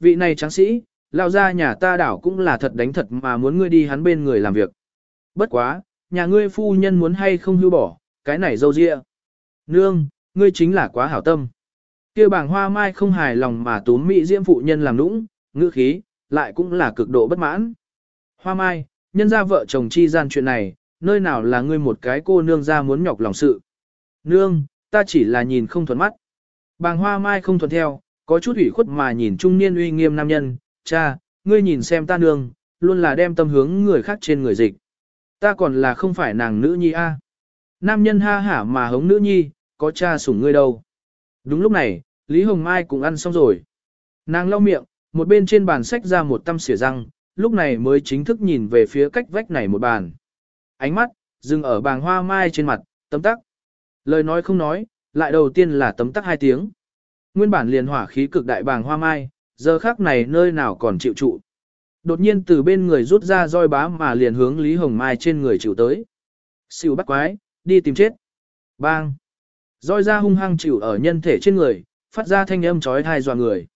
vị này tráng sĩ, lao ra nhà ta đảo cũng là thật đánh thật mà muốn ngươi đi hắn bên người làm việc. Bất quá, nhà ngươi phu nhân muốn hay không hưu bỏ, cái này dâu dịa. Nương, ngươi chính là quá hảo tâm. kia bảng hoa mai không hài lòng mà túm mỹ diễm phụ nhân làm nũng, ngữ khí, lại cũng là cực độ bất mãn. Hoa mai, nhân ra vợ chồng chi gian chuyện này, nơi nào là ngươi một cái cô nương ra muốn nhọc lòng sự. Nương, ta chỉ là nhìn không thuận mắt. Bàng hoa mai không thuận theo, có chút ủy khuất mà nhìn trung niên uy nghiêm nam nhân, cha, ngươi nhìn xem ta nương, luôn là đem tâm hướng người khác trên người dịch. Ta còn là không phải nàng nữ nhi a. Nam nhân ha hả mà hống nữ nhi, có cha sủng ngươi đâu. Đúng lúc này, Lý Hồng Mai cũng ăn xong rồi. Nàng lau miệng, một bên trên bàn sách ra một tăm xỉa răng, lúc này mới chính thức nhìn về phía cách vách này một bàn. Ánh mắt, dừng ở bàng hoa mai trên mặt, tấm tắc. Lời nói không nói, lại đầu tiên là tấm tắc hai tiếng. Nguyên bản liền hỏa khí cực đại bàng hoa mai, giờ khác này nơi nào còn chịu trụ. Đột nhiên từ bên người rút ra roi bá mà liền hướng Lý Hồng Mai trên người chịu tới. Siêu bắt quái, đi tìm chết. Bang! Roi ra hung hăng chịu ở nhân thể trên người, phát ra thanh âm chói thai dọa người.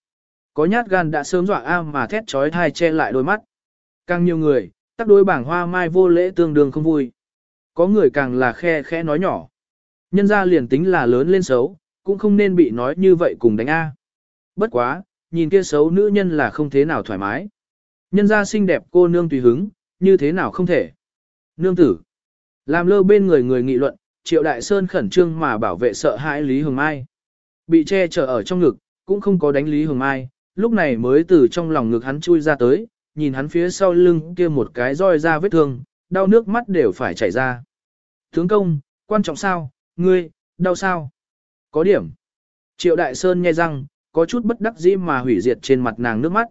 Có nhát gan đã sớm dọa am mà thét chói thai che lại đôi mắt. Càng nhiều người, tắc đối bảng hoa mai vô lễ tương đương không vui. Có người càng là khe khẽ nói nhỏ. Nhân ra liền tính là lớn lên xấu, cũng không nên bị nói như vậy cùng đánh A. Bất quá, nhìn kia xấu nữ nhân là không thế nào thoải mái. Nhân ra xinh đẹp cô nương tùy hứng, như thế nào không thể. Nương tử. Làm lơ bên người người nghị luận, triệu đại sơn khẩn trương mà bảo vệ sợ hãi Lý Hồng Mai. Bị che chở ở trong ngực, cũng không có đánh Lý Hồng Mai, lúc này mới từ trong lòng ngực hắn chui ra tới, nhìn hắn phía sau lưng kia một cái roi ra vết thương, đau nước mắt đều phải chảy ra. Tướng công, quan trọng sao, ngươi, đau sao? Có điểm. Triệu Đại Sơn nghe răng, có chút bất đắc dĩ mà hủy diệt trên mặt nàng nước mắt.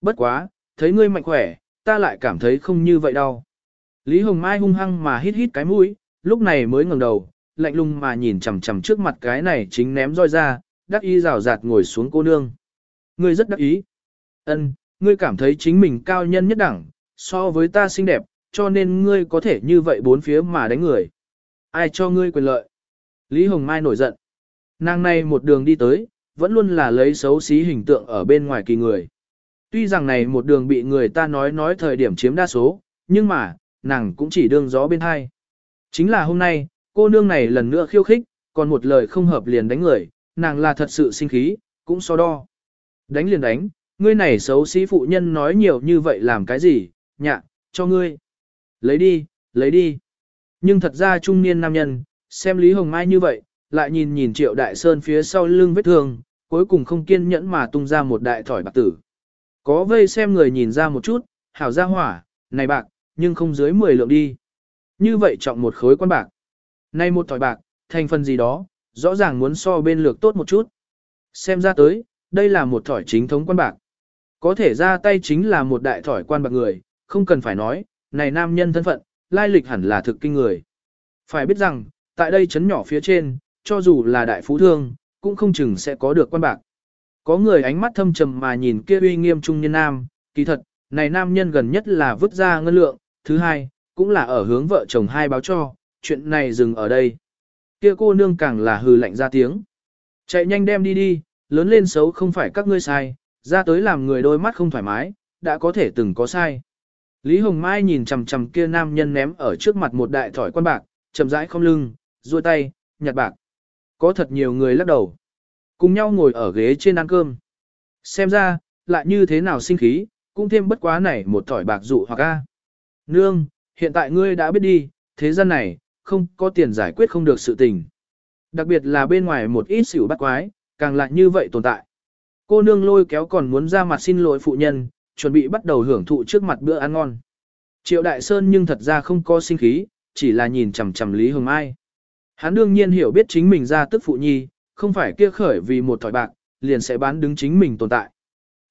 Bất quá, thấy ngươi mạnh khỏe, ta lại cảm thấy không như vậy đâu. Lý Hồng Mai hung hăng mà hít hít cái mũi, lúc này mới ngẩng đầu, lạnh lùng mà nhìn chằm chằm trước mặt cái này chính ném roi ra, đắc ý rào rạt ngồi xuống cô nương. Ngươi rất đắc ý. Ân, ngươi cảm thấy chính mình cao nhân nhất đẳng, so với ta xinh đẹp, cho nên ngươi có thể như vậy bốn phía mà đánh người. Ai cho ngươi quyền lợi? Lý Hồng Mai nổi giận. Nàng này một đường đi tới, vẫn luôn là lấy xấu xí hình tượng ở bên ngoài kỳ người. Tuy rằng này một đường bị người ta nói nói thời điểm chiếm đa số, nhưng mà, nàng cũng chỉ đương gió bên hai. Chính là hôm nay, cô nương này lần nữa khiêu khích, còn một lời không hợp liền đánh người, nàng là thật sự sinh khí, cũng so đo. Đánh liền đánh, ngươi này xấu xí phụ nhân nói nhiều như vậy làm cái gì, nhạ, cho ngươi. Lấy đi, lấy đi. Nhưng thật ra trung niên nam nhân, xem Lý Hồng Mai như vậy, lại nhìn nhìn Triệu Đại Sơn phía sau lưng vết thương, cuối cùng không kiên nhẫn mà tung ra một đại thỏi bạc tử. Có vây xem người nhìn ra một chút, hảo ra hỏa, này bạc, nhưng không dưới 10 lượng đi. Như vậy trọng một khối quan bạc. Này một thỏi bạc, thành phần gì đó, rõ ràng muốn so bên lược tốt một chút. Xem ra tới, đây là một thỏi chính thống quan bạc. Có thể ra tay chính là một đại thỏi quan bạc người, không cần phải nói, này nam nhân thân phận, lai lịch hẳn là thực kinh người. Phải biết rằng, tại đây chấn nhỏ phía trên, cho dù là đại phú thương, cũng không chừng sẽ có được quan bạc. Có người ánh mắt thâm trầm mà nhìn kia uy nghiêm trung nhân nam, kỳ thật, này nam nhân gần nhất là vứt ra ngân lượng, thứ hai, cũng là ở hướng vợ chồng hai báo cho, chuyện này dừng ở đây. Kia cô nương càng là hừ lạnh ra tiếng. Chạy nhanh đem đi đi, lớn lên xấu không phải các ngươi sai, ra tới làm người đôi mắt không thoải mái, đã có thể từng có sai. Lý Hồng Mai nhìn chằm chằm kia nam nhân ném ở trước mặt một đại thỏi quan bạc, chậm rãi không lưng, duỗi tay, nhặt bạc. Có thật nhiều người lắc đầu. Cùng nhau ngồi ở ghế trên ăn cơm. Xem ra, lại như thế nào sinh khí, cũng thêm bất quá này một thỏi bạc dụ hoặc a. Nương, hiện tại ngươi đã biết đi, thế gian này, không có tiền giải quyết không được sự tình. Đặc biệt là bên ngoài một ít xỉu bắt quái, càng lại như vậy tồn tại. Cô nương lôi kéo còn muốn ra mặt xin lỗi phụ nhân, chuẩn bị bắt đầu hưởng thụ trước mặt bữa ăn ngon. Triệu Đại Sơn nhưng thật ra không có sinh khí, chỉ là nhìn chằm chằm Lý Hồng Mai. Hắn đương nhiên hiểu biết chính mình ra tức phụ nhi, không phải kia khởi vì một thỏi bạc, liền sẽ bán đứng chính mình tồn tại.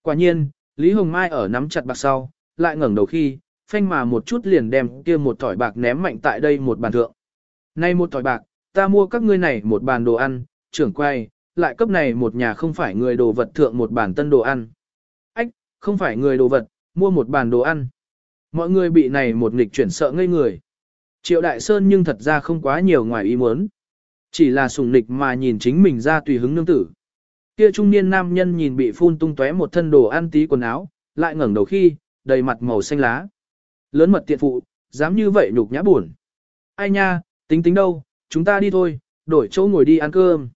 Quả nhiên, Lý Hồng Mai ở nắm chặt bạc sau, lại ngẩng đầu khi, phanh mà một chút liền đem kia một thỏi bạc ném mạnh tại đây một bàn thượng. Nay một thỏi bạc, ta mua các ngươi này một bàn đồ ăn, trưởng quay, lại cấp này một nhà không phải người đồ vật thượng một bàn tân đồ ăn. Ách, không phải người đồ vật, mua một bàn đồ ăn. Mọi người bị này một nghịch chuyển sợ ngây người. Triệu Đại Sơn nhưng thật ra không quá nhiều ngoài ý muốn. Chỉ là sùng nịch mà nhìn chính mình ra tùy hứng nương tử. Kia trung niên nam nhân nhìn bị phun tung tóe một thân đồ ăn tí quần áo, lại ngẩng đầu khi, đầy mặt màu xanh lá. Lớn mật tiện phụ, dám như vậy nhục nhã buồn. Ai nha, tính tính đâu, chúng ta đi thôi, đổi chỗ ngồi đi ăn cơm.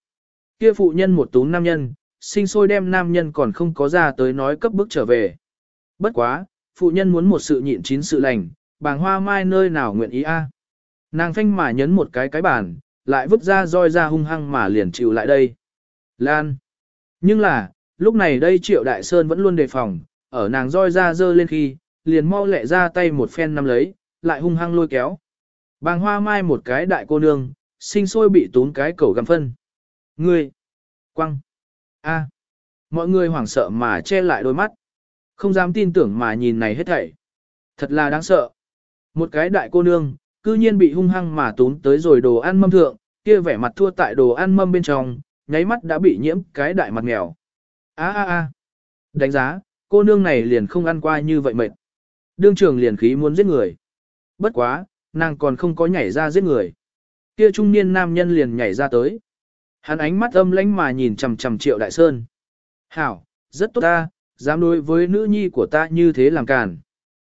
Kia phụ nhân một túng nam nhân, sinh sôi đem nam nhân còn không có ra tới nói cấp bức trở về. Bất quá, phụ nhân muốn một sự nhịn chín sự lành, bàng hoa mai nơi nào nguyện ý a Nàng phanh mà nhấn một cái cái bàn, lại vứt ra roi ra hung hăng mà liền chịu lại đây. Lan. Nhưng là, lúc này đây triệu đại sơn vẫn luôn đề phòng, ở nàng roi ra dơ lên khi, liền mau lẹ ra tay một phen nắm lấy, lại hung hăng lôi kéo. Bàng hoa mai một cái đại cô nương, sinh sôi bị tốn cái cầu găm phân. Ngươi! Quăng! a Mọi người hoảng sợ mà che lại đôi mắt. Không dám tin tưởng mà nhìn này hết thảy. Thật là đáng sợ. Một cái đại cô nương, cư nhiên bị hung hăng mà tốn tới rồi đồ ăn mâm thượng, kia vẻ mặt thua tại đồ ăn mâm bên trong, nháy mắt đã bị nhiễm cái đại mặt nghèo. á á á, Đánh giá, cô nương này liền không ăn qua như vậy mệt. Đương trường liền khí muốn giết người. Bất quá, nàng còn không có nhảy ra giết người. Kia trung niên nam nhân liền nhảy ra tới. Hắn ánh mắt âm lãnh mà nhìn chằm chằm Triệu Đại Sơn. Hảo, rất tốt ta, dám đối với nữ nhi của ta như thế làm càn.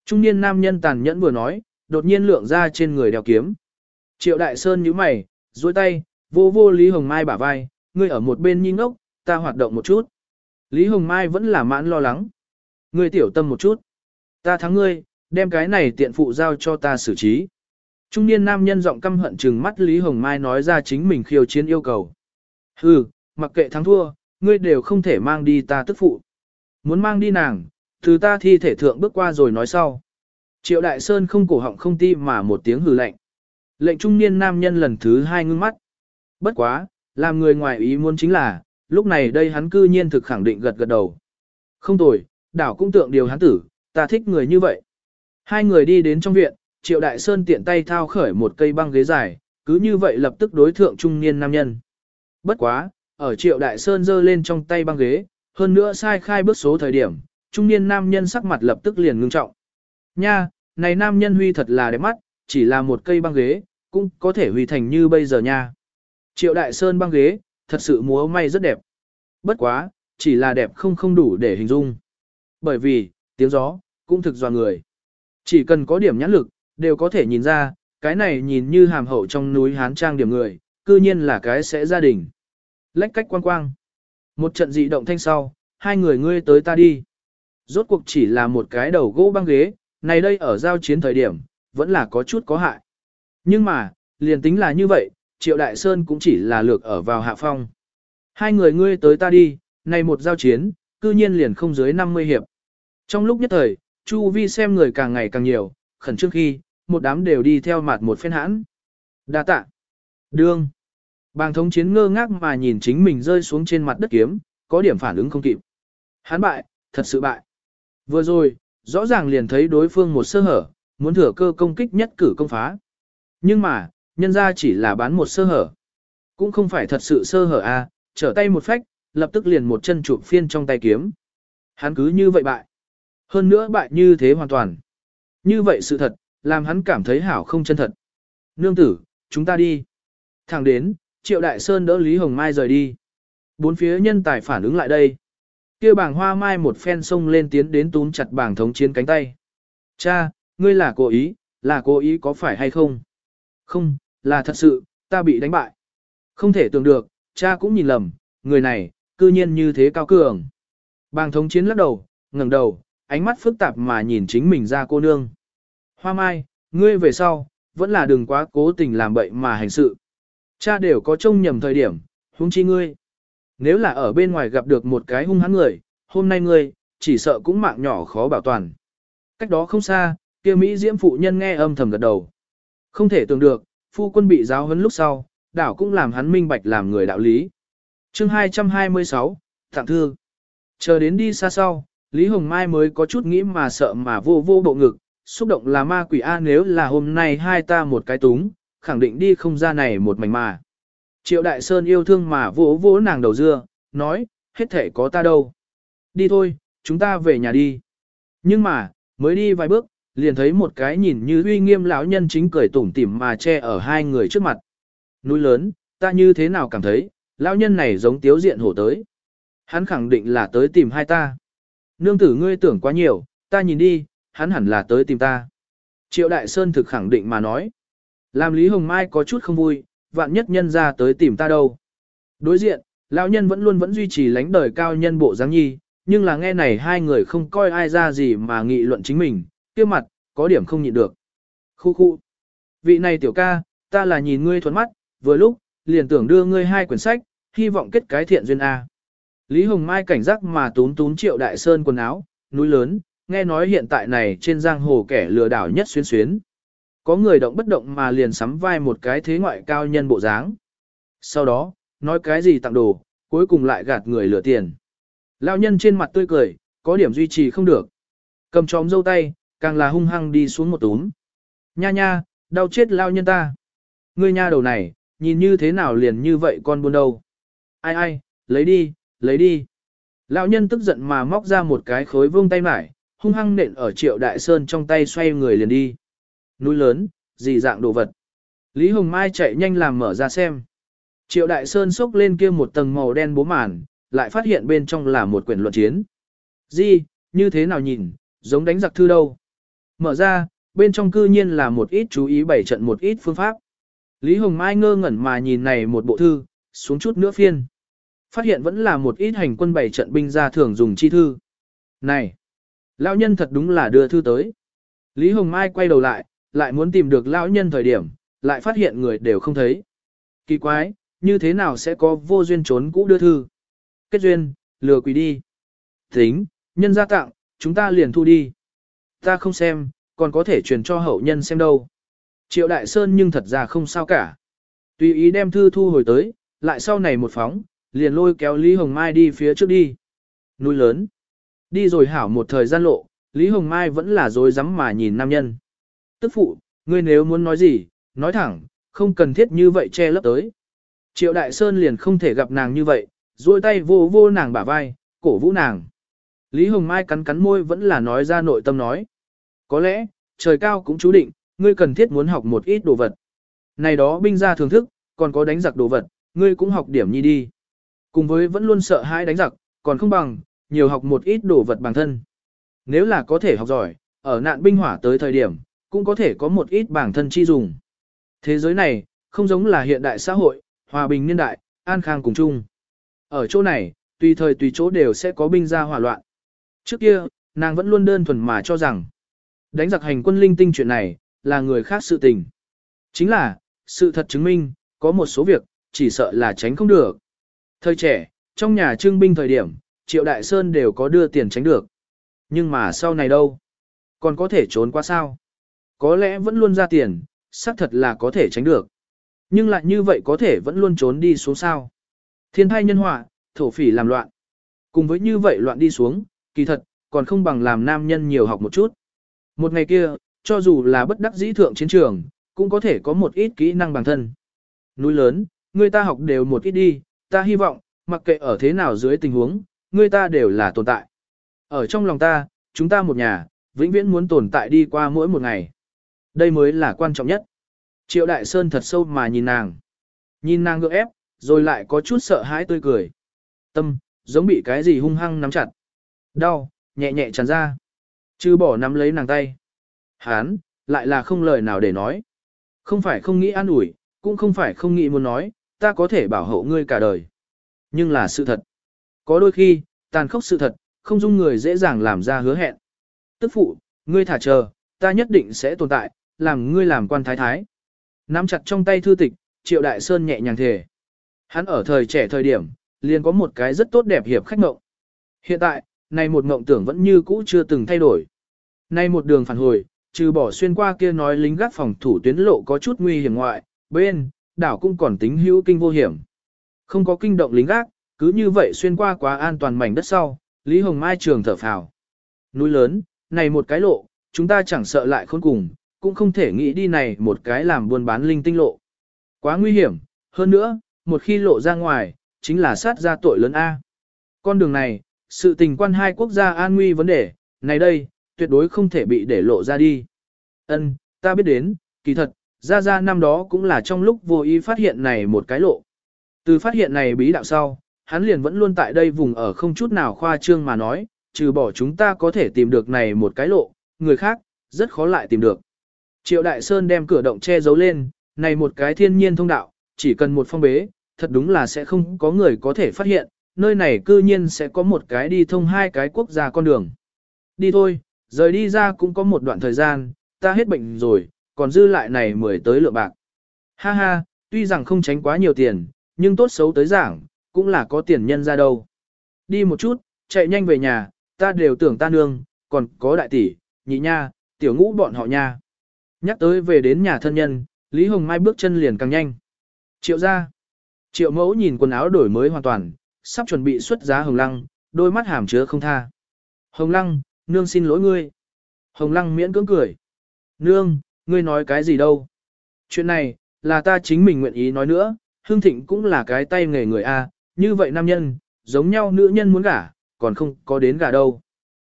Trung niên nam nhân tàn nhẫn vừa nói, đột nhiên lượng ra trên người đeo kiếm. Triệu Đại Sơn nhíu mày, duỗi tay, vô vô Lý Hồng Mai bả vai, ngươi ở một bên nhìn ngốc, ta hoạt động một chút. Lý Hồng Mai vẫn là mãn lo lắng. Ngươi tiểu tâm một chút. Ta thắng ngươi, đem cái này tiện phụ giao cho ta xử trí. Trung niên nam nhân giọng căm hận trừng mắt Lý Hồng Mai nói ra chính mình khiêu chiến yêu cầu. Hừ, mặc kệ thắng thua, ngươi đều không thể mang đi ta tức phụ. Muốn mang đi nàng, từ ta thi thể thượng bước qua rồi nói sau. Triệu Đại Sơn không cổ họng không ti mà một tiếng hừ lạnh, Lệnh trung niên nam nhân lần thứ hai ngưng mắt. Bất quá, làm người ngoài ý muốn chính là, lúc này đây hắn cư nhiên thực khẳng định gật gật đầu. Không tồi, đảo cũng tượng điều hắn tử, ta thích người như vậy. Hai người đi đến trong viện, Triệu Đại Sơn tiện tay thao khởi một cây băng ghế dài, cứ như vậy lập tức đối thượng trung niên nam nhân. Bất quá, ở Triệu Đại Sơn giơ lên trong tay băng ghế, hơn nữa sai khai bước số thời điểm, trung niên nam nhân sắc mặt lập tức liền ngưng trọng. Nha, này nam nhân huy thật là đẹp mắt, chỉ là một cây băng ghế, cũng có thể huy thành như bây giờ nha. Triệu Đại Sơn băng ghế, thật sự múa may rất đẹp. Bất quá, chỉ là đẹp không không đủ để hình dung. Bởi vì, tiếng gió, cũng thực dò người. Chỉ cần có điểm nhãn lực, đều có thể nhìn ra, cái này nhìn như hàm hậu trong núi Hán Trang điểm người, cư nhiên là cái sẽ gia đình. Lách cách quang quang. Một trận dị động thanh sau, hai người ngươi tới ta đi. Rốt cuộc chỉ là một cái đầu gỗ băng ghế, này đây ở giao chiến thời điểm, vẫn là có chút có hại. Nhưng mà, liền tính là như vậy, Triệu Đại Sơn cũng chỉ là lược ở vào hạ phong. Hai người ngươi tới ta đi, này một giao chiến, cư nhiên liền không dưới 50 hiệp. Trong lúc nhất thời, Chu Vi xem người càng ngày càng nhiều, khẩn trương khi, một đám đều đi theo mặt một phen hãn. Đa tạ. Đương. Bàng thống chiến ngơ ngác mà nhìn chính mình rơi xuống trên mặt đất kiếm, có điểm phản ứng không kịp. Hắn bại, thật sự bại. Vừa rồi, rõ ràng liền thấy đối phương một sơ hở, muốn thừa cơ công kích nhất cử công phá. Nhưng mà, nhân ra chỉ là bán một sơ hở. Cũng không phải thật sự sơ hở a, à, trở tay một phách, lập tức liền một chân chụp phiên trong tay kiếm. Hắn cứ như vậy bại. Hơn nữa bại như thế hoàn toàn. Như vậy sự thật, làm hắn cảm thấy hảo không chân thật. Nương tử, chúng ta đi. Thẳng đến, Triệu Đại Sơn đỡ Lý Hồng Mai rời đi. Bốn phía nhân tài phản ứng lại đây kia bảng hoa mai một phen sông lên tiến đến túm chặt bảng thống chiến cánh tay. Cha, ngươi là cố ý, là cố ý có phải hay không? Không, là thật sự, ta bị đánh bại. Không thể tưởng được, cha cũng nhìn lầm, người này, cư nhiên như thế cao cường. Bàng thống chiến lắc đầu, ngẩng đầu, ánh mắt phức tạp mà nhìn chính mình ra cô nương. Hoa mai, ngươi về sau, vẫn là đừng quá cố tình làm bậy mà hành sự. Cha đều có trông nhầm thời điểm, huống chi ngươi. Nếu là ở bên ngoài gặp được một cái hung hãn người, hôm nay ngươi, chỉ sợ cũng mạng nhỏ khó bảo toàn. Cách đó không xa, kia Mỹ diễm phụ nhân nghe âm thầm gật đầu. Không thể tưởng được, phu quân bị giáo huấn lúc sau, đảo cũng làm hắn minh bạch làm người đạo lý. chương 226, Tặng Thư Chờ đến đi xa sau, Lý Hồng Mai mới có chút nghĩ mà sợ mà vô vô bộ ngực, xúc động là ma quỷ A nếu là hôm nay hai ta một cái túng, khẳng định đi không ra này một mảnh mà. Triệu Đại Sơn yêu thương mà vỗ vỗ nàng đầu dưa, nói, hết thể có ta đâu. Đi thôi, chúng ta về nhà đi. Nhưng mà, mới đi vài bước, liền thấy một cái nhìn như uy nghiêm lão nhân chính cười tủm tỉm mà che ở hai người trước mặt. Núi lớn, ta như thế nào cảm thấy, lão nhân này giống tiếu diện hổ tới. Hắn khẳng định là tới tìm hai ta. Nương tử ngươi tưởng quá nhiều, ta nhìn đi, hắn hẳn là tới tìm ta. Triệu Đại Sơn thực khẳng định mà nói. Làm Lý Hồng Mai có chút không vui, vạn nhất nhân ra tới tìm ta đâu. Đối diện, lão nhân vẫn luôn vẫn duy trì lánh đời cao nhân bộ dáng nhi, nhưng là nghe này hai người không coi ai ra gì mà nghị luận chính mình, kia mặt, có điểm không nhịn được. Khu khu. Vị này tiểu ca, ta là nhìn ngươi thuận mắt, vừa lúc, liền tưởng đưa ngươi hai quyển sách, hy vọng kết cái thiện duyên A. Lý Hồng Mai cảnh giác mà tún tún triệu đại sơn quần áo, núi lớn, nghe nói hiện tại này trên giang hồ kẻ lừa đảo nhất xuyên xuyến. Có người động bất động mà liền sắm vai một cái thế ngoại cao nhân bộ dáng. Sau đó, nói cái gì tặng đồ, cuối cùng lại gạt người lửa tiền. Lão nhân trên mặt tươi cười, có điểm duy trì không được. Cầm tróm dâu tay, càng là hung hăng đi xuống một túm. Nha nha, đau chết lao nhân ta. Ngươi nha đầu này, nhìn như thế nào liền như vậy con buôn đâu. Ai ai, lấy đi, lấy đi. Lão nhân tức giận mà móc ra một cái khối vương tay mải, hung hăng nện ở triệu đại sơn trong tay xoay người liền đi. Núi lớn, gì dạng đồ vật. Lý Hồng Mai chạy nhanh làm mở ra xem. Triệu đại sơn xốc lên kia một tầng màu đen bố màn, lại phát hiện bên trong là một quyển luận chiến. Di, như thế nào nhìn, giống đánh giặc thư đâu. Mở ra, bên trong cư nhiên là một ít chú ý bảy trận một ít phương pháp. Lý Hồng Mai ngơ ngẩn mà nhìn này một bộ thư, xuống chút nữa phiên. Phát hiện vẫn là một ít hành quân bảy trận binh ra thường dùng chi thư. Này, lão nhân thật đúng là đưa thư tới. Lý Hồng Mai quay đầu lại, lại muốn tìm được lão nhân thời điểm, lại phát hiện người đều không thấy. Kỳ quái, như thế nào sẽ có vô duyên trốn cũ đưa thư? Kết duyên, lừa quỷ đi. Tính, nhân gia tặng, chúng ta liền thu đi. Ta không xem, còn có thể truyền cho hậu nhân xem đâu. Triệu Đại Sơn nhưng thật ra không sao cả. Tùy ý đem thư thu hồi tới, lại sau này một phóng, liền lôi kéo Lý Hồng Mai đi phía trước đi. Núi lớn. Đi rồi hảo một thời gian lộ, Lý Hồng Mai vẫn là dối rắm mà nhìn nam nhân. Tức phụ, ngươi nếu muốn nói gì, nói thẳng, không cần thiết như vậy che lấp tới. Triệu Đại Sơn liền không thể gặp nàng như vậy, duỗi tay vô vô nàng bả vai, cổ vũ nàng. Lý Hồng Mai cắn cắn môi vẫn là nói ra nội tâm nói. Có lẽ, trời cao cũng chú định, ngươi cần thiết muốn học một ít đồ vật. Này đó binh ra thưởng thức, còn có đánh giặc đồ vật, ngươi cũng học điểm nhi đi. Cùng với vẫn luôn sợ hãi đánh giặc, còn không bằng, nhiều học một ít đồ vật bản thân. Nếu là có thể học giỏi, ở nạn binh hỏa tới thời điểm, cũng có thể có một ít bản thân chi dùng. Thế giới này, không giống là hiện đại xã hội, hòa bình niên đại, an khang cùng chung. Ở chỗ này, tùy thời tùy chỗ đều sẽ có binh ra hỏa loạn. Trước kia, nàng vẫn luôn đơn thuần mà cho rằng, đánh giặc hành quân linh tinh chuyện này, là người khác sự tình. Chính là, sự thật chứng minh, có một số việc, chỉ sợ là tránh không được. Thời trẻ, trong nhà trưng binh thời điểm, Triệu Đại Sơn đều có đưa tiền tránh được. Nhưng mà sau này đâu? Còn có thể trốn qua sao? Có lẽ vẫn luôn ra tiền, xác thật là có thể tránh được. Nhưng lại như vậy có thể vẫn luôn trốn đi xuống sao? Thiên thai nhân họa, thổ phỉ làm loạn. Cùng với như vậy loạn đi xuống, kỳ thật, còn không bằng làm nam nhân nhiều học một chút. Một ngày kia, cho dù là bất đắc dĩ thượng chiến trường, cũng có thể có một ít kỹ năng bản thân. Núi lớn, người ta học đều một ít đi, ta hy vọng, mặc kệ ở thế nào dưới tình huống, người ta đều là tồn tại. Ở trong lòng ta, chúng ta một nhà, vĩnh viễn muốn tồn tại đi qua mỗi một ngày. Đây mới là quan trọng nhất. Triệu Đại Sơn thật sâu mà nhìn nàng. Nhìn nàng gượng ép, rồi lại có chút sợ hãi tươi cười. Tâm, giống bị cái gì hung hăng nắm chặt. Đau, nhẹ nhẹ tràn ra. Chứ bỏ nắm lấy nàng tay. Hán, lại là không lời nào để nói. Không phải không nghĩ an ủi, cũng không phải không nghĩ muốn nói, ta có thể bảo hộ ngươi cả đời. Nhưng là sự thật. Có đôi khi, tàn khốc sự thật, không dung người dễ dàng làm ra hứa hẹn. Tức phụ, ngươi thả chờ, ta nhất định sẽ tồn tại, làm ngươi làm quan thái thái. Nắm chặt trong tay thư tịch, Triệu Đại Sơn nhẹ nhàng thề. Hắn ở thời trẻ thời điểm, liền có một cái rất tốt đẹp hiệp khách ngộng. Hiện tại, này một ngộng tưởng vẫn như cũ chưa từng thay đổi. Nay một đường phản hồi, trừ bỏ xuyên qua kia nói lính gác phòng thủ tuyến lộ có chút nguy hiểm ngoại, bên, đảo cũng còn tính hữu kinh vô hiểm. Không có kinh động lính gác, cứ như vậy xuyên qua quá an toàn mảnh đất sau, Lý Hồng Mai trường thở phào. Núi lớn, này một cái lộ, chúng ta chẳng sợ lại khôn cùng, cũng không thể nghĩ đi này một cái làm buôn bán linh tinh lộ. Quá nguy hiểm, hơn nữa, một khi lộ ra ngoài, chính là sát ra tội lớn A. Con đường này, sự tình quan hai quốc gia an nguy vấn đề, này đây, tuyệt đối không thể bị để lộ ra đi. Ân, ta biết đến, kỳ thật, ra ra năm đó cũng là trong lúc vô ý phát hiện này một cái lộ. Từ phát hiện này bí đạo sau, hắn liền vẫn luôn tại đây vùng ở không chút nào khoa trương mà nói, trừ bỏ chúng ta có thể tìm được này một cái lộ, người khác, rất khó lại tìm được. Triệu Đại Sơn đem cửa động che giấu lên, này một cái thiên nhiên thông đạo, chỉ cần một phong bế, thật đúng là sẽ không có người có thể phát hiện, nơi này cư nhiên sẽ có một cái đi thông hai cái quốc gia con đường. Đi thôi, rời đi ra cũng có một đoạn thời gian, ta hết bệnh rồi, còn dư lại này mười tới lượng bạc. Ha ha, tuy rằng không tránh quá nhiều tiền, nhưng tốt xấu tới giảng, cũng là có tiền nhân ra đâu. Đi một chút, chạy nhanh về nhà, ta đều tưởng ta nương, còn có đại tỷ, nhị nha, tiểu ngũ bọn họ nha. Nhắc tới về đến nhà thân nhân, Lý Hồng Mai bước chân liền càng nhanh. Triệu ra. Triệu mẫu nhìn quần áo đổi mới hoàn toàn, sắp chuẩn bị xuất giá Hồng Lăng, đôi mắt hàm chứa không tha. Hồng Lăng, nương xin lỗi ngươi. Hồng Lăng miễn cưỡng cười. Nương, ngươi nói cái gì đâu. Chuyện này, là ta chính mình nguyện ý nói nữa, Hương Thịnh cũng là cái tay nghề người A, như vậy nam nhân, giống nhau nữ nhân muốn gả, còn không có đến gả đâu.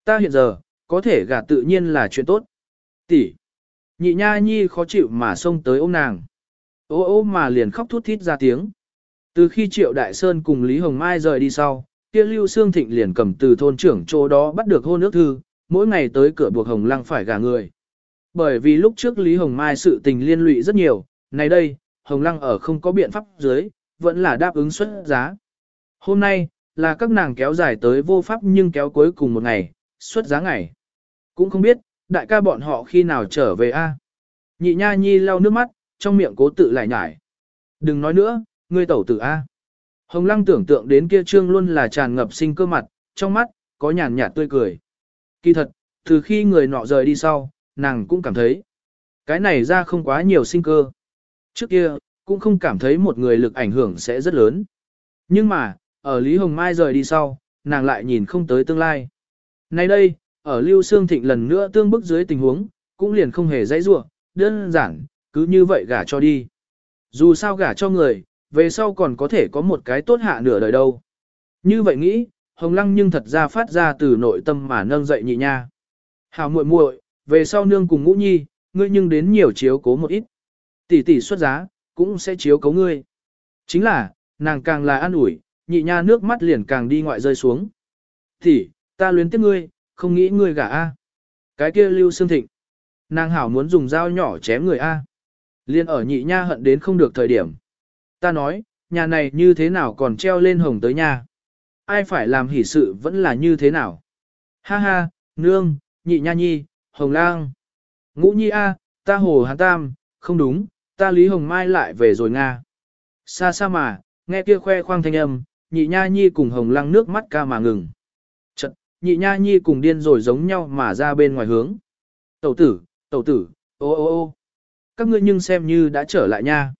Ta hiện giờ, có thể gả tự nhiên là chuyện tốt. Tỷ, nhị nha nhi khó chịu mà xông tới ôm nàng. Ô ô mà liền khóc thút thít ra tiếng. Từ khi Triệu Đại Sơn cùng Lý Hồng Mai rời đi sau, kia Lưu Sương Thịnh liền cầm từ thôn trưởng chỗ đó bắt được hôn ước thư, mỗi ngày tới cửa buộc Hồng Lăng phải gả người. Bởi vì lúc trước Lý Hồng Mai sự tình liên lụy rất nhiều, nay đây, Hồng Lăng ở không có biện pháp dưới, vẫn là đáp ứng xuất giá. Hôm nay, là các nàng kéo dài tới vô pháp nhưng kéo cuối cùng một ngày, xuất giá ngày. Cũng không biết, đại ca bọn họ khi nào trở về a Nhị nha nhi lau nước mắt, trong miệng cố tự lại nhải. Đừng nói nữa, ngươi tẩu tử a Hồng lăng tưởng tượng đến kia trương luôn là tràn ngập sinh cơ mặt, trong mắt, có nhàn nhạt tươi cười. Kỳ thật, từ khi người nọ rời đi sau, nàng cũng cảm thấy, cái này ra không quá nhiều sinh cơ. Trước kia, cũng không cảm thấy một người lực ảnh hưởng sẽ rất lớn. Nhưng mà, ở Lý Hồng Mai rời đi sau, nàng lại nhìn không tới tương lai. Nay đây, ở Lưu Sương Thịnh lần nữa tương bức dưới tình huống, cũng liền không hề dãy rủa, đơn giản, cứ như vậy gả cho đi. Dù sao gả cho người, về sau còn có thể có một cái tốt hạ nửa đời đâu. Như vậy nghĩ, Hồng Lăng nhưng thật ra phát ra từ nội tâm mà nâng dậy nhị nha. Hào muội muội, về sau nương cùng ngũ nhi, ngươi nhưng đến nhiều chiếu cố một ít. Tỷ tỷ xuất giá, cũng sẽ chiếu cố ngươi. Chính là, nàng càng là an ủi, nhị nha nước mắt liền càng đi ngoại rơi xuống. Tỷ, ta luyến tiếc ngươi, không nghĩ ngươi gả A. Cái kia lưu Sương thịnh. Nàng hảo muốn dùng dao nhỏ chém người A. Liên ở nhị nha hận đến không được thời điểm. Ta nói, nhà này như thế nào còn treo lên hồng tới nha. Ai phải làm hỷ sự vẫn là như thế nào. Ha ha, nương, nhị nha nhi, hồng lang. Ngũ nhi A, ta hồ hán tam, không đúng, ta Lý Hồng Mai lại về rồi Nga. Xa xa mà, nghe kia khoe khoang thanh âm, nhị nha nhi cùng hồng lăng nước mắt ca mà ngừng. Nhị nha nhi cùng điên rồi giống nhau mà ra bên ngoài hướng. Tẩu tử, tẩu tử, ô ô ô các ngươi nhưng xem như đã trở lại nha.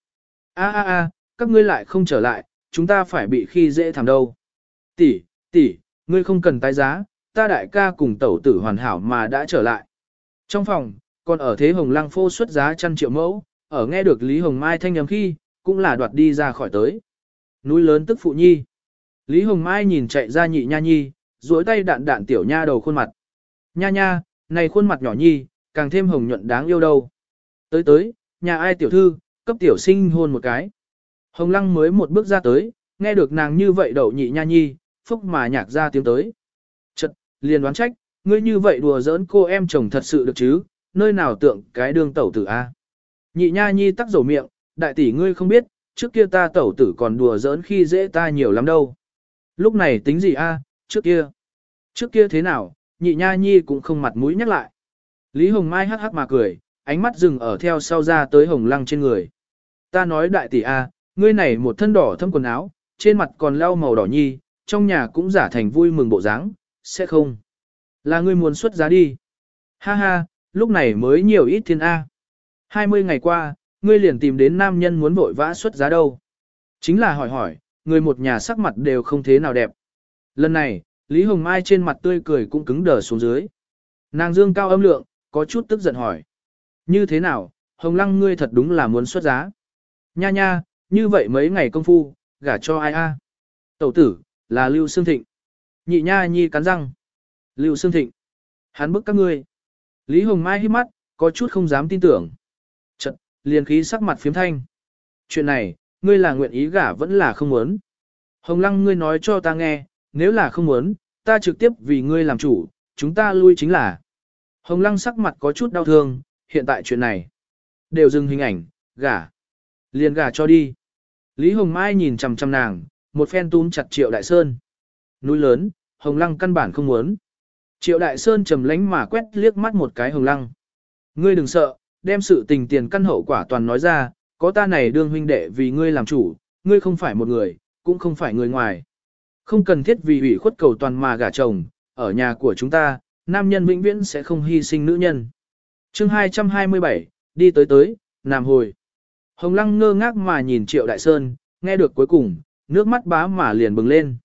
A a a, các ngươi lại không trở lại, chúng ta phải bị khi dễ thảm đâu. Tỷ, tỷ, ngươi không cần tái giá, ta đại ca cùng tẩu tử hoàn hảo mà đã trở lại. Trong phòng, còn ở thế hồng lăng phô xuất giá trăm triệu mẫu, ở nghe được Lý Hồng Mai thanh âm khi, cũng là đoạt đi ra khỏi tới. Núi lớn tức phụ nhi. Lý Hồng Mai nhìn chạy ra nhị nha nhi, duỗi tay đạn đạn tiểu nha đầu khuôn mặt. Nha nha, này khuôn mặt nhỏ nhi, càng thêm hồng nhuận đáng yêu đâu. Tới tới, nhà ai tiểu thư, cấp tiểu sinh hôn một cái. Hồng lăng mới một bước ra tới, nghe được nàng như vậy đậu nhị nha nhi, phúc mà nhạc ra tiếng tới. Chật, liền đoán trách, ngươi như vậy đùa giỡn cô em chồng thật sự được chứ, nơi nào tượng cái đương tẩu tử a? À? Nhị nha nhi tắc dầu miệng, đại tỷ ngươi không biết, trước kia ta tẩu tử còn đùa giỡn khi dễ ta nhiều lắm đâu. Lúc này tính gì a, à? Trước kia? Trước kia thế nào, nhị nha nhi cũng không mặt mũi nhắc lại. Lý Hồng Mai hắc hắc mà cười, ánh mắt dừng ở theo sau ra tới hồng lăng trên người. Ta nói đại tỷ a, ngươi này một thân đỏ thâm quần áo, trên mặt còn lau màu đỏ nhi, trong nhà cũng giả thành vui mừng bộ dáng, sẽ không. Là ngươi muốn xuất giá đi. Ha ha, lúc này mới nhiều ít thiên A. 20 ngày qua, ngươi liền tìm đến nam nhân muốn vội vã xuất giá đâu. Chính là hỏi hỏi, người một nhà sắc mặt đều không thế nào đẹp. Lần này, Lý Hồng Mai trên mặt tươi cười cũng cứng đờ xuống dưới. Nàng dương cao âm lượng, có chút tức giận hỏi. Như thế nào, Hồng Lăng ngươi thật đúng là muốn xuất giá. Nha nha, như vậy mấy ngày công phu, gả cho ai a? Tẩu tử, là Lưu Sương Thịnh. Nhị nha nhi cắn răng. Lưu Sương Thịnh. Hắn bức các ngươi. Lý Hồng Mai hít mắt, có chút không dám tin tưởng. Chật, liền khí sắc mặt phiếm thanh. Chuyện này, ngươi là nguyện ý gả vẫn là không muốn. Hồng Lăng ngươi nói cho ta nghe, nếu là không muốn, ta trực tiếp vì ngươi làm chủ, chúng ta lui chính là. Hồng Lăng sắc mặt có chút đau thương, hiện tại chuyện này. Đều dừng hình ảnh, gả. Liền gả cho đi. Lý Hồng Mai nhìn chằm chằm nàng, một phen túm chặt Triệu Đại Sơn. Núi lớn, Hồng Lăng căn bản không muốn. Triệu Đại Sơn trầm lánh mà quét liếc mắt một cái Hồng Lăng. Ngươi đừng sợ, đem sự tình tiền căn hậu quả toàn nói ra, có ta này đương huynh đệ vì ngươi làm chủ, ngươi không phải một người, cũng không phải người ngoài. Không cần thiết vì ủy khuất cầu toàn mà gả chồng, ở nhà của chúng ta, nam nhân vĩnh viễn sẽ không hy sinh nữ nhân. chương 227, đi tới tới, nằm hồi. Hồng Lăng ngơ ngác mà nhìn Triệu Đại Sơn, nghe được cuối cùng, nước mắt bá mà liền bừng lên.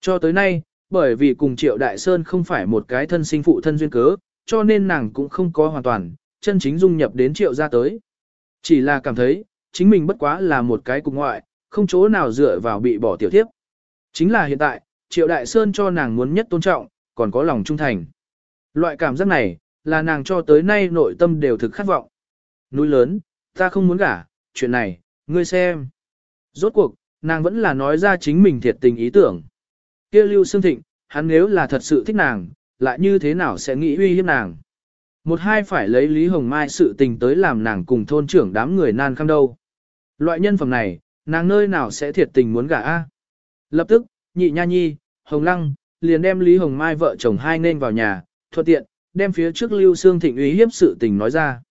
Cho tới nay, bởi vì cùng Triệu Đại Sơn không phải một cái thân sinh phụ thân duyên cớ, cho nên nàng cũng không có hoàn toàn, chân chính dung nhập đến Triệu ra tới. Chỉ là cảm thấy, chính mình bất quá là một cái cục ngoại, không chỗ nào dựa vào bị bỏ tiểu tiếp. Chính là hiện tại, Triệu Đại Sơn cho nàng muốn nhất tôn trọng, còn có lòng trung thành. Loại cảm giác này, là nàng cho tới nay nội tâm đều thực khát vọng. Núi lớn, ta không muốn gả, chuyện này, ngươi xem. Rốt cuộc, nàng vẫn là nói ra chính mình thiệt tình ý tưởng. kia Lưu Sương Thịnh, hắn nếu là thật sự thích nàng, lại như thế nào sẽ nghĩ uy hiếp nàng. Một hai phải lấy Lý Hồng Mai sự tình tới làm nàng cùng thôn trưởng đám người nan khăm đâu. Loại nhân phẩm này, nàng nơi nào sẽ thiệt tình muốn gả a? Lập tức, nhị nha nhi, Hồng Lăng, liền đem Lý Hồng Mai vợ chồng hai nên vào nhà, thuận tiện, đem phía trước Lưu Sương Thịnh uy hiếp sự tình nói ra.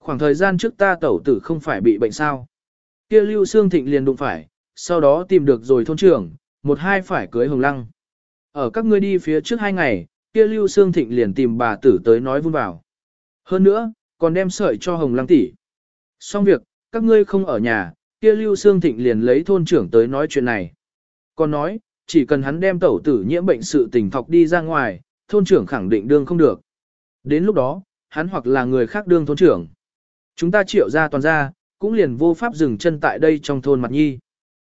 Khoảng thời gian trước ta tẩu tử không phải bị bệnh sao. kia Lưu Sương Thịnh liền đụng phải, sau đó tìm được rồi thôn trưởng, một hai phải cưới Hồng Lăng. Ở các ngươi đi phía trước hai ngày, kia Lưu Sương Thịnh liền tìm bà tử tới nói vun vào. Hơn nữa, còn đem sợi cho Hồng Lăng tỷ. Xong việc, các ngươi không ở nhà, kia Lưu Sương Thịnh liền lấy thôn trưởng tới nói chuyện này. Còn nói, chỉ cần hắn đem tẩu tử nhiễm bệnh sự tình thọc đi ra ngoài, thôn trưởng khẳng định đương không được. Đến lúc đó, hắn hoặc là người khác đương thôn trưởng. Chúng ta triệu ra toàn ra, cũng liền vô pháp dừng chân tại đây trong thôn mặt nhi.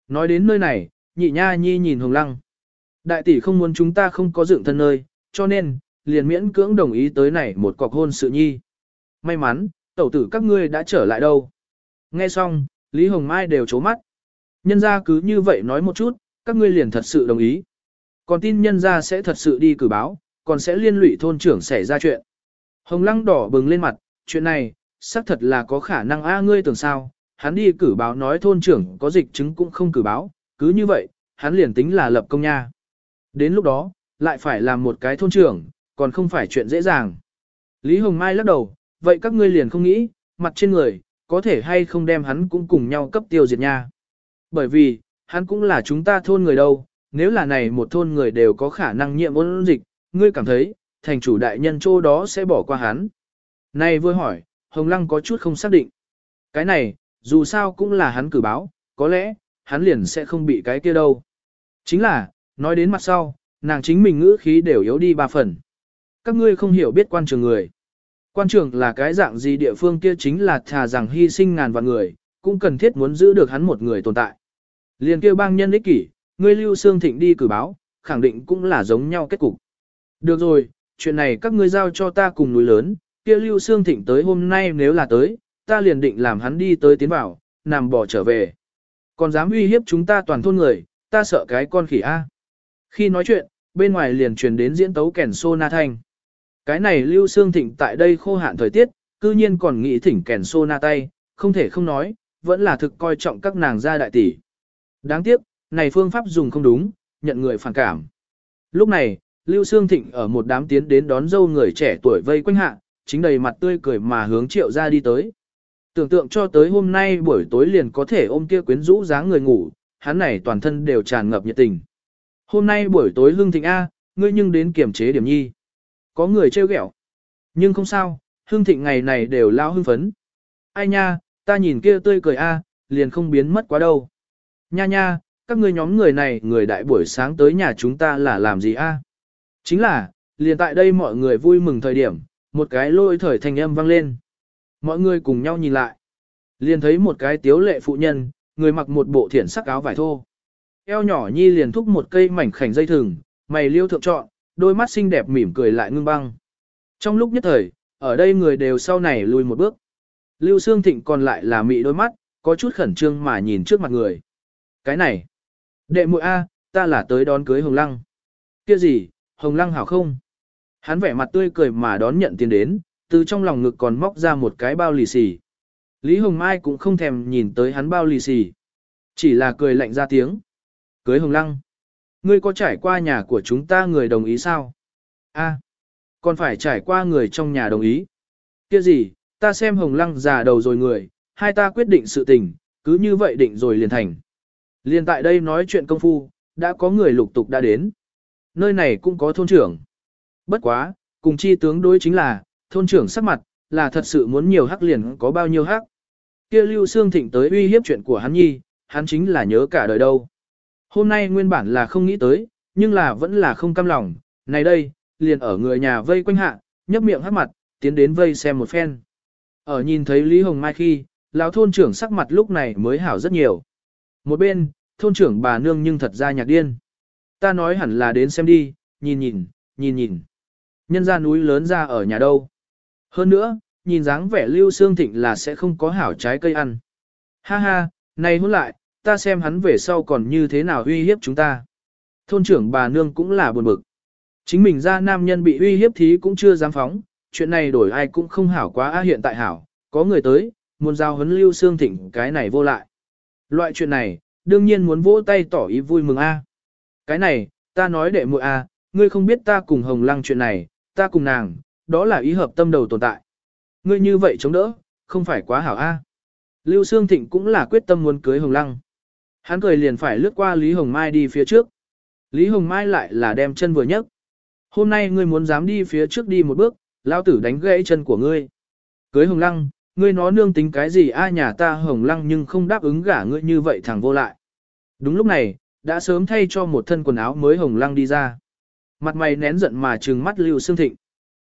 Nói đến nơi này, nhị nha nhi nhìn hồng lăng. Đại tỷ không muốn chúng ta không có dựng thân nơi, cho nên, liền miễn cưỡng đồng ý tới này một cọc hôn sự nhi. May mắn, tẩu tử các ngươi đã trở lại đâu. Nghe xong, Lý Hồng Mai đều chố mắt. Nhân ra cứ như vậy nói một chút, các ngươi liền thật sự đồng ý. Còn tin nhân ra sẽ thật sự đi cử báo, còn sẽ liên lụy thôn trưởng xảy ra chuyện. Hồng lăng đỏ bừng lên mặt, chuyện này, xác thật là có khả năng a ngươi tưởng sao, hắn đi cử báo nói thôn trưởng có dịch chứng cũng không cử báo, cứ như vậy, hắn liền tính là lập công nha. Đến lúc đó, lại phải làm một cái thôn trưởng, còn không phải chuyện dễ dàng. Lý Hồng Mai lắc đầu, vậy các ngươi liền không nghĩ, mặt trên người, có thể hay không đem hắn cũng cùng nhau cấp tiêu diệt nha. Bởi vì, hắn cũng là chúng ta thôn người đâu, nếu là này một thôn người đều có khả năng nhiễm ôn dịch, ngươi cảm thấy, thành chủ đại nhân chỗ đó sẽ bỏ qua hắn. Này vừa hỏi, Hồng Lăng có chút không xác định. Cái này, dù sao cũng là hắn cử báo, có lẽ, hắn liền sẽ không bị cái kia đâu. Chính là, nói đến mặt sau, nàng chính mình ngữ khí đều yếu đi ba phần. Các ngươi không hiểu biết quan trường người. Quan trường là cái dạng gì địa phương kia chính là thà rằng hy sinh ngàn vạn người, cũng cần thiết muốn giữ được hắn một người tồn tại. Liền kêu bang nhân ích kỷ, ngươi lưu xương thịnh đi cử báo, khẳng định cũng là giống nhau kết cục. Được rồi, chuyện này các ngươi giao cho ta cùng núi lớn, kia lưu xương thịnh tới hôm nay nếu là tới, ta liền định làm hắn đi tới tiến vào, nằm bỏ trở về. Còn dám uy hiếp chúng ta toàn thôn người, ta sợ cái con khỉ A. Khi nói chuyện, bên ngoài liền truyền đến diễn tấu kèn sô na thanh. Cái này lưu xương thịnh tại đây khô hạn thời tiết, cư nhiên còn nghĩ thỉnh kèn sô na tay, không thể không nói, vẫn là thực coi trọng các nàng gia đại tỷ. Đáng tiếc, này phương pháp dùng không đúng, nhận người phản cảm. Lúc này, Lưu Sương Thịnh ở một đám tiến đến đón dâu người trẻ tuổi vây quanh hạ, chính đầy mặt tươi cười mà hướng triệu ra đi tới. Tưởng tượng cho tới hôm nay buổi tối liền có thể ôm kia quyến rũ dáng người ngủ, hắn này toàn thân đều tràn ngập nhiệt tình. Hôm nay buổi tối hương thịnh A, ngươi nhưng đến kiểm chế điểm nhi. Có người trêu ghẹo, Nhưng không sao, hương thịnh ngày này đều lao hưng phấn. Ai nha, ta nhìn kia tươi cười A, liền không biến mất quá đâu. Nha nha, các ngươi nhóm người này người đại buổi sáng tới nhà chúng ta là làm gì a? Chính là, liền tại đây mọi người vui mừng thời điểm, một cái lôi thời thành âm vang lên. Mọi người cùng nhau nhìn lại. Liền thấy một cái tiếu lệ phụ nhân, người mặc một bộ thiển sắc áo vải thô. Eo nhỏ nhi liền thúc một cây mảnh khảnh dây thừng, mày liêu thượng trọn, đôi mắt xinh đẹp mỉm cười lại ngưng băng. Trong lúc nhất thời, ở đây người đều sau này lùi một bước. Lưu Sương Thịnh còn lại là mị đôi mắt, có chút khẩn trương mà nhìn trước mặt người. Cái này, Đệ muội A, ta là tới đón cưới Hồng Lăng. Kia gì, Hồng Lăng hảo không? Hắn vẻ mặt tươi cười mà đón nhận tiền đến, từ trong lòng ngực còn móc ra một cái bao lì xì. Lý Hồng Mai cũng không thèm nhìn tới hắn bao lì xì. Chỉ là cười lạnh ra tiếng. Cưới Hồng Lăng. Ngươi có trải qua nhà của chúng ta người đồng ý sao? A, còn phải trải qua người trong nhà đồng ý. Kia gì, ta xem Hồng Lăng già đầu rồi người, hai ta quyết định sự tình, cứ như vậy định rồi liền thành. Liền tại đây nói chuyện công phu, đã có người lục tục đã đến. Nơi này cũng có thôn trưởng. Bất quá, cùng chi tướng đối chính là, thôn trưởng sắc mặt, là thật sự muốn nhiều hắc liền có bao nhiêu hắc. Kia Lưu Sương Thịnh tới uy hiếp chuyện của hắn nhi, hắn chính là nhớ cả đời đâu. Hôm nay nguyên bản là không nghĩ tới, nhưng là vẫn là không cam lòng, này đây, liền ở người nhà vây quanh hạ, nhấp miệng hắc mặt, tiến đến vây xem một phen. Ở nhìn thấy Lý Hồng Mai khi, lão thôn trưởng sắc mặt lúc này mới hảo rất nhiều. Một bên, thôn trưởng bà nương nhưng thật ra nhạc điên. Ta nói hẳn là đến xem đi, nhìn nhìn, nhìn nhìn. Nhân ra núi lớn ra ở nhà đâu. Hơn nữa, nhìn dáng vẻ Lưu xương Thịnh là sẽ không có hảo trái cây ăn. Ha ha, này hôn lại, ta xem hắn về sau còn như thế nào uy hiếp chúng ta. Thôn trưởng bà nương cũng là buồn bực. Chính mình ra nam nhân bị uy hiếp thí cũng chưa dám phóng, chuyện này đổi ai cũng không hảo quá a hiện tại hảo, có người tới, muốn giao huấn Lưu xương Thịnh cái này vô lại. Loại chuyện này, đương nhiên muốn vỗ tay tỏ ý vui mừng a. À. Cái này, ta nói đệ muội a, à, ngươi không biết ta cùng Hồng Lăng chuyện này, ta cùng nàng, đó là ý hợp tâm đầu tồn tại. Ngươi như vậy chống đỡ, không phải quá hảo a. À. Lưu Sương Thịnh cũng là quyết tâm muốn cưới Hồng Lăng. Hắn cười liền phải lướt qua Lý Hồng Mai đi phía trước. Lý Hồng Mai lại là đem chân vừa nhấc. Hôm nay ngươi muốn dám đi phía trước đi một bước, lao tử đánh gãy chân của ngươi. Cưới Hồng Lăng, ngươi nó nương tính cái gì a nhà ta Hồng Lăng nhưng không đáp ứng gả ngươi như vậy thằng vô lại. Đúng lúc này, đã sớm thay cho một thân quần áo mới Hồng Lăng đi ra. Mặt mày nén giận mà trừng mắt Lưu Sương Thịnh.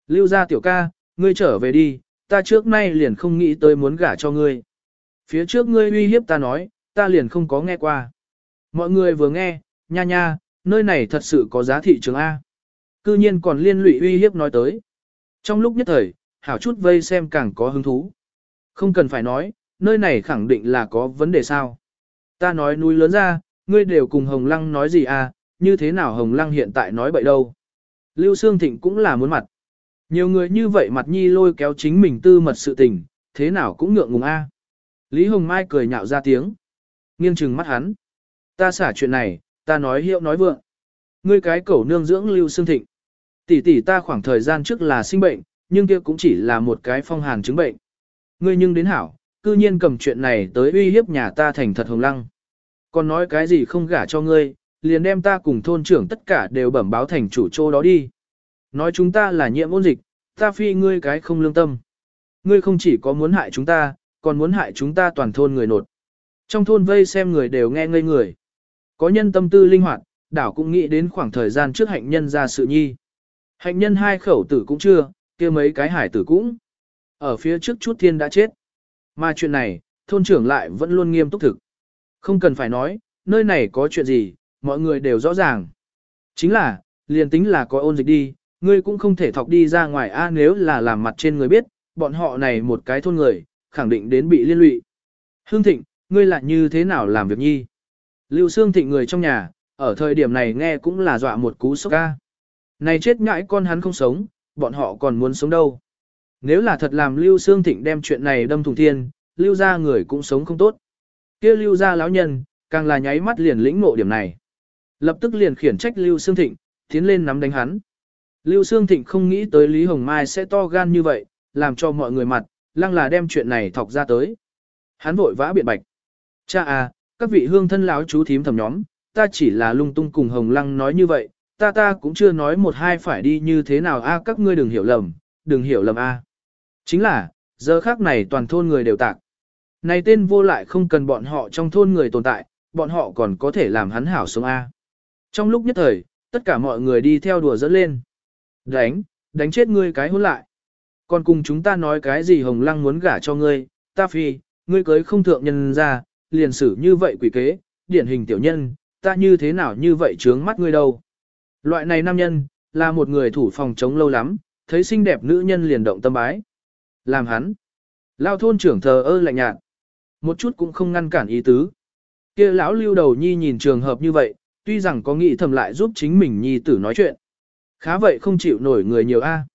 Lưu ra tiểu ca, ngươi trở về đi, ta trước nay liền không nghĩ tới muốn gả cho ngươi. Phía trước ngươi uy hiếp ta nói, ta liền không có nghe qua. Mọi người vừa nghe, nha nha, nơi này thật sự có giá thị trường A. Cư nhiên còn liên lụy uy hiếp nói tới. Trong lúc nhất thời, hảo chút vây xem càng có hứng thú. Không cần phải nói, nơi này khẳng định là có vấn đề sao. Ta nói núi lớn ra, ngươi đều cùng Hồng Lăng nói gì à, như thế nào Hồng Lăng hiện tại nói bậy đâu. Lưu Sương Thịnh cũng là muốn mặt. Nhiều người như vậy mặt nhi lôi kéo chính mình tư mật sự tình, thế nào cũng ngượng ngùng a. Lý Hồng Mai cười nhạo ra tiếng. Nghiêng chừng mắt hắn. Ta xả chuyện này, ta nói hiệu nói vượng. Ngươi cái cẩu nương dưỡng Lưu Sương Thịnh. Tỷ tỷ ta khoảng thời gian trước là sinh bệnh, nhưng kia cũng chỉ là một cái phong hàn chứng bệnh. Ngươi nhưng đến hảo, cư nhiên cầm chuyện này tới uy hiếp nhà ta thành thật hồng lăng. Còn nói cái gì không gả cho ngươi, liền đem ta cùng thôn trưởng tất cả đều bẩm báo thành chủ chỗ đó đi. Nói chúng ta là nhiễm ôn dịch, ta phi ngươi cái không lương tâm. Ngươi không chỉ có muốn hại chúng ta, còn muốn hại chúng ta toàn thôn người nột. Trong thôn vây xem người đều nghe ngây người. Có nhân tâm tư linh hoạt, đảo cũng nghĩ đến khoảng thời gian trước hạnh nhân ra sự nhi. Hạnh nhân hai khẩu tử cũng chưa, kia mấy cái hải tử cũng. Ở phía trước chút thiên đã chết. Mà chuyện này, thôn trưởng lại vẫn luôn nghiêm túc thực. Không cần phải nói, nơi này có chuyện gì, mọi người đều rõ ràng. Chính là, liền tính là có ôn dịch đi, ngươi cũng không thể thọc đi ra ngoài a nếu là làm mặt trên người biết, bọn họ này một cái thôn người, khẳng định đến bị liên lụy. Hương Thịnh, ngươi lại như thế nào làm việc nhi? Lưu Sương Thịnh người trong nhà, ở thời điểm này nghe cũng là dọa một cú sốc ca. Này chết ngãi con hắn không sống, bọn họ còn muốn sống đâu. Nếu là thật làm Lưu Sương Thịnh đem chuyện này đâm thùng thiên, Lưu ra người cũng sống không tốt. kia Lưu ra lão nhân, càng là nháy mắt liền lĩnh ngộ điểm này. Lập tức liền khiển trách Lưu Sương Thịnh, tiến lên nắm đánh hắn. Lưu Sương Thịnh không nghĩ tới Lý Hồng Mai sẽ to gan như vậy, làm cho mọi người mặt, lăng là đem chuyện này thọc ra tới. Hắn vội vã biện bạch. Cha à, các vị hương thân láo chú thím thầm nhóm, ta chỉ là lung tung cùng Hồng Lăng nói như vậy, ta ta cũng chưa nói một hai phải đi như thế nào a các ngươi đừng hiểu lầm, đừng hiểu lầm a. Chính là, giờ khác này toàn thôn người đều tạc. Này tên vô lại không cần bọn họ trong thôn người tồn tại, bọn họ còn có thể làm hắn hảo sống a. Trong lúc nhất thời, tất cả mọi người đi theo đùa dẫn lên. Đánh, đánh chết ngươi cái hôn lại. Còn cùng chúng ta nói cái gì hồng lăng muốn gả cho ngươi, ta phi, ngươi cưới không thượng nhân ra, liền xử như vậy quỷ kế, điển hình tiểu nhân, ta như thế nào như vậy trướng mắt ngươi đâu. Loại này nam nhân, là một người thủ phòng chống lâu lắm, thấy xinh đẹp nữ nhân liền động tâm bái. Làm hắn. Lao thôn trưởng thờ ơ lạnh nhạt. Một chút cũng không ngăn cản ý tứ. kia lão lưu đầu nhi nhìn trường hợp như vậy, tuy rằng có nghĩ thầm lại giúp chính mình nhi tử nói chuyện. Khá vậy không chịu nổi người nhiều a.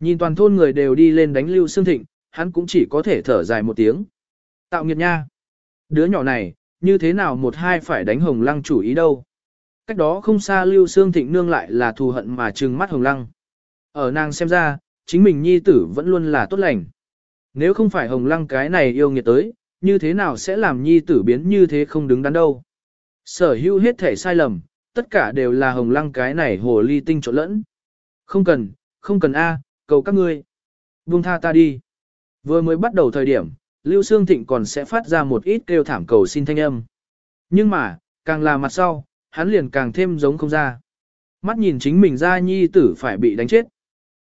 Nhìn toàn thôn người đều đi lên đánh lưu xương thịnh, hắn cũng chỉ có thể thở dài một tiếng. Tạo nghiệt nha. Đứa nhỏ này, như thế nào một hai phải đánh hồng lăng chủ ý đâu. Cách đó không xa lưu xương thịnh nương lại là thù hận mà trừng mắt hồng lăng. Ở nàng xem ra, chính mình nhi tử vẫn luôn là tốt lành. Nếu không phải hồng lăng cái này yêu nghiệt tới, như thế nào sẽ làm nhi tử biến như thế không đứng đắn đâu. Sở hữu hết thể sai lầm, tất cả đều là hồng lăng cái này hồ ly tinh trộn lẫn. Không cần, không cần A, cầu các ngươi. Buông tha ta đi. Vừa mới bắt đầu thời điểm, Lưu Sương Thịnh còn sẽ phát ra một ít kêu thảm cầu xin thanh âm. Nhưng mà, càng là mặt sau, hắn liền càng thêm giống không ra. Mắt nhìn chính mình ra nhi tử phải bị đánh chết.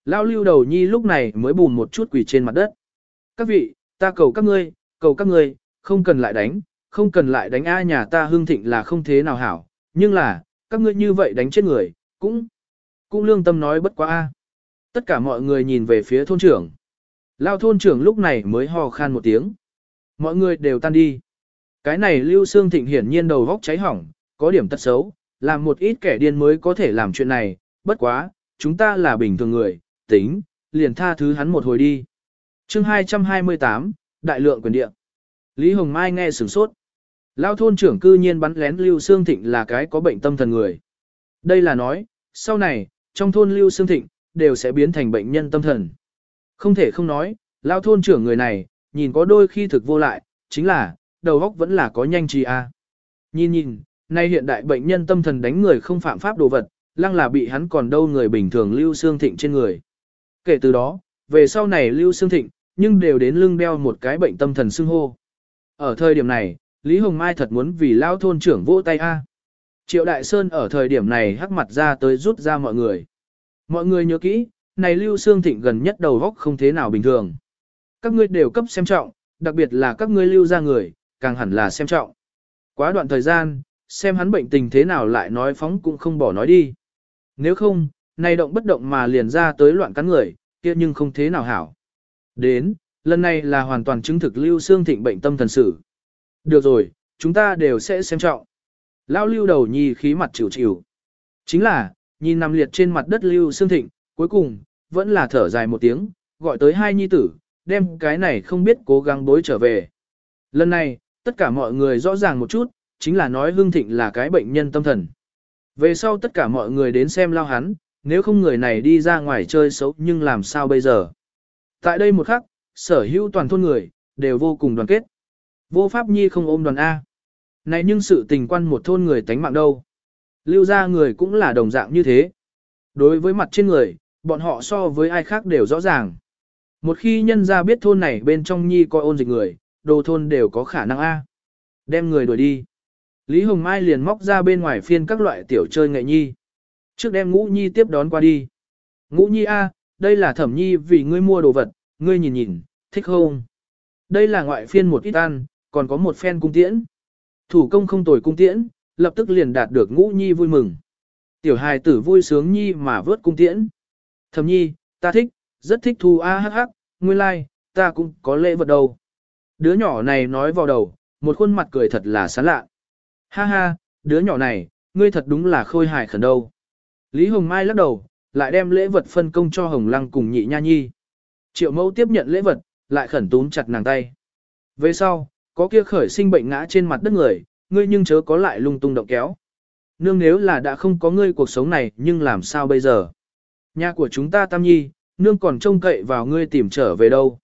Lao lưu đầu nhi lúc này mới bùn một chút quỷ trên mặt đất. Các vị, ta cầu các ngươi, cầu các ngươi, không cần lại đánh, không cần lại đánh ai nhà ta hương thịnh là không thế nào hảo, nhưng là, các ngươi như vậy đánh chết người, cũng, cũng lương tâm nói bất quá a. Tất cả mọi người nhìn về phía thôn trưởng. Lao thôn trưởng lúc này mới hò khan một tiếng. Mọi người đều tan đi. Cái này Lưu Sương Thịnh hiển nhiên đầu vóc cháy hỏng, có điểm tật xấu, làm một ít kẻ điên mới có thể làm chuyện này, bất quá, chúng ta là bình thường người, tính, liền tha thứ hắn một hồi đi. chương 228, Đại lượng quyền địa. Lý Hồng Mai nghe sửng sốt. Lao thôn trưởng cư nhiên bắn lén Lưu Sương Thịnh là cái có bệnh tâm thần người. Đây là nói, sau này, trong thôn Lưu Sương Thịnh, đều sẽ biến thành bệnh nhân tâm thần. Không thể không nói, Lao thôn trưởng người này, nhìn có đôi khi thực vô lại, chính là, đầu óc vẫn là có nhanh trì a. Nhìn nhìn, nay hiện đại bệnh nhân tâm thần đánh người không phạm pháp đồ vật, lăng là bị hắn còn đâu người bình thường Lưu Sương Thịnh trên người. Kể từ đó, về sau này Lưu Sương Thịnh, nhưng đều đến lưng đeo một cái bệnh tâm thần xưng hô. Ở thời điểm này, Lý Hồng Mai thật muốn vì lao thôn trưởng vỗ tay A. Triệu Đại Sơn ở thời điểm này hắc mặt ra tới rút ra mọi người. Mọi người nhớ kỹ, này Lưu Sương Thịnh gần nhất đầu góc không thế nào bình thường. Các ngươi đều cấp xem trọng, đặc biệt là các ngươi lưu ra người, càng hẳn là xem trọng. Quá đoạn thời gian, xem hắn bệnh tình thế nào lại nói phóng cũng không bỏ nói đi. Nếu không, nay động bất động mà liền ra tới loạn cắn người, kia nhưng không thế nào hảo. Đến, lần này là hoàn toàn chứng thực Lưu Sương Thịnh bệnh tâm thần sử. Được rồi, chúng ta đều sẽ xem trọng. Lao lưu đầu nhi khí mặt chịu chịu. Chính là, nhìn nằm liệt trên mặt đất Lưu Sương Thịnh, cuối cùng, vẫn là thở dài một tiếng, gọi tới hai nhi tử, đem cái này không biết cố gắng bối trở về. Lần này, tất cả mọi người rõ ràng một chút, chính là nói Hương Thịnh là cái bệnh nhân tâm thần. Về sau tất cả mọi người đến xem lao hắn, nếu không người này đi ra ngoài chơi xấu nhưng làm sao bây giờ. Tại đây một khắc, sở hữu toàn thôn người, đều vô cùng đoàn kết. Vô pháp nhi không ôm đoàn A. Này nhưng sự tình quan một thôn người tánh mạng đâu. Lưu ra người cũng là đồng dạng như thế. Đối với mặt trên người, bọn họ so với ai khác đều rõ ràng. Một khi nhân ra biết thôn này bên trong nhi coi ôn dịch người, đồ thôn đều có khả năng A. Đem người đuổi đi. Lý Hồng Mai liền móc ra bên ngoài phiên các loại tiểu chơi nghệ nhi. Trước đem ngũ nhi tiếp đón qua đi. Ngũ nhi A, đây là thẩm nhi vì ngươi mua đồ vật, ngươi nhìn nhìn, thích không? Đây là ngoại phiên một ít ăn, còn có một phen cung tiễn. Thủ công không tồi cung tiễn, lập tức liền đạt được ngũ nhi vui mừng. Tiểu hài tử vui sướng nhi mà vớt cung tiễn. Thẩm nhi, ta thích, rất thích thu a hắc hắc, nguyên lai, like, ta cũng có lễ vật đâu. Đứa nhỏ này nói vào đầu, một khuôn mặt cười thật là sán lạ. Ha ha, đứa nhỏ này, ngươi thật đúng là khôi hài khẩn đâu. Lý Hồng Mai lắc đầu, lại đem lễ vật phân công cho Hồng Lăng cùng nhị nha nhi. Triệu mẫu tiếp nhận lễ vật, lại khẩn túm chặt nàng tay. Về sau, có kia khởi sinh bệnh ngã trên mặt đất người, ngươi nhưng chớ có lại lung tung động kéo. Nương nếu là đã không có ngươi cuộc sống này nhưng làm sao bây giờ? Nhà của chúng ta Tam Nhi, nương còn trông cậy vào ngươi tìm trở về đâu.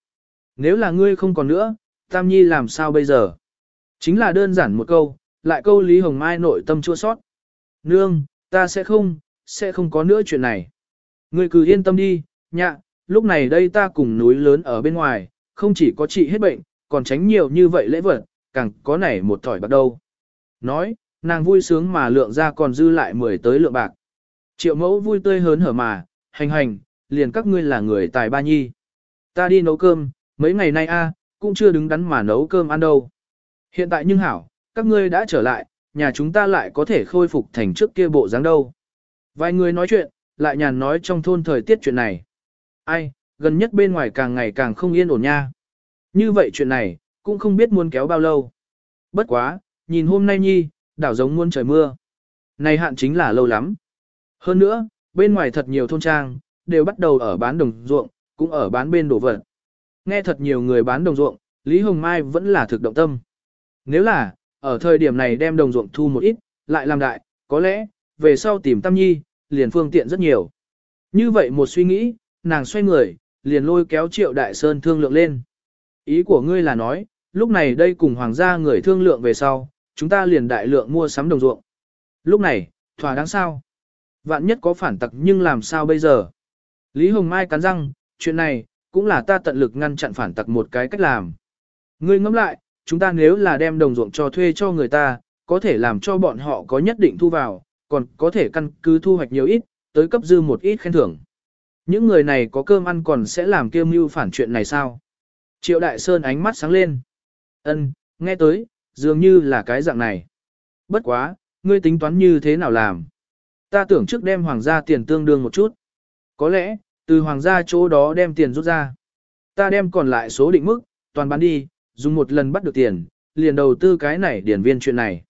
Nếu là ngươi không còn nữa, Tam Nhi làm sao bây giờ? Chính là đơn giản một câu, lại câu Lý Hồng Mai nội tâm chua sót. Nương, ta sẽ không, sẽ không có nữa chuyện này. Ngươi cứ yên tâm đi, nhạ, lúc này đây ta cùng núi lớn ở bên ngoài, không chỉ có trị hết bệnh, còn tránh nhiều như vậy lễ vật, càng có nảy một thỏi bạc đâu. Nói, nàng vui sướng mà lượng ra còn dư lại mười tới lượng bạc. Triệu mẫu vui tươi hớn hở mà, hành hành, liền các ngươi là người tài ba nhi. Ta đi nấu cơm, mấy ngày nay a cũng chưa đứng đắn mà nấu cơm ăn đâu. Hiện tại nhưng hảo, các ngươi đã trở lại, nhà chúng ta lại có thể khôi phục thành trước kia bộ dáng đâu. Vài người nói chuyện, lại nhàn nói trong thôn thời tiết chuyện này. Ai, gần nhất bên ngoài càng ngày càng không yên ổn nha. Như vậy chuyện này, cũng không biết muốn kéo bao lâu. Bất quá, nhìn hôm nay nhi, đảo giống muôn trời mưa. Này hạn chính là lâu lắm. Hơn nữa, bên ngoài thật nhiều thôn trang, đều bắt đầu ở bán đồng ruộng, cũng ở bán bên đồ vật. Nghe thật nhiều người bán đồng ruộng, Lý Hồng Mai vẫn là thực động tâm. Nếu là, ở thời điểm này đem đồng ruộng thu một ít, lại làm đại, có lẽ, về sau tìm Tam Nhi, liền phương tiện rất nhiều. Như vậy một suy nghĩ, nàng xoay người, liền lôi kéo Triệu Đại Sơn thương lượng lên. Ý của ngươi là nói, lúc này đây cùng hoàng gia người thương lượng về sau, chúng ta liền đại lượng mua sắm đồng ruộng. Lúc này, thỏa đáng sao? Vạn nhất có phản tặc nhưng làm sao bây giờ? Lý Hồng Mai cắn răng, chuyện này, cũng là ta tận lực ngăn chặn phản tặc một cái cách làm. Ngươi ngẫm lại, chúng ta nếu là đem đồng ruộng cho thuê cho người ta, có thể làm cho bọn họ có nhất định thu vào, còn có thể căn cứ thu hoạch nhiều ít, tới cấp dư một ít khen thưởng. Những người này có cơm ăn còn sẽ làm kiêm mưu phản chuyện này sao? Triệu Đại Sơn ánh mắt sáng lên. Ân, nghe tới, dường như là cái dạng này. Bất quá, ngươi tính toán như thế nào làm? Ta tưởng trước đem hoàng gia tiền tương đương một chút. Có lẽ, từ hoàng gia chỗ đó đem tiền rút ra. Ta đem còn lại số định mức, toàn bán đi, dùng một lần bắt được tiền, liền đầu tư cái này điển viên chuyện này.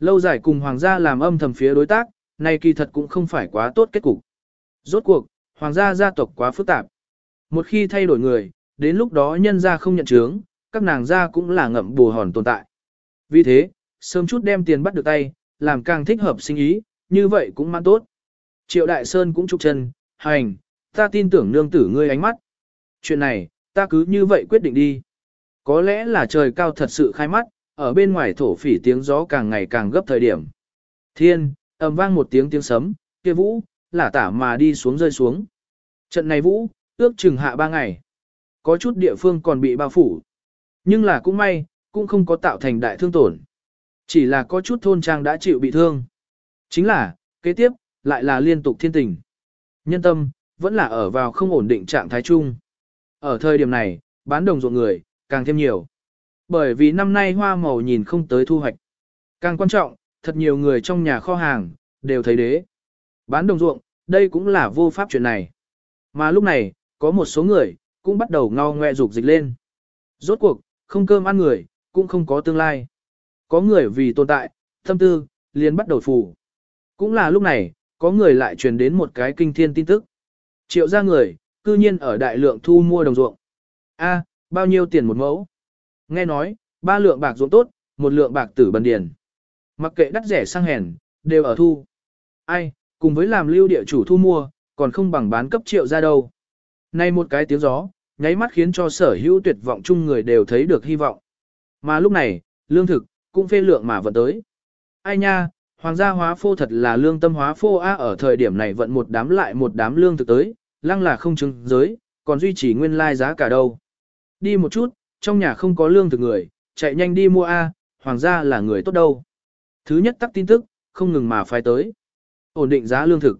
Lâu dài cùng hoàng gia làm âm thầm phía đối tác, này kỳ thật cũng không phải quá tốt kết cục. Rốt cuộc, hoàng gia gia tộc quá phức tạp. Một khi thay đổi người, đến lúc đó nhân gia không nhận chướng, các nàng gia cũng là ngậm bù hòn tồn tại. Vì thế, sớm chút đem tiền bắt được tay, làm càng thích hợp sinh ý, như vậy cũng mang tốt. Triệu Đại Sơn cũng trục chân, hành, ta tin tưởng nương tử ngươi ánh mắt. Chuyện này, ta cứ như vậy quyết định đi. Có lẽ là trời cao thật sự khai mắt, ở bên ngoài thổ phỉ tiếng gió càng ngày càng gấp thời điểm. Thiên, ầm vang một tiếng tiếng sấm, kia vũ, lả tả mà đi xuống rơi xuống. Trận này vũ, ước chừng hạ ba ngày. Có chút địa phương còn bị bao phủ. Nhưng là cũng may, cũng không có tạo thành đại thương tổn. Chỉ là có chút thôn trang đã chịu bị thương. Chính là, kế tiếp, lại là liên tục thiên tình. Nhân tâm, vẫn là ở vào không ổn định trạng thái chung. Ở thời điểm này, bán đồng ruộng người, càng thêm nhiều. Bởi vì năm nay hoa màu nhìn không tới thu hoạch. Càng quan trọng, thật nhiều người trong nhà kho hàng, đều thấy đế. Bán đồng ruộng, đây cũng là vô pháp chuyện này. Mà lúc này, có một số người, cũng bắt đầu ngao ngoe dục dịch lên. Rốt cuộc, không cơm ăn người, cũng không có tương lai. Có người vì tồn tại, tâm tư, liền bắt đầu phủ. Cũng là lúc này, có người lại truyền đến một cái kinh thiên tin tức. Triệu ra người, cư nhiên ở đại lượng thu mua đồng ruộng. A, bao nhiêu tiền một mẫu? Nghe nói, ba lượng bạc ruộng tốt, một lượng bạc tử bần điền. Mặc kệ đắt rẻ sang hèn, đều ở thu. Ai, cùng với làm lưu địa chủ thu mua, còn không bằng bán cấp triệu ra đâu. Nay một cái tiếng gió, nháy mắt khiến cho sở hữu tuyệt vọng chung người đều thấy được hy vọng. Mà lúc này, lương thực, cũng phê lượng mà vận tới. Ai nha, hoàng gia hóa phô thật là lương tâm hóa phô A ở thời điểm này vận một đám lại một đám lương thực tới, lăng là không chứng giới, còn duy trì nguyên lai giá cả đâu. Đi một chút, trong nhà không có lương thực người, chạy nhanh đi mua A, hoàng gia là người tốt đâu. Thứ nhất tắc tin tức, không ngừng mà phải tới. Ổn định giá lương thực.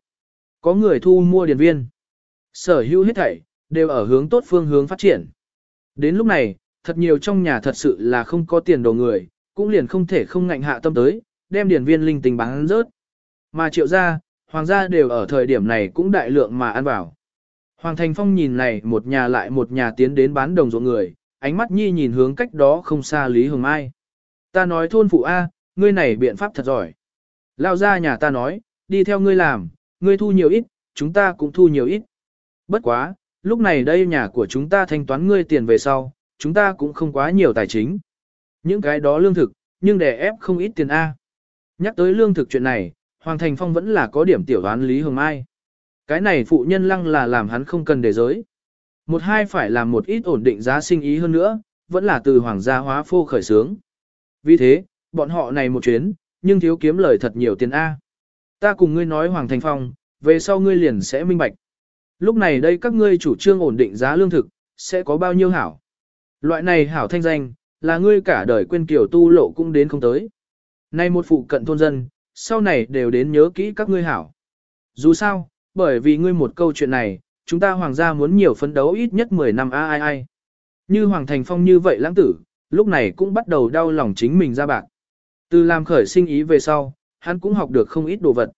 Có người thu mua điền viên. Sở hữu hết thảy, đều ở hướng tốt phương hướng phát triển. Đến lúc này, thật nhiều trong nhà thật sự là không có tiền đồ người, cũng liền không thể không ngạnh hạ tâm tới, đem điền viên linh tinh bán rớt. Mà triệu gia, hoàng gia đều ở thời điểm này cũng đại lượng mà ăn vào. Hoàng Thành Phong nhìn này một nhà lại một nhà tiến đến bán đồng ruộng người, ánh mắt nhi nhìn hướng cách đó không xa Lý Hồng Mai. Ta nói thôn phụ A, ngươi này biện pháp thật giỏi. Lao ra nhà ta nói, đi theo ngươi làm, ngươi thu nhiều ít, chúng ta cũng thu nhiều ít. Bất quá, lúc này đây nhà của chúng ta thanh toán ngươi tiền về sau, chúng ta cũng không quá nhiều tài chính. Những cái đó lương thực, nhưng để ép không ít tiền A. Nhắc tới lương thực chuyện này, Hoàng Thành Phong vẫn là có điểm tiểu đoán Lý Hồng Mai. Cái này phụ nhân lăng là làm hắn không cần để giới. Một hai phải làm một ít ổn định giá sinh ý hơn nữa, vẫn là từ hoàng gia hóa phô khởi sướng. Vì thế, bọn họ này một chuyến, nhưng thiếu kiếm lời thật nhiều tiền A. Ta cùng ngươi nói Hoàng Thành Phong, về sau ngươi liền sẽ minh bạch. Lúc này đây các ngươi chủ trương ổn định giá lương thực, sẽ có bao nhiêu hảo. Loại này hảo thanh danh, là ngươi cả đời quên kiểu tu lộ cũng đến không tới. Nay một phụ cận thôn dân, sau này đều đến nhớ kỹ các ngươi hảo. Dù sao, bởi vì ngươi một câu chuyện này, chúng ta hoàng gia muốn nhiều phấn đấu ít nhất 10 năm a ai ai. Như Hoàng Thành Phong như vậy lãng tử, lúc này cũng bắt đầu đau lòng chính mình ra bạc. Từ làm khởi sinh ý về sau, hắn cũng học được không ít đồ vật.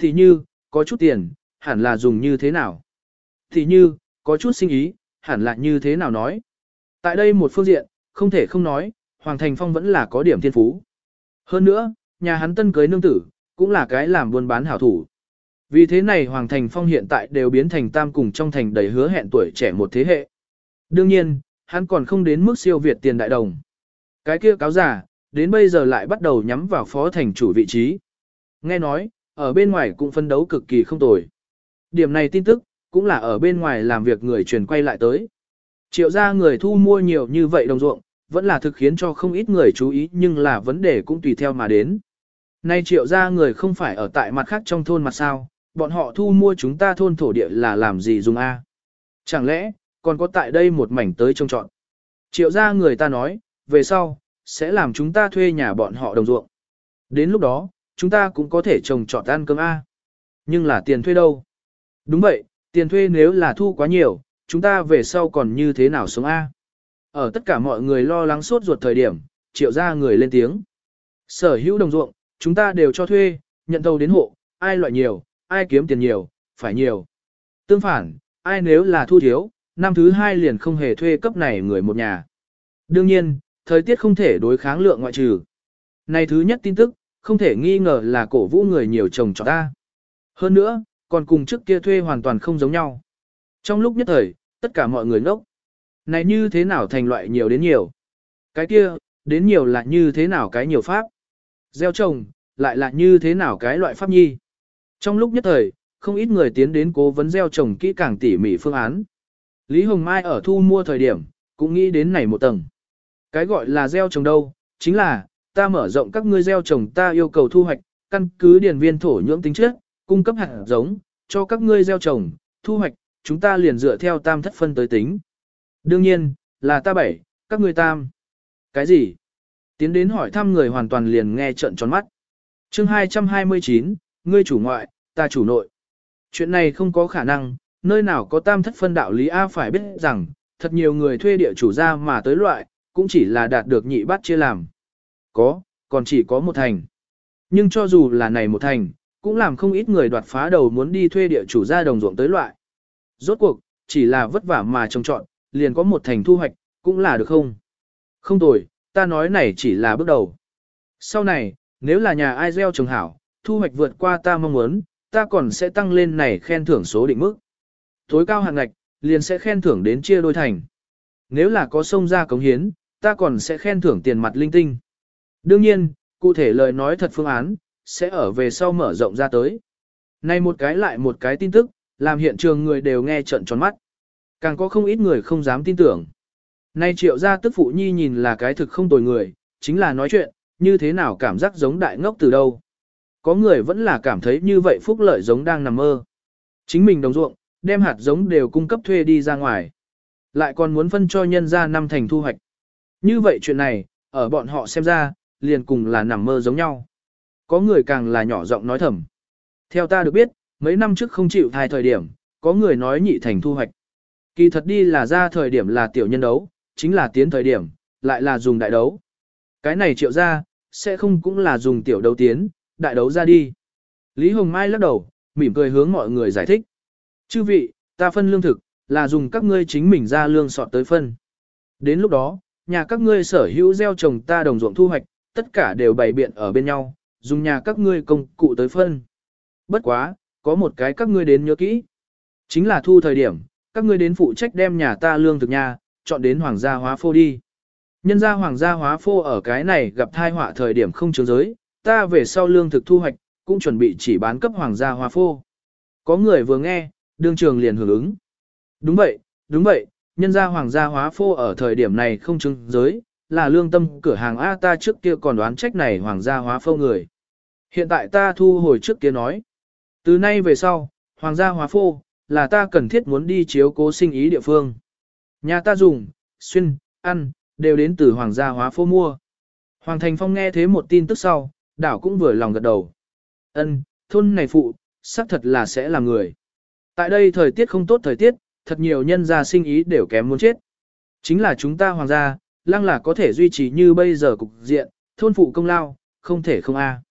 Thì như, có chút tiền, hẳn là dùng như thế nào? Thì như, có chút sinh ý, hẳn là như thế nào nói? Tại đây một phương diện, không thể không nói, Hoàng Thành Phong vẫn là có điểm thiên phú. Hơn nữa, nhà hắn tân cưới nương tử, cũng là cái làm buôn bán hảo thủ. Vì thế này Hoàng Thành Phong hiện tại đều biến thành tam cùng trong thành đầy hứa hẹn tuổi trẻ một thế hệ. Đương nhiên, hắn còn không đến mức siêu việt tiền đại đồng. Cái kia cáo giả, đến bây giờ lại bắt đầu nhắm vào phó thành chủ vị trí. Nghe nói, ở bên ngoài cũng phân đấu cực kỳ không tồi. Điểm này tin tức, cũng là ở bên ngoài làm việc người truyền quay lại tới. Triệu ra người thu mua nhiều như vậy đồng ruộng, vẫn là thực khiến cho không ít người chú ý nhưng là vấn đề cũng tùy theo mà đến. Nay triệu ra người không phải ở tại mặt khác trong thôn mặt sao, bọn họ thu mua chúng ta thôn thổ địa là làm gì dùng A. Chẳng lẽ, còn có tại đây một mảnh tới trông trọn. Triệu ra người ta nói, về sau, sẽ làm chúng ta thuê nhà bọn họ đồng ruộng. Đến lúc đó, chúng ta cũng có thể trồng trọt ăn cơm A. Nhưng là tiền thuê đâu? Đúng vậy, tiền thuê nếu là thu quá nhiều, chúng ta về sau còn như thế nào sống A? Ở tất cả mọi người lo lắng sốt ruột thời điểm, triệu ra người lên tiếng. Sở hữu đồng ruộng, chúng ta đều cho thuê, nhận thầu đến hộ, ai loại nhiều, ai kiếm tiền nhiều, phải nhiều. Tương phản, ai nếu là thu thiếu, năm thứ hai liền không hề thuê cấp này người một nhà. Đương nhiên, thời tiết không thể đối kháng lượng ngoại trừ. Này thứ nhất tin tức, không thể nghi ngờ là cổ vũ người nhiều chồng cho ta. Hơn nữa, còn cùng trước kia thuê hoàn toàn không giống nhau. Trong lúc nhất thời, tất cả mọi người ngốc. Này như thế nào thành loại nhiều đến nhiều? Cái kia, đến nhiều là như thế nào cái nhiều pháp? Gieo trồng, lại là như thế nào cái loại pháp nhi? Trong lúc nhất thời, không ít người tiến đến cố vấn gieo trồng kỹ càng tỉ mỉ phương án. Lý Hồng Mai ở thu mua thời điểm, cũng nghĩ đến này một tầng. Cái gọi là gieo trồng đâu, chính là, ta mở rộng các ngươi gieo trồng ta yêu cầu thu hoạch, căn cứ điển viên thổ nhưỡng tính chất, cung cấp hạt giống, cho các ngươi gieo trồng, thu hoạch, chúng ta liền dựa theo tam thất phân tới tính. Đương nhiên, là ta bảy, các ngươi tam. Cái gì? Tiến đến hỏi thăm người hoàn toàn liền nghe trận tròn mắt. chương 229, ngươi chủ ngoại, ta chủ nội. Chuyện này không có khả năng, nơi nào có tam thất phân đạo lý A phải biết rằng, thật nhiều người thuê địa chủ ra mà tới loại, cũng chỉ là đạt được nhị bát chia làm. Có, còn chỉ có một thành. Nhưng cho dù là này một thành, cũng làm không ít người đoạt phá đầu muốn đi thuê địa chủ ra đồng ruộng tới loại. Rốt cuộc, chỉ là vất vả mà trồng trọn, liền có một thành thu hoạch, cũng là được không? Không tồi, ta nói này chỉ là bước đầu. Sau này, nếu là nhà ai gieo trồng hảo, thu hoạch vượt qua ta mong muốn, ta còn sẽ tăng lên này khen thưởng số định mức. Tối cao hạng ngạch, liền sẽ khen thưởng đến chia đôi thành. Nếu là có sông ra cống hiến, ta còn sẽ khen thưởng tiền mặt linh tinh. Đương nhiên, cụ thể lời nói thật phương án, sẽ ở về sau mở rộng ra tới. Này một cái lại một cái tin tức, làm hiện trường người đều nghe trận tròn mắt. Càng có không ít người không dám tin tưởng. Nay triệu gia tức phụ nhi nhìn là cái thực không tồi người, chính là nói chuyện, như thế nào cảm giác giống đại ngốc từ đâu. Có người vẫn là cảm thấy như vậy phúc lợi giống đang nằm mơ. Chính mình đồng ruộng, đem hạt giống đều cung cấp thuê đi ra ngoài. Lại còn muốn phân cho nhân ra năm thành thu hoạch. Như vậy chuyện này, ở bọn họ xem ra, liền cùng là nằm mơ giống nhau. Có người càng là nhỏ giọng nói thầm. Theo ta được biết, mấy năm trước không chịu thai thời điểm, có người nói nhị thành thu hoạch. Kỳ thật đi là ra thời điểm là tiểu nhân đấu, chính là tiến thời điểm, lại là dùng đại đấu. Cái này triệu ra, sẽ không cũng là dùng tiểu đấu tiến, đại đấu ra đi. Lý Hồng Mai lắc đầu, mỉm cười hướng mọi người giải thích. Chư vị, ta phân lương thực, là dùng các ngươi chính mình ra lương sọt tới phân. Đến lúc đó, nhà các ngươi sở hữu gieo trồng ta đồng ruộng thu hoạch, tất cả đều bày biện ở bên nhau, dùng nhà các ngươi công cụ tới phân. Bất quá, có một cái các ngươi đến nhớ kỹ. Chính là thu thời điểm, các ngươi đến phụ trách đem nhà ta lương thực nhà, chọn đến hoàng gia hóa phô đi. Nhân gia hoàng gia hóa phô ở cái này gặp thai họa thời điểm không chứng giới, ta về sau lương thực thu hoạch, cũng chuẩn bị chỉ bán cấp hoàng gia hoa phô. Có người vừa nghe, đương trường liền hưởng ứng. Đúng vậy, đúng vậy, nhân gia hoàng gia hóa phô ở thời điểm này không chứng giới, là lương tâm cửa hàng A ta trước kia còn đoán trách này hoàng gia hóa phô người. Hiện tại ta thu hồi trước kia nói. Từ nay về sau, hoàng gia hóa phô, là ta cần thiết muốn đi chiếu cố sinh ý địa phương. Nhà ta dùng, xuyên, ăn, đều đến từ hoàng gia hóa phô mua. Hoàng Thành Phong nghe thế một tin tức sau, đảo cũng vừa lòng gật đầu. Ân, thôn này phụ, xác thật là sẽ là người. Tại đây thời tiết không tốt thời tiết, thật nhiều nhân gia sinh ý đều kém muốn chết. Chính là chúng ta hoàng gia, lăng là có thể duy trì như bây giờ cục diện, thôn phụ công lao, không thể không a. À.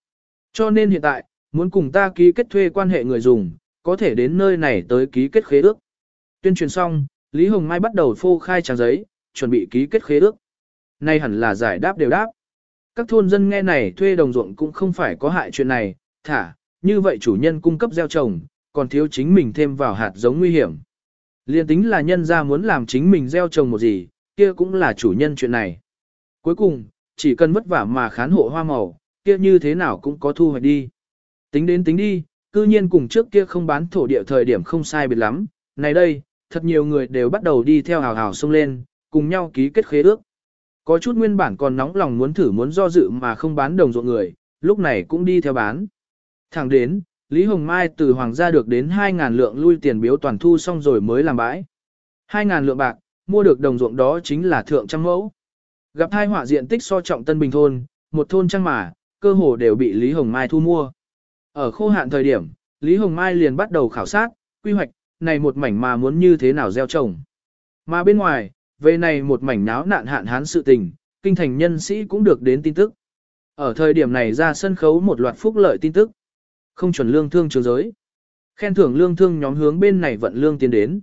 Cho nên hiện tại, muốn cùng ta ký kết thuê quan hệ người dùng, có thể đến nơi này tới ký kết khế ước. Tuyên truyền xong, Lý Hồng Mai bắt đầu phô khai trang giấy, chuẩn bị ký kết khế ước. Nay hẳn là giải đáp đều đáp các thôn dân nghe này thuê đồng ruộng cũng không phải có hại chuyện này, thả, như vậy chủ nhân cung cấp gieo trồng, còn thiếu chính mình thêm vào hạt giống nguy hiểm. Liên tính là nhân ra muốn làm chính mình gieo trồng một gì, kia cũng là chủ nhân chuyện này. Cuối cùng, chỉ cần vất vả mà khán hộ hoa màu, kia như thế nào cũng có thu hoạch đi. Tính đến tính đi, cư nhiên cùng trước kia không bán thổ địa thời điểm không sai biệt lắm, này đây, thật nhiều người đều bắt đầu đi theo hào hào sông lên, cùng nhau ký kết khế ước. Có chút nguyên bản còn nóng lòng muốn thử muốn do dự mà không bán đồng ruộng người, lúc này cũng đi theo bán. Thẳng đến, Lý Hồng Mai từ hoàng gia được đến 2.000 lượng lui tiền biếu toàn thu xong rồi mới làm bãi. 2.000 lượng bạc, mua được đồng ruộng đó chính là thượng trăm mẫu. Gặp hai họa diện tích so trọng Tân Bình thôn, một thôn trăng mà, cơ hồ đều bị Lý Hồng Mai thu mua. Ở khô hạn thời điểm, Lý Hồng Mai liền bắt đầu khảo sát, quy hoạch, này một mảnh mà muốn như thế nào gieo trồng. Mà bên ngoài, về này một mảnh náo nạn hạn hán sự tình, kinh thành nhân sĩ cũng được đến tin tức. Ở thời điểm này ra sân khấu một loạt phúc lợi tin tức. Không chuẩn lương thương trường giới. Khen thưởng lương thương nhóm hướng bên này vận lương tiến đến.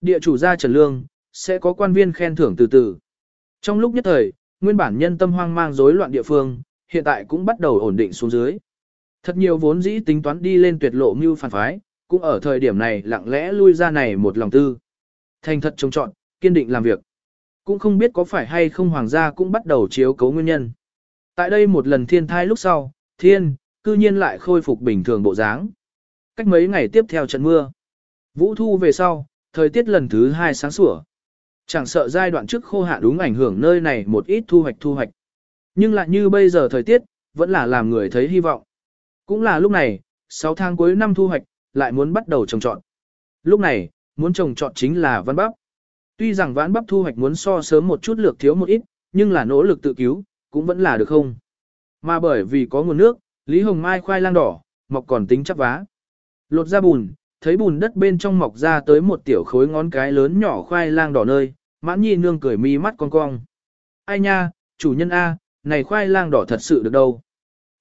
Địa chủ gia trần lương, sẽ có quan viên khen thưởng từ từ. Trong lúc nhất thời, nguyên bản nhân tâm hoang mang rối loạn địa phương, hiện tại cũng bắt đầu ổn định xuống dưới. Thật nhiều vốn dĩ tính toán đi lên tuyệt lộ mưu phản phái, cũng ở thời điểm này lặng lẽ lui ra này một lòng tư. Thành thật trông trọn, kiên định làm việc. Cũng không biết có phải hay không hoàng gia cũng bắt đầu chiếu cấu nguyên nhân. Tại đây một lần thiên thai lúc sau, thiên, cư nhiên lại khôi phục bình thường bộ dáng. Cách mấy ngày tiếp theo trận mưa. Vũ thu về sau, thời tiết lần thứ hai sáng sủa. Chẳng sợ giai đoạn trước khô hạn đúng ảnh hưởng nơi này một ít thu hoạch thu hoạch. Nhưng lại như bây giờ thời tiết, vẫn là làm người thấy hy vọng. Cũng là lúc này, 6 tháng cuối năm thu hoạch, lại muốn bắt đầu trồng trọt. Lúc này, muốn trồng trọt chính là văn bắp. Tuy rằng vãn bắp thu hoạch muốn so sớm một chút lược thiếu một ít, nhưng là nỗ lực tự cứu, cũng vẫn là được không. Mà bởi vì có nguồn nước, Lý Hồng Mai khoai lang đỏ, mọc còn tính chắp vá. Lột ra bùn, thấy bùn đất bên trong mọc ra tới một tiểu khối ngón cái lớn nhỏ khoai lang đỏ nơi, mãn nhi nương cười mi mắt con cong. Ai nha, chủ nhân A, này khoai lang đỏ thật sự được đâu.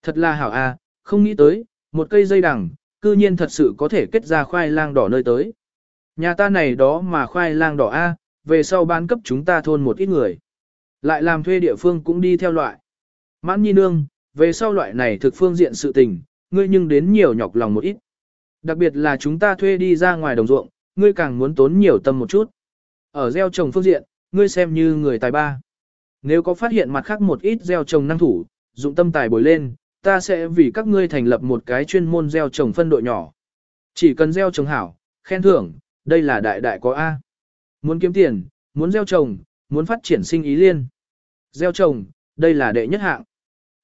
Thật là hảo A, không nghĩ tới, một cây dây đằng, cư nhiên thật sự có thể kết ra khoai lang đỏ nơi tới. Nhà ta này đó mà khoai lang đỏ A, về sau bán cấp chúng ta thôn một ít người. Lại làm thuê địa phương cũng đi theo loại. Mãn nhi nương, về sau loại này thực phương diện sự tình, ngươi nhưng đến nhiều nhọc lòng một ít. Đặc biệt là chúng ta thuê đi ra ngoài đồng ruộng, ngươi càng muốn tốn nhiều tâm một chút. Ở gieo trồng phương diện, ngươi xem như người tài ba. Nếu có phát hiện mặt khác một ít gieo trồng năng thủ, dụng tâm tài bồi lên, ta sẽ vì các ngươi thành lập một cái chuyên môn gieo trồng phân đội nhỏ. Chỉ cần gieo trồng hảo, khen thưởng, đây là đại đại có A. Muốn kiếm tiền, muốn gieo trồng, muốn phát triển sinh ý liên. Gieo trồng, đây là đệ nhất hạng.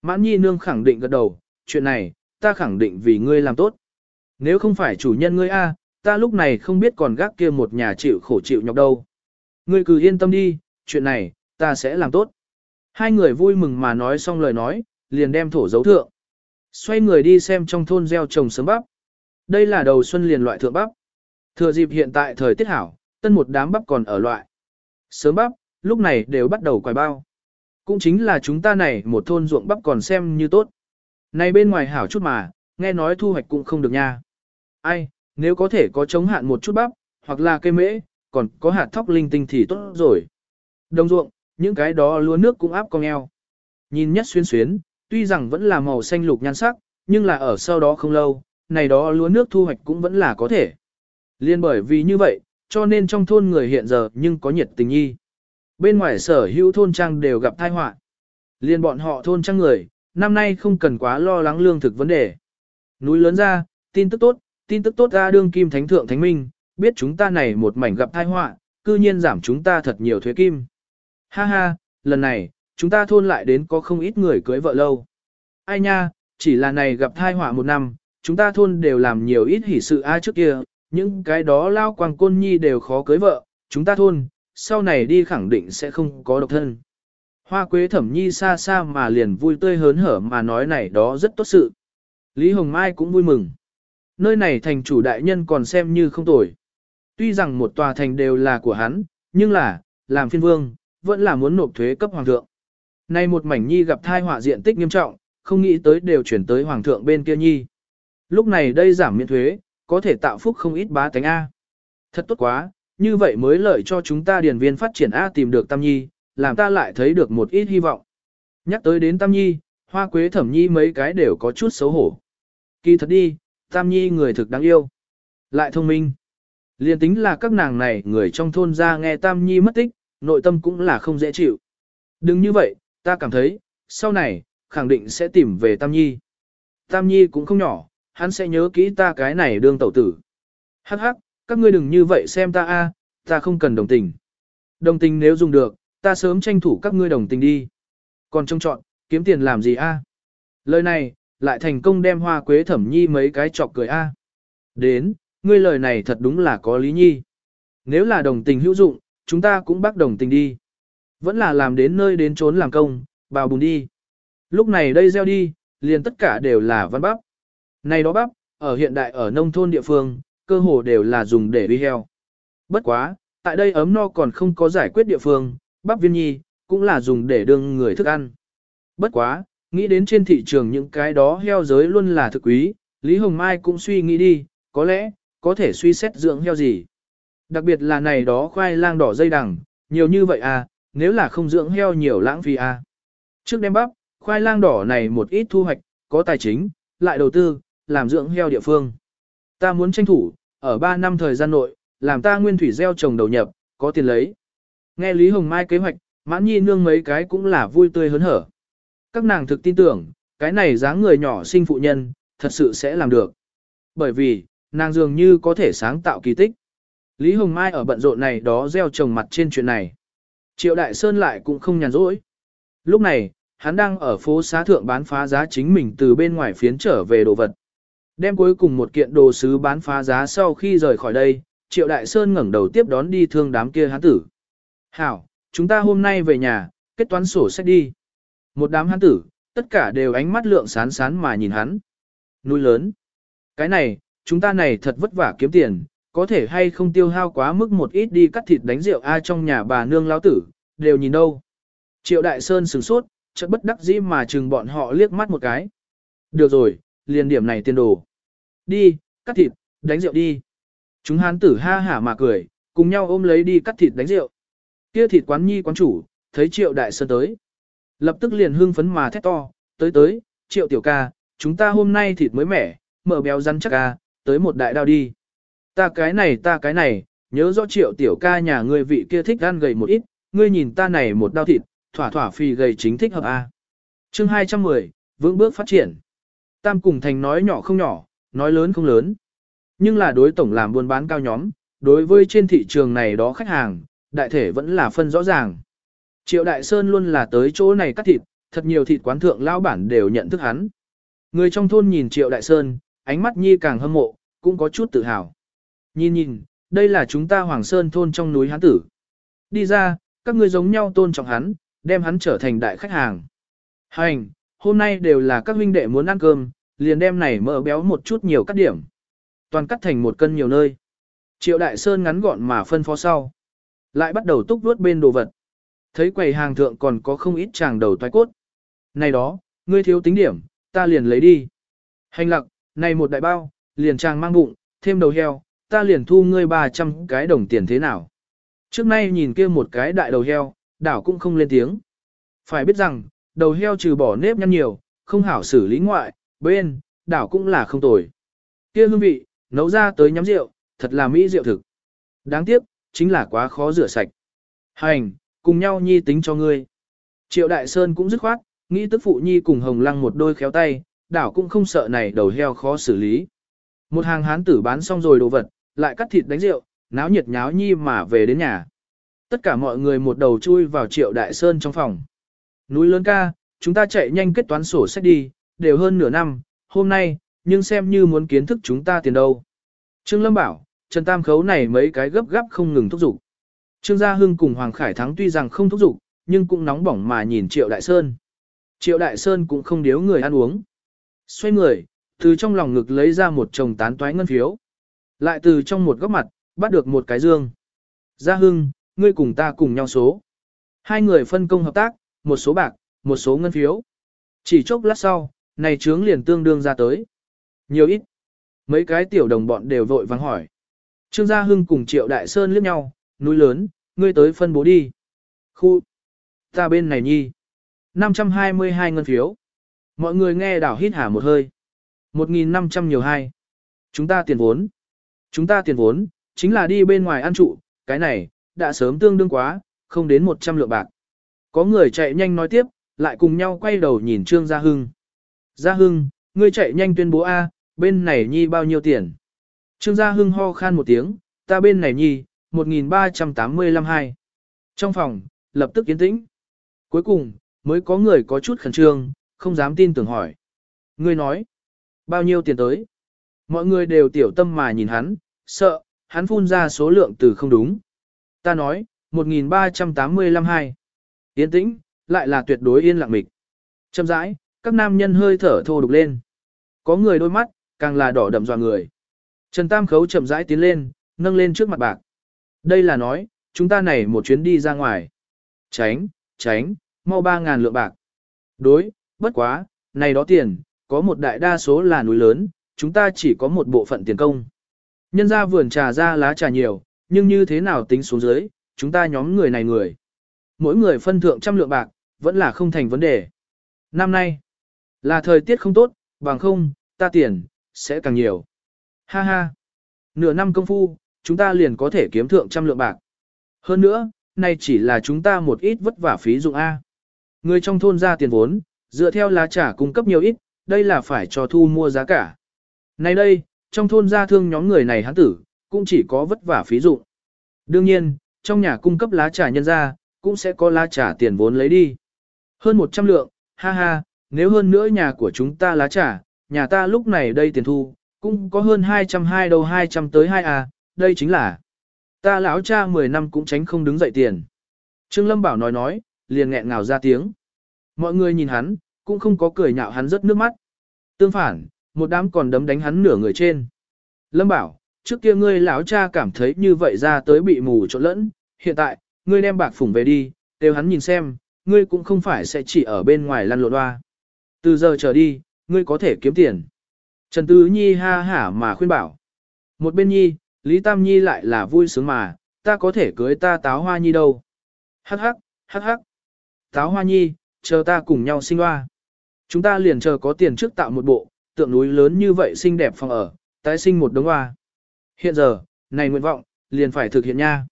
Mãn nhi nương khẳng định gật đầu, chuyện này, ta khẳng định vì ngươi làm tốt. Nếu không phải chủ nhân ngươi A, ta lúc này không biết còn gác kia một nhà chịu khổ chịu nhọc đâu. Ngươi cứ yên tâm đi, chuyện này, ta sẽ làm tốt. Hai người vui mừng mà nói xong lời nói, liền đem thổ dấu thượng. Xoay người đi xem trong thôn gieo trồng sớm bắp. Đây là đầu xuân liền loại thượng bắp. Thừa dịp hiện tại thời tiết hảo, tân một đám bắp còn ở loại. Sớm bắp, lúc này đều bắt đầu quài bao. Cũng chính là chúng ta này một thôn ruộng bắp còn xem như tốt. Này bên ngoài hảo chút mà, nghe nói thu hoạch cũng không được nha. Ai, nếu có thể có chống hạn một chút bắp, hoặc là cây mễ, còn có hạt thóc linh tinh thì tốt rồi. Đồng ruộng, những cái đó lúa nước cũng áp con eo. Nhìn nhất xuyên xuyến, tuy rằng vẫn là màu xanh lục nhan sắc, nhưng là ở sau đó không lâu, này đó lúa nước thu hoạch cũng vẫn là có thể. Liên bởi vì như vậy, cho nên trong thôn người hiện giờ nhưng có nhiệt tình nhi. Bên ngoài sở hữu thôn trang đều gặp tai họa. Liên bọn họ thôn trang người, năm nay không cần quá lo lắng lương thực vấn đề. Núi lớn ra, tin tức tốt, tin tức tốt ra đương kim thánh thượng thánh minh, biết chúng ta này một mảnh gặp tai họa, cư nhiên giảm chúng ta thật nhiều thuế kim. Ha ha, lần này, chúng ta thôn lại đến có không ít người cưới vợ lâu. Ai nha, chỉ là này gặp tai họa một năm, chúng ta thôn đều làm nhiều ít hỷ sự ai trước kia, những cái đó lao quang côn nhi đều khó cưới vợ, chúng ta thôn, sau này đi khẳng định sẽ không có độc thân. Hoa quế thẩm nhi xa xa mà liền vui tươi hớn hở mà nói này đó rất tốt sự. Lý Hồng Mai cũng vui mừng. Nơi này thành chủ đại nhân còn xem như không tồi. Tuy rằng một tòa thành đều là của hắn, nhưng là, làm phiên vương, vẫn là muốn nộp thuế cấp hoàng thượng. Nay một mảnh nhi gặp thai họa diện tích nghiêm trọng, không nghĩ tới đều chuyển tới hoàng thượng bên kia nhi. Lúc này đây giảm miễn thuế, có thể tạo phúc không ít bá tánh A. Thật tốt quá, như vậy mới lợi cho chúng ta điền viên phát triển A tìm được Tam Nhi, làm ta lại thấy được một ít hy vọng. Nhắc tới đến Tam Nhi, Hoa Quế Thẩm Nhi mấy cái đều có chút xấu hổ. Kỳ thật đi, Tam Nhi người thực đáng yêu. Lại thông minh. Liên tính là các nàng này người trong thôn ra nghe Tam Nhi mất tích, nội tâm cũng là không dễ chịu. Đừng như vậy, ta cảm thấy, sau này, khẳng định sẽ tìm về Tam Nhi. Tam Nhi cũng không nhỏ, hắn sẽ nhớ kỹ ta cái này đương tẩu tử. Hắc hắc, các ngươi đừng như vậy xem ta a, à, ta không cần đồng tình. Đồng tình nếu dùng được, ta sớm tranh thủ các ngươi đồng tình đi. Còn trông chọn, kiếm tiền làm gì a? À? Lời này, lại thành công đem hoa quế thẩm nhi mấy cái chọc cười a. À? Đến, ngươi lời này thật đúng là có lý nhi. Nếu là đồng tình hữu dụng, chúng ta cũng bắt đồng tình đi. Vẫn là làm đến nơi đến trốn làm công, bào bùn đi. Lúc này đây gieo đi, liền tất cả đều là văn bắp. Này đó bắp, ở hiện đại ở nông thôn địa phương, cơ hồ đều là dùng để đi heo. Bất quá, tại đây ấm no còn không có giải quyết địa phương, bắp viên nhi, cũng là dùng để đương người thức ăn. Bất quá, nghĩ đến trên thị trường những cái đó heo giới luôn là thực quý, Lý Hồng Mai cũng suy nghĩ đi, có lẽ, có thể suy xét dưỡng heo gì. Đặc biệt là này đó khoai lang đỏ dây đằng, nhiều như vậy à, nếu là không dưỡng heo nhiều lãng phí à. Trước đem bắp, khoai lang đỏ này một ít thu hoạch, có tài chính, lại đầu tư, làm dưỡng heo địa phương. Ta muốn tranh thủ, ở 3 năm thời gian nội, làm ta nguyên thủy gieo trồng đầu nhập, có tiền lấy. Nghe Lý Hồng Mai kế hoạch, mãn nhi nương mấy cái cũng là vui tươi hớn hở. Các nàng thực tin tưởng, cái này dáng người nhỏ sinh phụ nhân, thật sự sẽ làm được. Bởi vì, nàng dường như có thể sáng tạo kỳ tích. Lý Hồng Mai ở bận rộn này đó gieo trồng mặt trên chuyện này. Triệu Đại Sơn lại cũng không nhàn rỗi. Lúc này, hắn đang ở phố xá thượng bán phá giá chính mình từ bên ngoài phiến trở về đồ vật. Đem cuối cùng một kiện đồ sứ bán phá giá sau khi rời khỏi đây, Triệu Đại Sơn ngẩng đầu tiếp đón đi thương đám kia hán tử. Hảo, chúng ta hôm nay về nhà, kết toán sổ sách đi. Một đám hán tử, tất cả đều ánh mắt lượng sán sán mà nhìn hắn. Núi lớn. Cái này, chúng ta này thật vất vả kiếm tiền, có thể hay không tiêu hao quá mức một ít đi cắt thịt đánh rượu ai trong nhà bà nương lão tử, đều nhìn đâu. Triệu Đại Sơn sửng sốt, chợt bất đắc dĩ mà chừng bọn họ liếc mắt một cái. Được rồi, liền điểm này tiền đồ. Đi, cắt thịt, đánh rượu đi. Chúng hán tử ha hả mà cười, cùng nhau ôm lấy đi cắt thịt đánh rượu. Kia thịt quán nhi quán chủ, thấy Triệu Đại Sơn tới. Lập tức liền hưng phấn mà thét to, tới tới, Triệu Tiểu ca, chúng ta hôm nay thịt mới mẻ, mở béo rắn chắc ca, tới một đại đao đi. Ta cái này ta cái này, nhớ rõ Triệu Tiểu ca nhà ngươi vị kia thích ăn gầy một ít, ngươi nhìn ta này một đao thịt, thỏa thỏa phì gầy chính thích hợp A. chương 210, vững bước phát triển. Tam cùng thành nói nhỏ không nhỏ, nói lớn không lớn. Nhưng là đối tổng làm buôn bán cao nhóm, đối với trên thị trường này đó khách hàng, đại thể vẫn là phân rõ ràng. Triệu Đại Sơn luôn là tới chỗ này cắt thịt, thật nhiều thịt quán thượng lao bản đều nhận thức hắn. Người trong thôn nhìn Triệu Đại Sơn, ánh mắt nhi càng hâm mộ, cũng có chút tự hào. Nhìn nhìn, đây là chúng ta Hoàng Sơn thôn trong núi Hán Tử. Đi ra, các ngươi giống nhau tôn trọng hắn, đem hắn trở thành đại khách hàng. Hành, hôm nay đều là các huynh đệ muốn ăn cơm, liền đem này mỡ béo một chút nhiều cắt điểm. Toàn cắt thành một cân nhiều nơi. Triệu Đại Sơn ngắn gọn mà phân phó sau. Lại bắt đầu túc vuốt bên đồ vật. Thấy quầy hàng thượng còn có không ít chàng đầu toái cốt. Này đó, ngươi thiếu tính điểm, ta liền lấy đi. Hành lặc, này một đại bao, liền chàng mang bụng, thêm đầu heo, ta liền thu ngươi 300 cái đồng tiền thế nào. Trước nay nhìn kia một cái đại đầu heo, đảo cũng không lên tiếng. Phải biết rằng, đầu heo trừ bỏ nếp nhăn nhiều, không hảo xử lý ngoại, bên, đảo cũng là không tồi. Kia hương vị, nấu ra tới nhắm rượu, thật là mỹ rượu thực. Đáng tiếc, chính là quá khó rửa sạch. Hành, cùng nhau nhi tính cho ngươi. Triệu Đại Sơn cũng dứt khoát, nghĩ tức phụ nhi cùng Hồng Lăng một đôi khéo tay, đảo cũng không sợ này đầu heo khó xử lý. Một hàng hán tử bán xong rồi đồ vật, lại cắt thịt đánh rượu, náo nhiệt nháo nhi mà về đến nhà. Tất cả mọi người một đầu chui vào Triệu Đại Sơn trong phòng. Núi lớn ca, chúng ta chạy nhanh kết toán sổ sách đi, đều hơn nửa năm, hôm nay, nhưng xem như muốn kiến thức chúng ta tiền đâu. Trương Lâm bảo, Trần Tam Khấu này mấy cái gấp gáp không ngừng thúc giục. Trương Gia Hưng cùng Hoàng Khải Thắng tuy rằng không thúc giục, nhưng cũng nóng bỏng mà nhìn Triệu Đại Sơn. Triệu Đại Sơn cũng không điếu người ăn uống. Xoay người, từ trong lòng ngực lấy ra một chồng tán toái ngân phiếu. Lại từ trong một góc mặt, bắt được một cái dương. Gia Hưng, ngươi cùng ta cùng nhau số. Hai người phân công hợp tác, một số bạc, một số ngân phiếu. Chỉ chốc lát sau, này trướng liền tương đương ra tới. Nhiều ít. Mấy cái tiểu đồng bọn đều vội vắng hỏi. Trương Gia Hưng cùng Triệu Đại Sơn liếc nhau, núi lớn, ngươi tới phân bố đi. Khu. Ta bên này nhi. 522 ngân phiếu. Mọi người nghe đảo hít hả một hơi. 1.500 nhiều hai. Chúng ta tiền vốn. Chúng ta tiền vốn, chính là đi bên ngoài ăn trụ, cái này, đã sớm tương đương quá, không đến 100 lượng bạc. Có người chạy nhanh nói tiếp, lại cùng nhau quay đầu nhìn Trương Gia Hưng. Gia Hưng, ngươi chạy nhanh tuyên bố A, bên này nhi bao nhiêu tiền? Trương Gia Hưng ho khan một tiếng, ta bên này nhi, 1.385 hai. Trong phòng, lập tức yên tĩnh. Cuối cùng, mới có người có chút khẩn trương, không dám tin tưởng hỏi. Ngươi nói, bao nhiêu tiền tới? Mọi người đều tiểu tâm mà nhìn hắn, sợ, hắn phun ra số lượng từ không đúng. Ta nói, 1.385 hai. Yên tĩnh, lại là tuyệt đối yên lặng mịch. Châm rãi, các nam nhân hơi thở thô đục lên. Có người đôi mắt, càng là đỏ đậm dò người. Trần Tam Khấu chậm rãi tiến lên, nâng lên trước mặt bạc. Đây là nói, chúng ta này một chuyến đi ra ngoài. Tránh, tránh, mau ba ngàn lượng bạc. Đối, bất quá, này đó tiền, có một đại đa số là núi lớn, chúng ta chỉ có một bộ phận tiền công. Nhân ra vườn trà ra lá trà nhiều, nhưng như thế nào tính xuống dưới, chúng ta nhóm người này người. Mỗi người phân thượng trăm lượng bạc, vẫn là không thành vấn đề. Năm nay, là thời tiết không tốt, bằng không, ta tiền, sẽ càng nhiều. Ha ha, nửa năm công phu, chúng ta liền có thể kiếm thượng trăm lượng bạc. Hơn nữa, nay chỉ là chúng ta một ít vất vả phí dụng A. Người trong thôn ra tiền vốn, dựa theo lá trả cung cấp nhiều ít, đây là phải cho thu mua giá cả. Này đây, trong thôn gia thương nhóm người này hắn tử, cũng chỉ có vất vả phí dụng. Đương nhiên, trong nhà cung cấp lá trà nhân ra, cũng sẽ có lá trà tiền vốn lấy đi. Hơn 100 lượng, ha ha, nếu hơn nữa nhà của chúng ta lá trà, nhà ta lúc này đây tiền thu, cũng có hơn 220 đâu 200 tới 2 a à, đây chính là ta lão cha 10 năm cũng tránh không đứng dậy tiền. Trương Lâm Bảo nói nói, liền nghẹn ngào ra tiếng. Mọi người nhìn hắn, cũng không có cười nhạo hắn rất nước mắt. Tương phản, một đám còn đấm đánh hắn nửa người trên. Lâm Bảo, trước kia ngươi lão cha cảm thấy như vậy ra tới bị mù trộn lẫn, hiện tại, ngươi đem bạc phủng về đi, đều hắn nhìn xem, ngươi cũng không phải sẽ chỉ ở bên ngoài lăn lộn hoa. Từ giờ trở đi, ngươi có thể kiếm tiền. Trần Tứ Nhi ha hả mà khuyên bảo. Một bên Nhi, Lý Tam Nhi lại là vui sướng mà, ta có thể cưới ta táo hoa nhi đâu. Hắc hắc, hắc hắc. Táo hoa nhi, chờ ta cùng nhau sinh hoa. Chúng ta liền chờ có tiền trước tạo một bộ, tượng núi lớn như vậy xinh đẹp phòng ở, tái sinh một đống hoa. Hiện giờ, này nguyện vọng, liền phải thực hiện nha.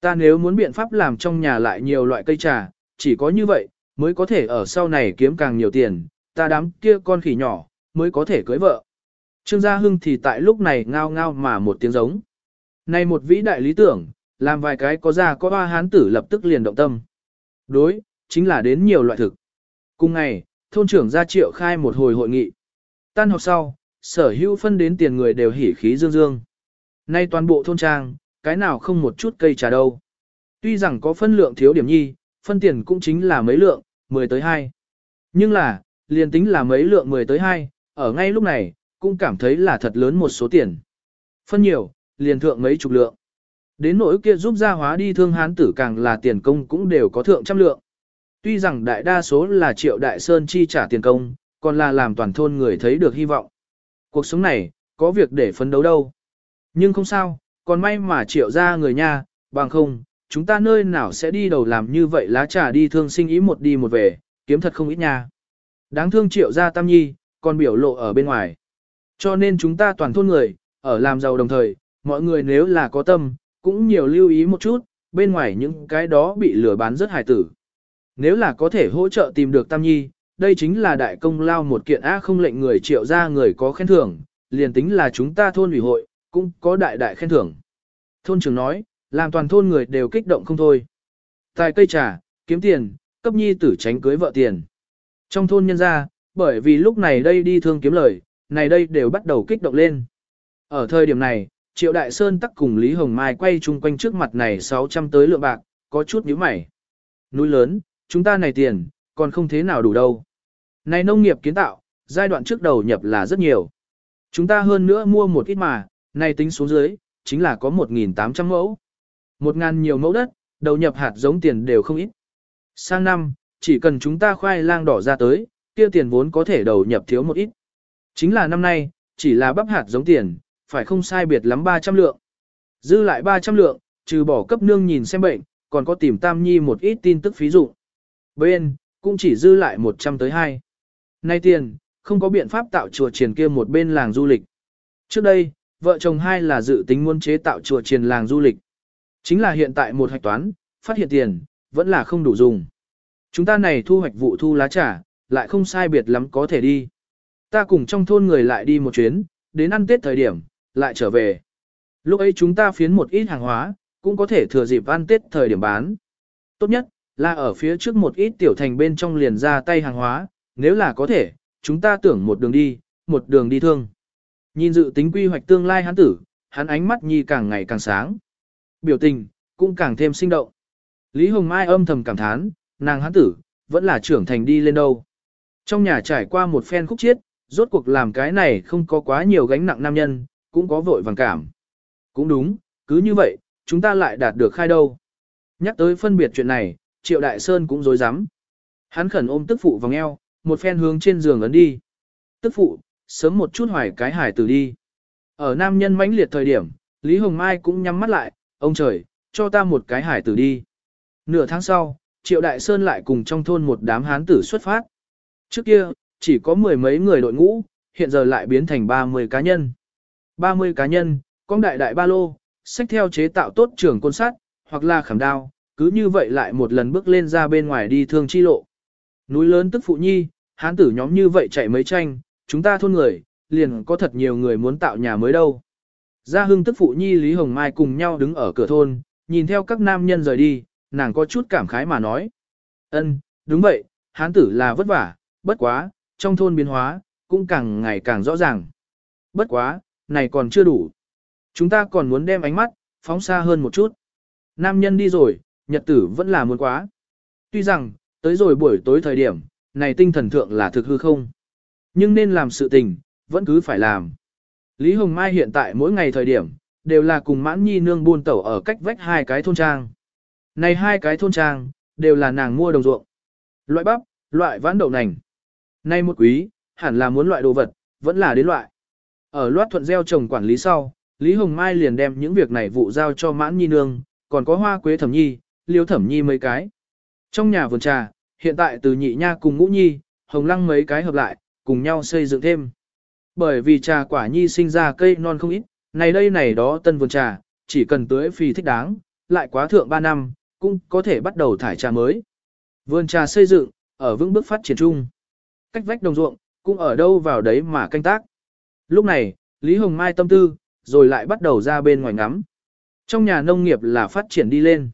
Ta nếu muốn biện pháp làm trong nhà lại nhiều loại cây trà, chỉ có như vậy, mới có thể ở sau này kiếm càng nhiều tiền, ta đám kia con khỉ nhỏ, mới có thể cưới vợ. Trương Gia Hưng thì tại lúc này ngao ngao mà một tiếng giống. Này một vĩ đại lý tưởng, làm vài cái có ra có ba hán tử lập tức liền động tâm. Đối, chính là đến nhiều loại thực. Cùng ngày, thôn trưởng Gia triệu khai một hồi hội nghị. Tan học sau, sở hữu phân đến tiền người đều hỉ khí dương dương. Nay toàn bộ thôn trang, cái nào không một chút cây trà đâu. Tuy rằng có phân lượng thiếu điểm nhi, phân tiền cũng chính là mấy lượng, 10 tới 2. Nhưng là, liền tính là mấy lượng 10 tới 2, ở ngay lúc này, cũng cảm thấy là thật lớn một số tiền. Phân nhiều, liền thượng mấy chục lượng. Đến nỗi kia giúp gia hóa đi thương hán tử càng là tiền công cũng đều có thượng trăm lượng. Tuy rằng đại đa số là triệu đại sơn chi trả tiền công, còn là làm toàn thôn người thấy được hy vọng. Cuộc sống này, có việc để phấn đấu đâu. Nhưng không sao, còn may mà triệu ra người nha, bằng không, chúng ta nơi nào sẽ đi đầu làm như vậy lá trà đi thương sinh ý một đi một về, kiếm thật không ít nha. Đáng thương triệu gia tam nhi, còn biểu lộ ở bên ngoài. Cho nên chúng ta toàn thôn người, ở làm giàu đồng thời, mọi người nếu là có tâm, cũng nhiều lưu ý một chút, bên ngoài những cái đó bị lừa bán rất hài tử. Nếu là có thể hỗ trợ tìm được Tam Nhi, đây chính là đại công lao một kiện á không lệnh người triệu ra người có khen thưởng, liền tính là chúng ta thôn ủy hội, cũng có đại đại khen thưởng. Thôn trưởng nói, làm toàn thôn người đều kích động không thôi. Tài cây trà, kiếm tiền, cấp nhi tử tránh cưới vợ tiền. Trong thôn nhân gia, bởi vì lúc này đây đi thương kiếm lời, này đây đều bắt đầu kích động lên. Ở thời điểm này, Triệu Đại Sơn tắc cùng Lý Hồng Mai quay chung quanh trước mặt này 600 tới lượng bạc, có chút nhíu mày. Núi lớn, chúng ta này tiền, còn không thế nào đủ đâu. Này nông nghiệp kiến tạo, giai đoạn trước đầu nhập là rất nhiều. Chúng ta hơn nữa mua một ít mà, này tính xuống dưới, chính là có 1.800 mẫu. 1.000 nhiều mẫu đất, đầu nhập hạt giống tiền đều không ít. Sang năm, chỉ cần chúng ta khoai lang đỏ ra tới, kia tiền vốn có thể đầu nhập thiếu một ít. Chính là năm nay, chỉ là bắp hạt giống tiền, phải không sai biệt lắm 300 lượng. Dư lại 300 lượng, trừ bỏ cấp nương nhìn xem bệnh, còn có tìm Tam Nhi một ít tin tức phí dụ. Bên, cũng chỉ dư lại 100 tới 2. Nay tiền, không có biện pháp tạo chùa triền kia một bên làng du lịch. Trước đây, vợ chồng hai là dự tính muốn chế tạo chùa triền làng du lịch. Chính là hiện tại một hạch toán, phát hiện tiền, vẫn là không đủ dùng. Chúng ta này thu hoạch vụ thu lá trà, lại không sai biệt lắm có thể đi. Ta cùng trong thôn người lại đi một chuyến, đến ăn Tết thời điểm, lại trở về. Lúc ấy chúng ta phiến một ít hàng hóa, cũng có thể thừa dịp ăn Tết thời điểm bán. Tốt nhất, là ở phía trước một ít tiểu thành bên trong liền ra tay hàng hóa, nếu là có thể, chúng ta tưởng một đường đi, một đường đi thương. Nhìn dự tính quy hoạch tương lai hắn tử, hắn ánh mắt nhi càng ngày càng sáng. Biểu tình, cũng càng thêm sinh động. Lý Hồng Mai âm thầm cảm thán, nàng hắn tử, vẫn là trưởng thành đi lên đâu. Trong nhà trải qua một phen khúc chiết, rốt cuộc làm cái này không có quá nhiều gánh nặng nam nhân, cũng có vội vàng cảm. Cũng đúng, cứ như vậy, chúng ta lại đạt được khai đâu. Nhắc tới phân biệt chuyện này, Triệu Đại Sơn cũng dối rắm Hắn khẩn ôm tức phụ vòng eo, một phen hướng trên giường ấn đi. Tức phụ, sớm một chút hoài cái hải tử đi. Ở nam nhân mãnh liệt thời điểm, Lý Hồng Mai cũng nhắm mắt lại, ông trời, cho ta một cái hải tử đi. Nửa tháng sau, Triệu Đại Sơn lại cùng trong thôn một đám hán tử xuất phát. Trước kia, chỉ có mười mấy người đội ngũ, hiện giờ lại biến thành 30 cá nhân. 30 cá nhân, con đại đại ba lô, sách theo chế tạo tốt trưởng côn sát, hoặc là khảm đao, cứ như vậy lại một lần bước lên ra bên ngoài đi thương chi lộ. Núi lớn tức phụ nhi, hán tử nhóm như vậy chạy mấy tranh, chúng ta thôn người, liền có thật nhiều người muốn tạo nhà mới đâu. Gia hưng tức phụ nhi Lý Hồng Mai cùng nhau đứng ở cửa thôn, nhìn theo các nam nhân rời đi, nàng có chút cảm khái mà nói. ân đúng vậy, hán tử là vất vả, bất quá, trong thôn biến hóa, cũng càng ngày càng rõ ràng. Bất quá, này còn chưa đủ. Chúng ta còn muốn đem ánh mắt, phóng xa hơn một chút. Nam nhân đi rồi, nhật tử vẫn là muốn quá. Tuy rằng, tới rồi buổi tối thời điểm, này tinh thần thượng là thực hư không. Nhưng nên làm sự tình, vẫn cứ phải làm. Lý Hồng Mai hiện tại mỗi ngày thời điểm, đều là cùng mãn nhi nương buôn tẩu ở cách vách hai cái thôn trang. Này hai cái thôn trang, đều là nàng mua đồng ruộng. Loại bắp, loại vãn đậu nành. Nay một quý, hẳn là muốn loại đồ vật, vẫn là đến loại. Ở loát thuận gieo trồng quản lý sau, Lý Hồng Mai liền đem những việc này vụ giao cho mãn nhi nương, còn có hoa quế thẩm nhi, liêu thẩm nhi mấy cái. Trong nhà vườn trà, hiện tại từ nhị nha cùng ngũ nhi, hồng lăng mấy cái hợp lại, cùng nhau xây dựng thêm. Bởi vì trà quả nhi sinh ra cây non không ít, này đây này đó tân vườn trà, chỉ cần tưới phì thích đáng, lại quá thượng 3 năm, cũng có thể bắt đầu thải trà mới. Vườn trà xây dựng, ở vững bước phát triển chung. Cách vách đồng ruộng, cũng ở đâu vào đấy mà canh tác. Lúc này, Lý Hồng Mai tâm tư, rồi lại bắt đầu ra bên ngoài ngắm. Trong nhà nông nghiệp là phát triển đi lên.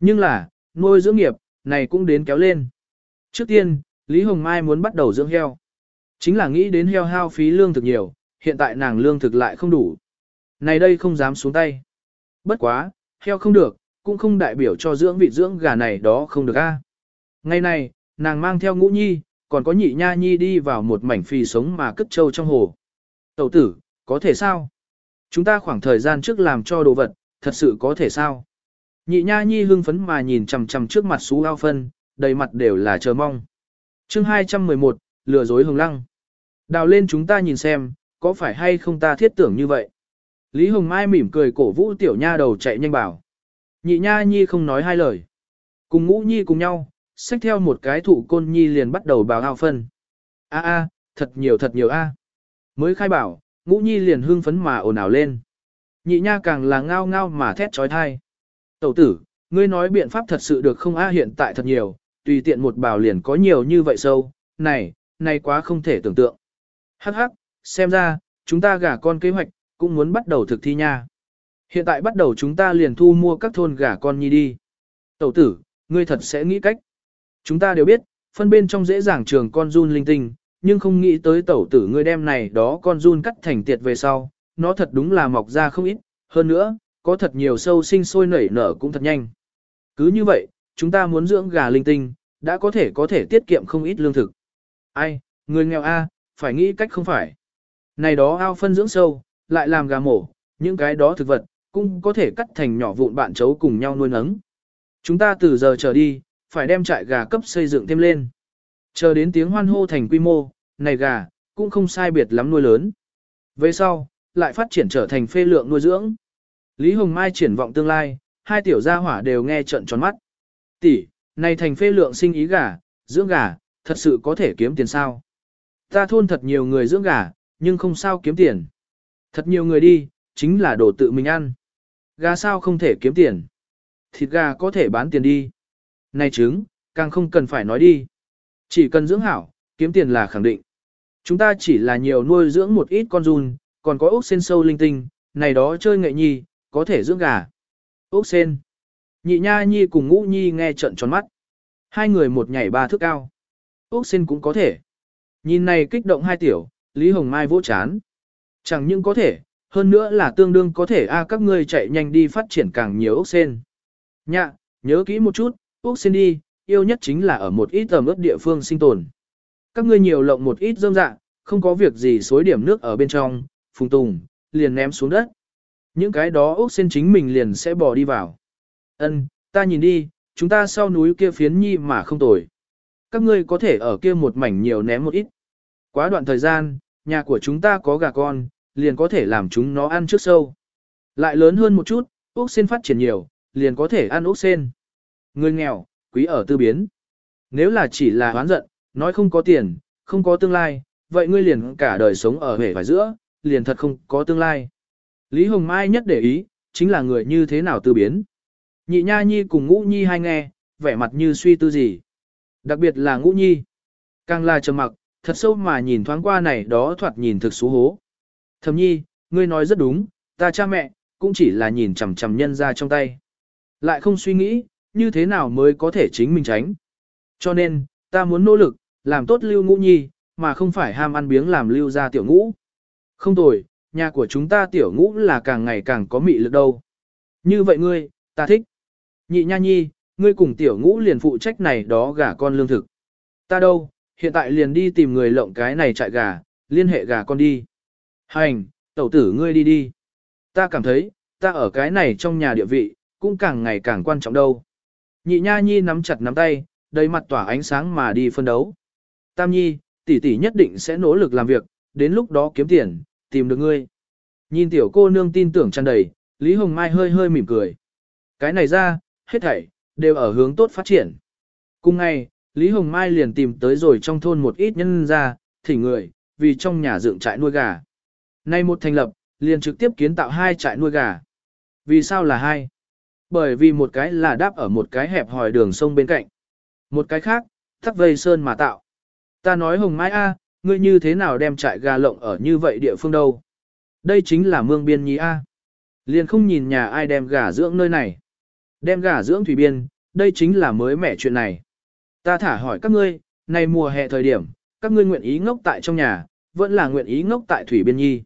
Nhưng là, nuôi dưỡng nghiệp, này cũng đến kéo lên. Trước tiên, Lý Hồng Mai muốn bắt đầu dưỡng heo. Chính là nghĩ đến heo hao phí lương thực nhiều, hiện tại nàng lương thực lại không đủ. Này đây không dám xuống tay. Bất quá, heo không được, cũng không đại biểu cho dưỡng vị dưỡng gà này đó không được a. Ngày này, nàng mang theo ngũ nhi, còn có nhị nha nhi đi vào một mảnh phì sống mà cất trâu trong hồ. Tẩu tử, có thể sao? Chúng ta khoảng thời gian trước làm cho đồ vật, thật sự có thể sao? Nhị nha nhi hưng phấn mà nhìn chằm chằm trước mặt xú ao phân, đầy mặt đều là chờ mong. chương 211, lừa dối hồng lăng. Đào lên chúng ta nhìn xem, có phải hay không ta thiết tưởng như vậy? Lý Hồng Mai mỉm cười cổ vũ tiểu nha đầu chạy nhanh bảo. Nhị nha nhi không nói hai lời. Cùng ngũ nhi cùng nhau, xách theo một cái thụ côn nhi liền bắt đầu bào ao phân. A a, thật nhiều thật nhiều a. Mới khai bảo, ngũ nhi liền hưng phấn mà ồn ào lên. Nhị nha càng là ngao ngao mà thét trói thai. Tẩu tử, ngươi nói biện pháp thật sự được không a hiện tại thật nhiều, tùy tiện một bào liền có nhiều như vậy sâu, này, này quá không thể tưởng tượng. Hắc hắc, xem ra, chúng ta gả con kế hoạch, cũng muốn bắt đầu thực thi nha. Hiện tại bắt đầu chúng ta liền thu mua các thôn gà con nhi đi. Tẩu tử, ngươi thật sẽ nghĩ cách. Chúng ta đều biết, phân bên trong dễ dàng trường con run linh tinh, nhưng không nghĩ tới tẩu tử ngươi đem này đó con run cắt thành tiệt về sau, nó thật đúng là mọc ra không ít, hơn nữa, có thật nhiều sâu sinh sôi nảy nở cũng thật nhanh. Cứ như vậy, chúng ta muốn dưỡng gà linh tinh, đã có thể có thể tiết kiệm không ít lương thực. Ai, người nghèo a, phải nghĩ cách không phải. Này đó ao phân dưỡng sâu, lại làm gà mổ, những cái đó thực vật, cũng có thể cắt thành nhỏ vụn bạn chấu cùng nhau nuôi nấng. Chúng ta từ giờ trở đi, phải đem trại gà cấp xây dựng thêm lên. Chờ đến tiếng hoan hô thành quy mô, này gà, cũng không sai biệt lắm nuôi lớn. Về sau, lại phát triển trở thành phê lượng nuôi dưỡng. Lý Hồng Mai triển vọng tương lai, hai tiểu gia hỏa đều nghe trận tròn mắt. Tỷ, này thành phê lượng sinh ý gà, dưỡng gà, thật sự có thể kiếm tiền sao? Ta thôn thật nhiều người dưỡng gà, nhưng không sao kiếm tiền. Thật nhiều người đi, chính là đồ tự mình ăn. Gà sao không thể kiếm tiền? Thịt gà có thể bán tiền đi. Này trứng, càng không cần phải nói đi. Chỉ cần dưỡng hảo, kiếm tiền là khẳng định. Chúng ta chỉ là nhiều nuôi dưỡng một ít con run, còn có ốc sen sâu linh tinh, này đó chơi nghệ nhi, có thể dưỡng gà. Ốc sen. Nhị nha nhi cùng ngũ nhi nghe trận tròn mắt. Hai người một nhảy ba thước cao. Ốc sen cũng có thể. Nhìn này kích động hai tiểu, Lý Hồng Mai vỗ chán. Chẳng những có thể, hơn nữa là tương đương có thể a các ngươi chạy nhanh đi phát triển càng nhiều ốc sen. Nhạ, nhớ kỹ một chút, ốc sen đi, yêu nhất chính là ở một ít tầm ướt địa phương sinh tồn. Các ngươi nhiều lộng một ít dâm dạ, không có việc gì xối điểm nước ở bên trong, phùng tùng, liền ném xuống đất. Những cái đó ốc sen chính mình liền sẽ bỏ đi vào. Ân, ta nhìn đi, chúng ta sau núi kia phiến nhi mà không tồi. Các ngươi có thể ở kia một mảnh nhiều ném một ít. Quá đoạn thời gian, nhà của chúng ta có gà con, liền có thể làm chúng nó ăn trước sâu. Lại lớn hơn một chút, ốc sen phát triển nhiều, liền có thể ăn ốc sen. Người nghèo, quý ở tư biến. Nếu là chỉ là hoán giận, nói không có tiền, không có tương lai, vậy ngươi liền cả đời sống ở hể và giữa, liền thật không có tương lai. Lý Hồng Mai nhất để ý, chính là người như thế nào tư biến. Nhị Nha Nhi cùng Ngũ Nhi hai nghe, vẻ mặt như suy tư gì. Đặc biệt là Ngũ Nhi. Càng là trầm mặc, thật sâu mà nhìn thoáng qua này đó thoạt nhìn thực xú hố. Thầm nhi, ngươi nói rất đúng, ta cha mẹ, cũng chỉ là nhìn chằm chằm nhân ra trong tay. Lại không suy nghĩ, như thế nào mới có thể chính mình tránh. Cho nên, ta muốn nỗ lực, làm tốt lưu ngũ nhi, mà không phải ham ăn biếng làm lưu ra tiểu ngũ. Không tồi, nhà của chúng ta tiểu ngũ là càng ngày càng có mị lực đâu. Như vậy ngươi, ta thích. Nhị nha nhi, ngươi cùng tiểu ngũ liền phụ trách này đó gả con lương thực. Ta đâu, hiện tại liền đi tìm người lộng cái này chạy gà, liên hệ gà con đi. Hành, tẩu tử ngươi đi đi. Ta cảm thấy, ta ở cái này trong nhà địa vị, cũng càng ngày càng quan trọng đâu. Nhị nha nhi nắm chặt nắm tay, đầy mặt tỏa ánh sáng mà đi phân đấu. Tam nhi, tỷ tỷ nhất định sẽ nỗ lực làm việc, đến lúc đó kiếm tiền, tìm được ngươi. Nhìn tiểu cô nương tin tưởng tràn đầy, Lý Hồng Mai hơi hơi mỉm cười. Cái này ra, hết thảy, đều ở hướng tốt phát triển. Cùng ngày, Lý Hồng Mai liền tìm tới rồi trong thôn một ít nhân ra, thỉnh người, vì trong nhà dựng trại nuôi gà. Nay một thành lập, liền trực tiếp kiến tạo hai trại nuôi gà. Vì sao là hai? Bởi vì một cái là đáp ở một cái hẹp hòi đường sông bên cạnh. Một cái khác, thắc vây sơn mà tạo. Ta nói Hồng Mai A, ngươi như thế nào đem trại gà lộng ở như vậy địa phương đâu? Đây chính là mương biên nhí A. Liền không nhìn nhà ai đem gà dưỡng nơi này. Đem gà dưỡng thủy biên, đây chính là mới mẻ chuyện này. Ta thả hỏi các ngươi, này mùa hè thời điểm, các ngươi nguyện ý ngốc tại trong nhà, vẫn là nguyện ý ngốc tại thủy biên nhi.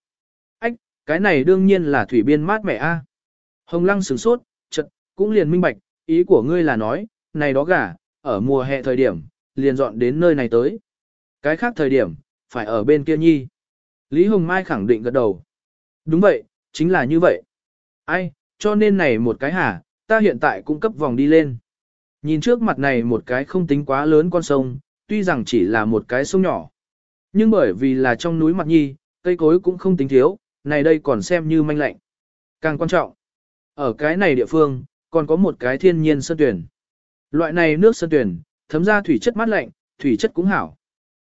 Cái này đương nhiên là thủy biên mát mẻ a. Hồng lăng sửng sốt, chật, cũng liền minh bạch, ý của ngươi là nói, này đó gà, ở mùa hè thời điểm, liền dọn đến nơi này tới. Cái khác thời điểm, phải ở bên kia nhi. Lý Hồng Mai khẳng định gật đầu. Đúng vậy, chính là như vậy. Ai, cho nên này một cái hả, ta hiện tại cũng cấp vòng đi lên. Nhìn trước mặt này một cái không tính quá lớn con sông, tuy rằng chỉ là một cái sông nhỏ. Nhưng bởi vì là trong núi mặt nhi, cây cối cũng không tính thiếu, này đây còn xem như manh lạnh. Càng quan trọng, ở cái này địa phương, còn có một cái thiên nhiên sơn tuyển. Loại này nước sơn tuyển, thấm ra thủy chất mát lạnh, thủy chất cũng hảo.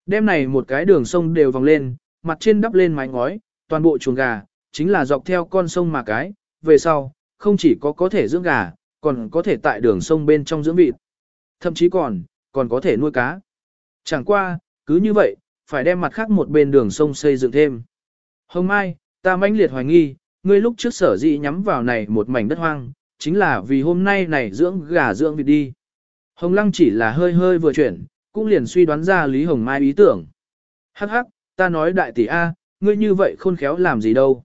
Đêm này một cái đường sông đều vòng lên, mặt trên đắp lên mái ngói, toàn bộ chuồng gà, chính là dọc theo con sông mà cái, về sau, không chỉ có có thể dưỡng gà, còn có thể tại đường sông bên trong dưỡng vịt. Thậm chí còn, còn có thể nuôi cá. Chẳng qua, cứ như vậy, phải đem mặt khác một bên đường sông xây dựng thêm. Hồng Mai, ta mãnh liệt hoài nghi, ngươi lúc trước sở dĩ nhắm vào này một mảnh đất hoang, chính là vì hôm nay này dưỡng gà dưỡng vịt đi. Hồng Lăng chỉ là hơi hơi vừa chuyển, cũng liền suy đoán ra Lý Hồng Mai ý tưởng. Hắc hắc, ta nói đại tỷ A, ngươi như vậy khôn khéo làm gì đâu.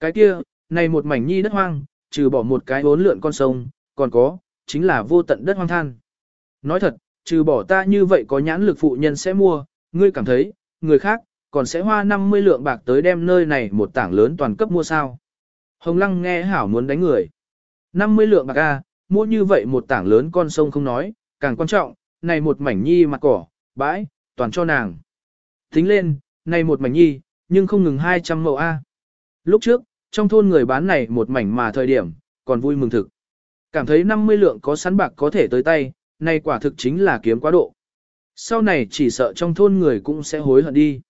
Cái kia, này một mảnh nhi đất hoang, trừ bỏ một cái bốn lượn con sông, còn có, chính là vô tận đất hoang than. Nói thật, trừ bỏ ta như vậy có nhãn lực phụ nhân sẽ mua, ngươi cảm thấy, người khác, còn sẽ hoa 50 lượng bạc tới đem nơi này một tảng lớn toàn cấp mua sao. Hồng Lăng nghe hảo muốn đánh người. 50 lượng bạc A, mua như vậy một tảng lớn con sông không nói, càng quan trọng, này một mảnh nhi mặt cỏ, bãi, toàn cho nàng. Tính lên, này một mảnh nhi, nhưng không ngừng 200 mẫu A. Lúc trước, trong thôn người bán này một mảnh mà thời điểm, còn vui mừng thực. Cảm thấy 50 lượng có sẵn bạc có thể tới tay, này quả thực chính là kiếm quá độ. sau này chỉ sợ trong thôn người cũng sẽ hối hận đi.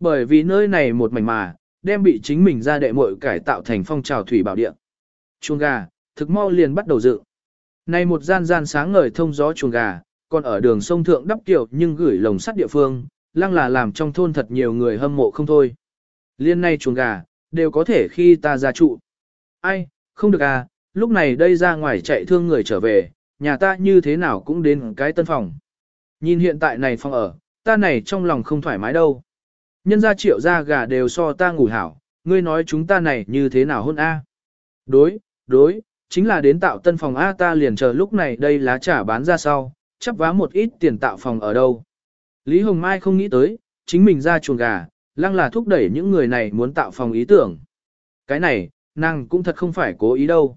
Bởi vì nơi này một mảnh mà, đem bị chính mình ra đệ muội cải tạo thành phong trào thủy bảo địa. Chuồng gà, thực mau liền bắt đầu dựng. Này một gian gian sáng ngời thông gió chuồng gà, còn ở đường sông thượng đắp kiểu nhưng gửi lồng sắt địa phương, lăng là làm trong thôn thật nhiều người hâm mộ không thôi. Liên nay chuồng gà, đều có thể khi ta ra trụ. Ai, không được à, lúc này đây ra ngoài chạy thương người trở về, nhà ta như thế nào cũng đến cái tân phòng. Nhìn hiện tại này phòng ở, ta này trong lòng không thoải mái đâu. Nhân gia triệu gia gà đều so ta ngủ hảo, ngươi nói chúng ta này như thế nào hôn a? Đối, đối, chính là đến tạo tân phòng A ta liền chờ lúc này đây lá trả bán ra sau, chấp vá một ít tiền tạo phòng ở đâu. Lý Hồng Mai không nghĩ tới, chính mình ra chuồng gà, lăng là thúc đẩy những người này muốn tạo phòng ý tưởng. Cái này, nàng cũng thật không phải cố ý đâu.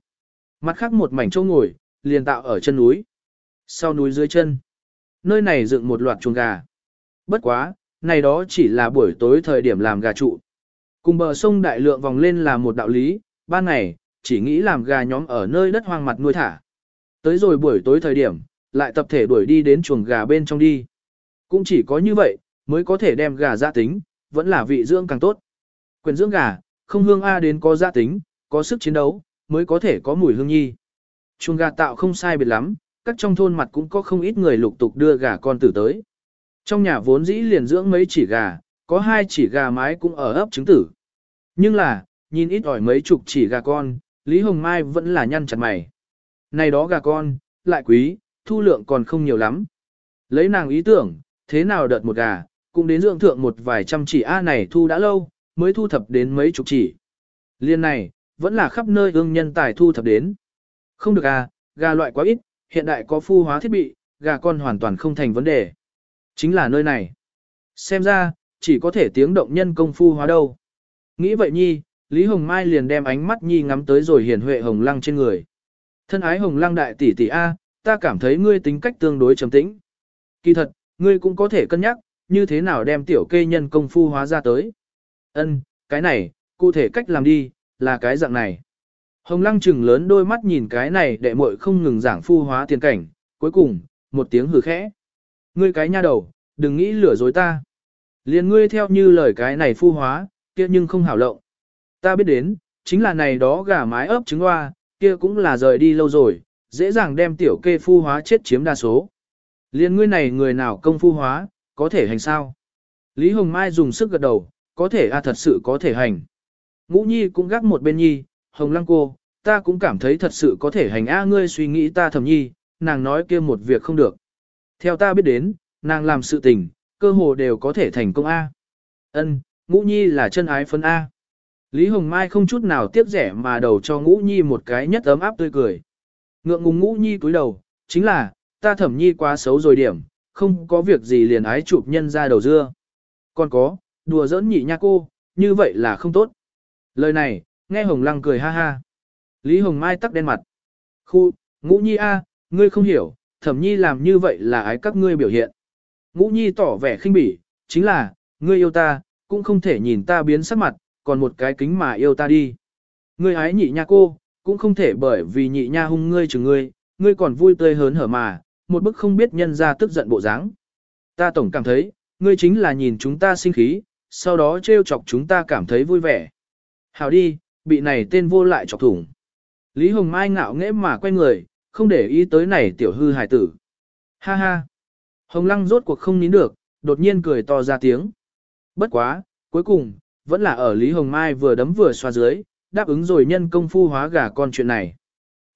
Mặt khác một mảnh chỗ ngồi, liền tạo ở chân núi. Sau núi dưới chân. Nơi này dựng một loạt chuồng gà. Bất quá, này đó chỉ là buổi tối thời điểm làm gà trụ. Cùng bờ sông đại lượng vòng lên là một đạo lý, ban ngày, chỉ nghĩ làm gà nhóm ở nơi đất hoang mặt nuôi thả. Tới rồi buổi tối thời điểm, lại tập thể đuổi đi đến chuồng gà bên trong đi. Cũng chỉ có như vậy, mới có thể đem gà ra tính, vẫn là vị dưỡng càng tốt. Quyền dưỡng gà, không hương A đến có gia tính, có sức chiến đấu, mới có thể có mùi hương nhi. Chuồng gà tạo không sai biệt lắm, các trong thôn mặt cũng có không ít người lục tục đưa gà con tử tới. Trong nhà vốn dĩ liền dưỡng mấy chỉ gà, có hai chỉ gà mái cũng ở ấp trứng tử. Nhưng là, nhìn ít ỏi mấy chục chỉ gà con, Lý Hồng Mai vẫn là nhăn chặt mày. Này đó gà con, lại quý, thu lượng còn không nhiều lắm. Lấy nàng ý tưởng, thế nào đợt một gà, cũng đến dưỡng thượng một vài trăm chỉ A này thu đã lâu, mới thu thập đến mấy chục chỉ. Liên này, vẫn là khắp nơi ương nhân tài thu thập đến. Không được à, gà loại quá ít, hiện đại có phu hóa thiết bị, gà con hoàn toàn không thành vấn đề. Chính là nơi này. Xem ra, chỉ có thể tiếng động nhân công phu hóa đâu. Nghĩ vậy nhi, Lý Hồng Mai liền đem ánh mắt nhi ngắm tới rồi hiển huệ hồng lăng trên người. Thân ái hồng lăng đại tỷ tỷ A, ta cảm thấy ngươi tính cách tương đối trầm tĩnh. Kỳ thật, ngươi cũng có thể cân nhắc, như thế nào đem tiểu kê nhân công phu hóa ra tới. Ân, cái này, cụ thể cách làm đi, là cái dạng này. Hồng lăng trừng lớn đôi mắt nhìn cái này đệ muội không ngừng giảng phu hóa tiền cảnh, cuối cùng, một tiếng hừ khẽ. Ngươi cái nha đầu, đừng nghĩ lừa dối ta. Liền ngươi theo như lời cái này phu hóa, kia nhưng không hảo lộng. Ta biết đến, chính là này đó gà mái ấp trứng hoa, kia cũng là rời đi lâu rồi, dễ dàng đem tiểu kê phu hóa chết chiếm đa số. Liên ngươi này người nào công phu hóa, có thể hành sao? Lý Hồng Mai dùng sức gật đầu, có thể a à thật sự có thể hành. Ngũ Nhi cũng gác một bên Nhi, Hồng Lăng cô, ta cũng cảm thấy thật sự có thể hành a ngươi suy nghĩ ta thầm nhi, nàng nói kia một việc không được. Theo ta biết đến, nàng làm sự tình, cơ hồ đều có thể thành công a. Ân, Ngũ Nhi là chân ái phân a. Lý Hồng Mai không chút nào tiếc rẻ mà đầu cho Ngũ Nhi một cái nhất ấm áp tươi cười. Ngượng ngùng Ngũ Nhi cúi đầu, chính là, ta thẩm nhi quá xấu rồi điểm, không có việc gì liền ái chụp nhân ra đầu dưa. Còn có, đùa giỡn nhị nha cô, như vậy là không tốt. Lời này, nghe Hồng Lăng cười ha ha. Lý Hồng Mai tắc đen mặt. Khu, ngũ nhi a, ngươi không hiểu, thẩm nhi làm như vậy là ái các ngươi biểu hiện. Ngũ nhi tỏ vẻ khinh bỉ, chính là, ngươi yêu ta, cũng không thể nhìn ta biến sắc mặt, còn một cái kính mà yêu ta đi. Ngươi ái nhị nha cô, cũng không thể bởi vì nhị nha hung ngươi chừng ngươi, ngươi còn vui tươi hớn hở mà, một bức không biết nhân ra tức giận bộ dáng. Ta tổng cảm thấy, ngươi chính là nhìn chúng ta sinh khí, sau đó trêu chọc chúng ta cảm thấy vui vẻ. Hào đi, bị này tên vô lại chọc thủng. Lý Hồng Mai ngạo nghễ mà quay người, không để ý tới này tiểu hư hải tử. Ha ha. Hồng Lăng rốt cuộc không nín được, đột nhiên cười to ra tiếng. Bất quá, cuối cùng, vẫn là ở Lý Hồng Mai vừa đấm vừa xoa dưới, đáp ứng rồi nhân công phu hóa gà con chuyện này.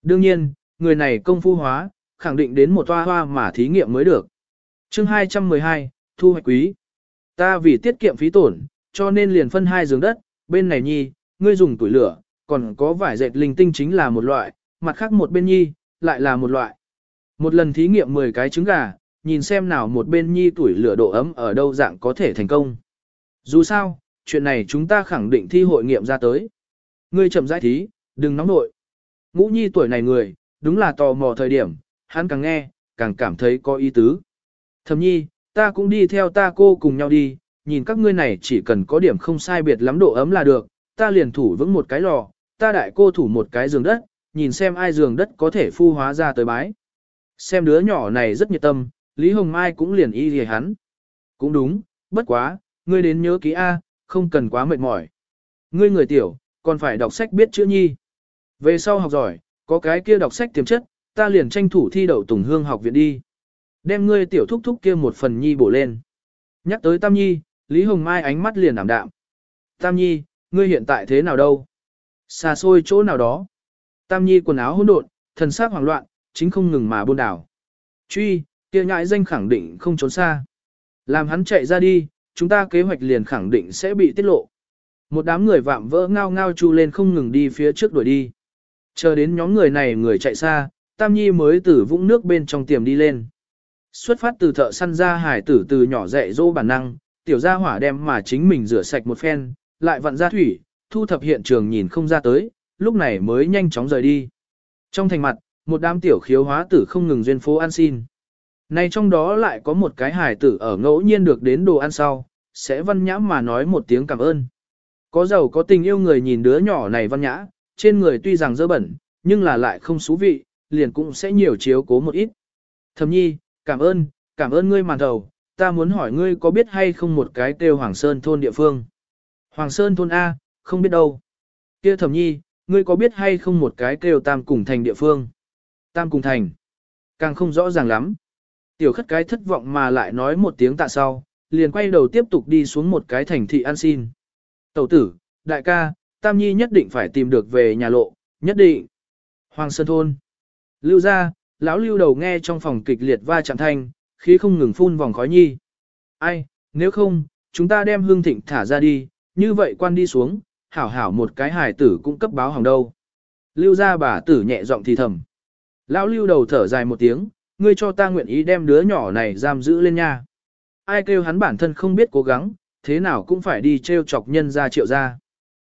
Đương nhiên, người này công phu hóa, khẳng định đến một toa hoa mà thí nghiệm mới được. chương 212, Thu hoạch quý. Ta vì tiết kiệm phí tổn, cho nên liền phân hai giường đất, bên này nhi, ngươi dùng tuổi lửa, còn có vải dệt linh tinh chính là một loại, mặt khác một bên nhi, lại là một loại. Một lần thí nghiệm 10 cái trứng gà, nhìn xem nào một bên nhi tuổi lửa độ ấm ở đâu dạng có thể thành công. Dù sao, chuyện này chúng ta khẳng định thi hội nghiệm ra tới. Ngươi chậm rãi thí, đừng nóng nội. Ngũ nhi tuổi này người, đúng là tò mò thời điểm, hắn càng nghe, càng cảm thấy có ý tứ. Thầm nhi, ta cũng đi theo ta cô cùng nhau đi, nhìn các ngươi này chỉ cần có điểm không sai biệt lắm độ ấm là được, ta liền thủ vững một cái lò, ta đại cô thủ một cái giường đất, nhìn xem ai giường đất có thể phu hóa ra tới bái. Xem đứa nhỏ này rất nhiệt tâm, Lý Hồng Mai cũng liền y gì hắn. Cũng đúng, bất quá, ngươi đến nhớ ký A, không cần quá mệt mỏi. Ngươi người tiểu, còn phải đọc sách biết chữ nhi. Về sau học giỏi, có cái kia đọc sách tiềm chất, ta liền tranh thủ thi đậu Tùng Hương học viện đi. Đem ngươi tiểu thúc thúc kia một phần nhi bổ lên. Nhắc tới Tam Nhi, Lý Hồng Mai ánh mắt liền ảm đạm. Tam Nhi, ngươi hiện tại thế nào đâu? Xa xôi chỗ nào đó. Tam Nhi quần áo hỗn độn, thần sắc hoảng loạn, chính không ngừng mà buôn đảo. Truy, kia nhãi danh khẳng định không trốn xa. Làm hắn chạy ra đi, chúng ta kế hoạch liền khẳng định sẽ bị tiết lộ. Một đám người vạm vỡ ngao ngao chu lên không ngừng đi phía trước đuổi đi. Chờ đến nhóm người này người chạy xa, Tam Nhi mới từ vũng nước bên trong tiềm đi lên. Xuất phát từ thợ săn ra hải tử từ nhỏ dạy dỗ bản năng, tiểu gia hỏa đem mà chính mình rửa sạch một phen, lại vặn ra thủy, thu thập hiện trường nhìn không ra tới, lúc này mới nhanh chóng rời đi. Trong thành mặt, một đám tiểu khiếu hóa tử không ngừng duyên phố ăn xin. Này trong đó lại có một cái hải tử ở ngẫu nhiên được đến đồ ăn sau, sẽ văn nhã mà nói một tiếng cảm ơn. Có giàu có tình yêu người nhìn đứa nhỏ này văn nhã, trên người tuy rằng dơ bẩn, nhưng là lại không xú vị, liền cũng sẽ nhiều chiếu cố một ít. Thầm nhi, cảm ơn, cảm ơn ngươi màn đầu, ta muốn hỏi ngươi có biết hay không một cái kêu Hoàng Sơn thôn địa phương. Hoàng Sơn thôn A, không biết đâu. Kia thầm nhi, ngươi có biết hay không một cái kêu Tam Cùng Thành địa phương. Tam Cùng Thành. Càng không rõ ràng lắm. Tiểu khất cái thất vọng mà lại nói một tiếng tạ sau, liền quay đầu tiếp tục đi xuống một cái thành thị ăn xin. Tẩu tử, đại ca, Tam Nhi nhất định phải tìm được về nhà lộ, nhất định. Hoàng Sơn Thôn. Lưu ra, lão lưu đầu nghe trong phòng kịch liệt va chạm thanh, khí không ngừng phun vòng khói nhi. Ai, nếu không, chúng ta đem hương thịnh thả ra đi, như vậy quan đi xuống, hảo hảo một cái hài tử cũng cấp báo hỏng đâu. Lưu ra bà tử nhẹ giọng thì thầm. Lão lưu đầu thở dài một tiếng, ngươi cho ta nguyện ý đem đứa nhỏ này giam giữ lên nha. Ai kêu hắn bản thân không biết cố gắng, thế nào cũng phải đi treo chọc nhân ra triệu ra.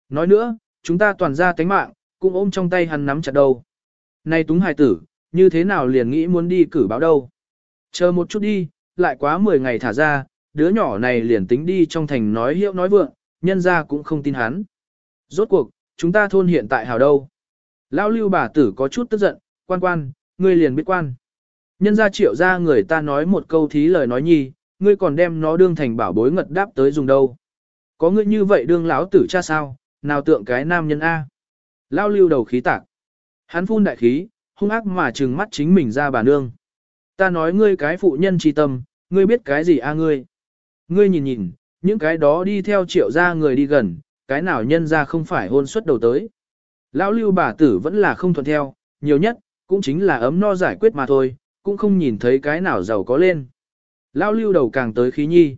Nói nữa, chúng ta toàn ra tánh mạng, cũng ôm trong tay hắn nắm chặt đầu Này túng hài tử, như thế nào liền nghĩ muốn đi cử báo đâu. Chờ một chút đi, lại quá 10 ngày thả ra, đứa nhỏ này liền tính đi trong thành nói hiệu nói vượng, nhân ra cũng không tin hắn. Rốt cuộc, chúng ta thôn hiện tại hào đâu. Lão lưu bà tử có chút tức giận, quan quan, ngươi liền biết quan. Nhân ra triệu ra người ta nói một câu thí lời nói nhi, ngươi còn đem nó đương thành bảo bối ngật đáp tới dùng đâu. Có ngươi như vậy đương lão tử cha sao, nào tượng cái nam nhân A. Lao lưu đầu khí tạc. Hắn phun đại khí, hung ác mà trừng mắt chính mình ra bà nương. Ta nói ngươi cái phụ nhân tri tâm, ngươi biết cái gì a ngươi. Ngươi nhìn nhìn, những cái đó đi theo triệu ra người đi gần, cái nào nhân ra không phải hôn suất đầu tới. Lão lưu bà tử vẫn là không thuận theo, nhiều nhất, cũng chính là ấm no giải quyết mà thôi, cũng không nhìn thấy cái nào giàu có lên. Lão lưu đầu càng tới khí nhi.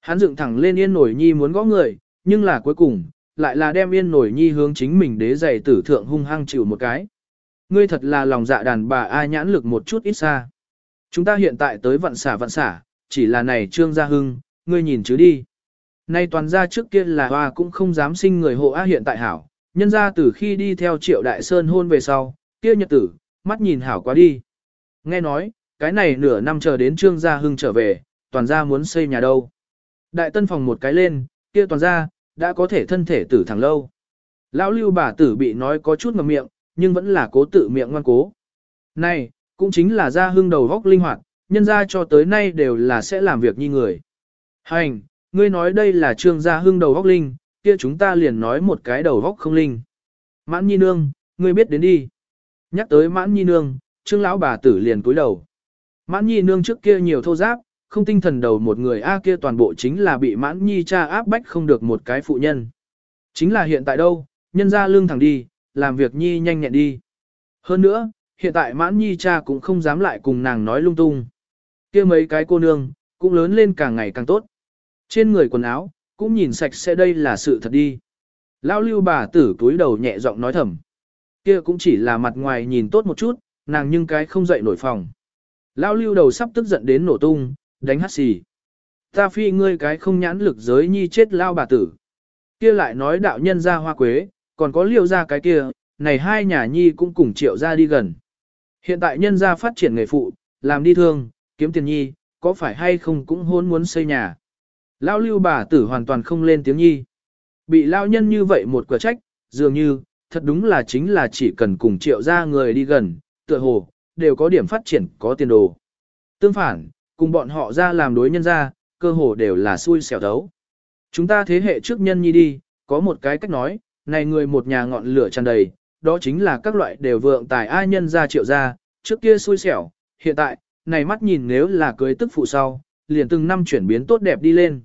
Hắn dựng thẳng lên yên nổi nhi muốn gõ người, nhưng là cuối cùng, lại là đem yên nổi nhi hướng chính mình đế giày tử thượng hung hăng chịu một cái. Ngươi thật là lòng dạ đàn bà ai nhãn lực một chút ít xa. Chúng ta hiện tại tới vận xả vận xả, chỉ là này trương gia hưng, ngươi nhìn chứ đi. Nay toàn gia trước kia là hoa cũng không dám sinh người hộ á hiện tại hảo, nhân ra từ khi đi theo triệu đại sơn hôn về sau, kia nhật tử, mắt nhìn hảo quá đi. Nghe nói, cái này nửa năm chờ đến trương gia hưng trở về, toàn gia muốn xây nhà đâu. Đại tân phòng một cái lên, kia toàn gia, đã có thể thân thể tử thẳng lâu. Lão lưu bà tử bị nói có chút ngầm miệng, nhưng vẫn là cố tự miệng ngoan cố. Này, cũng chính là gia hưng đầu góc linh hoạt, nhân ra cho tới nay đều là sẽ làm việc như người. Hành, ngươi nói đây là trương gia hưng đầu góc linh, kia chúng ta liền nói một cái đầu góc không linh. Mãn nhi nương, ngươi biết đến đi. Nhắc tới mãn nhi nương, trương lão bà tử liền cúi đầu. Mãn nhi nương trước kia nhiều thô giáp, không tinh thần đầu một người A à kia toàn bộ chính là bị mãn nhi cha áp bách không được một cái phụ nhân. Chính là hiện tại đâu, nhân ra lương thẳng đi, làm việc nhi nhanh nhẹn đi. Hơn nữa, hiện tại mãn nhi cha cũng không dám lại cùng nàng nói lung tung. kia mấy cái cô nương, cũng lớn lên càng ngày càng tốt. Trên người quần áo, cũng nhìn sạch sẽ đây là sự thật đi. Lao lưu bà tử túi đầu nhẹ giọng nói thầm. Kia cũng chỉ là mặt ngoài nhìn tốt một chút, nàng nhưng cái không dậy nổi phòng. Lao lưu đầu sắp tức giận đến nổ tung, đánh hát xì. Ta phi ngươi cái không nhãn lực giới nhi chết lao bà tử. Kia lại nói đạo nhân ra hoa quế, còn có liêu ra cái kia, này hai nhà nhi cũng cùng triệu ra đi gần. Hiện tại nhân gia phát triển nghề phụ, làm đi thương, kiếm tiền nhi, có phải hay không cũng hôn muốn xây nhà. Lao lưu bà tử hoàn toàn không lên tiếng nhi. Bị lao nhân như vậy một quả trách, dường như, thật đúng là chính là chỉ cần cùng triệu ra người đi gần, tựa hồ, đều có điểm phát triển có tiền đồ. Tương phản, cùng bọn họ ra làm đối nhân ra, cơ hồ đều là xui xẻo đấu. Chúng ta thế hệ trước nhân nhi đi, có một cái cách nói, này người một nhà ngọn lửa tràn đầy, đó chính là các loại đều vượng tài ai nhân ra triệu ra, trước kia xui xẻo, hiện tại, này mắt nhìn nếu là cưới tức phụ sau, liền từng năm chuyển biến tốt đẹp đi lên.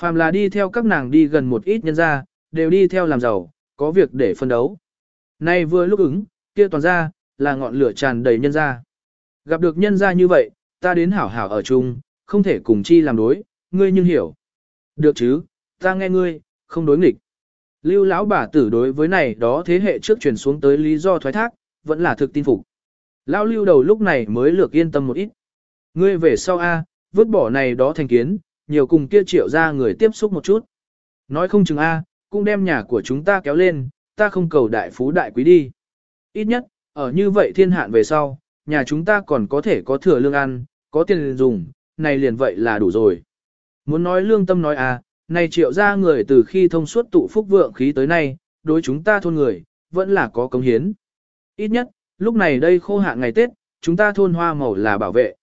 Phàm là đi theo các nàng đi gần một ít nhân gia, đều đi theo làm giàu, có việc để phân đấu. Nay vừa lúc ứng, kia toàn ra, là ngọn lửa tràn đầy nhân gia, Gặp được nhân gia như vậy, ta đến hảo hảo ở chung, không thể cùng chi làm đối, ngươi nhưng hiểu. Được chứ, ta nghe ngươi, không đối nghịch. Lưu lão bà tử đối với này đó thế hệ trước truyền xuống tới lý do thoái thác, vẫn là thực tin phục. Lão lưu đầu lúc này mới lược yên tâm một ít. Ngươi về sau A, vứt bỏ này đó thành kiến, nhiều cùng kia triệu ra người tiếp xúc một chút. Nói không chừng A, cũng đem nhà của chúng ta kéo lên, ta không cầu đại phú đại quý đi. Ít nhất, ở như vậy thiên hạn về sau, nhà chúng ta còn có thể có thừa lương ăn, có tiền dùng, này liền vậy là đủ rồi. Muốn nói lương tâm nói à, này triệu ra người từ khi thông suốt tụ phúc vượng khí tới nay, đối chúng ta thôn người, vẫn là có công hiến. Ít nhất, lúc này đây khô hạn ngày Tết, chúng ta thôn hoa màu là bảo vệ.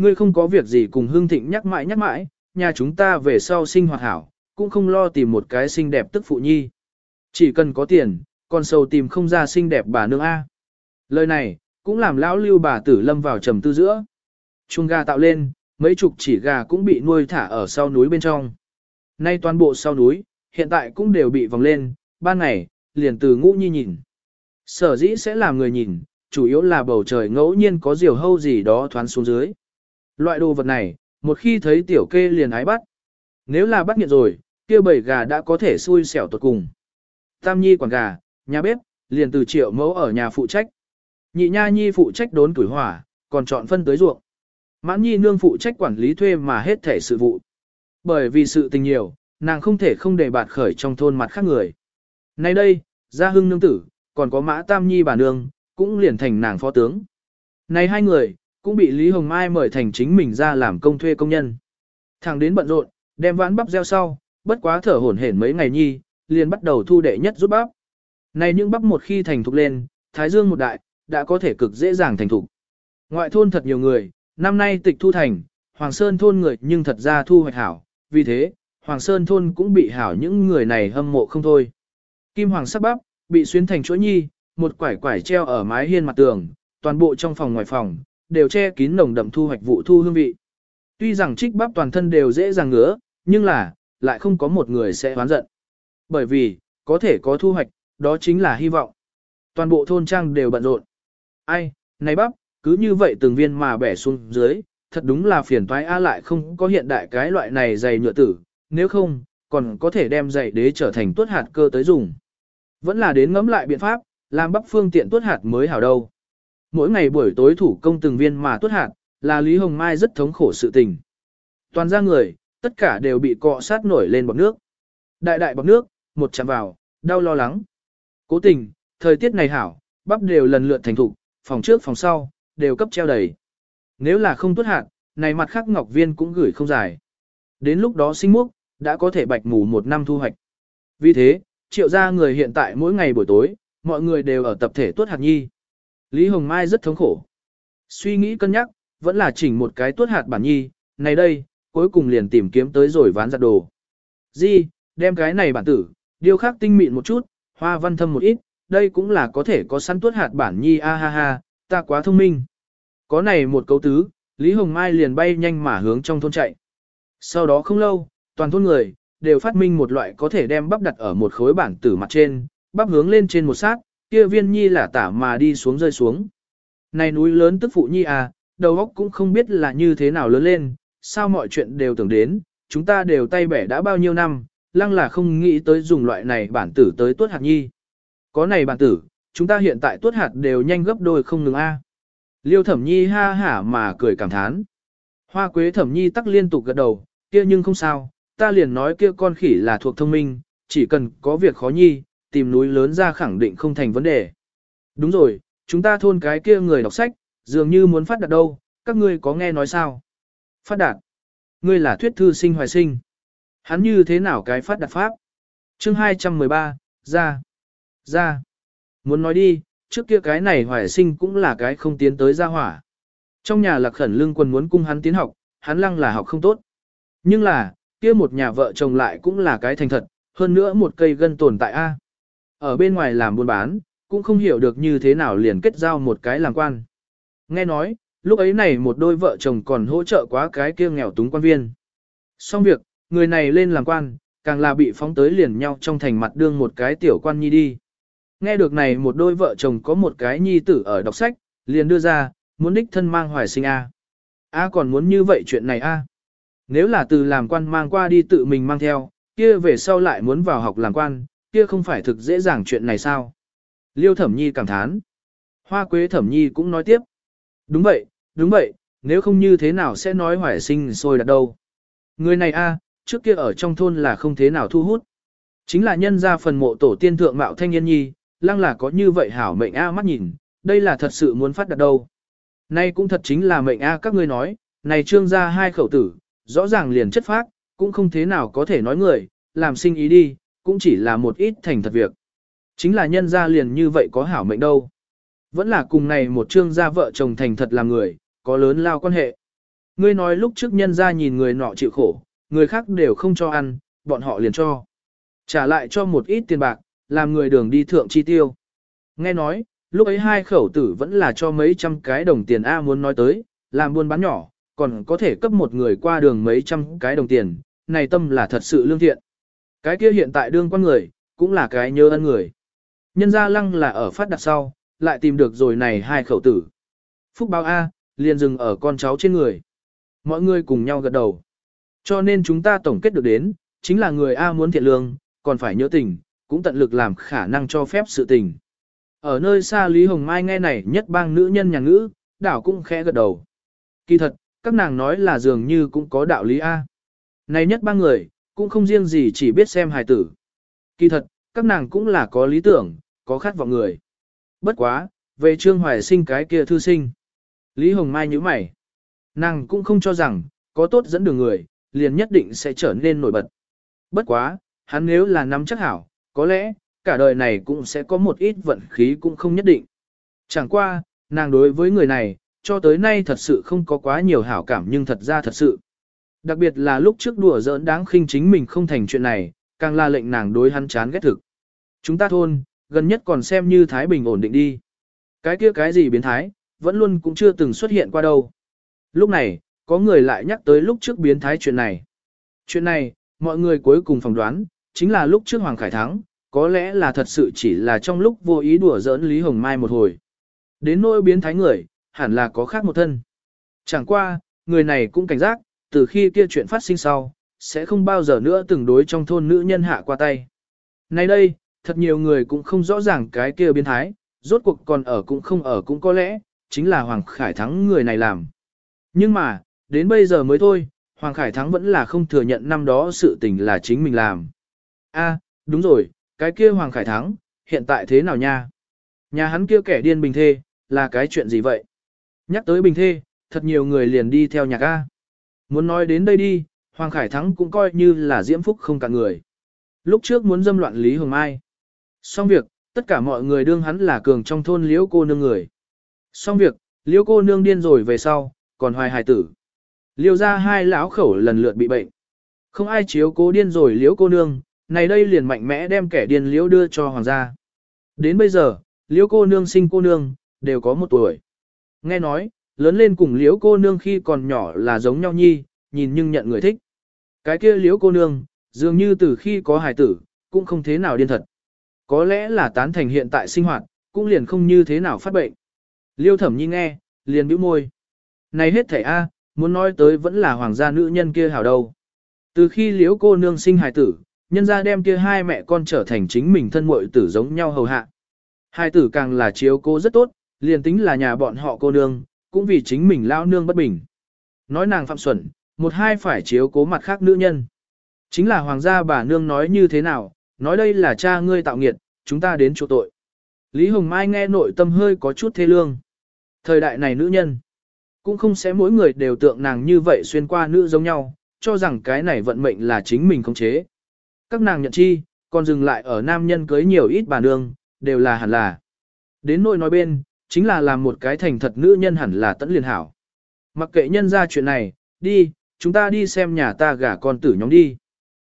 Ngươi không có việc gì cùng hương thịnh nhắc mãi nhắc mãi, nhà chúng ta về sau sinh hoạt hảo, cũng không lo tìm một cái xinh đẹp tức phụ nhi. Chỉ cần có tiền, còn sâu tìm không ra xinh đẹp bà nương A. Lời này, cũng làm lão lưu bà tử lâm vào trầm tư giữa. Chuông gà tạo lên, mấy chục chỉ gà cũng bị nuôi thả ở sau núi bên trong. Nay toàn bộ sau núi, hiện tại cũng đều bị vòng lên, ban ngày, liền từ ngũ nhi nhìn. Sở dĩ sẽ làm người nhìn, chủ yếu là bầu trời ngẫu nhiên có diều hâu gì đó thoán xuống dưới. Loại đồ vật này, một khi thấy tiểu kê liền ái bắt. Nếu là bắt nghiện rồi, kia bảy gà đã có thể xui xẻo tuột cùng. Tam nhi quản gà, nhà bếp, liền từ triệu mẫu ở nhà phụ trách. Nhị nha nhi phụ trách đốn củi hỏa, còn chọn phân tới ruộng. Mãn nhi nương phụ trách quản lý thuê mà hết thể sự vụ. Bởi vì sự tình nhiều, nàng không thể không để bạt khởi trong thôn mặt khác người. Nay đây, gia hưng nương tử, còn có mã tam nhi bà nương, cũng liền thành nàng phó tướng. Này hai người, cũng bị Lý Hồng Mai mời thành chính mình ra làm công thuê công nhân. Thằng đến bận rộn, đem vãn bắp gieo sau, bất quá thở hổn hển mấy ngày nhi, liền bắt đầu thu đệ nhất rút bắp. Này những bắp một khi thành thục lên, thái dương một đại, đã có thể cực dễ dàng thành thục. Ngoại thôn thật nhiều người, năm nay tịch thu thành, Hoàng Sơn thôn người nhưng thật ra thu hoạch hảo, vì thế, Hoàng Sơn thôn cũng bị hảo những người này hâm mộ không thôi. Kim Hoàng sắc bắp, bị xuyến thành chuỗi nhi, một quải quải treo ở mái hiên mặt tường, toàn bộ trong phòng ngoài phòng, đều che kín nồng đậm thu hoạch vụ thu hương vị. Tuy rằng trích bắp toàn thân đều dễ dàng ngứa, nhưng là, lại không có một người sẽ hoán giận. Bởi vì, có thể có thu hoạch, đó chính là hy vọng. Toàn bộ thôn trang đều bận rộn. Ai, này bắp, cứ như vậy từng viên mà bẻ xuống dưới, thật đúng là phiền toái a lại không có hiện đại cái loại này dày nhựa tử, nếu không, còn có thể đem dày đế trở thành tuốt hạt cơ tới dùng. Vẫn là đến ngẫm lại biện pháp, làm bắp phương tiện tuốt hạt mới hảo đâu. Mỗi ngày buổi tối thủ công từng viên mà tuốt hạt, là Lý Hồng Mai rất thống khổ sự tình. Toàn ra người, tất cả đều bị cọ sát nổi lên bọc nước. Đại đại bọc nước, một chạm vào, đau lo lắng. Cố tình, thời tiết này hảo, bắp đều lần lượt thành thục, phòng trước phòng sau, đều cấp treo đầy. Nếu là không tuốt hạt, này mặt khác ngọc viên cũng gửi không dài. Đến lúc đó sinh múc, đã có thể bạch mù một năm thu hoạch. Vì thế, triệu gia người hiện tại mỗi ngày buổi tối, mọi người đều ở tập thể tuốt hạt nhi. Lý Hồng Mai rất thống khổ. Suy nghĩ cân nhắc, vẫn là chỉnh một cái tuốt hạt bản nhi, này đây, cuối cùng liền tìm kiếm tới rồi ván giặt đồ. Di, đem cái này bản tử, điều khác tinh mịn một chút, hoa văn thâm một ít, đây cũng là có thể có săn tuốt hạt bản nhi a ha ha, ta quá thông minh. Có này một cấu tứ, Lý Hồng Mai liền bay nhanh mà hướng trong thôn chạy. Sau đó không lâu, toàn thôn người, đều phát minh một loại có thể đem bắp đặt ở một khối bản tử mặt trên, bắp hướng lên trên một sát, kia viên nhi là tả mà đi xuống rơi xuống. Này núi lớn tức phụ nhi à, đầu óc cũng không biết là như thế nào lớn lên, sao mọi chuyện đều tưởng đến, chúng ta đều tay bẻ đã bao nhiêu năm, lăng là không nghĩ tới dùng loại này bản tử tới tuốt hạt nhi. Có này bản tử, chúng ta hiện tại tuốt hạt đều nhanh gấp đôi không ngừng a. Liêu thẩm nhi ha hả mà cười cảm thán. Hoa quế thẩm nhi tắc liên tục gật đầu, kia nhưng không sao, ta liền nói kia con khỉ là thuộc thông minh, chỉ cần có việc khó nhi, tìm núi lớn ra khẳng định không thành vấn đề. Đúng rồi, chúng ta thôn cái kia người đọc sách, dường như muốn phát đạt đâu, các ngươi có nghe nói sao? Phát đạt. Ngươi là thuyết thư sinh hoài sinh. Hắn như thế nào cái phát đạt pháp? Chương 213, ra. Ra. Muốn nói đi, trước kia cái này hoài sinh cũng là cái không tiến tới gia hỏa. Trong nhà lạc khẩn lương quân muốn cung hắn tiến học, hắn lăng là học không tốt. Nhưng là, kia một nhà vợ chồng lại cũng là cái thành thật, hơn nữa một cây gân tồn tại A. Ở bên ngoài làm buôn bán, cũng không hiểu được như thế nào liền kết giao một cái làm quan. Nghe nói, lúc ấy này một đôi vợ chồng còn hỗ trợ quá cái kia nghèo túng quan viên. Xong việc, người này lên làm quan, càng là bị phóng tới liền nhau trong thành mặt đương một cái tiểu quan nhi đi. Nghe được này một đôi vợ chồng có một cái nhi tử ở đọc sách, liền đưa ra, muốn đích thân mang hoài sinh A. A còn muốn như vậy chuyện này A. Nếu là từ làm quan mang qua đi tự mình mang theo, kia về sau lại muốn vào học làm quan, kia không phải thực dễ dàng chuyện này sao. Liêu thẩm nhi cảm thán. Hoa quế thẩm nhi cũng nói tiếp. Đúng vậy, đúng vậy, nếu không như thế nào sẽ nói hoài sinh sôi đặt đâu. Người này a, trước kia ở trong thôn là không thế nào thu hút. Chính là nhân ra phần mộ tổ tiên thượng mạo thanh niên nhi, lăng là có như vậy hảo mệnh a mắt nhìn, đây là thật sự muốn phát đặt đâu. Nay cũng thật chính là mệnh a các ngươi nói, này trương gia hai khẩu tử, rõ ràng liền chất phác, cũng không thế nào có thể nói người, làm sinh ý đi, cũng chỉ là một ít thành thật việc. Chính là nhân gia liền như vậy có hảo mệnh đâu. Vẫn là cùng này một trương gia vợ chồng thành thật làm người, có lớn lao quan hệ. Ngươi nói lúc trước nhân gia nhìn người nọ chịu khổ, người khác đều không cho ăn, bọn họ liền cho. Trả lại cho một ít tiền bạc, làm người đường đi thượng chi tiêu. Nghe nói, lúc ấy hai khẩu tử vẫn là cho mấy trăm cái đồng tiền A muốn nói tới, làm buôn bán nhỏ, còn có thể cấp một người qua đường mấy trăm cái đồng tiền, này tâm là thật sự lương thiện. Cái kia hiện tại đương quan người, cũng là cái nhớ ân người. Nhân gia lăng là ở phát đặt sau, lại tìm được rồi này hai khẩu tử. Phúc báo A, liền dừng ở con cháu trên người. Mọi người cùng nhau gật đầu. Cho nên chúng ta tổng kết được đến, chính là người A muốn thiện lương, còn phải nhớ tình, cũng tận lực làm khả năng cho phép sự tình. Ở nơi xa Lý Hồng Mai nghe này nhất bang nữ nhân nhà ngữ, đảo cũng khẽ gật đầu. Kỳ thật, các nàng nói là dường như cũng có đạo lý A. Này nhất bang người, cũng không riêng gì chỉ biết xem hài tử. Kỳ thật, các nàng cũng là có lý tưởng, có khát vọng người. Bất quá, về Trương Hoài sinh cái kia thư sinh. Lý Hồng Mai nhíu mày. Nàng cũng không cho rằng, có tốt dẫn đường người, liền nhất định sẽ trở nên nổi bật. Bất quá, hắn nếu là nắm chắc hảo, có lẽ, cả đời này cũng sẽ có một ít vận khí cũng không nhất định. Chẳng qua, nàng đối với người này, cho tới nay thật sự không có quá nhiều hảo cảm nhưng thật ra thật sự. Đặc biệt là lúc trước đùa giỡn đáng khinh chính mình không thành chuyện này, càng là lệnh nàng đối hắn chán ghét thực. Chúng ta thôn, gần nhất còn xem như Thái Bình ổn định đi. Cái kia cái gì biến thái, vẫn luôn cũng chưa từng xuất hiện qua đâu. Lúc này, có người lại nhắc tới lúc trước biến thái chuyện này. Chuyện này, mọi người cuối cùng phỏng đoán, chính là lúc trước Hoàng Khải thắng, có lẽ là thật sự chỉ là trong lúc vô ý đùa giỡn Lý Hồng Mai một hồi. Đến nỗi biến thái người, hẳn là có khác một thân. Chẳng qua, người này cũng cảnh giác, từ khi kia chuyện phát sinh sau, sẽ không bao giờ nữa từng đối trong thôn nữ nhân hạ qua tay. Nay đây, thật nhiều người cũng không rõ ràng cái kia biến thái, rốt cuộc còn ở cũng không ở cũng có lẽ, chính là Hoàng Khải Thắng người này làm. Nhưng mà, đến bây giờ mới thôi, Hoàng Khải Thắng vẫn là không thừa nhận năm đó sự tình là chính mình làm. a đúng rồi, cái kia Hoàng Khải Thắng, hiện tại thế nào nha? Nhà hắn kia kẻ điên bình thê, là cái chuyện gì vậy? Nhắc tới bình thê, thật nhiều người liền đi theo nhạc A. Muốn nói đến đây đi, Hoàng Khải Thắng cũng coi như là diễm phúc không cả người. Lúc trước muốn dâm loạn Lý Hồng Mai. Xong việc, tất cả mọi người đương hắn là cường trong thôn liễu cô nương người. Xong việc, liễu cô nương điên rồi về sau, còn hoài hài tử. Liêu ra hai lão khẩu lần lượt bị bệnh. Không ai chiếu cố điên rồi liễu cô nương, này đây liền mạnh mẽ đem kẻ điên liễu đưa cho hoàng gia. Đến bây giờ, liễu cô nương sinh cô nương, đều có một tuổi. Nghe nói, lớn lên cùng liễu cô nương khi còn nhỏ là giống nhau nhi, nhìn nhưng nhận người thích. Cái kia liễu cô nương, dường như từ khi có hài tử, cũng không thế nào điên thật. Có lẽ là tán thành hiện tại sinh hoạt, cũng liền không như thế nào phát bệnh. Liêu thẩm nhi nghe, liền bĩu môi. Này hết thảy A, muốn nói tới vẫn là hoàng gia nữ nhân kia hảo đâu. Từ khi liễu cô nương sinh hài tử, nhân gia đem kia hai mẹ con trở thành chính mình thân muội tử giống nhau hầu hạ. Hai tử càng là chiếu cô rất tốt, liền tính là nhà bọn họ cô nương, cũng vì chính mình lao nương bất bình. Nói nàng phạm xuẩn, một hai phải chiếu cố mặt khác nữ nhân. Chính là hoàng gia bà nương nói như thế nào, nói đây là cha ngươi tạo nghiệt, chúng ta đến chỗ tội. Lý Hồng Mai nghe nội tâm hơi có chút thê lương. Thời đại này nữ nhân, cũng không sẽ mỗi người đều tượng nàng như vậy xuyên qua nữ giống nhau, cho rằng cái này vận mệnh là chính mình không chế. Các nàng nhận chi, còn dừng lại ở nam nhân cưới nhiều ít bà nương, đều là hẳn là. Đến nỗi nói bên, chính là làm một cái thành thật nữ nhân hẳn là tẫn liền hảo. Mặc kệ nhân ra chuyện này, đi, chúng ta đi xem nhà ta gả con tử nhóm đi.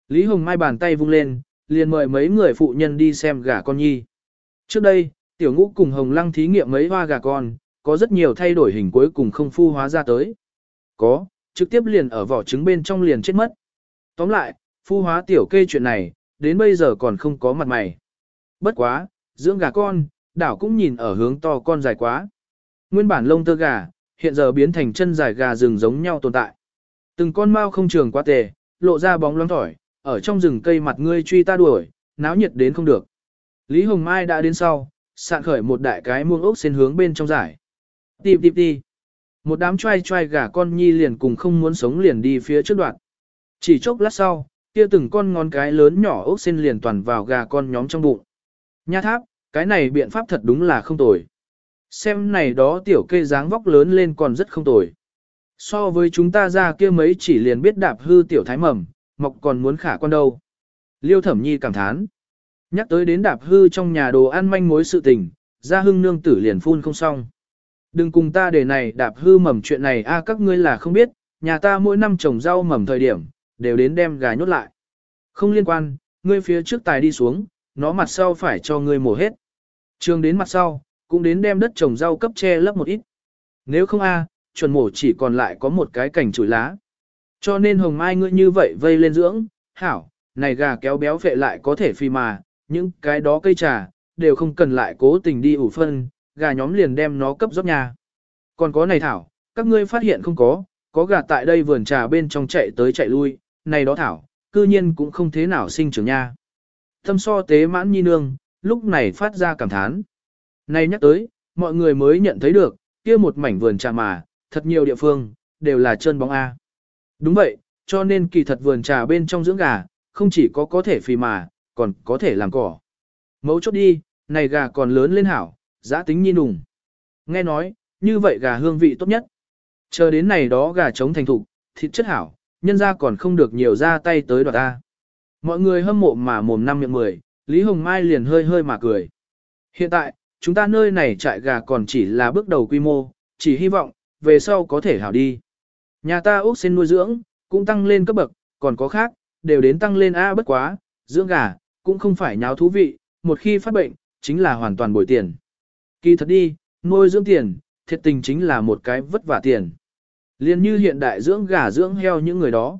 Lý Hồng Mai bàn tay vung lên, liền mời mấy người phụ nhân đi xem gả con nhi. Trước đây, tiểu ngũ cùng Hồng Lăng thí nghiệm mấy hoa gà con, có rất nhiều thay đổi hình cuối cùng không phu hóa ra tới. Có, trực tiếp liền ở vỏ trứng bên trong liền chết mất. Tóm lại, phu hóa tiểu kê chuyện này, đến bây giờ còn không có mặt mày. Bất quá, dưỡng gà con, đảo cũng nhìn ở hướng to con dài quá. Nguyên bản lông tơ gà, hiện giờ biến thành chân dài gà rừng giống nhau tồn tại. Từng con mao không trường quá tề, lộ ra bóng loáng thỏi, ở trong rừng cây mặt ngươi truy ta đuổi, náo nhiệt đến không được. Lý Hồng Mai đã đến sau, sạn khởi một đại cái muông ốc xin hướng bên trong giải. Tìm tìm đi. Một đám trai trai gà con nhi liền cùng không muốn sống liền đi phía trước đoạn. Chỉ chốc lát sau, kia từng con ngón cái lớn nhỏ ốc xin liền toàn vào gà con nhóm trong bụng. Nha tháp, cái này biện pháp thật đúng là không tồi. Xem này đó tiểu kê dáng vóc lớn lên còn rất không tồi. So với chúng ta ra kia mấy chỉ liền biết đạp hư tiểu thái mầm, mọc còn muốn khả quan đâu. Liêu thẩm nhi cảm thán. Nhắc tới đến đạp hư trong nhà đồ ăn manh mối sự tình, ra hưng nương tử liền phun không xong. Đừng cùng ta để này đạp hư mầm chuyện này a các ngươi là không biết, nhà ta mỗi năm trồng rau mầm thời điểm, đều đến đem gà nhốt lại. Không liên quan, ngươi phía trước tài đi xuống, nó mặt sau phải cho ngươi mổ hết. Trường đến mặt sau, cũng đến đem đất trồng rau cấp che lấp một ít. Nếu không a, chuẩn mổ chỉ còn lại có một cái cảnh chuỗi lá. Cho nên hồng mai ngươi như vậy vây lên dưỡng, hảo, này gà kéo béo vệ lại có thể phi mà, những cái đó cây trà, đều không cần lại cố tình đi ủ phân, gà nhóm liền đem nó cấp rót nhà. Còn có này thảo, các ngươi phát hiện không có, có gà tại đây vườn trà bên trong chạy tới chạy lui, này đó thảo, cư nhiên cũng không thế nào sinh trưởng nha. Thâm so tế mãn nhi nương, lúc này phát ra cảm thán. Nay nhắc tới, mọi người mới nhận thấy được, kia một mảnh vườn trà mà, thật nhiều địa phương, đều là chân bóng A. Đúng vậy, cho nên kỳ thật vườn trà bên trong dưỡng gà, không chỉ có có thể phì mà, còn có thể làm cỏ. Mấu chốt đi, này gà còn lớn lên hảo, giã tính nhi nùng. Nghe nói, như vậy gà hương vị tốt nhất. Chờ đến này đó gà trống thành thục, thịt chất hảo, nhân ra còn không được nhiều ra tay tới đoạt ta. Mọi người hâm mộ mà mồm năm miệng mười, Lý Hồng Mai liền hơi hơi mà cười. Hiện tại, chúng ta nơi này trại gà còn chỉ là bước đầu quy mô, chỉ hy vọng, về sau có thể hảo đi. Nhà ta ốc xin nuôi dưỡng, cũng tăng lên cấp bậc, còn có khác, đều đến tăng lên A bất quá, dưỡng gà, cũng không phải nháo thú vị, một khi phát bệnh, chính là hoàn toàn bồi tiền. Kỳ thật đi, nuôi dưỡng tiền, thiệt tình chính là một cái vất vả tiền. Liên như hiện đại dưỡng gà dưỡng heo những người đó.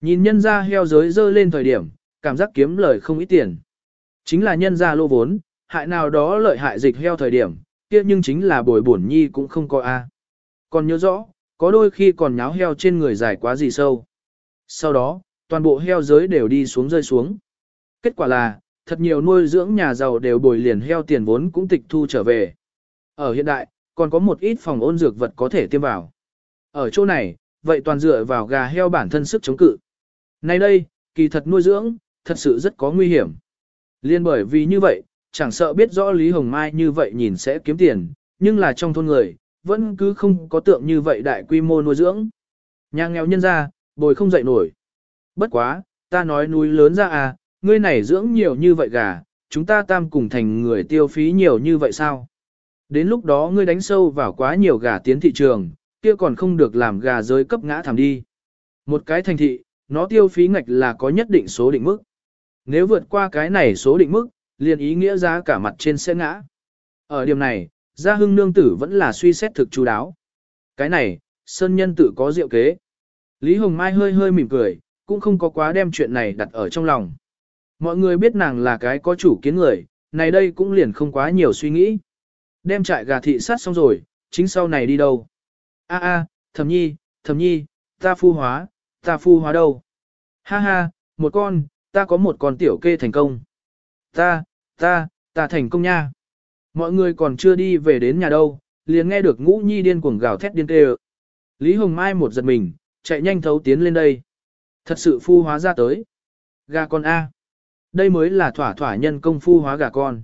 Nhìn nhân ra heo giới dơ lên thời điểm, cảm giác kiếm lời không ít tiền. Chính là nhân ra lô vốn, hại nào đó lợi hại dịch heo thời điểm, kia nhưng chính là bồi bổn nhi cũng không có A. Còn nhớ rõ, có đôi khi còn nháo heo trên người dài quá gì sâu. Sau đó, toàn bộ heo giới đều đi xuống rơi xuống. Kết quả là, thật nhiều nuôi dưỡng nhà giàu đều bồi liền heo tiền vốn cũng tịch thu trở về. Ở hiện đại, còn có một ít phòng ôn dược vật có thể tiêm vào. Ở chỗ này, vậy toàn dựa vào gà heo bản thân sức chống cự. Nay đây, kỳ thật nuôi dưỡng, thật sự rất có nguy hiểm. Liên bởi vì như vậy, chẳng sợ biết rõ Lý Hồng Mai như vậy nhìn sẽ kiếm tiền, nhưng là trong thôn người, vẫn cứ không có tượng như vậy đại quy mô nuôi dưỡng. Nhà nghèo nhân ra, bồi không dậy nổi. Bất quá, ta nói núi lớn ra à, ngươi này dưỡng nhiều như vậy gà, chúng ta tam cùng thành người tiêu phí nhiều như vậy sao? Đến lúc đó ngươi đánh sâu vào quá nhiều gà tiến thị trường, kia còn không được làm gà giới cấp ngã thảm đi. Một cái thành thị, nó tiêu phí ngạch là có nhất định số định mức. Nếu vượt qua cái này số định mức, liền ý nghĩa giá cả mặt trên sẽ ngã. Ở điểm này, gia hưng nương tử vẫn là suy xét thực chú đáo. Cái này, sơn nhân tử có diệu kế. Lý Hồng Mai hơi hơi mỉm cười, cũng không có quá đem chuyện này đặt ở trong lòng. Mọi người biết nàng là cái có chủ kiến người, này đây cũng liền không quá nhiều suy nghĩ. Đem trại gà thị sát xong rồi, chính sau này đi đâu? A a, thẩm nhi, thẩm nhi, ta phu hóa, ta phu hóa đâu? Ha ha, một con, ta có một con tiểu kê thành công. Ta, ta, ta thành công nha. Mọi người còn chưa đi về đến nhà đâu, liền nghe được ngũ nhi điên cuồng gào thét điên tê Lý Hồng Mai một giật mình, chạy nhanh thấu tiến lên đây. Thật sự phu hóa ra tới. Gà con A. Đây mới là thỏa thỏa nhân công phu hóa gà con.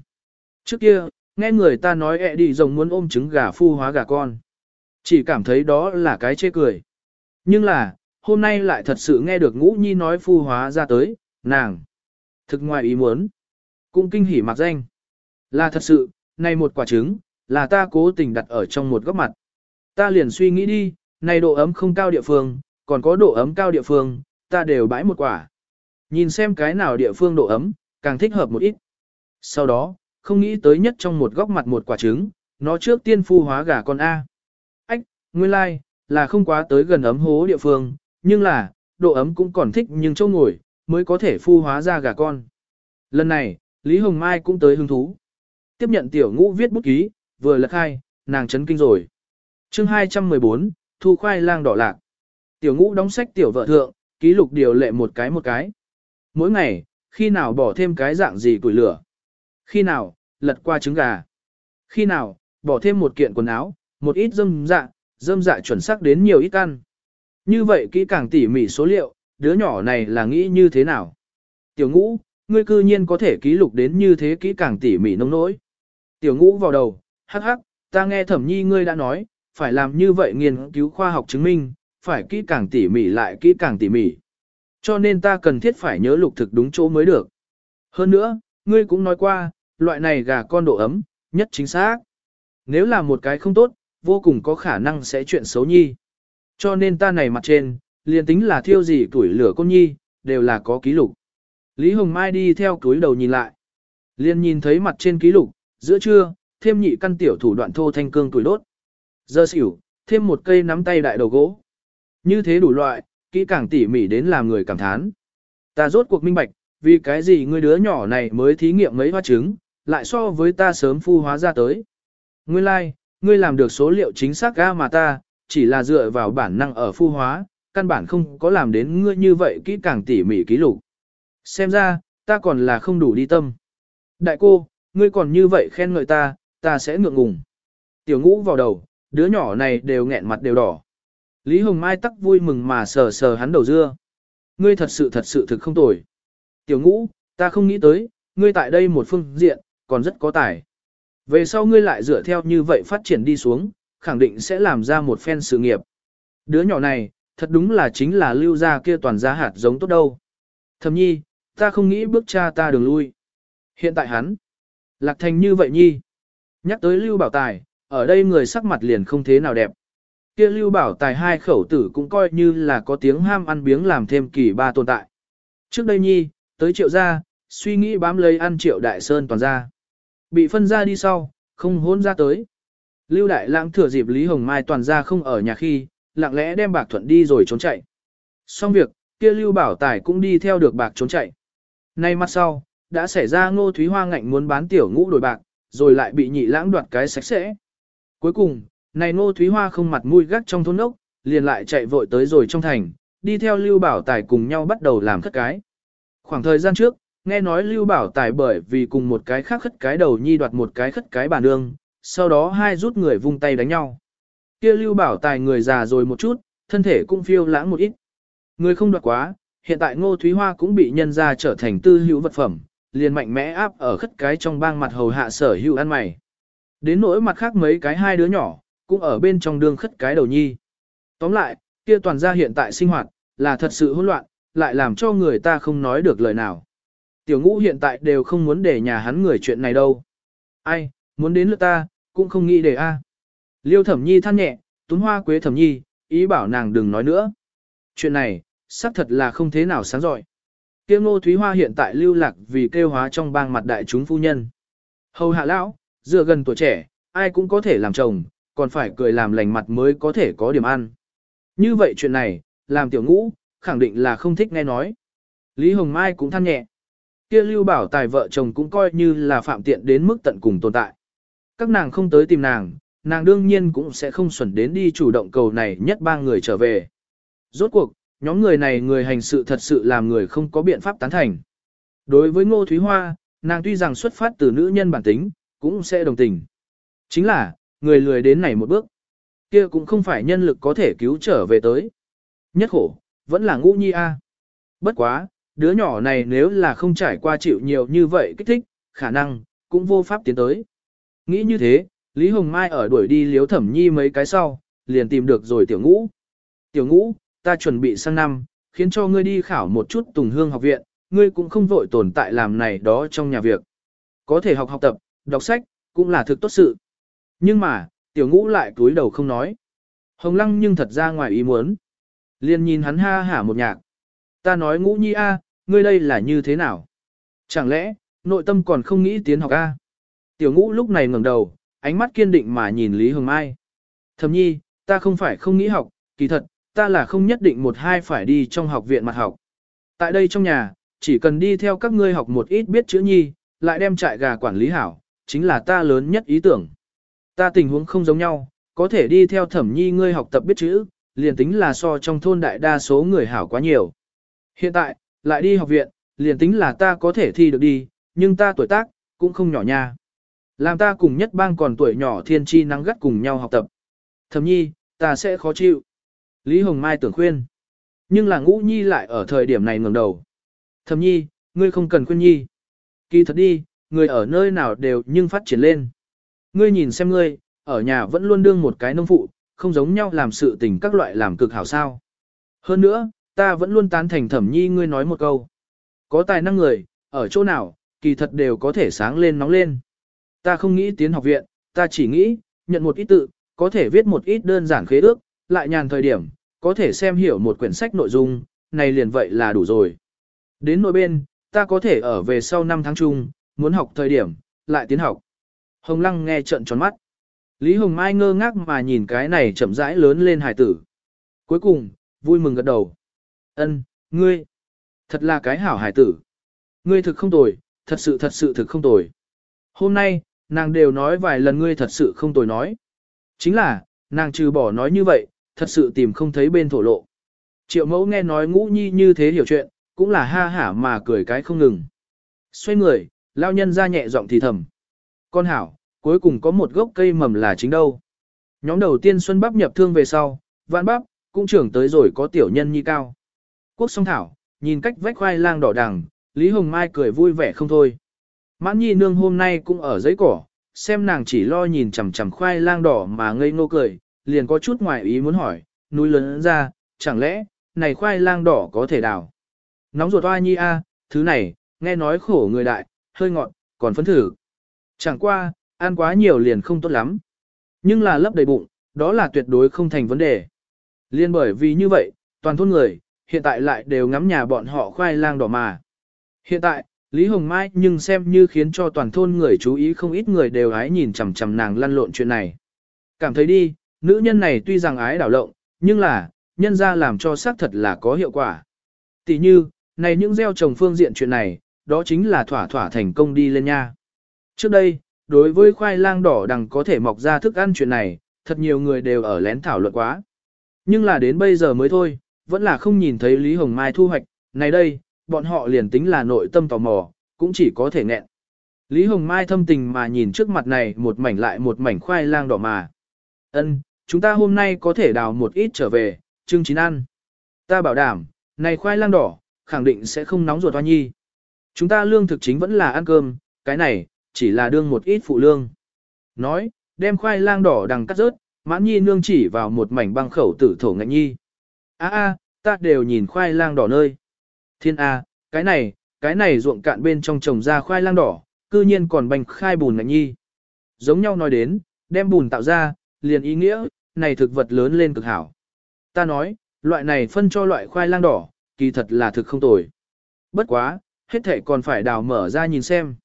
Trước kia, nghe người ta nói ẹ đi rồng muốn ôm trứng gà phu hóa gà con. Chỉ cảm thấy đó là cái chê cười. Nhưng là, hôm nay lại thật sự nghe được ngũ nhi nói phu hóa ra tới, nàng. Thực ngoài ý muốn. Cũng kinh hỉ mặc danh. Là thật sự, này một quả trứng, là ta cố tình đặt ở trong một góc mặt. Ta liền suy nghĩ đi, này độ ấm không cao địa phương, còn có độ ấm cao địa phương, ta đều bãi một quả. Nhìn xem cái nào địa phương độ ấm, càng thích hợp một ít. Sau đó, không nghĩ tới nhất trong một góc mặt một quả trứng, nó trước tiên phu hóa gà con A. Ách, nguyên lai, like, là không quá tới gần ấm hố địa phương, nhưng là, độ ấm cũng còn thích nhưng châu ngồi, mới có thể phu hóa ra gà con. Lần này, Lý Hồng Mai cũng tới hứng thú. Tiếp nhận tiểu ngũ viết bút ký, vừa lật hai, nàng chấn kinh rồi. chương 214, thu khoai lang đỏ lạc. Tiểu ngũ đóng sách tiểu vợ thượng, ký lục điều lệ một cái một cái. Mỗi ngày, khi nào bỏ thêm cái dạng gì củi lửa. Khi nào, lật qua trứng gà. Khi nào, bỏ thêm một kiện quần áo, một ít dâm dạ, dâm dạ chuẩn xác đến nhiều ít ăn. Như vậy kỹ càng tỉ mỉ số liệu, đứa nhỏ này là nghĩ như thế nào? Tiểu ngũ, ngươi cư nhiên có thể ký lục đến như thế kỹ càng tỉ mỉ nông nỗi. Tiểu ngũ vào đầu, hắc hắc, ta nghe thẩm nhi ngươi đã nói, phải làm như vậy nghiên cứu khoa học chứng minh, phải kỹ càng tỉ mỉ lại kỹ càng tỉ mỉ. Cho nên ta cần thiết phải nhớ lục thực đúng chỗ mới được. Hơn nữa, ngươi cũng nói qua, loại này gà con độ ấm, nhất chính xác. Nếu là một cái không tốt, vô cùng có khả năng sẽ chuyện xấu nhi. Cho nên ta này mặt trên, liền tính là thiêu gì tuổi lửa con nhi, đều là có ký lục. Lý Hồng Mai đi theo túi đầu nhìn lại. Liền nhìn thấy mặt trên ký lục, giữa trưa, thêm nhị căn tiểu thủ đoạn thô thanh cương tuổi đốt. Giờ xỉu, thêm một cây nắm tay đại đầu gỗ. Như thế đủ loại, kỹ càng tỉ mỉ đến làm người cảm thán. Ta rốt cuộc minh bạch, vì cái gì người đứa nhỏ này mới thí nghiệm mấy hoa trứng, lại so với ta sớm phu hóa ra tới. Nguyên lai, like, ngươi làm được số liệu chính xác ga mà ta, chỉ là dựa vào bản năng ở phu hóa, căn bản không có làm đến ngươi như vậy kỹ càng tỉ mỉ ký lục. Xem ra, ta còn là không đủ đi tâm. Đại cô, ngươi còn như vậy khen ngợi ta, ta sẽ ngượng ngùng. Tiểu ngũ vào đầu, đứa nhỏ này đều nghẹn mặt đều đỏ. Lý Hồng Mai tắc vui mừng mà sờ sờ hắn đầu dưa. Ngươi thật sự thật sự thực không tồi. Tiểu ngũ, ta không nghĩ tới, ngươi tại đây một phương diện, còn rất có tài. Về sau ngươi lại dựa theo như vậy phát triển đi xuống, khẳng định sẽ làm ra một phen sự nghiệp. Đứa nhỏ này, thật đúng là chính là lưu gia kia toàn gia hạt giống tốt đâu. Thầm nhi, ta không nghĩ bước cha ta đường lui. Hiện tại hắn, lạc thành như vậy nhi. Nhắc tới lưu bảo tài, ở đây người sắc mặt liền không thế nào đẹp. Kia lưu bảo tài hai khẩu tử cũng coi như là có tiếng ham ăn biếng làm thêm kỳ ba tồn tại. Trước đây nhi, tới triệu gia, suy nghĩ bám lấy ăn triệu đại sơn toàn gia, Bị phân ra đi sau, không hôn ra tới. Lưu Đại Lãng thừa dịp Lý Hồng Mai toàn ra không ở nhà khi, lặng lẽ đem bạc thuận đi rồi trốn chạy. Xong việc, kia Lưu Bảo Tài cũng đi theo được bạc trốn chạy. Nay mặt sau, đã xảy ra ngô thúy hoa ngạnh muốn bán tiểu ngũ đổi bạc, rồi lại bị nhị lãng đoạt cái sạch sẽ. Cuối cùng, này ngô thúy hoa không mặt mũi gắt trong thôn ốc, liền lại chạy vội tới rồi trong thành, đi theo Lưu Bảo Tài cùng nhau bắt đầu làm khất cái. Khoảng thời gian trước, nghe nói Lưu Bảo Tài bởi vì cùng một cái khác khất cái đầu nhi đoạt một cái khất cái bà nương, sau đó hai rút người vung tay đánh nhau. Kia Lưu Bảo Tài người già rồi một chút, thân thể cũng phiêu lãng một ít. Người không đoạt quá, hiện tại Ngô Thúy Hoa cũng bị nhân ra trở thành tư hữu vật phẩm, liền mạnh mẽ áp ở khất cái trong bang mặt hầu hạ sở hữu ăn mày. Đến nỗi mặt khác mấy cái hai đứa nhỏ, cũng ở bên trong đường khất cái đầu nhi. Tóm lại, kia toàn gia hiện tại sinh hoạt, là thật sự hỗn loạn, lại làm cho người ta không nói được lời nào. Tiểu ngũ hiện tại đều không muốn để nhà hắn người chuyện này đâu. Ai, muốn đến lượt ta, cũng không nghĩ để a. Liêu thẩm nhi than nhẹ, túm hoa quế thẩm nhi, ý bảo nàng đừng nói nữa. Chuyện này, xác thật là không thế nào sáng giỏi. Tiêu ngô Thúy Hoa hiện tại lưu lạc vì kêu hóa trong bang mặt đại chúng phu nhân. Hầu hạ lão, dựa gần tuổi trẻ, ai cũng có thể làm chồng, còn phải cười làm lành mặt mới có thể có điểm ăn. Như vậy chuyện này, làm tiểu ngũ, khẳng định là không thích nghe nói. Lý Hồng Mai cũng than nhẹ. Kia lưu bảo tài vợ chồng cũng coi như là phạm tiện đến mức tận cùng tồn tại. Các nàng không tới tìm nàng, nàng đương nhiên cũng sẽ không xuẩn đến đi chủ động cầu này nhất ba người trở về. Rốt cuộc, nhóm người này người hành sự thật sự làm người không có biện pháp tán thành. Đối với Ngô Thúy Hoa, nàng tuy rằng xuất phát từ nữ nhân bản tính, cũng sẽ đồng tình. Chính là, người lười đến này một bước. kia cũng không phải nhân lực có thể cứu trở về tới. Nhất khổ, vẫn là ngũ nhi a. Bất quá, đứa nhỏ này nếu là không trải qua chịu nhiều như vậy kích thích, khả năng, cũng vô pháp tiến tới. Nghĩ như thế, Lý Hồng Mai ở đuổi đi liếu thẩm nhi mấy cái sau, liền tìm được rồi tiểu ngũ. Tiểu ngũ, ta chuẩn bị sang năm, khiến cho ngươi đi khảo một chút tùng hương học viện, ngươi cũng không vội tồn tại làm này đó trong nhà việc. Có thể học học tập, đọc sách, cũng là thực tốt sự. Nhưng mà, tiểu ngũ lại túi đầu không nói. Hồng lăng nhưng thật ra ngoài ý muốn. Liên nhìn hắn ha hả một nhạc. Ta nói ngũ nhi a, ngươi đây là như thế nào? Chẳng lẽ, nội tâm còn không nghĩ tiến học a? Tiểu ngũ lúc này ngẩng đầu, ánh mắt kiên định mà nhìn Lý Hồng Mai. Thầm nhi, ta không phải không nghĩ học, kỳ thật, ta là không nhất định một hai phải đi trong học viện mặt học. Tại đây trong nhà, chỉ cần đi theo các ngươi học một ít biết chữ nhi, lại đem trại gà quản lý hảo, chính là ta lớn nhất ý tưởng. Ta tình huống không giống nhau, có thể đi theo thẩm nhi ngươi học tập biết chữ, liền tính là so trong thôn đại đa số người hảo quá nhiều. Hiện tại, lại đi học viện, liền tính là ta có thể thi được đi, nhưng ta tuổi tác, cũng không nhỏ nha. Làm ta cùng nhất bang còn tuổi nhỏ thiên chi nắng gắt cùng nhau học tập. Thẩm nhi, ta sẽ khó chịu. Lý Hồng Mai tưởng khuyên. Nhưng là ngũ nhi lại ở thời điểm này ngẩng đầu. Thẩm nhi, ngươi không cần khuyên nhi. Kỳ thật đi, người ở nơi nào đều nhưng phát triển lên. Ngươi nhìn xem ngươi, ở nhà vẫn luôn đương một cái nông phụ, không giống nhau làm sự tình các loại làm cực hảo sao. Hơn nữa, ta vẫn luôn tán thành thẩm nhi ngươi nói một câu. Có tài năng người, ở chỗ nào, kỳ thật đều có thể sáng lên nóng lên. Ta không nghĩ tiến học viện, ta chỉ nghĩ, nhận một ít tự, có thể viết một ít đơn giản khế ước, lại nhàn thời điểm, có thể xem hiểu một quyển sách nội dung, này liền vậy là đủ rồi. Đến nội bên, ta có thể ở về sau 5 tháng chung, muốn học thời điểm, lại tiến học. Hồng Lăng nghe trận tròn mắt. Lý Hồng Mai ngơ ngác mà nhìn cái này chậm rãi lớn lên hài tử. Cuối cùng, vui mừng gật đầu. Ân, ngươi, thật là cái hảo hài tử. Ngươi thực không tồi, thật sự thật sự thực không tồi. Hôm nay, nàng đều nói vài lần ngươi thật sự không tồi nói. Chính là, nàng trừ bỏ nói như vậy, thật sự tìm không thấy bên thổ lộ. Triệu mẫu nghe nói ngũ nhi như thế hiểu chuyện, cũng là ha hả mà cười cái không ngừng. Xoay người, lao nhân ra nhẹ giọng thì thầm. Con hảo, cuối cùng có một gốc cây mầm là chính đâu. Nhóm đầu tiên Xuân Bắp nhập thương về sau, Vạn Bắp, cũng trưởng tới rồi có tiểu nhân nhi cao. Quốc song thảo, nhìn cách vách khoai lang đỏ đằng, Lý Hồng Mai cười vui vẻ không thôi. Mãn nhi nương hôm nay cũng ở giấy cỏ, xem nàng chỉ lo nhìn chằm chằm khoai lang đỏ mà ngây ngô cười, liền có chút ngoài ý muốn hỏi, núi lớn ra, chẳng lẽ, này khoai lang đỏ có thể đào. Nóng ruột oa nhi a, thứ này, nghe nói khổ người đại, hơi ngọt, còn phấn thử. Chẳng qua, ăn quá nhiều liền không tốt lắm. Nhưng là lấp đầy bụng, đó là tuyệt đối không thành vấn đề. Liên bởi vì như vậy, toàn thôn người, hiện tại lại đều ngắm nhà bọn họ khoai lang đỏ mà. Hiện tại, Lý Hồng Mai nhưng xem như khiến cho toàn thôn người chú ý không ít người đều ái nhìn chằm chằm nàng lăn lộn chuyện này. Cảm thấy đi, nữ nhân này tuy rằng ái đảo lộng, nhưng là, nhân ra làm cho xác thật là có hiệu quả. Tỷ như, này những gieo trồng phương diện chuyện này, đó chính là thỏa thỏa thành công đi lên nha. Trước đây, đối với khoai lang đỏ đằng có thể mọc ra thức ăn chuyện này, thật nhiều người đều ở lén thảo luận quá. Nhưng là đến bây giờ mới thôi, vẫn là không nhìn thấy Lý Hồng Mai thu hoạch, này đây, bọn họ liền tính là nội tâm tò mò, cũng chỉ có thể nghẹn. Lý Hồng Mai thâm tình mà nhìn trước mặt này một mảnh lại một mảnh khoai lang đỏ mà. Ân, chúng ta hôm nay có thể đào một ít trở về, trưng chín ăn. Ta bảo đảm, này khoai lang đỏ, khẳng định sẽ không nóng ruột hoa nhi. Chúng ta lương thực chính vẫn là ăn cơm, cái này, chỉ là đương một ít phụ lương. Nói, đem khoai lang đỏ đằng cắt rớt, mãn nhi nương chỉ vào một mảnh băng khẩu tử thổ ngạnh nhi. a a ta đều nhìn khoai lang đỏ nơi. Thiên a cái này, cái này ruộng cạn bên trong trồng ra khoai lang đỏ, cư nhiên còn bành khai bùn ngạnh nhi. Giống nhau nói đến, đem bùn tạo ra, liền ý nghĩa, này thực vật lớn lên cực hảo. Ta nói, loại này phân cho loại khoai lang đỏ, kỳ thật là thực không tồi. Bất quá, hết thể còn phải đào mở ra nhìn xem.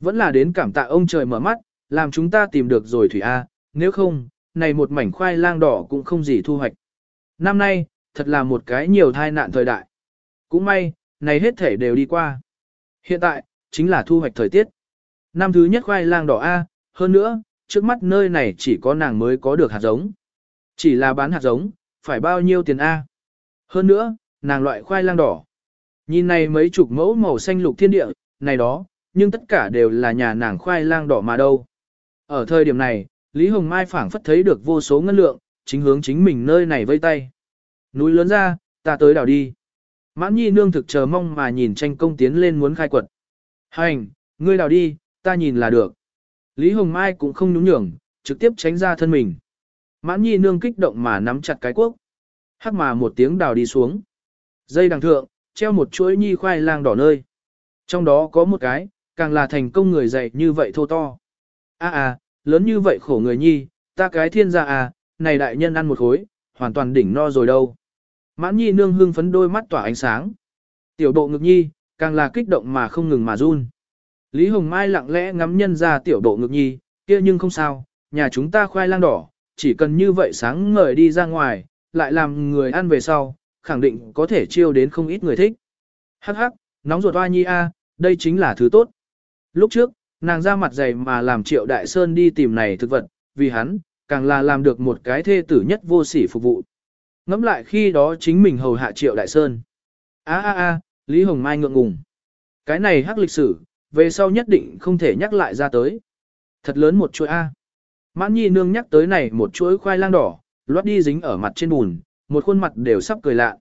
Vẫn là đến cảm tạ ông trời mở mắt, làm chúng ta tìm được rồi Thủy A, nếu không, này một mảnh khoai lang đỏ cũng không gì thu hoạch. Năm nay, thật là một cái nhiều thai nạn thời đại. Cũng may, này hết thể đều đi qua. Hiện tại, chính là thu hoạch thời tiết. Năm thứ nhất khoai lang đỏ A, hơn nữa, trước mắt nơi này chỉ có nàng mới có được hạt giống. Chỉ là bán hạt giống, phải bao nhiêu tiền A. Hơn nữa, nàng loại khoai lang đỏ. Nhìn này mấy chục mẫu màu xanh lục thiên địa, này đó, nhưng tất cả đều là nhà nàng khoai lang đỏ mà đâu. Ở thời điểm này, Lý Hồng Mai phảng phất thấy được vô số ngân lượng, chính hướng chính mình nơi này vây tay. Núi lớn ra, ta tới đảo đi. Mãn nhi nương thực chờ mong mà nhìn tranh công tiến lên muốn khai quật. Hành, ngươi đào đi, ta nhìn là được. Lý Hồng Mai cũng không nhún nhường, trực tiếp tránh ra thân mình. Mãn nhi nương kích động mà nắm chặt cái cuốc, Hắc mà một tiếng đào đi xuống. Dây đằng thượng, treo một chuỗi nhi khoai lang đỏ nơi. Trong đó có một cái, càng là thành công người dạy như vậy thô to. A à, à, lớn như vậy khổ người nhi, ta cái thiên gia à, này đại nhân ăn một khối, hoàn toàn đỉnh no rồi đâu. Mãn nhi nương hưng phấn đôi mắt tỏa ánh sáng. Tiểu độ ngực nhi, càng là kích động mà không ngừng mà run. Lý Hồng Mai lặng lẽ ngắm nhân ra tiểu độ ngực nhi, kia nhưng không sao, nhà chúng ta khoai lang đỏ, chỉ cần như vậy sáng ngời đi ra ngoài, lại làm người ăn về sau, khẳng định có thể chiêu đến không ít người thích. Hắc hắc, nóng ruột hoa nhi a, đây chính là thứ tốt. Lúc trước, nàng ra mặt dày mà làm triệu đại sơn đi tìm này thực vật, vì hắn, càng là làm được một cái thê tử nhất vô sỉ phục vụ ngẫm lại khi đó chính mình hầu hạ triệu đại sơn. a a a Lý Hồng Mai ngượng ngùng. Cái này hắc lịch sử, về sau nhất định không thể nhắc lại ra tới. Thật lớn một chuỗi A. Mãn nhi nương nhắc tới này một chuỗi khoai lang đỏ, loát đi dính ở mặt trên bùn, một khuôn mặt đều sắp cười lạ.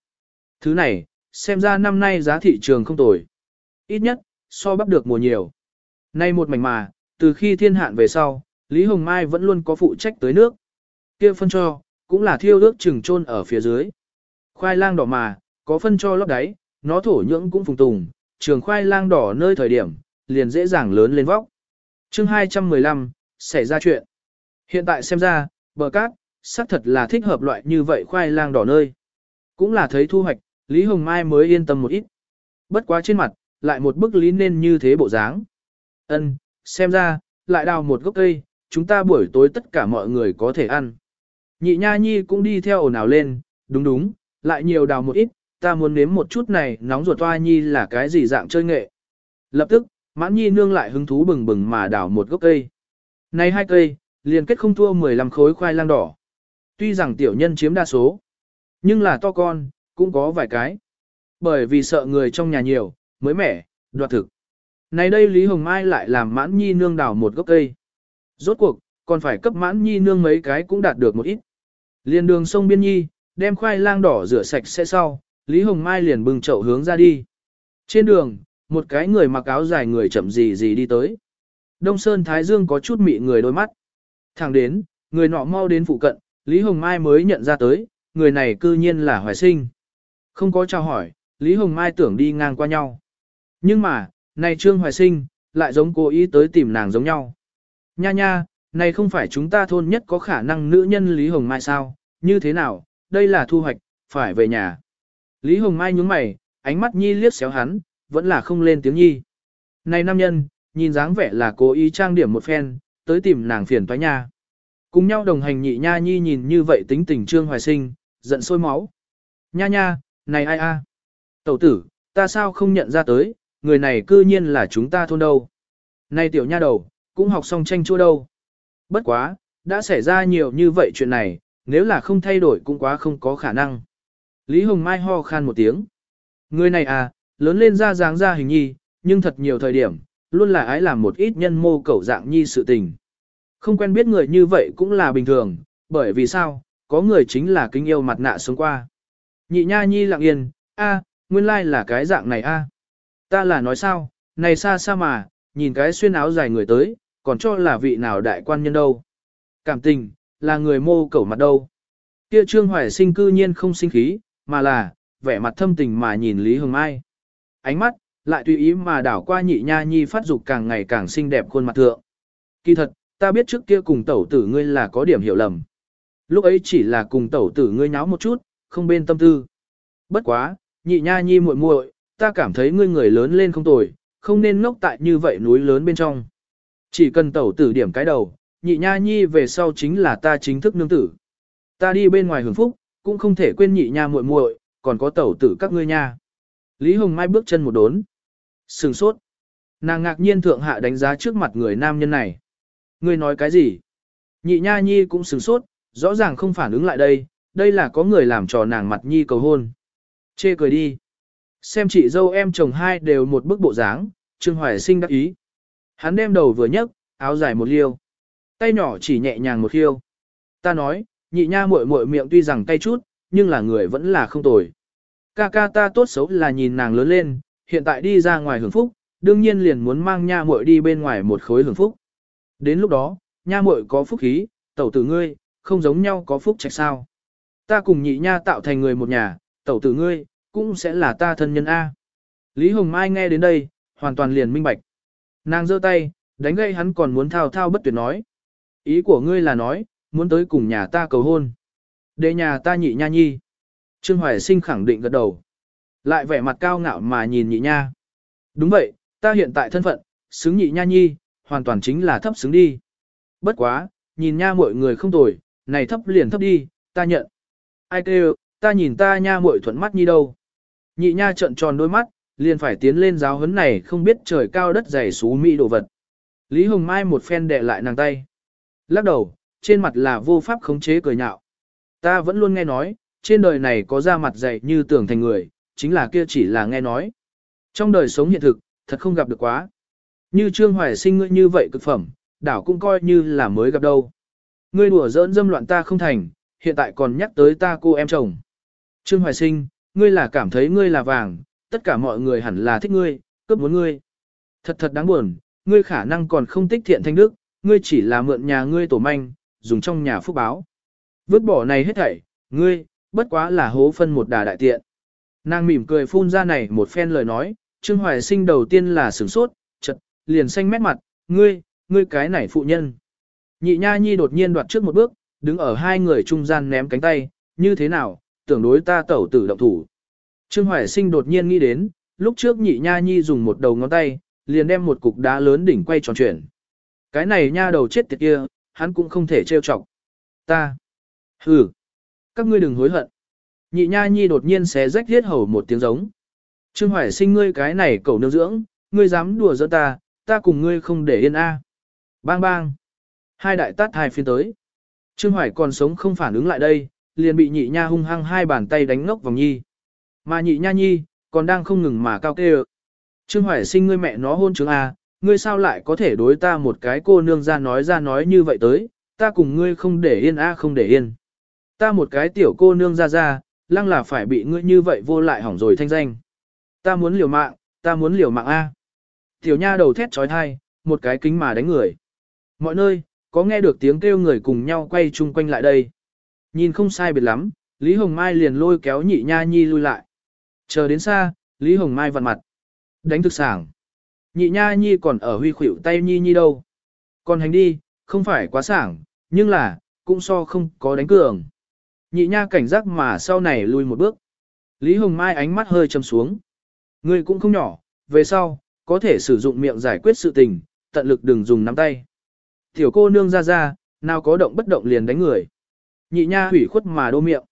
Thứ này, xem ra năm nay giá thị trường không tồi. Ít nhất, so bắp được mùa nhiều. Nay một mảnh mà, từ khi thiên hạn về sau, Lý Hồng Mai vẫn luôn có phụ trách tới nước. kia phân cho, cũng là thiêu ước chừng chôn ở phía dưới. Khoai lang đỏ mà, có phân cho lót đáy, nó thổ nhưỡng cũng phùng tùng, trường khoai lang đỏ nơi thời điểm, liền dễ dàng lớn lên vóc. chương 215, xảy ra chuyện. Hiện tại xem ra, bờ cát, xác thật là thích hợp loại như vậy khoai lang đỏ nơi. Cũng là thấy thu hoạch, Lý Hồng Mai mới yên tâm một ít. Bất quá trên mặt, lại một bức lý nên như thế bộ dáng. Ân, xem ra, lại đào một gốc cây, chúng ta buổi tối tất cả mọi người có thể ăn. Nhị Nha Nhi cũng đi theo ồn ào lên, đúng đúng, lại nhiều đào một ít, ta muốn nếm một chút này nóng ruột toa nhi là cái gì dạng chơi nghệ. Lập tức, mãn nhi nương lại hứng thú bừng bừng mà đào một gốc cây. Này hai cây, liền kết không thua 15 khối khoai lang đỏ. Tuy rằng tiểu nhân chiếm đa số, nhưng là to con, cũng có vài cái. Bởi vì sợ người trong nhà nhiều, mới mẻ, đoạt thực. Này đây Lý Hồng Mai lại làm mãn nhi nương đào một gốc cây. Rốt cuộc, còn phải cấp mãn nhi nương mấy cái cũng đạt được một ít. Liên đường sông Biên Nhi, đem khoai lang đỏ rửa sạch sẽ sau, Lý Hồng Mai liền bưng chậu hướng ra đi. Trên đường, một cái người mặc áo dài người chậm gì gì đi tới. Đông Sơn Thái Dương có chút mị người đôi mắt. Thẳng đến, người nọ mau đến phụ cận, Lý Hồng Mai mới nhận ra tới, người này cư nhiên là Hoài Sinh. Không có chào hỏi, Lý Hồng Mai tưởng đi ngang qua nhau. Nhưng mà, này Trương Hoài Sinh, lại giống cố ý tới tìm nàng giống nhau. Nha nha, này không phải chúng ta thôn nhất có khả năng nữ nhân Lý Hồng Mai sao, như thế nào, đây là thu hoạch, phải về nhà. Lý Hồng Mai nhúng mày, ánh mắt nhi liếc xéo hắn, vẫn là không lên tiếng nhi. Này nam nhân, nhìn dáng vẻ là cố ý trang điểm một phen, tới tìm nàng phiền toái nha. Cùng nhau đồng hành nhị nha nhi nhìn như vậy tính tình trương hoài sinh, giận sôi máu. Nha nha, này ai a? Tẩu tử, ta sao không nhận ra tới, người này cư nhiên là chúng ta thôn đâu. Này tiểu nha đầu, cũng học xong tranh chua đâu. Bất quá, đã xảy ra nhiều như vậy chuyện này, nếu là không thay đổi cũng quá không có khả năng. Lý Hồng Mai ho khan một tiếng. Người này à, lớn lên ra dáng ra hình nhi, nhưng thật nhiều thời điểm, luôn là ái làm một ít nhân mô cẩu dạng nhi sự tình. Không quen biết người như vậy cũng là bình thường, bởi vì sao, có người chính là kinh yêu mặt nạ sống qua. Nhị nha nhi lặng yên, a, nguyên lai là cái dạng này a. Ta là nói sao, này xa xa mà, nhìn cái xuyên áo dài người tới, còn cho là vị nào đại quan nhân đâu. Cảm tình, là người mô cẩu mặt đâu. Kia trương hoài sinh cư nhiên không sinh khí, mà là, vẻ mặt thâm tình mà nhìn Lý Hồng Mai. Ánh mắt, lại tùy ý mà đảo qua nhị nha nhi phát dục càng ngày càng xinh đẹp khuôn mặt thượng. Kỳ thật, ta biết trước kia cùng tẩu tử ngươi là có điểm hiểu lầm. Lúc ấy chỉ là cùng tẩu tử ngươi nháo một chút, không bên tâm tư. Bất quá, nhị nha nhi muội muội, ta cảm thấy ngươi người lớn lên không tồi, không nên ngốc tại như vậy núi lớn bên trong. Chỉ cần tẩu tử điểm cái đầu, nhị nha nhi về sau chính là ta chính thức nương tử. Ta đi bên ngoài hưởng phúc, cũng không thể quên nhị nha muội muội, còn có tẩu tử các ngươi nha. Lý Hồng Mai bước chân một đốn. Sừng sốt. Nàng ngạc nhiên thượng hạ đánh giá trước mặt người nam nhân này. Ngươi nói cái gì? Nhị nha nhi cũng sừng sốt, rõ ràng không phản ứng lại đây, đây là có người làm trò nàng mặt nhi cầu hôn. Chê cười đi. Xem chị dâu em chồng hai đều một bức bộ dáng, Trương Hoài sinh đắc ý. Hắn đem đầu vừa nhấc, áo dài một liêu. Tay nhỏ chỉ nhẹ nhàng một khiêu. Ta nói, nhị nha muội muội miệng tuy rằng cay chút, nhưng là người vẫn là không tồi. Ca ca ta tốt xấu là nhìn nàng lớn lên, hiện tại đi ra ngoài hưởng phúc, đương nhiên liền muốn mang nha muội đi bên ngoài một khối hưởng phúc. Đến lúc đó, nha muội có phúc khí, tẩu tử ngươi, không giống nhau có phúc trạch sao. Ta cùng nhị nha tạo thành người một nhà, tẩu tử ngươi, cũng sẽ là ta thân nhân A. Lý Hồng Mai nghe đến đây, hoàn toàn liền minh bạch. Nàng giơ tay, đánh gây hắn còn muốn thao thao bất tuyệt nói. Ý của ngươi là nói, muốn tới cùng nhà ta cầu hôn. Để nhà ta nhị nha nhi. Trương Hoài Sinh khẳng định gật đầu. Lại vẻ mặt cao ngạo mà nhìn nhị nha. Đúng vậy, ta hiện tại thân phận, xứng nhị nha nhi, hoàn toàn chính là thấp xứng đi. Bất quá, nhìn nha mọi người không tồi, này thấp liền thấp đi, ta nhận. Ai kêu, ta nhìn ta nha muội thuận mắt nhi đâu. Nhị nha trợn tròn đôi mắt, liền phải tiến lên giáo huấn này không biết trời cao đất dày xú mỹ đồ vật. Lý Hồng Mai một phen đè lại nàng tay. Lắc đầu, trên mặt là vô pháp khống chế cười nhạo. Ta vẫn luôn nghe nói, trên đời này có da mặt dày như tưởng thành người, chính là kia chỉ là nghe nói. Trong đời sống hiện thực, thật không gặp được quá. Như Trương Hoài sinh ngươi như vậy cực phẩm, đảo cũng coi như là mới gặp đâu. Ngươi đùa giỡn dâm loạn ta không thành, hiện tại còn nhắc tới ta cô em chồng. Trương Hoài sinh, ngươi là cảm thấy ngươi là vàng, tất cả mọi người hẳn là thích ngươi, cướp muốn ngươi. Thật thật đáng buồn, ngươi khả năng còn không tích thiện thanh đức, ngươi chỉ là mượn nhà ngươi tổ manh, dùng trong nhà phúc báo. Vứt bỏ này hết thảy, ngươi, bất quá là hố phân một đà đại tiện. Nàng mỉm cười phun ra này một phen lời nói, Trương Hoài sinh đầu tiên là sửng sốt, chật, liền xanh mét mặt, ngươi, ngươi cái này phụ nhân. Nhị nha nhi đột nhiên đoạt trước một bước, đứng ở hai người trung gian ném cánh tay, như thế nào, tưởng đối ta tẩu tử động thủ. Trương Hoài sinh đột nhiên nghĩ đến, lúc trước nhị nha nhi dùng một đầu ngón tay, liền đem một cục đá lớn đỉnh quay tròn chuyển. Cái này nha đầu chết tiệt kia, hắn cũng không thể trêu chọc. Ta. Hừ. Các ngươi đừng hối hận. Nhị nha nhi đột nhiên xé rách thiết hầu một tiếng giống. Trương Hoài sinh ngươi cái này cầu nương dưỡng, ngươi dám đùa giỡn ta, ta cùng ngươi không để yên a. Bang bang. Hai đại tát hai phiên tới. Trương Hoài còn sống không phản ứng lại đây, liền bị nhị nha hung hăng hai bàn tay đánh ngốc vòng nhi. Mà nhị nha nhi, còn đang không ngừng mà cao kêu. Trương Hoài sinh ngươi mẹ nó hôn chứng A, ngươi sao lại có thể đối ta một cái cô nương ra nói ra nói như vậy tới, ta cùng ngươi không để yên A không để yên. Ta một cái tiểu cô nương ra ra, lăng là phải bị ngươi như vậy vô lại hỏng rồi thanh danh. Ta muốn liều mạng, ta muốn liều mạng A. Tiểu nha đầu thét trói thai, một cái kính mà đánh người. Mọi nơi, có nghe được tiếng kêu người cùng nhau quay chung quanh lại đây. Nhìn không sai biệt lắm, Lý Hồng Mai liền lôi kéo nhị nha nhi lui lại. Chờ đến xa, Lý Hồng Mai vặn mặt. Đánh thực sảng. Nhị nha nhi còn ở huy khuỷu tay nhi nhi đâu. Còn hành đi, không phải quá sảng, nhưng là, cũng so không có đánh cường. Nhị nha cảnh giác mà sau này lui một bước. Lý Hồng Mai ánh mắt hơi châm xuống. Người cũng không nhỏ, về sau, có thể sử dụng miệng giải quyết sự tình, tận lực đừng dùng nắm tay. Tiểu cô nương ra ra, nào có động bất động liền đánh người. Nhị nha hủy khuất mà đô miệng.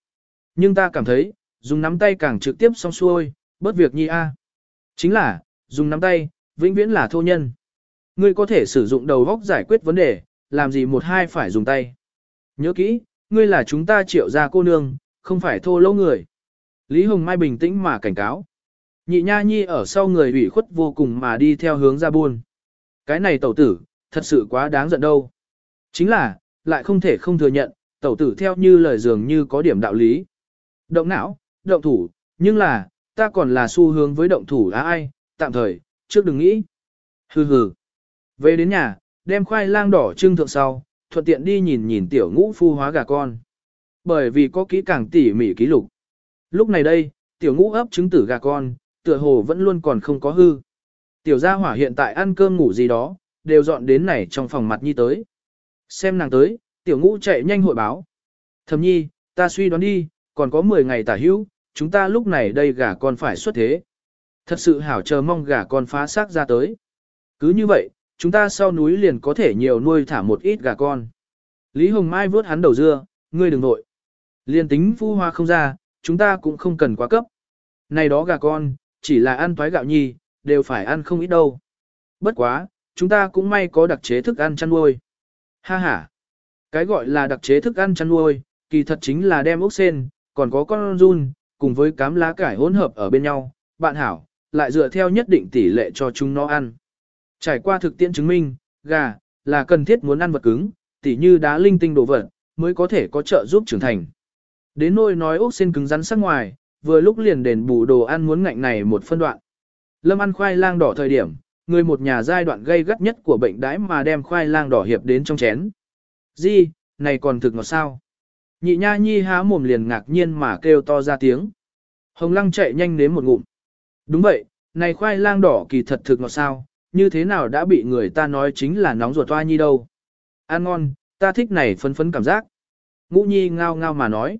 Nhưng ta cảm thấy, dùng nắm tay càng trực tiếp xong xuôi, bớt việc nhi a. À. Chính là, dùng nắm tay, vĩnh viễn là thô nhân. Ngươi có thể sử dụng đầu góc giải quyết vấn đề, làm gì một hai phải dùng tay. Nhớ kỹ, ngươi là chúng ta triệu gia cô nương, không phải thô lỗ người. Lý Hồng Mai bình tĩnh mà cảnh cáo. Nhị nha nhi ở sau người ủy khuất vô cùng mà đi theo hướng ra buôn. Cái này tẩu tử, thật sự quá đáng giận đâu. Chính là, lại không thể không thừa nhận, tẩu tử theo như lời dường như có điểm đạo lý. Động não, động thủ, nhưng là, ta còn là xu hướng với động thủ á ai, tạm thời, trước đừng nghĩ. Hừ hừ. Về đến nhà, đem khoai lang đỏ trưng thượng sau, thuận tiện đi nhìn nhìn tiểu ngũ phu hóa gà con. Bởi vì có kỹ càng tỉ mỉ ký lục. Lúc này đây, tiểu ngũ ấp trứng tử gà con, tựa hồ vẫn luôn còn không có hư. Tiểu gia hỏa hiện tại ăn cơm ngủ gì đó, đều dọn đến này trong phòng mặt nhi tới. Xem nàng tới, tiểu ngũ chạy nhanh hội báo. Thầm nhi, ta suy đoán đi, còn có 10 ngày tả hữu, chúng ta lúc này đây gà con phải xuất thế. Thật sự hảo chờ mong gà con phá xác ra tới. Cứ như vậy, chúng ta sau núi liền có thể nhiều nuôi thả một ít gà con. Lý Hồng Mai vớt hắn đầu dưa, ngươi đừng nội. liền tính phu hoa không ra, chúng ta cũng không cần quá cấp. Này đó gà con, chỉ là ăn toái gạo nhi, đều phải ăn không ít đâu. Bất quá, chúng ta cũng may có đặc chế thức ăn chăn nuôi. Ha ha. Cái gọi là đặc chế thức ăn chăn nuôi, kỳ thật chính là đem ốc sen, còn có con run, cùng với cám lá cải hỗn hợp ở bên nhau, bạn hảo, lại dựa theo nhất định tỷ lệ cho chúng nó ăn. Trải qua thực tiễn chứng minh, gà, là cần thiết muốn ăn vật cứng, tỉ như đá linh tinh đồ vật, mới có thể có trợ giúp trưởng thành. Đến nôi nói ốc sen cứng rắn sắc ngoài, vừa lúc liền đền bù đồ ăn muốn ngạnh này một phân đoạn. Lâm ăn khoai lang đỏ thời điểm, người một nhà giai đoạn gây gắt nhất của bệnh đái mà đem khoai lang đỏ hiệp đến trong chén. Di, này còn thực ngọt sao? Nhị nha nhi há mồm liền ngạc nhiên mà kêu to ra tiếng. Hồng lăng chạy nhanh nếm một ngụm. Đúng vậy, này khoai lang đỏ kỳ thật thực ngọt sao, như thế nào đã bị người ta nói chính là nóng ruột toa nhi đâu. Ăn ngon, ta thích này phấn phấn cảm giác. Ngũ nhi ngao ngao mà nói.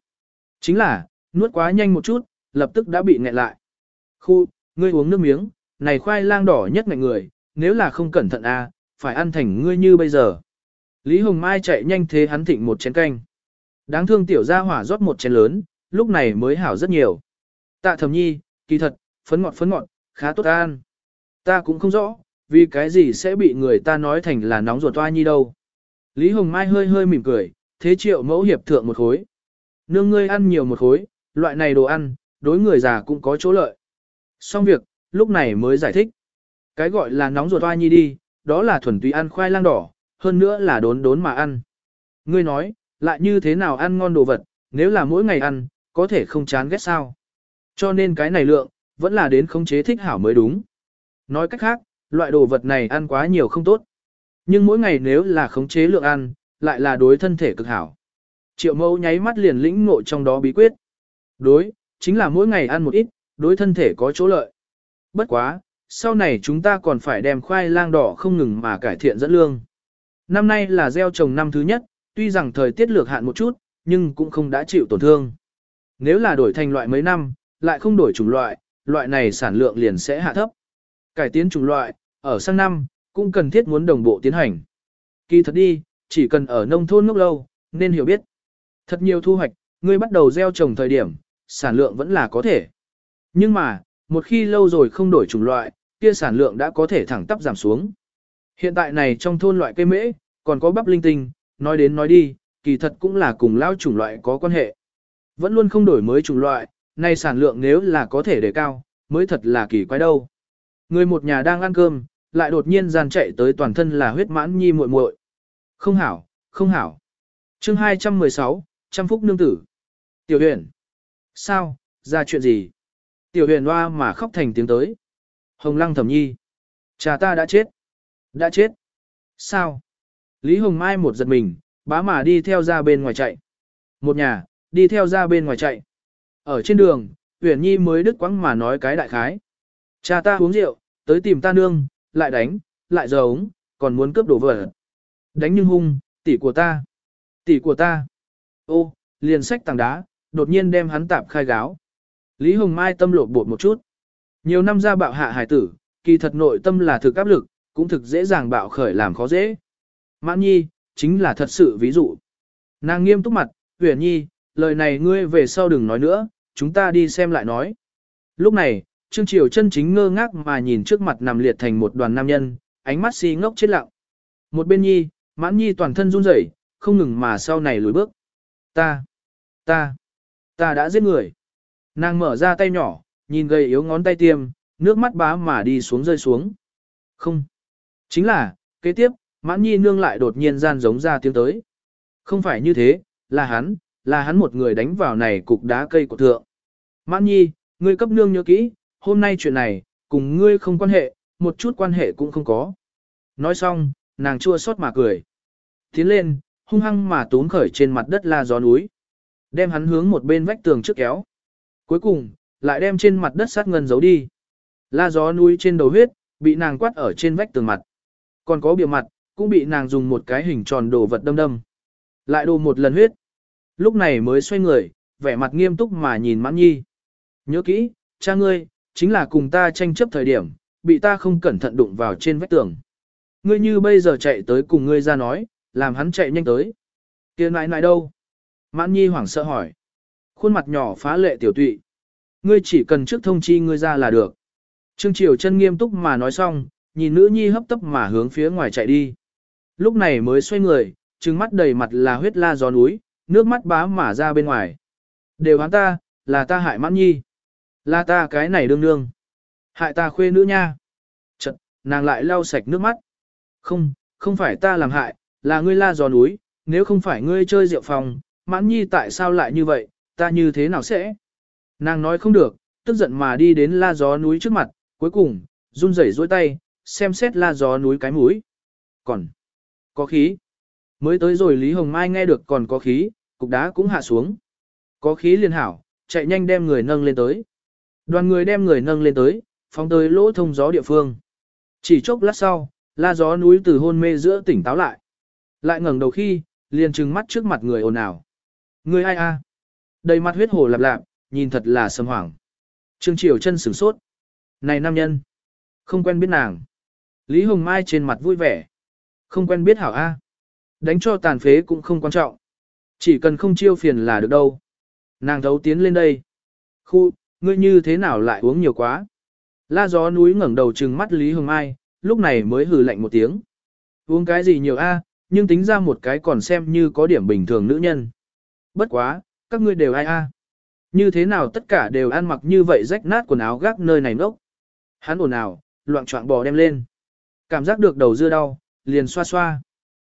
Chính là, nuốt quá nhanh một chút, lập tức đã bị nghẹn lại. Khu, ngươi uống nước miếng, này khoai lang đỏ nhất ngạnh người, nếu là không cẩn thận a, phải ăn thành ngươi như bây giờ. Lý Hồng Mai chạy nhanh thế hắn thịnh một chén canh. Đáng thương tiểu gia hỏa rót một chén lớn, lúc này mới hảo rất nhiều. Tạ thầm nhi, kỳ thật, phấn ngọt phấn ngọt, khá tốt ăn. Ta cũng không rõ, vì cái gì sẽ bị người ta nói thành là nóng ruột toa nhi đâu. Lý Hồng Mai hơi hơi mỉm cười, thế triệu mẫu hiệp thượng một khối. Nương ngươi ăn nhiều một khối, loại này đồ ăn, đối người già cũng có chỗ lợi. Xong việc, lúc này mới giải thích. Cái gọi là nóng ruột toa nhi đi, đó là thuần túy ăn khoai lang đỏ, hơn nữa là đốn đốn mà ăn. Ngươi nói, lại như thế nào ăn ngon đồ vật, nếu là mỗi ngày ăn, có thể không chán ghét sao. Cho nên cái này lượng, vẫn là đến khống chế thích hảo mới đúng. Nói cách khác, loại đồ vật này ăn quá nhiều không tốt. Nhưng mỗi ngày nếu là khống chế lượng ăn, lại là đối thân thể cực hảo. Triệu mẫu nháy mắt liền lĩnh ngộ trong đó bí quyết. Đối, chính là mỗi ngày ăn một ít, đối thân thể có chỗ lợi. Bất quá, sau này chúng ta còn phải đem khoai lang đỏ không ngừng mà cải thiện dẫn lương. Năm nay là gieo trồng năm thứ nhất, tuy rằng thời tiết lược hạn một chút, nhưng cũng không đã chịu tổn thương. Nếu là đổi thành loại mấy năm, lại không đổi chủng loại, loại này sản lượng liền sẽ hạ thấp. Cải tiến chủng loại, ở sang năm, cũng cần thiết muốn đồng bộ tiến hành. Kỳ thật đi, chỉ cần ở nông thôn ngốc lâu, nên hiểu biết. Thật nhiều thu hoạch, ngươi bắt đầu gieo trồng thời điểm, sản lượng vẫn là có thể. Nhưng mà, một khi lâu rồi không đổi chủng loại, kia sản lượng đã có thể thẳng tắp giảm xuống. Hiện tại này trong thôn loại cây mễ, còn có bắp linh tinh, nói đến nói đi, kỳ thật cũng là cùng lao chủng loại có quan hệ. Vẫn luôn không đổi mới chủng loại, nay sản lượng nếu là có thể đề cao, mới thật là kỳ quái đâu. Người một nhà đang ăn cơm, lại đột nhiên gian chạy tới toàn thân là huyết mãn nhi muội muội. Không hảo, không hảo. Chương 216, trăm phúc nương tử. Tiểu huyền. Sao, ra chuyện gì? Tiểu huyền hoa mà khóc thành tiếng tới. Hồng lăng thẩm nhi. Cha ta đã chết. Đã chết. Sao? Lý Hồng Mai một giật mình, bá mà đi theo ra bên ngoài chạy. Một nhà, đi theo ra bên ngoài chạy. Ở trên đường, Uyển nhi mới đứt quãng mà nói cái đại khái. Cha ta uống rượu, tới tìm ta nương, lại đánh, lại giấu, còn muốn cướp đồ vật. Đánh nhưng hung, tỷ của ta. Tỷ của ta. Ô, liền sách tảng đá, đột nhiên đem hắn tạp khai gáo. Lý Hồng Mai tâm lột bột một chút. Nhiều năm ra bạo hạ hải tử, kỳ thật nội tâm là thực áp lực, cũng thực dễ dàng bạo khởi làm khó dễ. Mãn nhi, chính là thật sự ví dụ. Nàng nghiêm túc mặt, huyền nhi, lời này ngươi về sau đừng nói nữa, chúng ta đi xem lại nói. Lúc này, Trương Triều chân chính ngơ ngác mà nhìn trước mặt nằm liệt thành một đoàn nam nhân, ánh mắt si ngốc chết lặng. Một bên nhi, mãn nhi toàn thân run rẩy, không ngừng mà sau này lùi bước. Ta, ta, ta đã giết người. Nàng mở ra tay nhỏ, nhìn gầy yếu ngón tay tiêm, nước mắt bá mà đi xuống rơi xuống. Không. Chính là, kế tiếp, mãn nhi nương lại đột nhiên gian giống ra tiếng tới. Không phải như thế, là hắn, là hắn một người đánh vào này cục đá cây của thượng. Mãn nhi, ngươi cấp nương nhớ kỹ, hôm nay chuyện này, cùng ngươi không quan hệ, một chút quan hệ cũng không có. Nói xong, nàng chua xót mà cười. Tiến lên, hung hăng mà tốn khởi trên mặt đất la gió núi. Đem hắn hướng một bên vách tường trước kéo. Cuối cùng, lại đem trên mặt đất sát ngân giấu đi. La gió núi trên đầu huyết, bị nàng quát ở trên vách tường mặt. Còn có biểu mặt, cũng bị nàng dùng một cái hình tròn đồ vật đâm đâm. Lại đồ một lần huyết. Lúc này mới xoay người, vẻ mặt nghiêm túc mà nhìn mãn nhi. Nhớ kỹ, cha ngươi, chính là cùng ta tranh chấp thời điểm, bị ta không cẩn thận đụng vào trên vách tường. Ngươi như bây giờ chạy tới cùng ngươi ra nói, làm hắn chạy nhanh tới. kia nãi nãi đâu? Mãn nhi hoảng sợ hỏi. Khuôn mặt nhỏ phá lệ tiểu tụy. Ngươi chỉ cần trước thông chi ngươi ra là được. Trương Triều chân nghiêm túc mà nói xong, nhìn nữ nhi hấp tấp mà hướng phía ngoài chạy đi. Lúc này mới xoay người, trừng mắt đầy mặt là huyết la gió núi, nước mắt bá mà ra bên ngoài. Đều hắn ta, là ta hại mãn nhi. Là ta cái này đương đương. Hại ta khuê nữ nha. Chật, nàng lại lau sạch nước mắt. Không, không phải ta làm hại, là ngươi la gió núi, nếu không phải ngươi chơi rượu phòng, mãn nhi tại sao lại như vậy, ta như thế nào sẽ? Nàng nói không được, tức giận mà đi đến la gió núi trước mặt, cuối cùng, run rẩy dối tay, xem xét la gió núi cái mũi. Còn, có khí. Mới tới rồi Lý Hồng Mai nghe được còn có khí, cục đá cũng hạ xuống. Có khí liền hảo, chạy nhanh đem người nâng lên tới. Đoàn người đem người nâng lên tới, phóng tới lỗ thông gió địa phương. Chỉ chốc lát sau, la gió núi từ hôn mê giữa tỉnh táo lại. Lại ngẩng đầu khi, liền trừng mắt trước mặt người ồn ào. Người ai a? Đầy mặt huyết hồ lạp lạp, nhìn thật là sầm hoảng. Trương Triều chân sửng sốt. Này nam nhân, không quen biết nàng. Lý Hồng Mai trên mặt vui vẻ. Không quen biết hảo A. Đánh cho tàn phế cũng không quan trọng. Chỉ cần không chiêu phiền là được đâu. Nàng thấu tiến lên đây. Khu, ngươi như thế nào lại uống nhiều quá? La gió núi ngẩng đầu trừng mắt Lý Hồng Mai, lúc này mới hừ lạnh một tiếng. Uống cái gì nhiều a? nhưng tính ra một cái còn xem như có điểm bình thường nữ nhân. Bất quá, các ngươi đều ai a? Như thế nào tất cả đều ăn mặc như vậy rách nát quần áo gác nơi này nốc. Hắn ồn ào, loạn choạng bò đem lên. Cảm giác được đầu dưa đau, liền xoa xoa.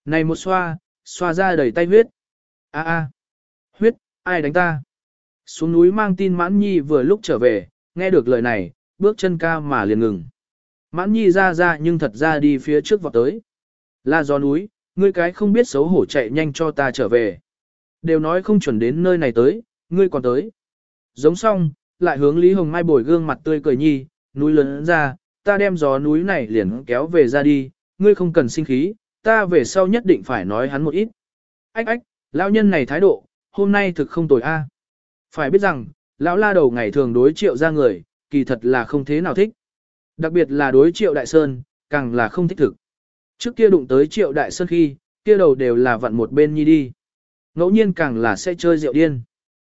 Này một xoa, xoa ra đầy tay huyết. A a, huyết, ai đánh ta? Xuống núi mang tin mãn nhi vừa lúc trở về, nghe được lời này, bước chân ca mà liền ngừng. Mãn nhi ra ra nhưng thật ra đi phía trước vọt tới. La gió núi, ngươi cái không biết xấu hổ chạy nhanh cho ta trở về. Đều nói không chuẩn đến nơi này tới, ngươi còn tới. Giống xong, lại hướng Lý Hồng Mai bồi gương mặt tươi cười nhi, núi lớn ra, ta đem gió núi này liền kéo về ra đi, ngươi không cần sinh khí, ta về sau nhất định phải nói hắn một ít. Ách ách, lão nhân này thái độ, hôm nay thực không tồi a. Phải biết rằng, lão la đầu ngày thường đối triệu ra người, kỳ thật là không thế nào thích. Đặc biệt là đối triệu đại sơn, càng là không thích thực. Trước kia đụng tới triệu đại sơn khi, kia đầu đều là vặn một bên nhi đi. Ngẫu nhiên càng là sẽ chơi rượu điên.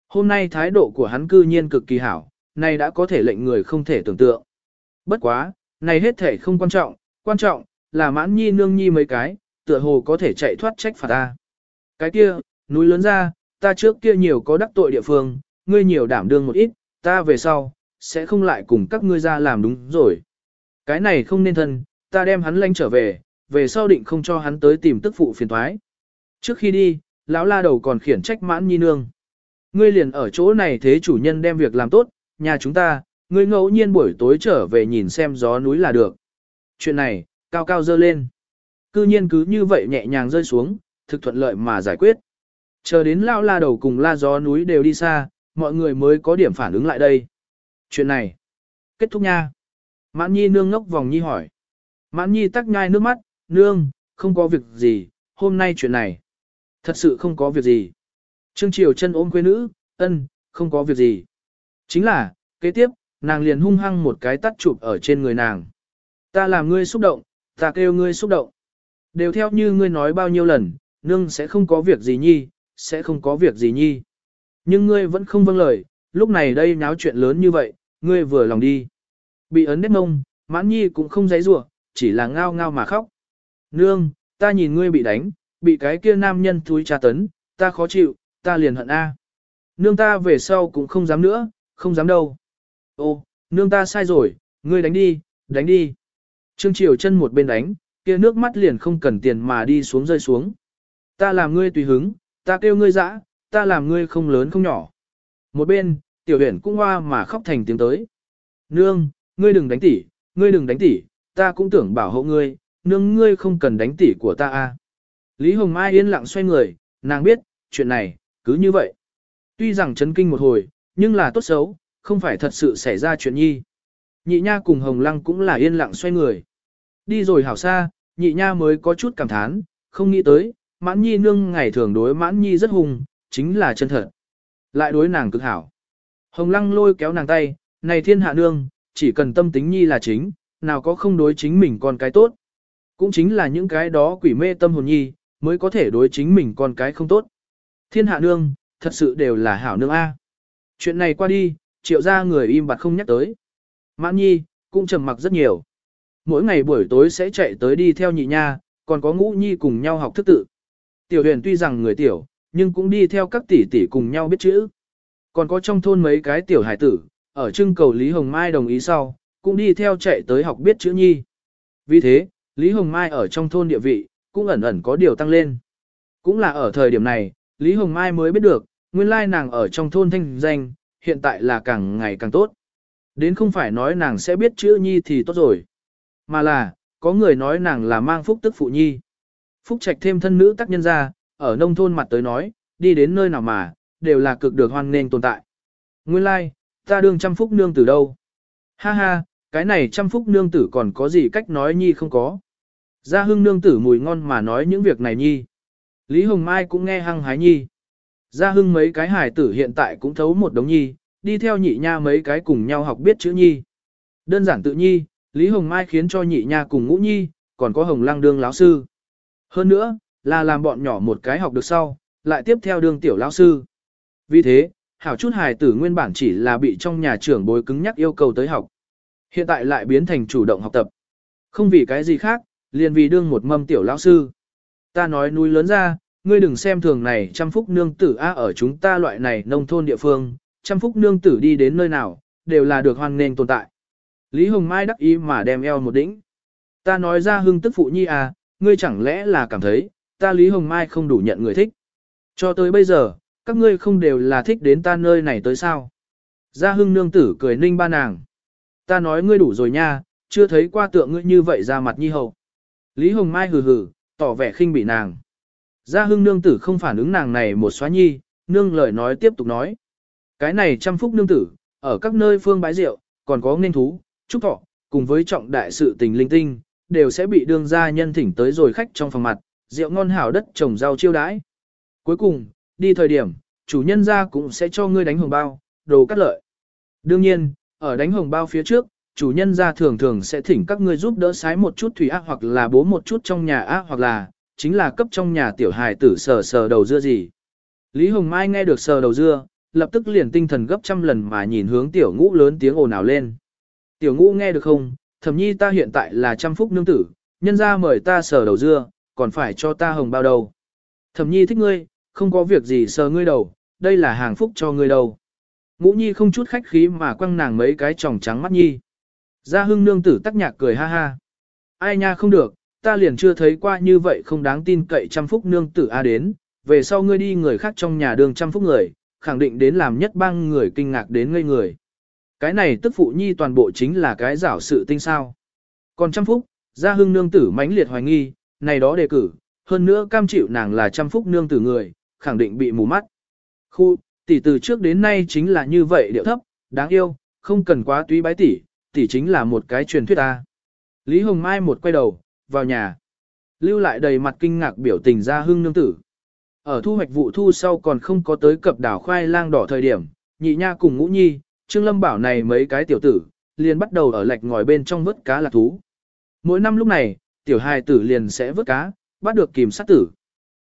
Hôm nay thái độ của hắn cư nhiên cực kỳ hảo, này đã có thể lệnh người không thể tưởng tượng. Bất quá, này hết thể không quan trọng, quan trọng, là mãn nhi nương nhi mấy cái, tựa hồ có thể chạy thoát trách phạt ta. Cái kia, núi lớn ra, ta trước kia nhiều có đắc tội địa phương, ngươi nhiều đảm đương một ít, ta về sau, sẽ không lại cùng các ngươi ra làm đúng rồi. Cái này không nên thân, ta đem hắn lanh trở về, về sau định không cho hắn tới tìm tức phụ phiền thoái. Trước khi đi, lão la đầu còn khiển trách mãn nhi nương. Ngươi liền ở chỗ này thế chủ nhân đem việc làm tốt, nhà chúng ta, ngươi ngẫu nhiên buổi tối trở về nhìn xem gió núi là được. Chuyện này, cao cao dơ lên. Cư nhiên cứ như vậy nhẹ nhàng rơi xuống, thực thuận lợi mà giải quyết. Chờ đến lao la đầu cùng la gió núi đều đi xa, mọi người mới có điểm phản ứng lại đây. Chuyện này, kết thúc nha. Mãn nhi nương ngốc vòng nhi hỏi. Mãn nhi tắc nhai nước mắt, nương, không có việc gì, hôm nay chuyện này. Thật sự không có việc gì. Trương Triều chân ôm quê nữ, ân, không có việc gì. Chính là, kế tiếp, nàng liền hung hăng một cái tắt chụp ở trên người nàng. Ta làm ngươi xúc động, ta kêu ngươi xúc động. Đều theo như ngươi nói bao nhiêu lần, nương sẽ không có việc gì nhi, sẽ không có việc gì nhi. Nhưng ngươi vẫn không vâng lời, lúc này đây nháo chuyện lớn như vậy, ngươi vừa lòng đi. Bị ấn đết ngông, mãn nhi cũng không giấy rủa chỉ là ngao ngao mà khóc. Nương, ta nhìn ngươi bị đánh, bị cái kia nam nhân thúi tra tấn, ta khó chịu, ta liền hận A. Nương ta về sau cũng không dám nữa, không dám đâu. Ô, nương ta sai rồi, ngươi đánh đi, đánh đi. Trương Triều chân một bên đánh, kia nước mắt liền không cần tiền mà đi xuống rơi xuống. Ta làm ngươi tùy hứng, ta kêu ngươi dã, ta làm ngươi không lớn không nhỏ. Một bên, tiểu huyền cũng hoa mà khóc thành tiếng tới. Nương, ngươi đừng đánh tỉ, ngươi đừng đánh tỉ, ta cũng tưởng bảo hộ ngươi, nương ngươi không cần đánh tỉ của ta a. Lý Hồng Mai yên lặng xoay người, nàng biết, chuyện này, cứ như vậy. Tuy rằng chấn kinh một hồi, nhưng là tốt xấu, không phải thật sự xảy ra chuyện nhi. Nhị nha cùng Hồng Lăng cũng là yên lặng xoay người. Đi rồi hảo xa, nhị nha mới có chút cảm thán, không nghĩ tới, mãn nhi nương ngày thường đối mãn nhi rất hùng, chính là chân thật. Lại đối nàng cực hảo. Hồng Lăng lôi kéo nàng tay, này thiên hạ nương, chỉ cần tâm tính nhi là chính, nào có không đối chính mình con cái tốt. Cũng chính là những cái đó quỷ mê tâm hồn nhi, mới có thể đối chính mình con cái không tốt. Thiên hạ nương, thật sự đều là hảo nương A. Chuyện này qua đi, triệu ra người im bặt không nhắc tới. Mãn nhi, cũng trầm mặc rất nhiều. Mỗi ngày buổi tối sẽ chạy tới đi theo nhị nha, còn có ngũ nhi cùng nhau học thức tự. Tiểu huyền tuy rằng người tiểu, nhưng cũng đi theo các tỷ tỷ cùng nhau biết chữ. Còn có trong thôn mấy cái tiểu hải tử, ở trưng cầu Lý Hồng Mai đồng ý sau, cũng đi theo chạy tới học biết chữ nhi. Vì thế, Lý Hồng Mai ở trong thôn địa vị, cũng ẩn ẩn có điều tăng lên. Cũng là ở thời điểm này, Lý Hồng Mai mới biết được, nguyên lai nàng ở trong thôn thanh danh, hiện tại là càng ngày càng tốt. Đến không phải nói nàng sẽ biết chữ nhi thì tốt rồi. Mà là, có người nói nàng là mang phúc tức phụ nhi. Phúc trạch thêm thân nữ tác nhân ra, ở nông thôn mặt tới nói, đi đến nơi nào mà, đều là cực được hoan nghênh tồn tại. Nguyên lai, like, ta đương trăm phúc nương tử đâu. Ha ha, cái này trăm phúc nương tử còn có gì cách nói nhi không có. Gia hưng nương tử mùi ngon mà nói những việc này nhi. Lý Hồng Mai cũng nghe hăng hái nhi. Gia hưng mấy cái hải tử hiện tại cũng thấu một đống nhi, đi theo nhị nha mấy cái cùng nhau học biết chữ nhi. Đơn giản tự nhi, Lý Hồng Mai khiến cho nhị nha cùng ngũ nhi, còn có hồng lăng đương lão sư. Hơn nữa, là làm bọn nhỏ một cái học được sau, lại tiếp theo đương tiểu lão sư. Vì thế, hảo chút hài tử nguyên bản chỉ là bị trong nhà trưởng bối cứng nhắc yêu cầu tới học. Hiện tại lại biến thành chủ động học tập. Không vì cái gì khác, liền vì đương một mâm tiểu lão sư. Ta nói núi lớn ra, ngươi đừng xem thường này trăm phúc nương tử a ở chúng ta loại này nông thôn địa phương, trăm phúc nương tử đi đến nơi nào, đều là được hoan nghênh tồn tại. Lý Hồng Mai đắc ý mà đem eo một đỉnh. Ta nói ra hưng tức phụ nhi à, ngươi chẳng lẽ là cảm thấy, ta Lý Hồng Mai không đủ nhận người thích. Cho tới bây giờ, các ngươi không đều là thích đến ta nơi này tới sao. Gia hưng nương tử cười ninh ba nàng. Ta nói ngươi đủ rồi nha, chưa thấy qua tượng ngươi như vậy ra mặt nhi hậu. Lý Hồng Mai hừ hừ, tỏ vẻ khinh bị nàng. Gia hưng nương tử không phản ứng nàng này một xóa nhi, nương lời nói tiếp tục nói. Cái này trăm phúc nương tử, ở các nơi phương bái rượu, còn có nên thú, trúc thọ, cùng với trọng đại sự tình linh tinh, đều sẽ bị đương gia nhân thỉnh tới rồi khách trong phòng mặt, rượu ngon hảo đất trồng rau chiêu đãi. Cuối cùng, đi thời điểm, chủ nhân gia cũng sẽ cho ngươi đánh hồng bao, đồ cắt lợi. Đương nhiên, ở đánh hồng bao phía trước, chủ nhân gia thường thường sẽ thỉnh các ngươi giúp đỡ sái một chút thủy ác hoặc là bố một chút trong nhà ác hoặc là, chính là cấp trong nhà tiểu hài tử sờ sờ đầu dưa gì. Lý Hồng Mai nghe được sờ đầu dưa, lập tức liền tinh thần gấp trăm lần mà nhìn hướng tiểu ngũ lớn tiếng ồn ào lên. Tiểu ngũ nghe được không, thẩm nhi ta hiện tại là trăm phúc nương tử, nhân ra mời ta sờ đầu dưa, còn phải cho ta hồng bao đầu. Thẩm nhi thích ngươi, không có việc gì sờ ngươi đầu, đây là hàng phúc cho ngươi đầu. Ngũ nhi không chút khách khí mà quăng nàng mấy cái tròng trắng mắt nhi. Gia hưng nương tử tắc nhạc cười ha ha. Ai nha không được, ta liền chưa thấy qua như vậy không đáng tin cậy trăm phúc nương tử a đến, về sau ngươi đi người khác trong nhà đường trăm phúc người, khẳng định đến làm nhất bang người kinh ngạc đến ngây người. Cái này tức phụ nhi toàn bộ chính là cái giảo sự tinh sao. Còn trăm phúc, gia hưng nương tử mãnh liệt hoài nghi, này đó đề cử, hơn nữa cam chịu nàng là trăm phúc nương tử người, khẳng định bị mù mắt. Khu, tỷ từ trước đến nay chính là như vậy điệu thấp, đáng yêu, không cần quá túy bái tỷ, tỷ chính là một cái truyền thuyết ta. Lý Hồng Mai một quay đầu, vào nhà. Lưu lại đầy mặt kinh ngạc biểu tình ra hưng nương tử. Ở thu hoạch vụ thu sau còn không có tới cập đảo khoai lang đỏ thời điểm, nhị nha cùng ngũ nhi, Trương Lâm bảo này mấy cái tiểu tử, liền bắt đầu ở lạch ngòi bên trong vớt cá lạc thú. Mỗi năm lúc này, tiểu hài tử liền sẽ vớt cá, bắt được kìm sát tử.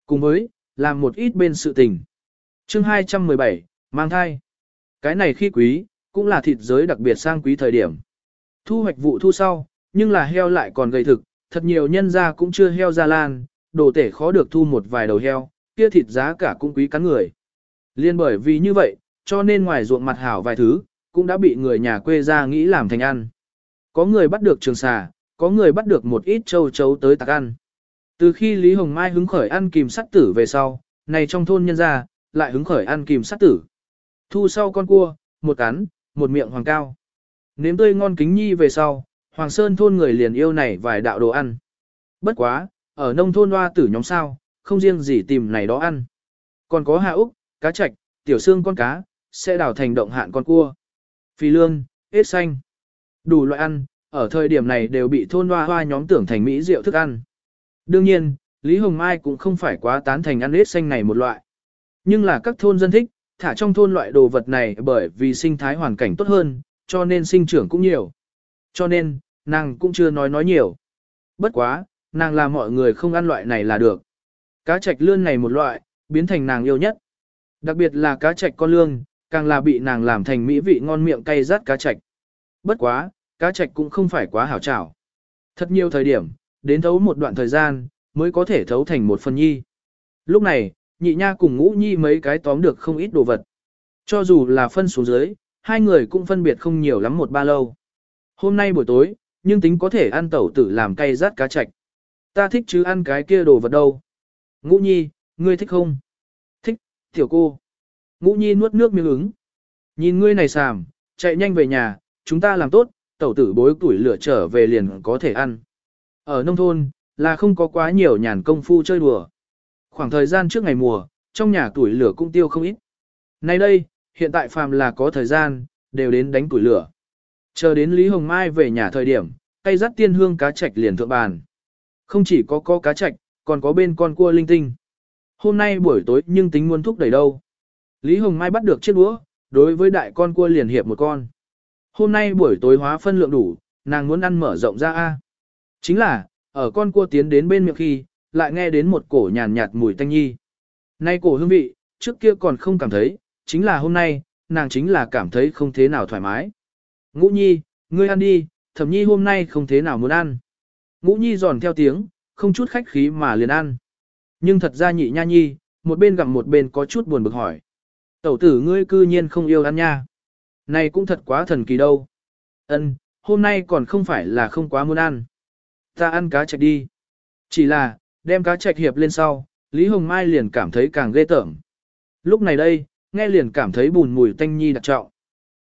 Cùng với, làm một ít bên sự tình. chương 217, mang thai. Cái này khi quý, cũng là thịt giới đặc biệt sang quý thời điểm. Thu hoạch vụ thu sau, nhưng là heo lại còn gây thực, thật nhiều nhân gia cũng chưa heo ra lan, đồ tể khó được thu một vài đầu heo, kia thịt giá cả cũng quý cắn người. Liên bởi vì như vậy, cho nên ngoài ruộng mặt hảo vài thứ, cũng đã bị người nhà quê ra nghĩ làm thành ăn. Có người bắt được trường xà, có người bắt được một ít châu chấu tới tạc ăn. Từ khi Lý Hồng Mai hứng khởi ăn kìm sắt tử về sau, này trong thôn nhân gia, lại hứng khởi ăn kìm sắt tử. Thu sau con cua, một cắn, một miệng hoàng cao. Nếm tươi ngon kính nhi về sau, Hoàng Sơn thôn người liền yêu này vài đạo đồ ăn. Bất quá, ở nông thôn hoa tử nhóm sao, không riêng gì tìm này đó ăn. Còn có hạ úc, cá trạch, tiểu xương con cá, sẽ đào thành động hạn con cua. Phi lương, ếch xanh. Đủ loại ăn, ở thời điểm này đều bị thôn hoa hoa nhóm tưởng thành mỹ rượu thức ăn. Đương nhiên, Lý Hồng Mai cũng không phải quá tán thành ăn ếch xanh này một loại. Nhưng là các thôn dân thích, thả trong thôn loại đồ vật này bởi vì sinh thái hoàn cảnh tốt hơn, cho nên sinh trưởng cũng nhiều. Cho nên, nàng cũng chưa nói nói nhiều. Bất quá, nàng làm mọi người không ăn loại này là được. Cá trạch lươn này một loại, biến thành nàng yêu nhất. Đặc biệt là cá trạch con lương, càng là bị nàng làm thành mỹ vị ngon miệng cay rát cá trạch. Bất quá, cá trạch cũng không phải quá hảo trảo. Thật nhiều thời điểm, đến thấu một đoạn thời gian, mới có thể thấu thành một phần nhi. Lúc này, nhị nha cùng ngũ nhi mấy cái tóm được không ít đồ vật. Cho dù là phân xuống dưới, hai người cũng phân biệt không nhiều lắm một ba lâu. Hôm nay buổi tối, nhưng tính có thể ăn tẩu tử làm cay rát cá trạch. Ta thích chứ ăn cái kia đồ vật đâu. Ngũ nhi, ngươi thích không? Thích, tiểu cô. Ngũ nhi nuốt nước miếng ứng. Nhìn ngươi này sàm, chạy nhanh về nhà, chúng ta làm tốt, tẩu tử bối tuổi lửa trở về liền có thể ăn. Ở nông thôn, là không có quá nhiều nhàn công phu chơi đùa. Khoảng thời gian trước ngày mùa, trong nhà tuổi lửa cũng tiêu không ít. Nay đây, hiện tại phàm là có thời gian, đều đến đánh tuổi lửa. Chờ đến Lý Hồng Mai về nhà thời điểm, cây dắt tiên hương cá trạch liền thượng bàn. Không chỉ có có cá trạch, còn có bên con cua linh tinh. Hôm nay buổi tối nhưng tính muốn thúc đẩy đâu. Lý Hồng Mai bắt được chiếc đũa, đối với đại con cua liền hiệp một con. Hôm nay buổi tối hóa phân lượng đủ, nàng muốn ăn mở rộng ra A. Chính là, ở con cua tiến đến bên miệng khi, lại nghe đến một cổ nhàn nhạt mùi tanh nhi. Nay cổ hương vị, trước kia còn không cảm thấy, chính là hôm nay, nàng chính là cảm thấy không thế nào thoải mái. Ngũ nhi, ngươi ăn đi, thẩm nhi hôm nay không thế nào muốn ăn. Ngũ nhi giòn theo tiếng, không chút khách khí mà liền ăn. Nhưng thật ra nhị nha nhi, một bên gặm một bên có chút buồn bực hỏi. Tẩu tử ngươi cư nhiên không yêu ăn nha. Này cũng thật quá thần kỳ đâu. Ân, hôm nay còn không phải là không quá muốn ăn. Ta ăn cá chạch đi. Chỉ là, đem cá chạch hiệp lên sau, Lý Hồng Mai liền cảm thấy càng ghê tởm. Lúc này đây, nghe liền cảm thấy bùn mùi tanh nhi đặc trọng.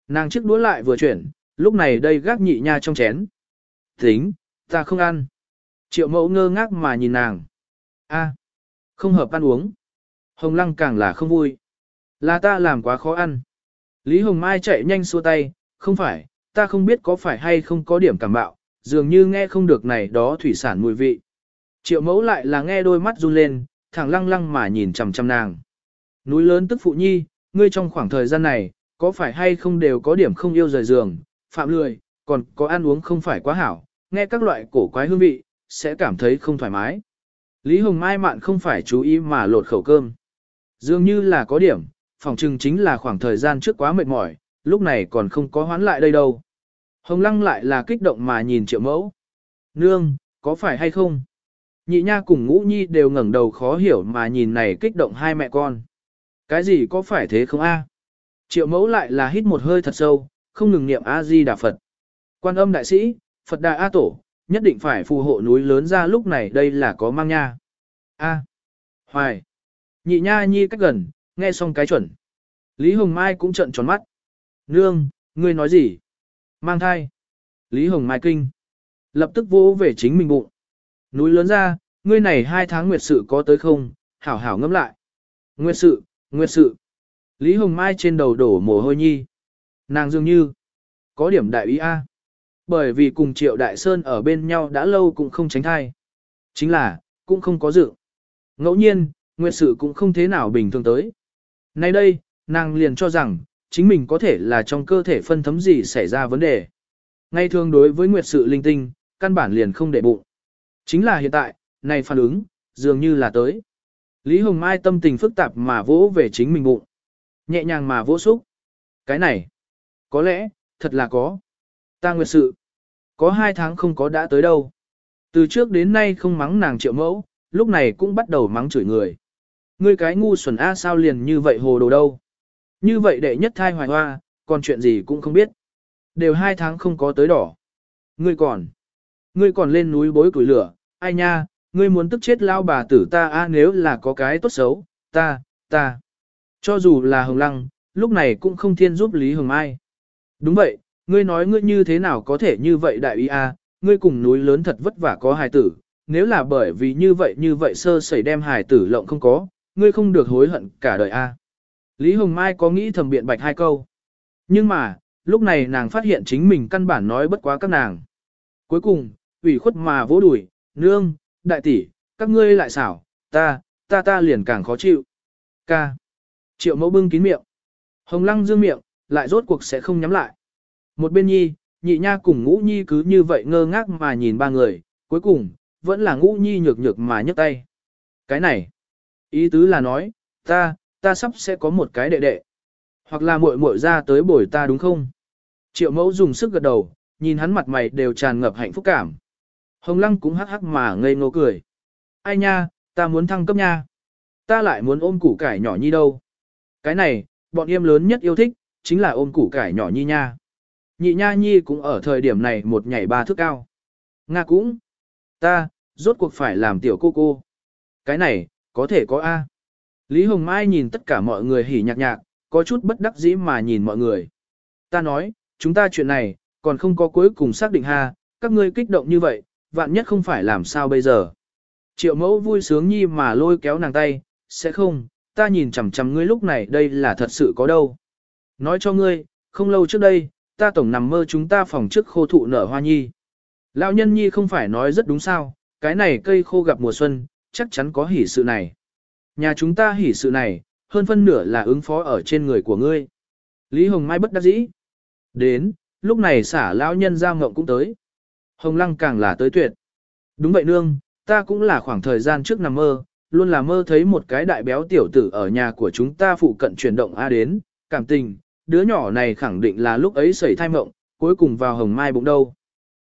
Nàng chiếc đũa lại vừa chuyển, lúc này đây gác nhị nha trong chén. Tính, ta không ăn. Triệu mẫu ngơ ngác mà nhìn nàng. a không hợp ăn uống. Hồng lăng càng là không vui. Là ta làm quá khó ăn. Lý Hồng Mai chạy nhanh xua tay, không phải, ta không biết có phải hay không có điểm cảm bạo, dường như nghe không được này đó thủy sản mùi vị. Triệu mẫu lại là nghe đôi mắt run lên, thẳng lăng lăng mà nhìn chằm chằm nàng. Núi lớn tức phụ nhi, ngươi trong khoảng thời gian này, có phải hay không đều có điểm không yêu rời giường, phạm lười, còn có ăn uống không phải quá hảo, nghe các loại cổ quái hương vị, sẽ cảm thấy không thoải mái. Lý Hồng Mai mạn không phải chú ý mà lột khẩu cơm. Dường như là có điểm, phòng trừng chính là khoảng thời gian trước quá mệt mỏi, lúc này còn không có hoán lại đây đâu. Hồng Lăng lại là kích động mà nhìn triệu mẫu. Nương, có phải hay không? Nhị nha cùng ngũ nhi đều ngẩng đầu khó hiểu mà nhìn này kích động hai mẹ con. Cái gì có phải thế không a? Triệu mẫu lại là hít một hơi thật sâu, không ngừng niệm A-di-đà Phật. Quan âm đại sĩ, Phật Đà A Tổ, nhất định phải phù hộ núi lớn ra lúc này đây là có mang nha. A. À. Hoài. Nhị nha nhi cách gần, nghe xong cái chuẩn. Lý Hồng Mai cũng trợn tròn mắt. Nương, ngươi nói gì? Mang thai. Lý Hồng Mai kinh. Lập tức vô về chính mình bụng. Núi lớn ra, ngươi này hai tháng nguyệt sự có tới không? Hảo hảo ngâm lại. Nguyệt sự, nguyệt sự. Lý Hồng Mai trên đầu đổ mồ hôi nhi. Nàng dường như, có điểm đại ý A. Bởi vì cùng Triệu Đại Sơn ở bên nhau đã lâu cũng không tránh thai. Chính là, cũng không có dự. Ngẫu nhiên, nguyệt sự cũng không thế nào bình thường tới. Nay đây, nàng liền cho rằng, chính mình có thể là trong cơ thể phân thấm gì xảy ra vấn đề. Ngay thường đối với nguyệt sự linh tinh, căn bản liền không để bụng. Chính là hiện tại, này phản ứng, dường như là tới. Lý Hồng Mai tâm tình phức tạp mà vỗ về chính mình bụng. Nhẹ nhàng mà vỗ xúc. Cái này, có lẽ, thật là có. Ta nguyệt sự, có hai tháng không có đã tới đâu. Từ trước đến nay không mắng nàng triệu mẫu, lúc này cũng bắt đầu mắng chửi người. Ngươi cái ngu xuẩn A sao liền như vậy hồ đồ đâu. Như vậy đệ nhất thai hoài hoa, còn chuyện gì cũng không biết. Đều hai tháng không có tới đỏ. Ngươi còn, ngươi còn lên núi bối củi lửa, ai nha, ngươi muốn tức chết lao bà tử ta a nếu là có cái tốt xấu, ta, ta. Cho dù là Hồng Lăng, lúc này cũng không thiên giúp Lý Hồng Mai. Đúng vậy, ngươi nói ngươi như thế nào có thể như vậy đại ý a, ngươi cùng núi lớn thật vất vả có hài tử, nếu là bởi vì như vậy như vậy sơ sẩy đem hài tử lộng không có, ngươi không được hối hận cả đời a. Lý Hồng Mai có nghĩ thầm biện bạch hai câu. Nhưng mà, lúc này nàng phát hiện chính mình căn bản nói bất quá các nàng. Cuối cùng, ủy khuất mà vỗ đùi, nương, đại tỷ, các ngươi lại xảo, ta, ta ta liền càng khó chịu. Ca. Triệu mẫu bưng kín miệng. Hồng lăng dương miệng, lại rốt cuộc sẽ không nhắm lại. Một bên nhi, nhị nha cùng ngũ nhi cứ như vậy ngơ ngác mà nhìn ba người, cuối cùng, vẫn là ngũ nhi nhược nhược mà nhấc tay. Cái này, ý tứ là nói, ta, ta sắp sẽ có một cái đệ đệ. Hoặc là muội muội ra tới bồi ta đúng không? Triệu mẫu dùng sức gật đầu, nhìn hắn mặt mày đều tràn ngập hạnh phúc cảm. Hồng lăng cũng hắc hắc mà ngây ngô cười. Ai nha, ta muốn thăng cấp nha. Ta lại muốn ôm củ cải nhỏ nhi đâu. Cái này, bọn em lớn nhất yêu thích, chính là ôm củ cải nhỏ nhi nha. Nhị nha nhi cũng ở thời điểm này một nhảy ba thước cao. Nga cũng. Ta, rốt cuộc phải làm tiểu cô cô. Cái này, có thể có A. Lý Hồng Mai nhìn tất cả mọi người hỉ nhạc nhạc, có chút bất đắc dĩ mà nhìn mọi người. Ta nói, chúng ta chuyện này, còn không có cuối cùng xác định ha, các ngươi kích động như vậy, vạn nhất không phải làm sao bây giờ. Triệu mẫu vui sướng nhi mà lôi kéo nàng tay, sẽ không, ta nhìn chằm chằm ngươi lúc này đây là thật sự có đâu. Nói cho ngươi, không lâu trước đây, ta tổng nằm mơ chúng ta phòng trước khô thụ nở hoa nhi. Lão nhân nhi không phải nói rất đúng sao, cái này cây khô gặp mùa xuân, chắc chắn có hỉ sự này. Nhà chúng ta hỉ sự này, hơn phân nửa là ứng phó ở trên người của ngươi. Lý Hồng Mai bất đắc dĩ. Đến, lúc này xả lão nhân ra ngộng cũng tới. Hồng Lăng càng là tới tuyệt. Đúng vậy nương, ta cũng là khoảng thời gian trước nằm mơ, luôn là mơ thấy một cái đại béo tiểu tử ở nhà của chúng ta phụ cận chuyển động A đến, cảm tình, đứa nhỏ này khẳng định là lúc ấy xảy thai mộng, cuối cùng vào Hồng Mai bụng đâu.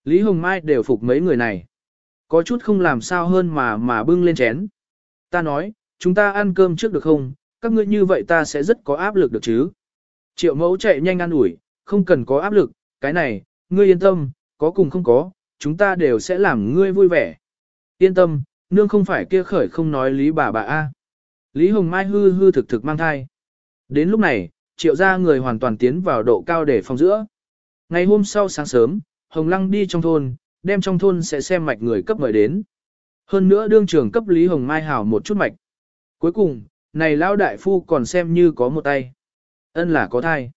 Lý Hồng Mai đều phục mấy người này. Có chút không làm sao hơn mà mà bưng lên chén. Ta nói, chúng ta ăn cơm trước được không, các ngươi như vậy ta sẽ rất có áp lực được chứ. Triệu mẫu chạy nhanh ăn ủi, không cần có áp lực, cái này, ngươi yên tâm, có cùng không có, chúng ta đều sẽ làm ngươi vui vẻ. Yên tâm, nương không phải kia khởi không nói lý bà bà A. Lý Hồng Mai hư hư thực thực mang thai. Đến lúc này, triệu gia người hoàn toàn tiến vào độ cao để phòng giữa. Ngày hôm sau sáng sớm, Hồng Lăng đi trong thôn, đem trong thôn sẽ xem mạch người cấp mời đến. Hơn nữa đương trưởng cấp Lý Hồng Mai hảo một chút mạch. Cuối cùng, này lão đại phu còn xem như có một tay. Ân là có thai.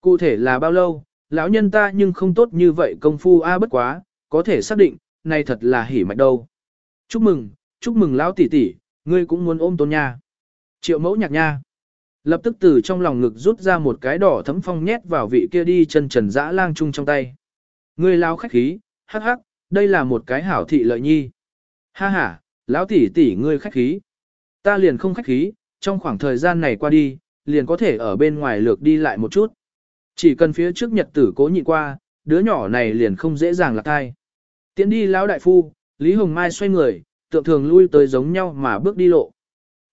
Cụ thể là bao lâu, lão nhân ta nhưng không tốt như vậy công phu a bất quá, có thể xác định, này thật là hỉ mạch đâu. Chúc mừng, chúc mừng lão tỷ tỷ, ngươi cũng muốn ôm tôn nha. Triệu mẫu nhạc nha. Lập tức từ trong lòng ngực rút ra một cái đỏ thấm phong nhét vào vị kia đi chân trần dã lang chung trong tay. Người lao khách khí, hắc hắc, đây là một cái hảo thị lợi nhi. Ha ha, lão tỷ tỷ ngươi khách khí. Ta liền không khách khí, trong khoảng thời gian này qua đi, liền có thể ở bên ngoài lược đi lại một chút. Chỉ cần phía trước nhật tử cố nhịn qua, đứa nhỏ này liền không dễ dàng lạc thai. Tiến đi lão đại phu, Lý Hồng Mai xoay người, tượng thường lui tới giống nhau mà bước đi lộ.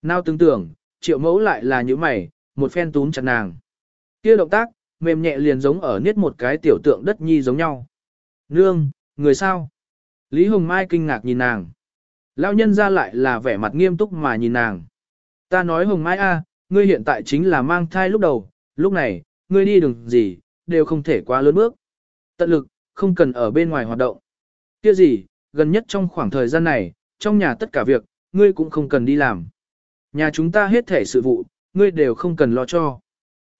Nào tưởng tưởng, triệu mẫu lại là như mày, một phen túm chặt nàng. kia động tác, mềm nhẹ liền giống ở niết một cái tiểu tượng đất nhi giống nhau. Nương, người sao? Lý Hồng Mai kinh ngạc nhìn nàng. Lão nhân ra lại là vẻ mặt nghiêm túc mà nhìn nàng. Ta nói Hồng Mai a, ngươi hiện tại chính là mang thai lúc đầu, lúc này, ngươi đi đường gì, đều không thể quá lớn bước. Tận lực, không cần ở bên ngoài hoạt động. Kia gì, gần nhất trong khoảng thời gian này, trong nhà tất cả việc, ngươi cũng không cần đi làm. Nhà chúng ta hết thể sự vụ, ngươi đều không cần lo cho.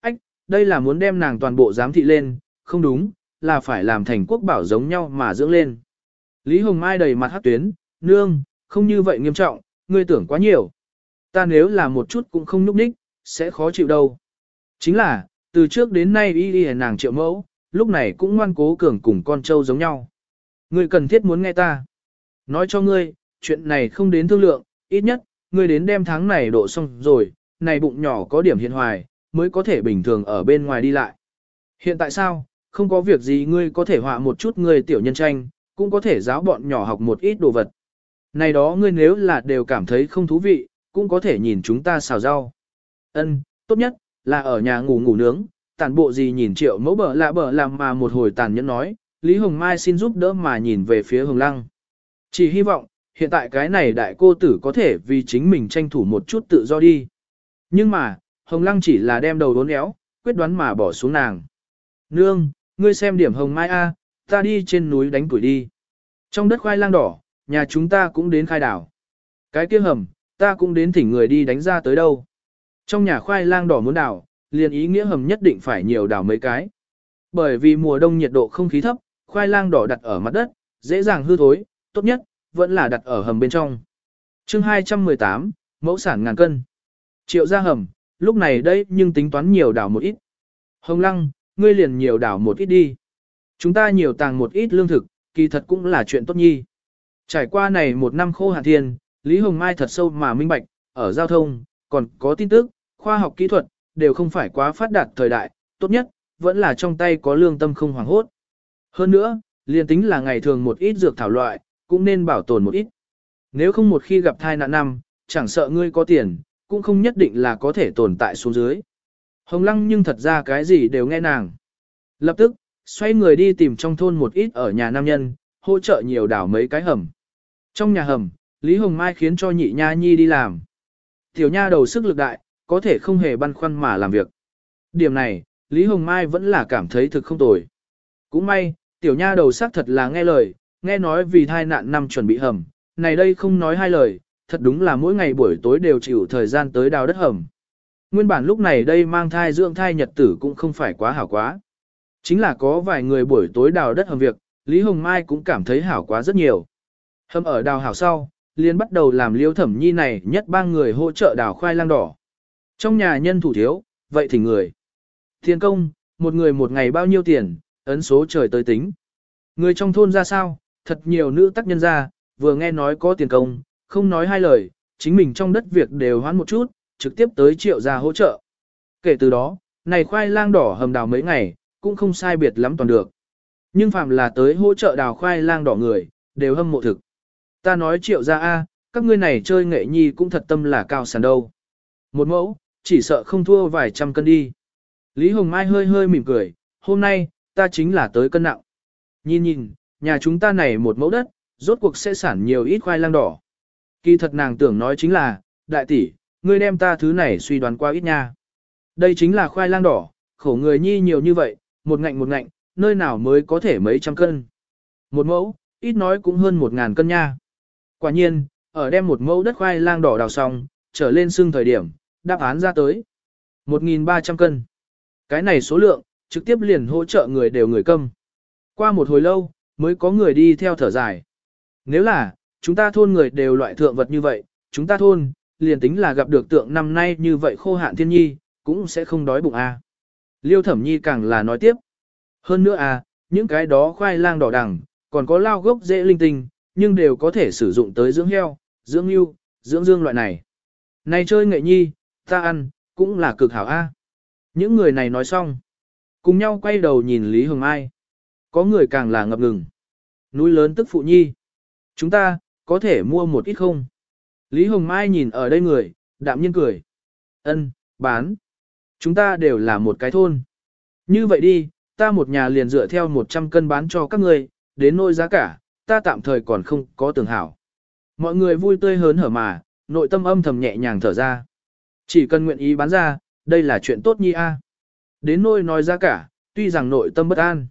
Ách, đây là muốn đem nàng toàn bộ giám thị lên, không đúng, là phải làm thành quốc bảo giống nhau mà dưỡng lên. Lý Hồng Mai đầy mặt hát tuyến, nương, không như vậy nghiêm trọng, ngươi tưởng quá nhiều. Ta nếu là một chút cũng không núp đích, sẽ khó chịu đâu. Chính là, từ trước đến nay y y nàng triệu mẫu, lúc này cũng ngoan cố cường cùng con trâu giống nhau. Ngươi cần thiết muốn nghe ta. Nói cho ngươi, chuyện này không đến thương lượng, ít nhất, ngươi đến đem tháng này độ xong rồi, này bụng nhỏ có điểm hiện hoài, mới có thể bình thường ở bên ngoài đi lại. Hiện tại sao, không có việc gì ngươi có thể họa một chút ngươi tiểu nhân tranh, cũng có thể giáo bọn nhỏ học một ít đồ vật. Này đó ngươi nếu là đều cảm thấy không thú vị, cũng có thể nhìn chúng ta xào rau. Ân, tốt nhất, là ở nhà ngủ ngủ nướng, tàn bộ gì nhìn triệu mẫu bờ lạ bờ làm mà một hồi tàn nhẫn nói, Lý Hồng Mai xin giúp đỡ mà nhìn về phía Hồng Lăng. Chỉ hy vọng, hiện tại cái này đại cô tử có thể vì chính mình tranh thủ một chút tự do đi. Nhưng mà, Hồng Lăng chỉ là đem đầu đốn éo, quyết đoán mà bỏ xuống nàng. Nương, ngươi xem điểm Hồng Mai A, ta đi trên núi đánh tuổi đi. Trong đất khoai lang đỏ, nhà chúng ta cũng đến khai đảo. Cái kia hầm, ta cũng đến thỉnh người đi đánh ra tới đâu. Trong nhà khoai lang đỏ muốn đảo, liền ý nghĩa hầm nhất định phải nhiều đảo mấy cái. Bởi vì mùa đông nhiệt độ không khí thấp, khoai lang đỏ đặt ở mặt đất, dễ dàng hư thối, tốt nhất, vẫn là đặt ở hầm bên trong. chương 218, mẫu sản ngàn cân. Triệu ra hầm, lúc này đây nhưng tính toán nhiều đảo một ít. Hồng lăng, ngươi liền nhiều đảo một ít đi. Chúng ta nhiều tàng một ít lương thực, kỳ thật cũng là chuyện tốt nhi. Trải qua này một năm khô hạn thiên, Lý Hồng Mai thật sâu mà minh bạch, ở giao thông, còn có tin tức, khoa học kỹ thuật, đều không phải quá phát đạt thời đại, tốt nhất, vẫn là trong tay có lương tâm không hoảng hốt. Hơn nữa, liền tính là ngày thường một ít dược thảo loại, cũng nên bảo tồn một ít. Nếu không một khi gặp thai nạn năm, chẳng sợ ngươi có tiền, cũng không nhất định là có thể tồn tại xuống dưới. Hồng Lăng nhưng thật ra cái gì đều nghe nàng. Lập tức, xoay người đi tìm trong thôn một ít ở nhà nam nhân, hỗ trợ nhiều đảo mấy cái hầm. Trong nhà hầm, Lý Hồng Mai khiến cho nhị nha nhi đi làm. Tiểu nha đầu sức lực đại, có thể không hề băn khoăn mà làm việc. Điểm này, Lý Hồng Mai vẫn là cảm thấy thực không tồi. Cũng may, tiểu nha đầu xác thật là nghe lời, nghe nói vì thai nạn năm chuẩn bị hầm, này đây không nói hai lời, thật đúng là mỗi ngày buổi tối đều chịu thời gian tới đào đất hầm. Nguyên bản lúc này đây mang thai dưỡng thai nhật tử cũng không phải quá hảo quá. Chính là có vài người buổi tối đào đất hầm việc, Lý Hồng Mai cũng cảm thấy hảo quá rất nhiều. Hầm ở đào hảo sau, liền bắt đầu làm liêu thẩm nhi này nhất ba người hỗ trợ đào khoai lang đỏ. Trong nhà nhân thủ thiếu, vậy thì người. thiên công, một người một ngày bao nhiêu tiền, ấn số trời tới tính. Người trong thôn ra sao, thật nhiều nữ tác nhân ra, vừa nghe nói có tiền công, không nói hai lời, chính mình trong đất việc đều hoán một chút, trực tiếp tới triệu ra hỗ trợ. Kể từ đó, này khoai lang đỏ hầm đào mấy ngày, cũng không sai biệt lắm toàn được. Nhưng phạm là tới hỗ trợ đào khoai lang đỏ người, đều hâm mộ thực. Ta nói triệu ra A, các ngươi này chơi nghệ nhi cũng thật tâm là cao sàn đâu. Một mẫu, chỉ sợ không thua vài trăm cân đi. Lý Hồng Mai hơi hơi mỉm cười, hôm nay, ta chính là tới cân nặng. Nhìn nhìn, nhà chúng ta này một mẫu đất, rốt cuộc sẽ sản nhiều ít khoai lang đỏ. Kỳ thật nàng tưởng nói chính là, đại tỷ, ngươi đem ta thứ này suy đoán qua ít nha. Đây chính là khoai lang đỏ, khổ người nhi nhiều như vậy, một ngạnh một ngạnh, nơi nào mới có thể mấy trăm cân. Một mẫu, ít nói cũng hơn một ngàn cân nha. Quả nhiên, ở đem một mẫu đất khoai lang đỏ đào xong, trở lên xương thời điểm, đáp án ra tới. 1.300 cân. Cái này số lượng, trực tiếp liền hỗ trợ người đều người câm. Qua một hồi lâu, mới có người đi theo thở dài. Nếu là, chúng ta thôn người đều loại thượng vật như vậy, chúng ta thôn, liền tính là gặp được tượng năm nay như vậy khô hạn thiên nhi, cũng sẽ không đói bụng a. À. Liêu thẩm nhi càng là nói tiếp. Hơn nữa à, những cái đó khoai lang đỏ đằng, còn có lao gốc dễ linh tinh, nhưng đều có thể sử dụng tới dưỡng heo, dưỡng yêu, dưỡng dương loại này. Này chơi nghệ nhi, ta ăn, cũng là cực hảo a. Những người này nói xong, cùng nhau quay đầu nhìn Lý Hồng Ai. Có người càng là ngập ngừng. Núi lớn tức phụ nhi. Chúng ta, có thể mua một ít không? Lý Hồng Mai nhìn ở đây người, đạm nhiên cười. Ân, bán. Chúng ta đều là một cái thôn. Như vậy đi, ta một nhà liền dựa theo 100 cân bán cho các người, đến nỗi giá cả, ta tạm thời còn không có tưởng hảo. Mọi người vui tươi hớn hở mà, nội tâm âm thầm nhẹ nhàng thở ra. Chỉ cần nguyện ý bán ra, đây là chuyện tốt nhi a. Đến nỗi nói giá cả, tuy rằng nội tâm bất an.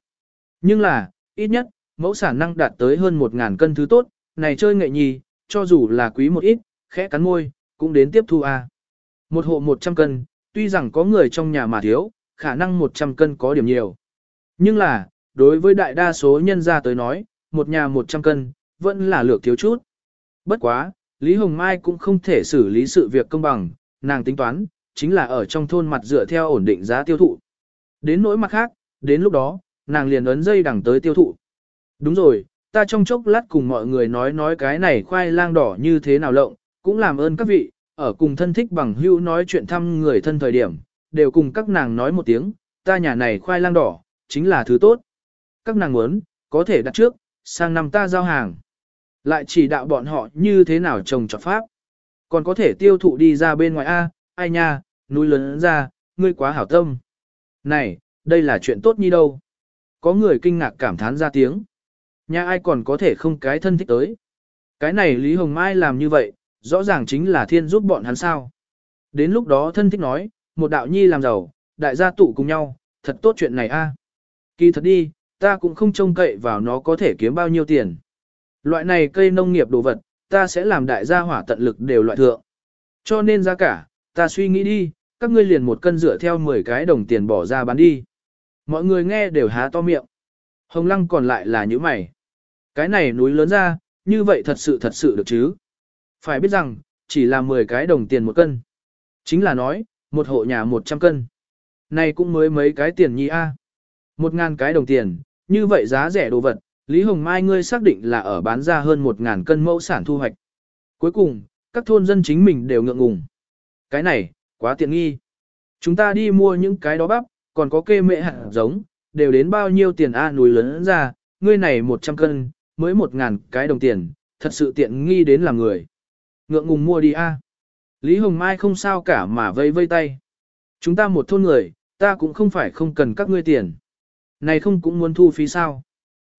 Nhưng là, ít nhất, mẫu sản năng đạt tới hơn 1.000 cân thứ tốt, này chơi nghệ nhì, cho dù là quý một ít, khẽ cắn môi, cũng đến tiếp thu a. Một hộ 100 cân, tuy rằng có người trong nhà mà thiếu, khả năng 100 cân có điểm nhiều. Nhưng là, đối với đại đa số nhân gia tới nói, một nhà 100 cân, vẫn là lược thiếu chút. Bất quá, Lý Hồng Mai cũng không thể xử lý sự việc công bằng, nàng tính toán, chính là ở trong thôn mặt dựa theo ổn định giá tiêu thụ. Đến nỗi mặt khác, đến lúc đó, nàng liền ấn dây đằng tới tiêu thụ. Đúng rồi, ta trong chốc lát cùng mọi người nói nói cái này khoai lang đỏ như thế nào lộng, cũng làm ơn các vị, ở cùng thân thích bằng hữu nói chuyện thăm người thân thời điểm, đều cùng các nàng nói một tiếng, ta nhà này khoai lang đỏ, chính là thứ tốt. Các nàng muốn, có thể đặt trước, sang năm ta giao hàng. Lại chỉ đạo bọn họ như thế nào trồng trọt pháp. Còn có thể tiêu thụ đi ra bên ngoài A, ai nha, núi lớn ra, ngươi quá hảo tâm. Này, đây là chuyện tốt như đâu. Có người kinh ngạc cảm thán ra tiếng. Nhà ai còn có thể không cái thân thích tới. Cái này Lý Hồng Mai làm như vậy, rõ ràng chính là thiên giúp bọn hắn sao. Đến lúc đó thân thích nói, một đạo nhi làm giàu, đại gia tụ cùng nhau, thật tốt chuyện này a. Kỳ thật đi, ta cũng không trông cậy vào nó có thể kiếm bao nhiêu tiền. Loại này cây nông nghiệp đồ vật, ta sẽ làm đại gia hỏa tận lực đều loại thượng. Cho nên giá cả, ta suy nghĩ đi, các ngươi liền một cân rửa theo 10 cái đồng tiền bỏ ra bán đi. Mọi người nghe đều há to miệng. Hồng lăng còn lại là những mày. Cái này núi lớn ra, như vậy thật sự thật sự được chứ. Phải biết rằng, chỉ là 10 cái đồng tiền một cân. Chính là nói, một hộ nhà 100 cân. Này cũng mới mấy cái tiền nhi a. Một ngàn cái đồng tiền, như vậy giá rẻ đồ vật, Lý Hồng Mai ngươi xác định là ở bán ra hơn một ngàn cân mẫu sản thu hoạch. Cuối cùng, các thôn dân chính mình đều ngượng ngùng. Cái này, quá tiện nghi. Chúng ta đi mua những cái đó bắp, còn có kê mệ hạt giống, đều đến bao nhiêu tiền a núi lớn ra, ngươi này 100 cân, mới một ngàn cái đồng tiền, thật sự tiện nghi đến làm người. Ngượng ngùng mua đi a. Lý Hồng Mai không sao cả mà vây vây tay. Chúng ta một thôn người, ta cũng không phải không cần các ngươi tiền. Này không cũng muốn thu phí sao?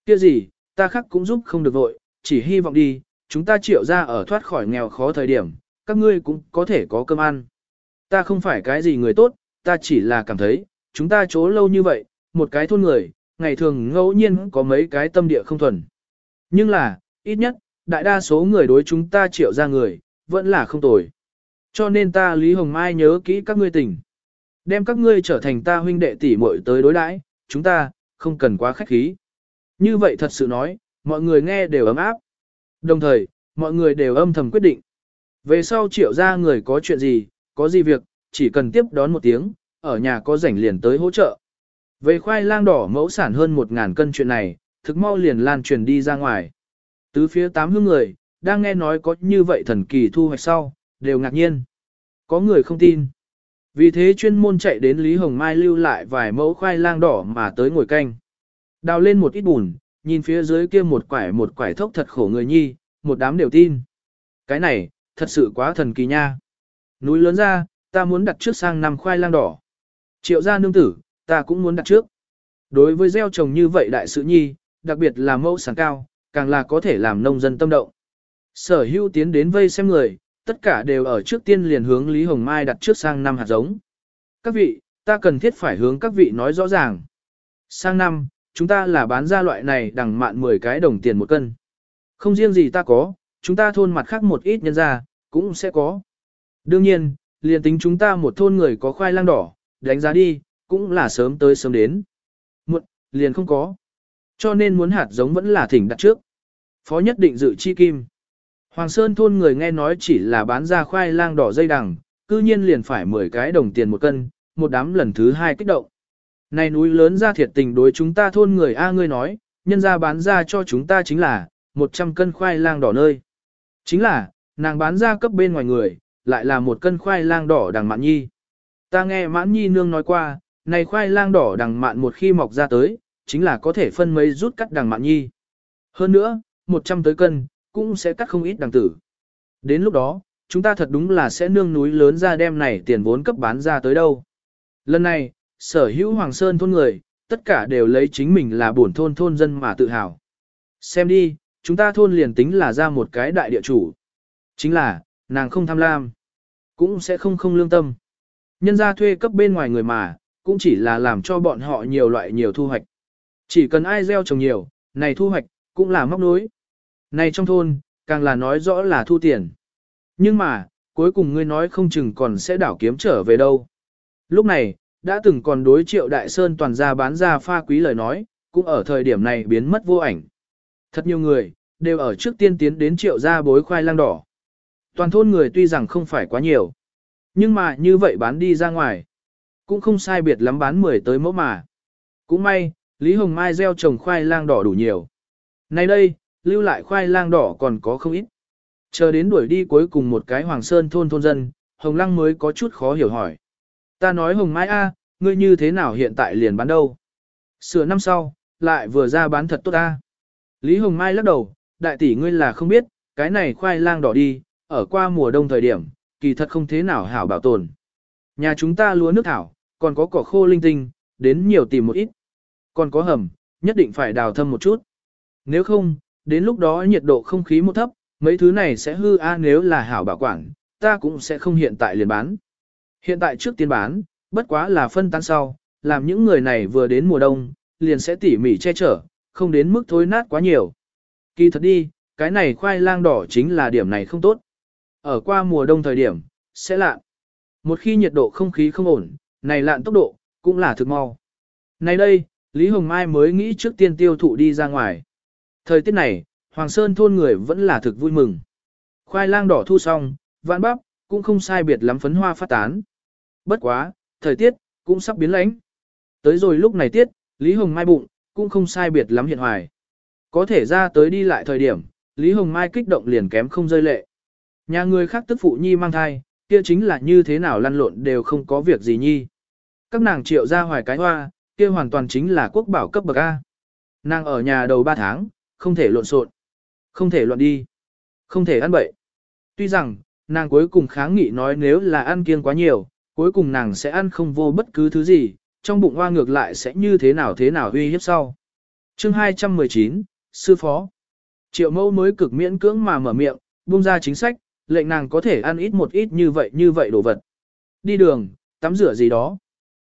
Kia gì, ta khác cũng giúp không được vội, chỉ hy vọng đi, chúng ta triệu ra ở thoát khỏi nghèo khó thời điểm, các ngươi cũng có thể có cơm ăn. Ta không phải cái gì người tốt, ta chỉ là cảm thấy, chúng ta chỗ lâu như vậy, một cái thôn người, ngày thường ngẫu nhiên có mấy cái tâm địa không thuần. Nhưng là, ít nhất, đại đa số người đối chúng ta triệu ra người, vẫn là không tồi. Cho nên ta Lý Hồng Mai nhớ kỹ các ngươi tình. Đem các ngươi trở thành ta huynh đệ tỷ muội tới đối đãi, chúng ta, không cần quá khách khí. Như vậy thật sự nói, mọi người nghe đều ấm áp. Đồng thời, mọi người đều âm thầm quyết định. Về sau triệu ra người có chuyện gì, có gì việc, chỉ cần tiếp đón một tiếng, ở nhà có rảnh liền tới hỗ trợ. Về khoai lang đỏ mẫu sản hơn 1.000 cân chuyện này, thực mau liền lan truyền đi ra ngoài. Tứ phía tám hương người, đang nghe nói có như vậy thần kỳ thu hoạch sau, đều ngạc nhiên. Có người không tin. Vì thế chuyên môn chạy đến Lý Hồng Mai lưu lại vài mẫu khoai lang đỏ mà tới ngồi canh. Đào lên một ít bùn, nhìn phía dưới kia một quải một quải thốc thật khổ người nhi, một đám đều tin. Cái này, thật sự quá thần kỳ nha. Núi lớn ra, ta muốn đặt trước sang năm khoai lang đỏ. Triệu gia nương tử, ta cũng muốn đặt trước. Đối với gieo trồng như vậy đại sự nhi, đặc biệt là mẫu sản cao, càng là có thể làm nông dân tâm động. Sở hữu tiến đến vây xem người, tất cả đều ở trước tiên liền hướng Lý Hồng Mai đặt trước sang năm hạt giống. Các vị, ta cần thiết phải hướng các vị nói rõ ràng. Sang năm, chúng ta là bán ra loại này đằng mạn 10 cái đồng tiền một cân. Không riêng gì ta có, chúng ta thôn mặt khác một ít nhân ra, cũng sẽ có. Đương nhiên, liền tính chúng ta một thôn người có khoai lang đỏ, đánh giá đi, cũng là sớm tới sớm đến. Muộn, liền không có. Cho nên muốn hạt giống vẫn là thỉnh đặt trước. Phó nhất định dự chi kim. Hoàng Sơn thôn người nghe nói chỉ là bán ra khoai lang đỏ dây đằng, cư nhiên liền phải 10 cái đồng tiền một cân, một đám lần thứ hai kích động. Này núi lớn ra thiệt tình đối chúng ta thôn người A ngươi nói, nhân ra bán ra cho chúng ta chính là 100 cân khoai lang đỏ nơi. Chính là, nàng bán ra cấp bên ngoài người, lại là một cân khoai lang đỏ đằng mạn nhi. Ta nghe mãn nhi nương nói qua, này khoai lang đỏ đằng mạn một khi mọc ra tới, chính là có thể phân mấy rút cắt đằng mạn nhi. Hơn nữa, 100 tới cân, cũng sẽ cắt không ít đằng tử. Đến lúc đó, chúng ta thật đúng là sẽ nương núi lớn ra đem này tiền vốn cấp bán ra tới đâu. Lần này, sở hữu Hoàng Sơn thôn người, tất cả đều lấy chính mình là bổn thôn thôn dân mà tự hào. Xem đi, chúng ta thôn liền tính là ra một cái đại địa chủ. Chính là, nàng không tham lam, cũng sẽ không không lương tâm. Nhân ra thuê cấp bên ngoài người mà, cũng chỉ là làm cho bọn họ nhiều loại nhiều thu hoạch. Chỉ cần ai gieo trồng nhiều, này thu hoạch, cũng là móc nối. Này trong thôn, càng là nói rõ là thu tiền. Nhưng mà, cuối cùng ngươi nói không chừng còn sẽ đảo kiếm trở về đâu. Lúc này, đã từng còn đối triệu đại sơn toàn ra bán ra pha quý lời nói, cũng ở thời điểm này biến mất vô ảnh. Thật nhiều người, đều ở trước tiên tiến đến triệu gia bối khoai lang đỏ. Toàn thôn người tuy rằng không phải quá nhiều, nhưng mà như vậy bán đi ra ngoài, cũng không sai biệt lắm bán 10 tới mẫu mà. Cũng may, Lý Hồng Mai gieo trồng khoai lang đỏ đủ nhiều. Nay đây, lưu lại khoai lang đỏ còn có không ít. Chờ đến đuổi đi cuối cùng một cái Hoàng Sơn thôn thôn dân, Hồng Lăng mới có chút khó hiểu hỏi. Ta nói Hồng Mai A, ngươi như thế nào hiện tại liền bán đâu? Sửa năm sau, lại vừa ra bán thật tốt A. Lý Hồng Mai lắc đầu, đại tỷ ngươi là không biết, cái này khoai lang đỏ đi, ở qua mùa đông thời điểm, kỳ thật không thế nào hảo bảo tồn. Nhà chúng ta lúa nước thảo, còn có cỏ khô linh tinh, đến nhiều tìm một ít. Còn có hầm, nhất định phải đào thâm một chút. Nếu không, đến lúc đó nhiệt độ không khí một thấp, mấy thứ này sẽ hư a nếu là hảo bảo quản, ta cũng sẽ không hiện tại liền bán. Hiện tại trước tiên bán, bất quá là phân tán sau, làm những người này vừa đến mùa đông, liền sẽ tỉ mỉ che chở, không đến mức thối nát quá nhiều. Kỳ thật đi, cái này khoai lang đỏ chính là điểm này không tốt. Ở qua mùa đông thời điểm, sẽ lạn. Một khi nhiệt độ không khí không ổn, này lạn tốc độ, cũng là thực mau. Này đây, Lý Hồng Mai mới nghĩ trước tiên tiêu thụ đi ra ngoài. Thời tiết này, Hoàng Sơn thôn người vẫn là thực vui mừng. Khoai lang đỏ thu xong, vạn bắp, cũng không sai biệt lắm phấn hoa phát tán. Bất quá, thời tiết, cũng sắp biến lãnh. Tới rồi lúc này tiết, Lý Hồng Mai bụng, cũng không sai biệt lắm hiện hoài. Có thể ra tới đi lại thời điểm, Lý Hồng Mai kích động liền kém không rơi lệ. Nhà người khác tức phụ nhi mang thai, kia chính là như thế nào lăn lộn đều không có việc gì nhi. Các nàng triệu ra hoài cái hoa, kia hoàn toàn chính là quốc bảo cấp bậc A. Nàng ở nhà đầu 3 tháng, không thể lộn xộn, không thể loạn đi, không thể ăn bậy. Tuy rằng, nàng cuối cùng kháng nghị nói nếu là ăn kiêng quá nhiều, cuối cùng nàng sẽ ăn không vô bất cứ thứ gì, trong bụng hoa ngược lại sẽ như thế nào thế nào uy hiếp sau. Chương 219, Sư Phó Triệu mẫu mới cực miễn cưỡng mà mở miệng, buông ra chính sách, lệnh nàng có thể ăn ít một ít như vậy như vậy đồ vật. Đi đường, tắm rửa gì đó.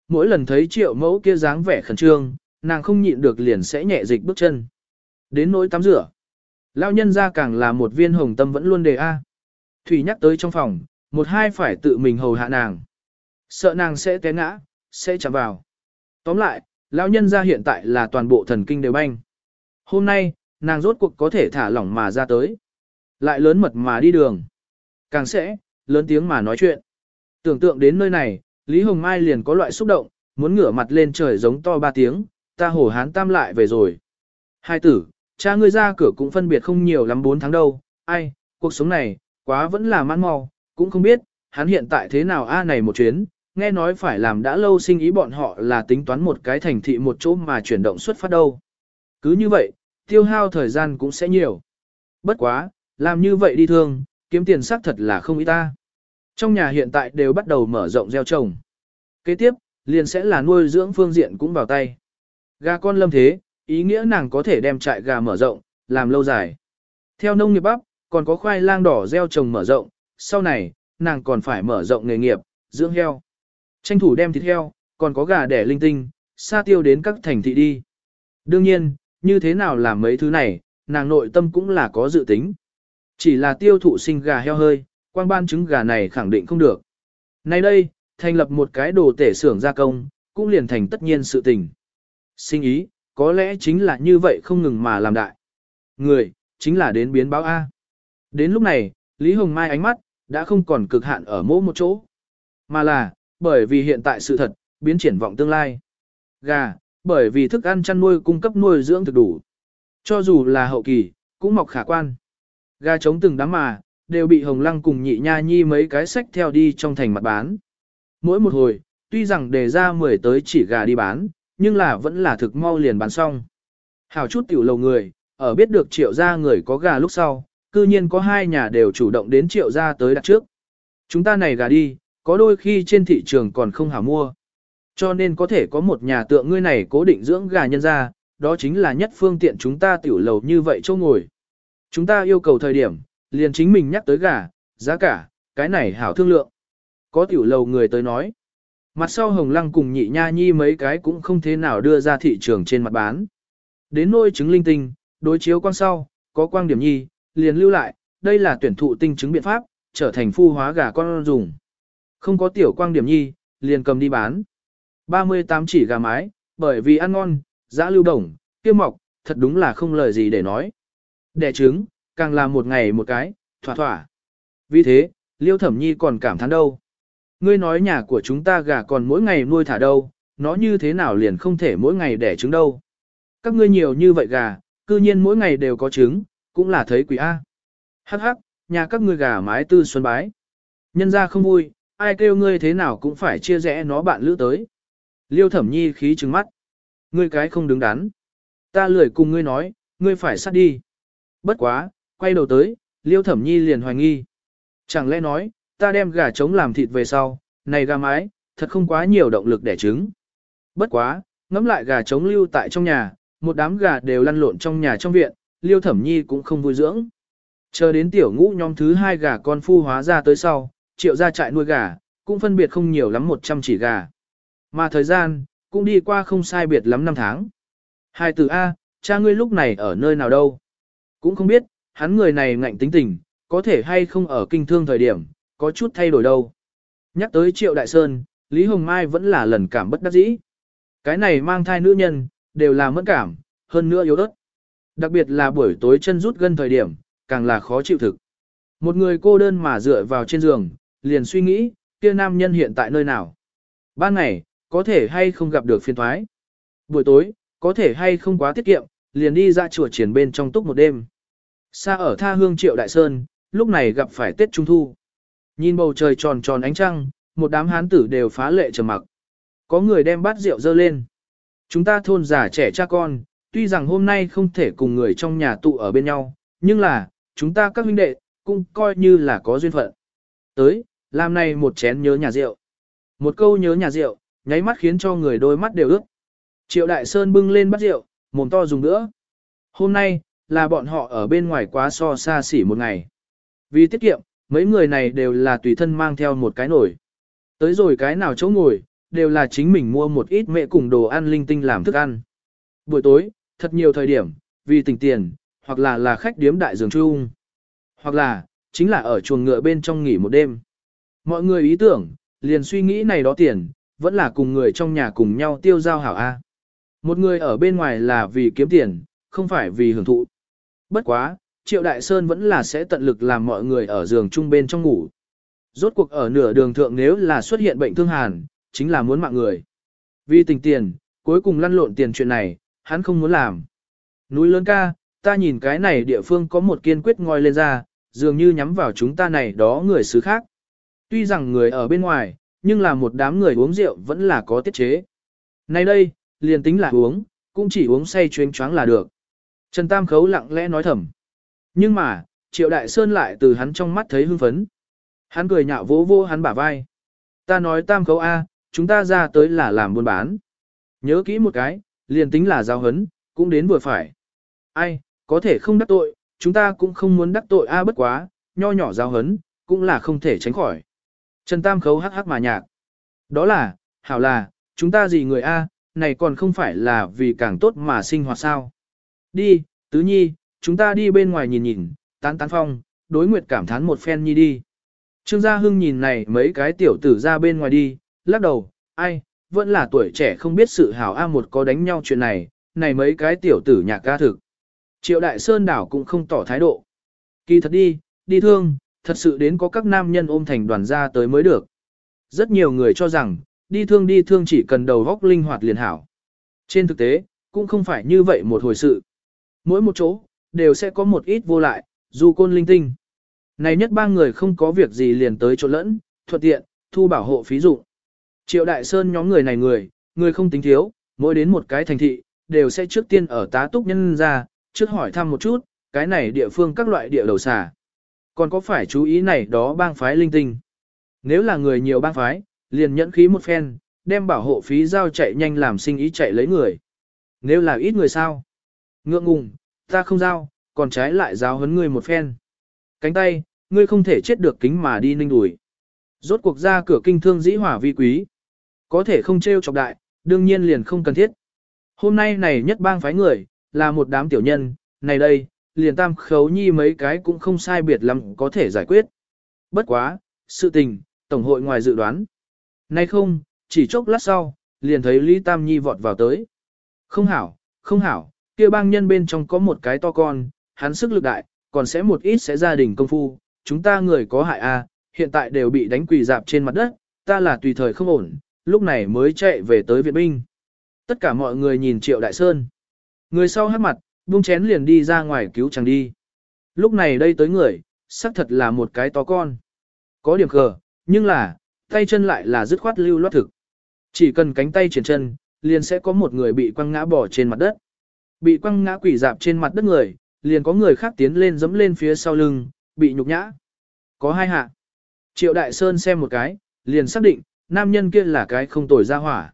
Mỗi lần thấy triệu mẫu kia dáng vẻ khẩn trương, nàng không nhịn được liền sẽ nhẹ dịch bước chân. Đến nỗi tắm rửa. Lao nhân ra càng là một viên hồng tâm vẫn luôn đề A. Thủy nhắc tới trong phòng, một hai phải tự mình hầu hạ nàng. Sợ nàng sẽ té ngã, sẽ chạm vào. Tóm lại, lão nhân ra hiện tại là toàn bộ thần kinh đều banh. Hôm nay, nàng rốt cuộc có thể thả lỏng mà ra tới. Lại lớn mật mà đi đường. Càng sẽ, lớn tiếng mà nói chuyện. Tưởng tượng đến nơi này, Lý Hồng Mai liền có loại xúc động, muốn ngửa mặt lên trời giống to ba tiếng, ta hổ hán tam lại về rồi. Hai tử, cha ngươi ra cửa cũng phân biệt không nhiều lắm 4 tháng đâu, ai, cuộc sống này, quá vẫn là mãn mau, cũng không biết, hắn hiện tại thế nào a này một chuyến, nghe nói phải làm đã lâu sinh ý bọn họ là tính toán một cái thành thị một chỗ mà chuyển động xuất phát đâu. Cứ như vậy, tiêu hao thời gian cũng sẽ nhiều. Bất quá, làm như vậy đi thương, kiếm tiền xác thật là không ý ta. Trong nhà hiện tại đều bắt đầu mở rộng gieo trồng. Kế tiếp, liền sẽ là nuôi dưỡng phương diện cũng vào tay. Gà con lâm thế, ý nghĩa nàng có thể đem trại gà mở rộng, làm lâu dài. Theo nông nghiệp bắp, còn có khoai lang đỏ gieo trồng mở rộng, sau này, nàng còn phải mở rộng nghề nghiệp, dưỡng heo. Tranh thủ đem thịt heo, còn có gà đẻ linh tinh, xa tiêu đến các thành thị đi. Đương nhiên, như thế nào làm mấy thứ này, nàng nội tâm cũng là có dự tính. Chỉ là tiêu thụ sinh gà heo hơi, quang ban trứng gà này khẳng định không được. Nay đây, thành lập một cái đồ tể xưởng gia công, cũng liền thành tất nhiên sự tình. Sinh ý, có lẽ chính là như vậy không ngừng mà làm đại. Người, chính là đến biến báo A. Đến lúc này, Lý Hồng Mai ánh mắt, đã không còn cực hạn ở mỗi một chỗ. Mà là, bởi vì hiện tại sự thật, biến triển vọng tương lai. Gà, bởi vì thức ăn chăn nuôi cung cấp nuôi dưỡng thực đủ. Cho dù là hậu kỳ, cũng mọc khả quan. Gà trống từng đám mà, đều bị Hồng Lăng cùng nhị nha nhi mấy cái sách theo đi trong thành mặt bán. Mỗi một hồi, tuy rằng đề ra 10 tới chỉ gà đi bán, nhưng là vẫn là thực mau liền bán xong. Hảo chút tiểu lầu người, ở biết được triệu gia người có gà lúc sau, cư nhiên có hai nhà đều chủ động đến triệu gia tới đặt trước. Chúng ta này gà đi, có đôi khi trên thị trường còn không hảo mua. Cho nên có thể có một nhà tượng ngươi này cố định dưỡng gà nhân ra, đó chính là nhất phương tiện chúng ta tiểu lầu như vậy châu ngồi. Chúng ta yêu cầu thời điểm, liền chính mình nhắc tới gà, giá cả, cái này hảo thương lượng. Có tiểu lầu người tới nói. Mặt sau hồng lăng cùng nhị nha nhi mấy cái cũng không thế nào đưa ra thị trường trên mặt bán. Đến nôi trứng linh tinh, đối chiếu quan sau, có quang điểm nhi, liền lưu lại, đây là tuyển thụ tinh chứng biện pháp, trở thành phu hóa gà con dùng. Không có tiểu quang điểm nhi, liền cầm đi bán. 38 chỉ gà mái, bởi vì ăn ngon, giá lưu đồng, kiêm mọc, thật đúng là không lời gì để nói. Đẻ trứng, càng là một ngày một cái, thỏa thỏa. Vì thế, Liêu Thẩm Nhi còn cảm thán đâu. Ngươi nói nhà của chúng ta gà còn mỗi ngày nuôi thả đâu, nó như thế nào liền không thể mỗi ngày đẻ trứng đâu. Các ngươi nhiều như vậy gà, cư nhiên mỗi ngày đều có trứng, cũng là thấy quỷ A. Hắc hắc, nhà các ngươi gà mái tư xuân bái. Nhân ra không vui, ai kêu ngươi thế nào cũng phải chia rẽ nó bạn lữ tới. Liêu thẩm nhi khí trừng mắt. Ngươi cái không đứng đắn. Ta lười cùng ngươi nói, ngươi phải sát đi. Bất quá, quay đầu tới, liêu thẩm nhi liền hoài nghi. Chẳng lẽ nói, ta đem gà trống làm thịt về sau, này gà mái, thật không quá nhiều động lực để trứng. Bất quá, ngắm lại gà trống lưu tại trong nhà, một đám gà đều lăn lộn trong nhà trong viện, liêu thẩm nhi cũng không vui dưỡng. Chờ đến tiểu ngũ nhóm thứ hai gà con phu hóa ra tới sau, triệu ra trại nuôi gà, cũng phân biệt không nhiều lắm 100 chỉ gà. Mà thời gian, cũng đi qua không sai biệt lắm năm tháng. Hai từ A, cha ngươi lúc này ở nơi nào đâu? Cũng không biết, hắn người này ngạnh tính tình, có thể hay không ở kinh thương thời điểm, có chút thay đổi đâu. Nhắc tới Triệu Đại Sơn, Lý Hồng Mai vẫn là lần cảm bất đắc dĩ. Cái này mang thai nữ nhân, đều là mất cảm, hơn nữa yếu ớt. Đặc biệt là buổi tối chân rút gân thời điểm, càng là khó chịu thực. Một người cô đơn mà dựa vào trên giường, liền suy nghĩ, kia nam nhân hiện tại nơi nào. Ban ngày, có thể hay không gặp được phiên thoái. Buổi tối, có thể hay không quá tiết kiệm, liền đi ra chùa triển bên trong túc một đêm. Xa ở tha hương triệu đại sơn, lúc này gặp phải Tết Trung Thu. Nhìn bầu trời tròn tròn ánh trăng, một đám hán tử đều phá lệ trầm mặc. Có người đem bát rượu dơ lên. Chúng ta thôn già trẻ cha con, tuy rằng hôm nay không thể cùng người trong nhà tụ ở bên nhau, nhưng là, chúng ta các huynh đệ, cũng coi như là có duyên phận. Tới, làm này một chén nhớ nhà rượu. Một câu nhớ nhà rượu, nháy mắt khiến cho người đôi mắt đều ướt. Triệu Đại Sơn bưng lên bát rượu, mồm to dùng nữa. Hôm nay, là bọn họ ở bên ngoài quá so xa xỉ một ngày. Vì tiết kiệm, mấy người này đều là tùy thân mang theo một cái nồi. Tới rồi cái nào chỗ ngồi, đều là chính mình mua một ít mẹ cùng đồ ăn linh tinh làm thức ăn. Buổi tối, thật nhiều thời điểm, vì tỉnh tiền, hoặc là là khách điếm đại giường trung, hoặc là, chính là ở chuồng ngựa bên trong nghỉ một đêm. Mọi người ý tưởng, liền suy nghĩ này đó tiền, vẫn là cùng người trong nhà cùng nhau tiêu giao hảo A. Một người ở bên ngoài là vì kiếm tiền, không phải vì hưởng thụ. Bất quá, Triệu Đại Sơn vẫn là sẽ tận lực làm mọi người ở giường chung bên trong ngủ. Rốt cuộc ở nửa đường thượng nếu là xuất hiện bệnh thương hàn, chính là muốn mạng người. Vì tình tiền, cuối cùng lăn lộn tiền chuyện này, hắn không muốn làm. Núi lớn ca, ta nhìn cái này địa phương có một kiên quyết ngoi lên ra, dường như nhắm vào chúng ta này đó người xứ khác. Tuy rằng người ở bên ngoài, nhưng là một đám người uống rượu vẫn là có tiết chế. Nay đây, liền tính là uống, cũng chỉ uống say chuyến choáng là được. Trần Tam Khấu lặng lẽ nói thầm. Nhưng mà, Triệu Đại Sơn lại từ hắn trong mắt thấy hưng phấn. Hắn cười nhạo vỗ vô hắn bả vai. Ta nói Tam Khấu A, chúng ta ra tới là làm buôn bán. Nhớ kỹ một cái, liền tính là giao hấn, cũng đến vừa phải. Ai, có thể không đắc tội, chúng ta cũng không muốn đắc tội A bất quá, nho nhỏ giao hấn, cũng là không thể tránh khỏi. Trần Tam Khấu hắc hắc mà nhạc. Đó là, hảo là, chúng ta gì người A, này còn không phải là vì càng tốt mà sinh hoạt sao. Đi, tứ nhi, chúng ta đi bên ngoài nhìn nhìn, tán tán phong, đối nguyệt cảm thán một phen nhi đi. Trương Gia Hưng nhìn này mấy cái tiểu tử ra bên ngoài đi, lắc đầu, ai, vẫn là tuổi trẻ không biết sự hảo A một có đánh nhau chuyện này, này mấy cái tiểu tử nhà ca thực. Triệu Đại Sơn đảo cũng không tỏ thái độ. Kỳ thật đi, đi thương, thật sự đến có các nam nhân ôm thành đoàn ra tới mới được. Rất nhiều người cho rằng, đi thương đi thương chỉ cần đầu góc linh hoạt liền hảo. Trên thực tế, cũng không phải như vậy một hồi sự. Mỗi một chỗ, đều sẽ có một ít vô lại, dù côn linh tinh. Này nhất ba người không có việc gì liền tới chỗ lẫn, thuận tiện, thu bảo hộ phí dụng. Triệu Đại Sơn nhóm người này người, người không tính thiếu, mỗi đến một cái thành thị, đều sẽ trước tiên ở tá túc nhân ra, trước hỏi thăm một chút, cái này địa phương các loại địa đầu xà. Còn có phải chú ý này đó bang phái linh tinh. Nếu là người nhiều bang phái, liền nhẫn khí một phen, đem bảo hộ phí giao chạy nhanh làm sinh ý chạy lấy người. Nếu là ít người sao? Ngượng ngùng, ta không giao, còn trái lại giáo hấn ngươi một phen. Cánh tay, ngươi không thể chết được kính mà đi ninh đuổi. Rốt cuộc ra cửa kinh thương dĩ hỏa vi quý. Có thể không trêu chọc đại, đương nhiên liền không cần thiết. Hôm nay này nhất bang phái người, là một đám tiểu nhân, này đây, liền tam khấu nhi mấy cái cũng không sai biệt lắm có thể giải quyết. Bất quá, sự tình, Tổng hội ngoài dự đoán. Nay không, chỉ chốc lát sau, liền thấy Lý Tam Nhi vọt vào tới. Không hảo, không hảo, kia bang nhân bên trong có một cái to con, hắn sức lực đại, còn sẽ một ít sẽ gia đình công phu, chúng ta người có hại a, hiện tại đều bị đánh quỳ dạp trên mặt đất, ta là tùy thời không ổn, lúc này mới chạy về tới viện binh. Tất cả mọi người nhìn Triệu Đại Sơn. Người sau hát mặt, buông chén liền đi ra ngoài cứu chàng đi. Lúc này đây tới người, xác thật là một cái to con. Có điểm khờ, nhưng là, tay chân lại là dứt khoát lưu loát thực. Chỉ cần cánh tay triển chân, liền sẽ có một người bị quăng ngã bỏ trên mặt đất. Bị quăng ngã quỷ dạp trên mặt đất người, liền có người khác tiến lên dẫm lên phía sau lưng, bị nhục nhã. Có hai hạ. Triệu Đại Sơn xem một cái, liền xác định, nam nhân kia là cái không tồi ra hỏa.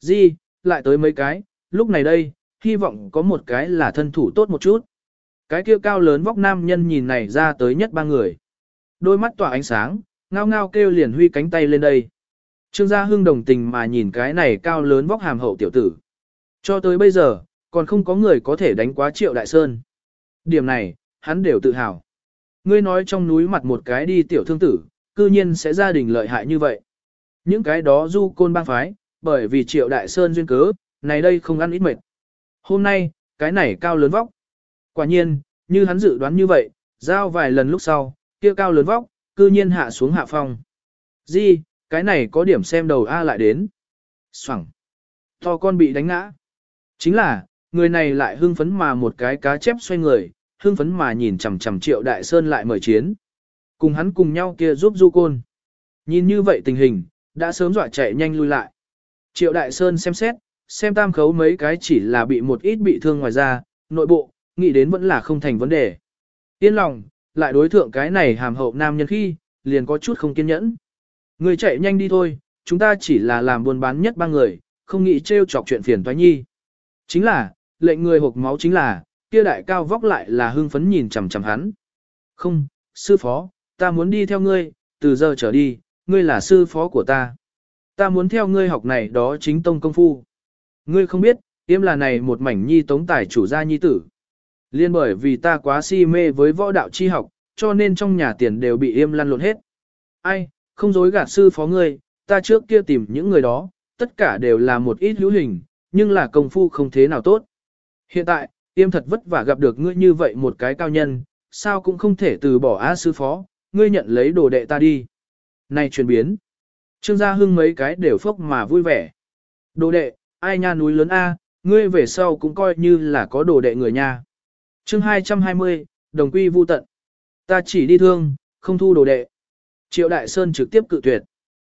Di, lại tới mấy cái, lúc này đây, hy vọng có một cái là thân thủ tốt một chút. Cái kia cao lớn vóc nam nhân nhìn này ra tới nhất ba người. Đôi mắt tỏa ánh sáng, ngao ngao kêu liền huy cánh tay lên đây. Trương gia hưng đồng tình mà nhìn cái này cao lớn vóc hàm hậu tiểu tử. Cho tới bây giờ, còn không có người có thể đánh quá triệu đại sơn. Điểm này, hắn đều tự hào. Ngươi nói trong núi mặt một cái đi tiểu thương tử, cư nhiên sẽ gia đình lợi hại như vậy. Những cái đó du côn bang phái, bởi vì triệu đại sơn duyên cớ, này đây không ăn ít mệt. Hôm nay, cái này cao lớn vóc. Quả nhiên, như hắn dự đoán như vậy, giao vài lần lúc sau, kia cao lớn vóc, cư nhiên hạ xuống hạ phong. Di, cái này có điểm xem đầu A lại đến. Xoẳng. To con bị đánh ngã. Chính là, người này lại hưng phấn mà một cái cá chép xoay người, hưng phấn mà nhìn chằm chằm triệu đại sơn lại mời chiến. Cùng hắn cùng nhau kia giúp du côn. Nhìn như vậy tình hình, đã sớm dọa chạy nhanh lui lại. Triệu đại sơn xem xét, xem tam khấu mấy cái chỉ là bị một ít bị thương ngoài ra, nội bộ, nghĩ đến vẫn là không thành vấn đề. Yên lòng, lại đối thượng cái này hàm hậu nam nhân khi, liền có chút không kiên nhẫn. Người chạy nhanh đi thôi, chúng ta chỉ là làm buôn bán nhất ba người, không nghĩ trêu chọc chuyện phiền toái nhi. Chính là, lệnh người hộp máu chính là, kia đại cao vóc lại là hưng phấn nhìn chằm chằm hắn. Không, sư phó, ta muốn đi theo ngươi, từ giờ trở đi, ngươi là sư phó của ta. Ta muốn theo ngươi học này đó chính tông công phu. Ngươi không biết, tiêm là này một mảnh nhi tống tài chủ gia nhi tử. Liên bởi vì ta quá si mê với võ đạo chi học, cho nên trong nhà tiền đều bị yêm lăn lộn hết. Ai, không dối gạt sư phó ngươi, ta trước kia tìm những người đó, tất cả đều là một ít hữu hình, nhưng là công phu không thế nào tốt. Hiện tại, tiêm thật vất vả gặp được ngươi như vậy một cái cao nhân, sao cũng không thể từ bỏ á sư phó, ngươi nhận lấy đồ đệ ta đi. Này chuyển biến. Trương Gia Hưng mấy cái đều phốc mà vui vẻ. Đồ đệ, ai nha núi lớn A, ngươi về sau cũng coi như là có đồ đệ người nha. chương 220, đồng quy vu tận. Ta chỉ đi thương, không thu đồ đệ. Triệu Đại Sơn trực tiếp cự tuyệt.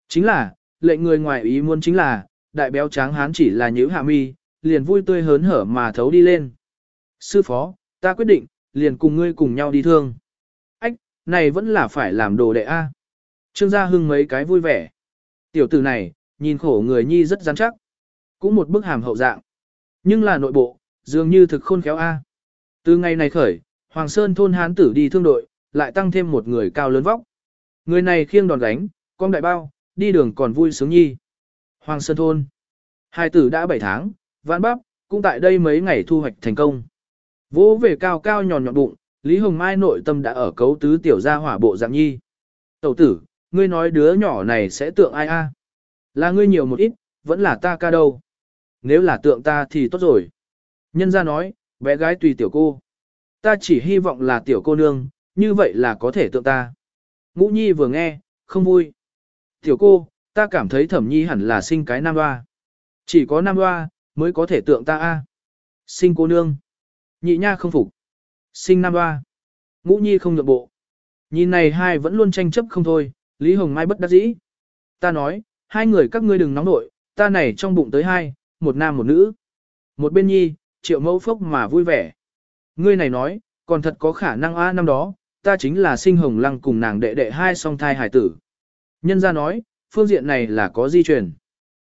Chính là, lệnh người ngoài ý muốn chính là, đại béo tráng hán chỉ là nhữ hạ mi, liền vui tươi hớn hở mà thấu đi lên. Sư phó, ta quyết định, liền cùng ngươi cùng nhau đi thương. Ách, này vẫn là phải làm đồ đệ A. À? Trương gia hưng mấy cái vui vẻ. Tiểu tử này, nhìn khổ người nhi rất rắn chắc. Cũng một bức hàm hậu dạng. Nhưng là nội bộ, dường như thực khôn khéo A. À? Từ ngày này khởi, Hoàng Sơn thôn hán tử đi thương đội, lại tăng thêm một người cao lớn vóc. Người này khiêng đòn gánh, con đại bao, đi đường còn vui sướng nhi. Hoàng Sơn thôn. Hai tử đã 7 tháng, vãn bắp, cũng tại đây mấy ngày thu hoạch thành công. Vỗ về cao cao nhòn nhọn bụng, Lý Hồng Mai nội tâm đã ở cấu tứ tiểu gia hỏa bộ dạng nhi. Tẩu tử, ngươi nói đứa nhỏ này sẽ tượng ai a? À? Là ngươi nhiều một ít, vẫn là ta ca đâu. Nếu là tượng ta thì tốt rồi. Nhân gia nói, bé gái tùy tiểu cô. Ta chỉ hy vọng là tiểu cô nương, như vậy là có thể tượng ta. Ngũ Nhi vừa nghe, không vui. Tiểu cô, ta cảm thấy thẩm nhi hẳn là sinh cái nam hoa. Chỉ có nam hoa, mới có thể tượng ta a. Sinh cô nương. Nhị nha không phục. Sinh nam ba Ngũ Nhi không nhượng bộ. Nhìn này hai vẫn luôn tranh chấp không thôi, Lý Hồng Mai bất đắc dĩ. Ta nói, hai người các ngươi đừng nóng nội, ta này trong bụng tới hai, một nam một nữ. Một bên nhi, triệu mẫu phốc mà vui vẻ. Ngươi này nói, còn thật có khả năng a năm đó, ta chính là sinh hồng lăng cùng nàng đệ đệ hai song thai hải tử. Nhân ra nói, phương diện này là có di truyền.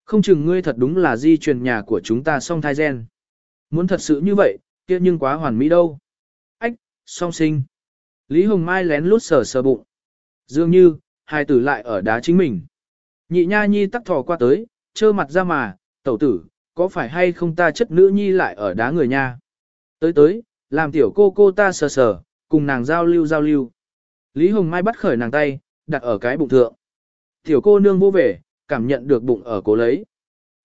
Không chừng ngươi thật đúng là di truyền nhà của chúng ta song thai gen. Muốn thật sự như vậy, kia nhưng quá hoàn mỹ đâu. Ách, song sinh. Lý Hồng Mai lén lút sờ sờ bụng. Dường như, hai tử lại ở đá chính mình. Nhị nha nhi tắc thò qua tới, trơ mặt ra mà, tẩu tử, có phải hay không ta chất nữ nhi lại ở đá người nha. Tới tới, làm tiểu cô cô ta sờ sờ, cùng nàng giao lưu giao lưu. Lý Hồng Mai bắt khởi nàng tay, đặt ở cái bụng thượng. Tiểu cô nương vô vẻ cảm nhận được bụng ở cố lấy.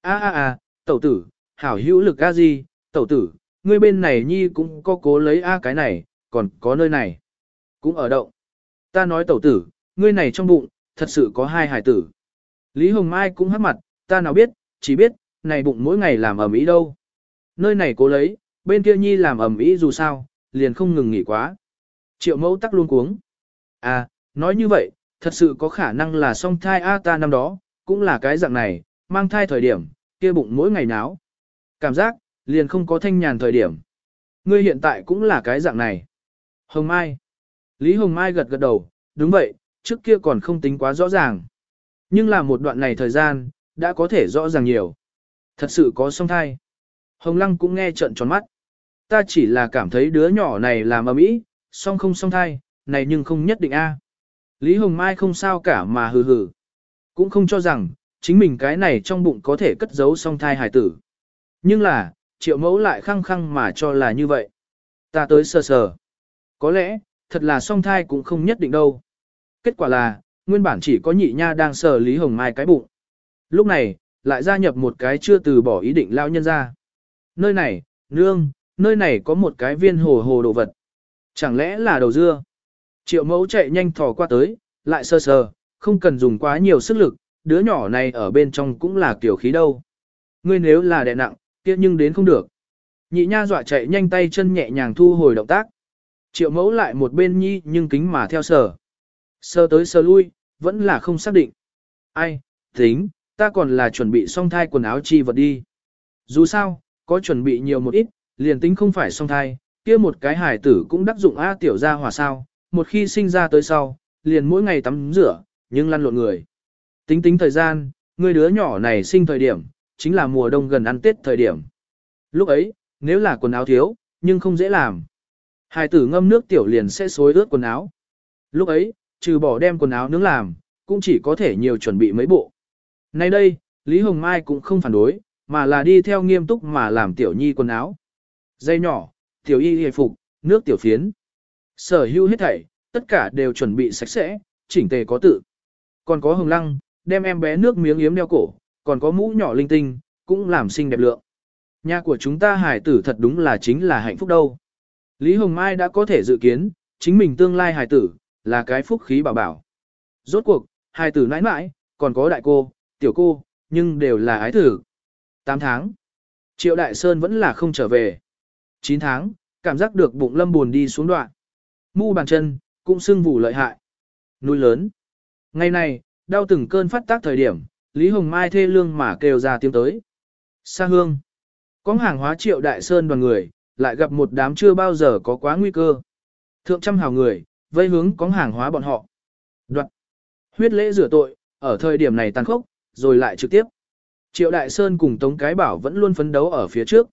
A a a, tẩu tử, hảo hữu lực a gì, tẩu tử, ngươi bên này nhi cũng có cố lấy a cái này, còn có nơi này. Cũng ở động. Ta nói tẩu tử, ngươi này trong bụng, thật sự có hai hải tử. Lý Hồng Mai cũng hắt mặt, ta nào biết, chỉ biết, này bụng mỗi ngày làm ẩm ý đâu. Nơi này cố lấy, bên kia nhi làm ẩm ý dù sao, liền không ngừng nghỉ quá. Triệu mẫu tắc luôn cuống. À, nói như vậy, thật sự có khả năng là song thai A ta năm đó, cũng là cái dạng này, mang thai thời điểm, kia bụng mỗi ngày náo. Cảm giác, liền không có thanh nhàn thời điểm. Ngươi hiện tại cũng là cái dạng này. Hồng Mai. Lý Hồng Mai gật gật đầu, đúng vậy, trước kia còn không tính quá rõ ràng. Nhưng là một đoạn này thời gian, đã có thể rõ ràng nhiều. Thật sự có song thai. Hồng Lăng cũng nghe trận tròn mắt. Ta chỉ là cảm thấy đứa nhỏ này làm ầm ĩ, song không song thai, này nhưng không nhất định a. Lý Hồng Mai không sao cả mà hừ hừ. Cũng không cho rằng, chính mình cái này trong bụng có thể cất giấu song thai hài tử. Nhưng là, triệu mẫu lại khăng khăng mà cho là như vậy. Ta tới sờ sờ. Có lẽ, thật là song thai cũng không nhất định đâu. Kết quả là, nguyên bản chỉ có nhị nha đang sờ Lý Hồng Mai cái bụng. Lúc này, lại gia nhập một cái chưa từ bỏ ý định lao nhân ra. Nơi này, nương, nơi này có một cái viên hồ hồ đồ vật. Chẳng lẽ là đầu dưa? Triệu mẫu chạy nhanh thò qua tới, lại sơ sờ, không cần dùng quá nhiều sức lực, đứa nhỏ này ở bên trong cũng là kiểu khí đâu. Ngươi nếu là đè nặng, kia nhưng đến không được. Nhị nha dọa chạy nhanh tay chân nhẹ nhàng thu hồi động tác. Triệu mẫu lại một bên nhi nhưng kính mà theo sở. Sơ tới sơ lui, vẫn là không xác định. Ai, tính, ta còn là chuẩn bị song thai quần áo chi vật đi. Dù sao, có chuẩn bị nhiều một ít, liền tính không phải song thai, kia một cái hải tử cũng đắc dụng A tiểu ra hòa sao, một khi sinh ra tới sau, liền mỗi ngày tắm rửa, nhưng lăn lộn người. Tính tính thời gian, người đứa nhỏ này sinh thời điểm, chính là mùa đông gần ăn Tết thời điểm. Lúc ấy, nếu là quần áo thiếu, nhưng không dễ làm. Hài tử ngâm nước tiểu liền sẽ xối ướt quần áo. Lúc ấy, trừ bỏ đem quần áo nướng làm, cũng chỉ có thể nhiều chuẩn bị mấy bộ. Nay đây, Lý Hồng Mai cũng không phản đối, mà là đi theo nghiêm túc mà làm tiểu nhi quần áo. Dây nhỏ, tiểu y hề phục, nước tiểu phiến. Sở hữu hết thảy, tất cả đều chuẩn bị sạch sẽ, chỉnh tề có tự. Còn có hồng lăng, đem em bé nước miếng yếm đeo cổ, còn có mũ nhỏ linh tinh, cũng làm xinh đẹp lượng. Nhà của chúng ta hải tử thật đúng là chính là hạnh phúc đâu. Lý Hồng Mai đã có thể dự kiến, chính mình tương lai hải tử, là cái phúc khí bảo bảo. Rốt cuộc, hải tử nãi nãi, còn có đại cô, tiểu cô, nhưng đều là ái tử. 8 tháng. Triệu Đại Sơn vẫn là không trở về. 9 tháng, cảm giác được bụng lâm buồn đi xuống đoạn. Mu bàn chân, cũng sưng vụ lợi hại. Núi lớn. Ngày này, đau từng cơn phát tác thời điểm, Lý Hồng Mai thê lương mà kêu ra tiếng tới. Sa hương. Có hàng hóa triệu đại sơn đoàn người, lại gặp một đám chưa bao giờ có quá nguy cơ. Thượng trăm hào người, vây hướng có hàng hóa bọn họ. Đoạn. Huyết lễ rửa tội, ở thời điểm này tàn khốc, rồi lại trực tiếp. Triệu Đại Sơn cùng Tống Cái Bảo vẫn luôn phấn đấu ở phía trước.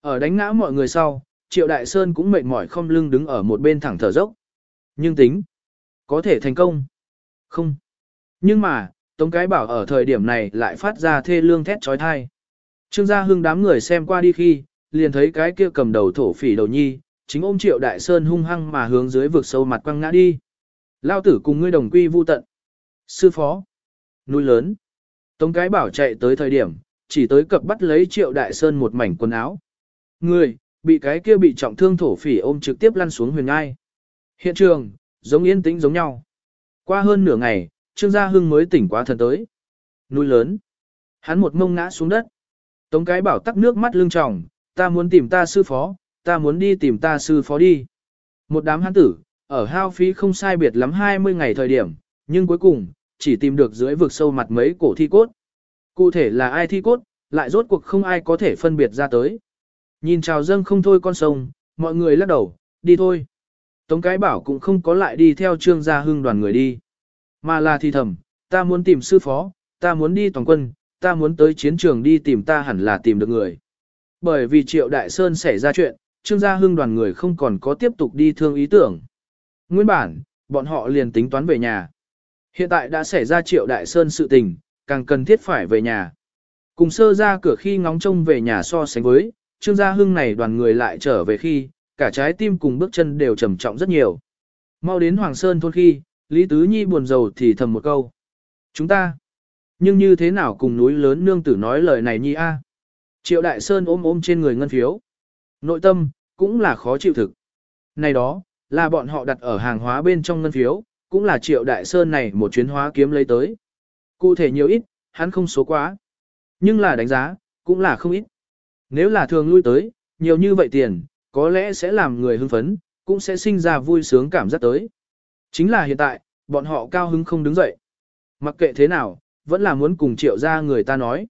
Ở đánh ngã mọi người sau, Triệu Đại Sơn cũng mệt mỏi không lưng đứng ở một bên thẳng thở dốc. Nhưng tính, có thể thành công. Không. Nhưng mà, Tống Cái Bảo ở thời điểm này lại phát ra thê lương thét trói thai. Trương gia hưng đám người xem qua đi khi, liền thấy cái kia cầm đầu thổ phỉ đầu nhi, chính ôm Triệu Đại Sơn hung hăng mà hướng dưới vực sâu mặt quăng ngã đi. Lao tử cùng ngươi đồng quy vu tận. Sư phó. Núi lớn. Tống Cái Bảo chạy tới thời điểm, chỉ tới cập bắt lấy Triệu Đại Sơn một mảnh quần áo. Người, bị cái kia bị trọng thương thổ phỉ ôm trực tiếp lăn xuống huyền ngai. Hiện trường, giống yên tĩnh giống nhau. Qua hơn nửa ngày, Trương Gia Hưng mới tỉnh quá thần tới. Núi lớn. Hắn một mông ngã xuống đất. Tống cái bảo tắc nước mắt lưng tròng, ta muốn tìm ta sư phó, ta muốn đi tìm ta sư phó đi. Một đám hắn tử, ở hao phí không sai biệt lắm 20 ngày thời điểm, nhưng cuối cùng, chỉ tìm được dưới vực sâu mặt mấy cổ thi cốt. Cụ thể là ai thi cốt, lại rốt cuộc không ai có thể phân biệt ra tới. Nhìn trào dâng không thôi con sông, mọi người lắc đầu, đi thôi. Tống cái bảo cũng không có lại đi theo trương gia hưng đoàn người đi. Mà là thì thầm, ta muốn tìm sư phó, ta muốn đi toàn quân, ta muốn tới chiến trường đi tìm ta hẳn là tìm được người. Bởi vì triệu đại sơn xảy ra chuyện, trương gia hưng đoàn người không còn có tiếp tục đi thương ý tưởng. Nguyên bản, bọn họ liền tính toán về nhà. Hiện tại đã xảy ra triệu đại sơn sự tình, càng cần thiết phải về nhà. Cùng sơ ra cửa khi ngóng trông về nhà so sánh với, trương gia hưng này đoàn người lại trở về khi, cả trái tim cùng bước chân đều trầm trọng rất nhiều. Mau đến Hoàng Sơn thôn khi, Lý Tứ Nhi buồn rầu thì thầm một câu. Chúng ta, nhưng như thế nào cùng núi lớn nương tử nói lời này nhi a? Triệu Đại Sơn ôm ôm trên người ngân phiếu. Nội tâm, cũng là khó chịu thực. Này đó, là bọn họ đặt ở hàng hóa bên trong ngân phiếu, cũng là Triệu Đại Sơn này một chuyến hóa kiếm lấy tới. Cụ thể nhiều ít, hắn không số quá. Nhưng là đánh giá, cũng là không ít. Nếu là thường lui tới, nhiều như vậy tiền, có lẽ sẽ làm người hưng phấn, cũng sẽ sinh ra vui sướng cảm giác tới. Chính là hiện tại, bọn họ cao hứng không đứng dậy. Mặc kệ thế nào, vẫn là muốn cùng triệu ra người ta nói.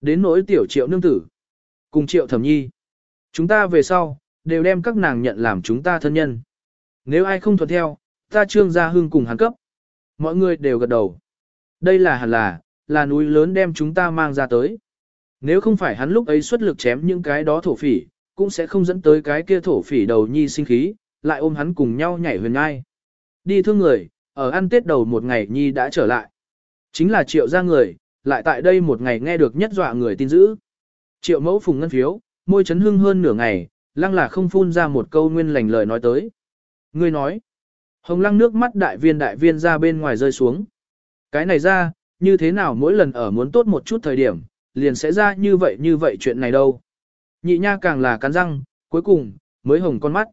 Đến nỗi tiểu triệu nương tử, cùng triệu thẩm nhi. Chúng ta về sau, đều đem các nàng nhận làm chúng ta thân nhân. Nếu ai không thuận theo, ta trương gia hưng cùng hắn cấp. Mọi người đều gật đầu. Đây là hẳn là, là núi lớn đem chúng ta mang ra tới. Nếu không phải hắn lúc ấy xuất lực chém những cái đó thổ phỉ, cũng sẽ không dẫn tới cái kia thổ phỉ đầu nhi sinh khí, lại ôm hắn cùng nhau nhảy huyền ngai. Đi thương người, ở ăn tết đầu một ngày nhi đã trở lại. Chính là triệu gia người, lại tại đây một ngày nghe được nhất dọa người tin dữ. Triệu mẫu phùng ngân phiếu, môi chấn hưng hơn nửa ngày, lăng là không phun ra một câu nguyên lành lời nói tới. Ngươi nói, hồng lăng nước mắt đại viên đại viên ra bên ngoài rơi xuống. Cái này ra, như thế nào mỗi lần ở muốn tốt một chút thời điểm, liền sẽ ra như vậy như vậy chuyện này đâu. Nhị nha càng là cắn răng, cuối cùng, mới hồng con mắt.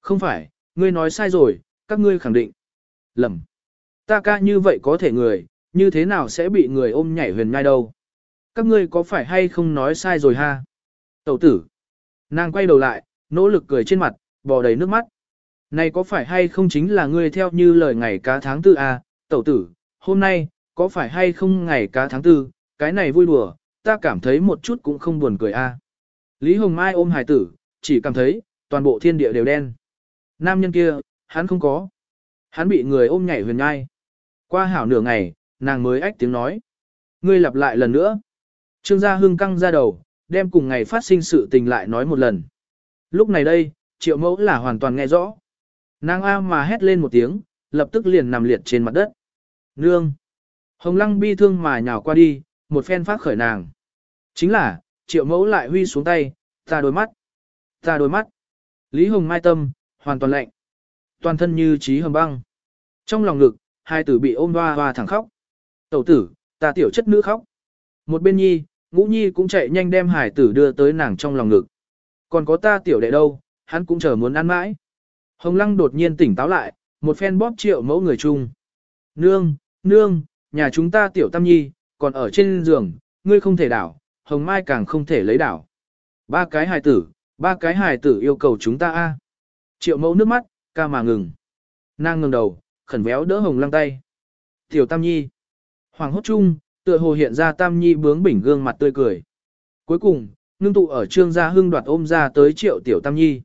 Không phải, ngươi nói sai rồi, các ngươi khẳng định. Lầm. Ta ca như vậy có thể người, như thế nào sẽ bị người ôm nhảy huyền ngay đâu. Các ngươi có phải hay không nói sai rồi ha? Tẩu tử. Nàng quay đầu lại, nỗ lực cười trên mặt, bò đầy nước mắt. Này có phải hay không chính là ngươi theo như lời ngày cá tháng tư à, tẩu tử, hôm nay, có phải hay không ngày cá tháng tư, cái này vui đùa, ta cảm thấy một chút cũng không buồn cười a. À. Lý Hồng Mai ôm hài tử, chỉ cảm thấy, toàn bộ thiên địa đều đen. Nam nhân kia, hắn không có. Hắn bị người ôm nhảy huyền ngai. Qua hảo nửa ngày, nàng mới ách tiếng nói. Ngươi lặp lại lần nữa. Trương gia hưng căng ra đầu, đem cùng ngày phát sinh sự tình lại nói một lần. Lúc này đây, triệu mẫu là hoàn toàn nghe rõ. Nàng A mà hét lên một tiếng, lập tức liền nằm liệt trên mặt đất. Nương! Hồng lăng bi thương mà nhào qua đi, một phen phát khởi nàng. Chính là, triệu mẫu lại huy xuống tay, ta đôi mắt, ta đôi mắt. Lý Hồng Mai tâm, hoàn toàn lạnh. Toàn thân như trí hầm băng. Trong lòng ngực, hai tử bị ôm hoa hoa thẳng khóc. Tẩu tử, ta tiểu chất nữ khóc. Một bên nhi, ngũ nhi cũng chạy nhanh đem hải tử đưa tới nàng trong lòng ngực. Còn có ta tiểu đệ đâu, hắn cũng chờ muốn ăn mãi. Hồng lăng đột nhiên tỉnh táo lại, một phen bóp triệu mẫu người chung. Nương, nương, nhà chúng ta tiểu tam nhi, còn ở trên giường, ngươi không thể đảo, hồng mai càng không thể lấy đảo. Ba cái hài tử, ba cái hài tử yêu cầu chúng ta a. Triệu mẫu nước mắt, ca mà ngừng. Nàng ngừng đầu, khẩn véo đỡ hồng lăng tay. Tiểu tam nhi. Hoàng hốt chung, tựa hồ hiện ra tam nhi bướng bỉnh gương mặt tươi cười. Cuối cùng, ngưng tụ ở trương gia hưng đoạt ôm ra tới triệu tiểu tam nhi.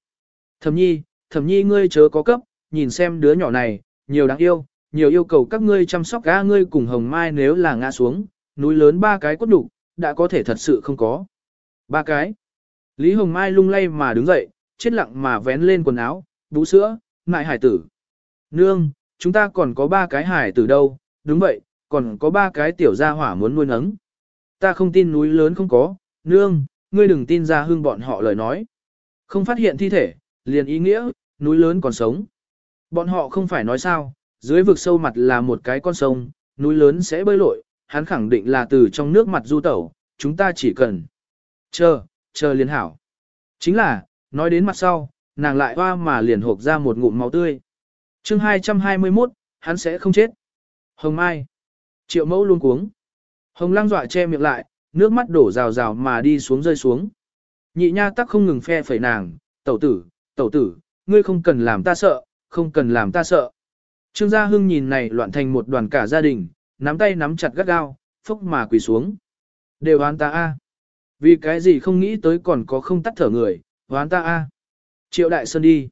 Thẩm nhi, thẩm nhi ngươi chớ có cấp, nhìn xem đứa nhỏ này, nhiều đáng yêu, nhiều yêu cầu các ngươi chăm sóc gã ngươi cùng hồng mai nếu là ngã xuống, núi lớn ba cái cốt đủ, đã có thể thật sự không có. Ba cái. Lý Hồng Mai lung lay mà đứng dậy, chết lặng mà vén lên quần áo, bú sữa, ngại hải tử. Nương, chúng ta còn có ba cái hải tử đâu, đúng vậy, còn có ba cái tiểu gia hỏa muốn nuôi nấng. Ta không tin núi lớn không có, nương, ngươi đừng tin ra hương bọn họ lời nói. Không phát hiện thi thể, liền ý nghĩa, núi lớn còn sống. Bọn họ không phải nói sao, dưới vực sâu mặt là một cái con sông, núi lớn sẽ bơi lội, hắn khẳng định là từ trong nước mặt du tẩu, chúng ta chỉ cần chờ, chờ liền hảo. Chính là, nói đến mặt sau, nàng lại hoa mà liền hộp ra một ngụm máu tươi. chương 221, hắn sẽ không chết. Hồng Mai. Triệu mẫu luôn cuống. Hồng lăng dọa che miệng lại, nước mắt đổ rào rào mà đi xuống rơi xuống. Nhị nha tắc không ngừng phe phẩy nàng, tẩu tử, tẩu tử, ngươi không cần làm ta sợ, không cần làm ta sợ. Trương Gia Hưng nhìn này loạn thành một đoàn cả gia đình, nắm tay nắm chặt gắt gao, phốc mà quỳ xuống. Đều hoán ta a. Vì cái gì không nghĩ tới còn có không tắt thở người, hoán ta a. Triệu Đại Sơn đi.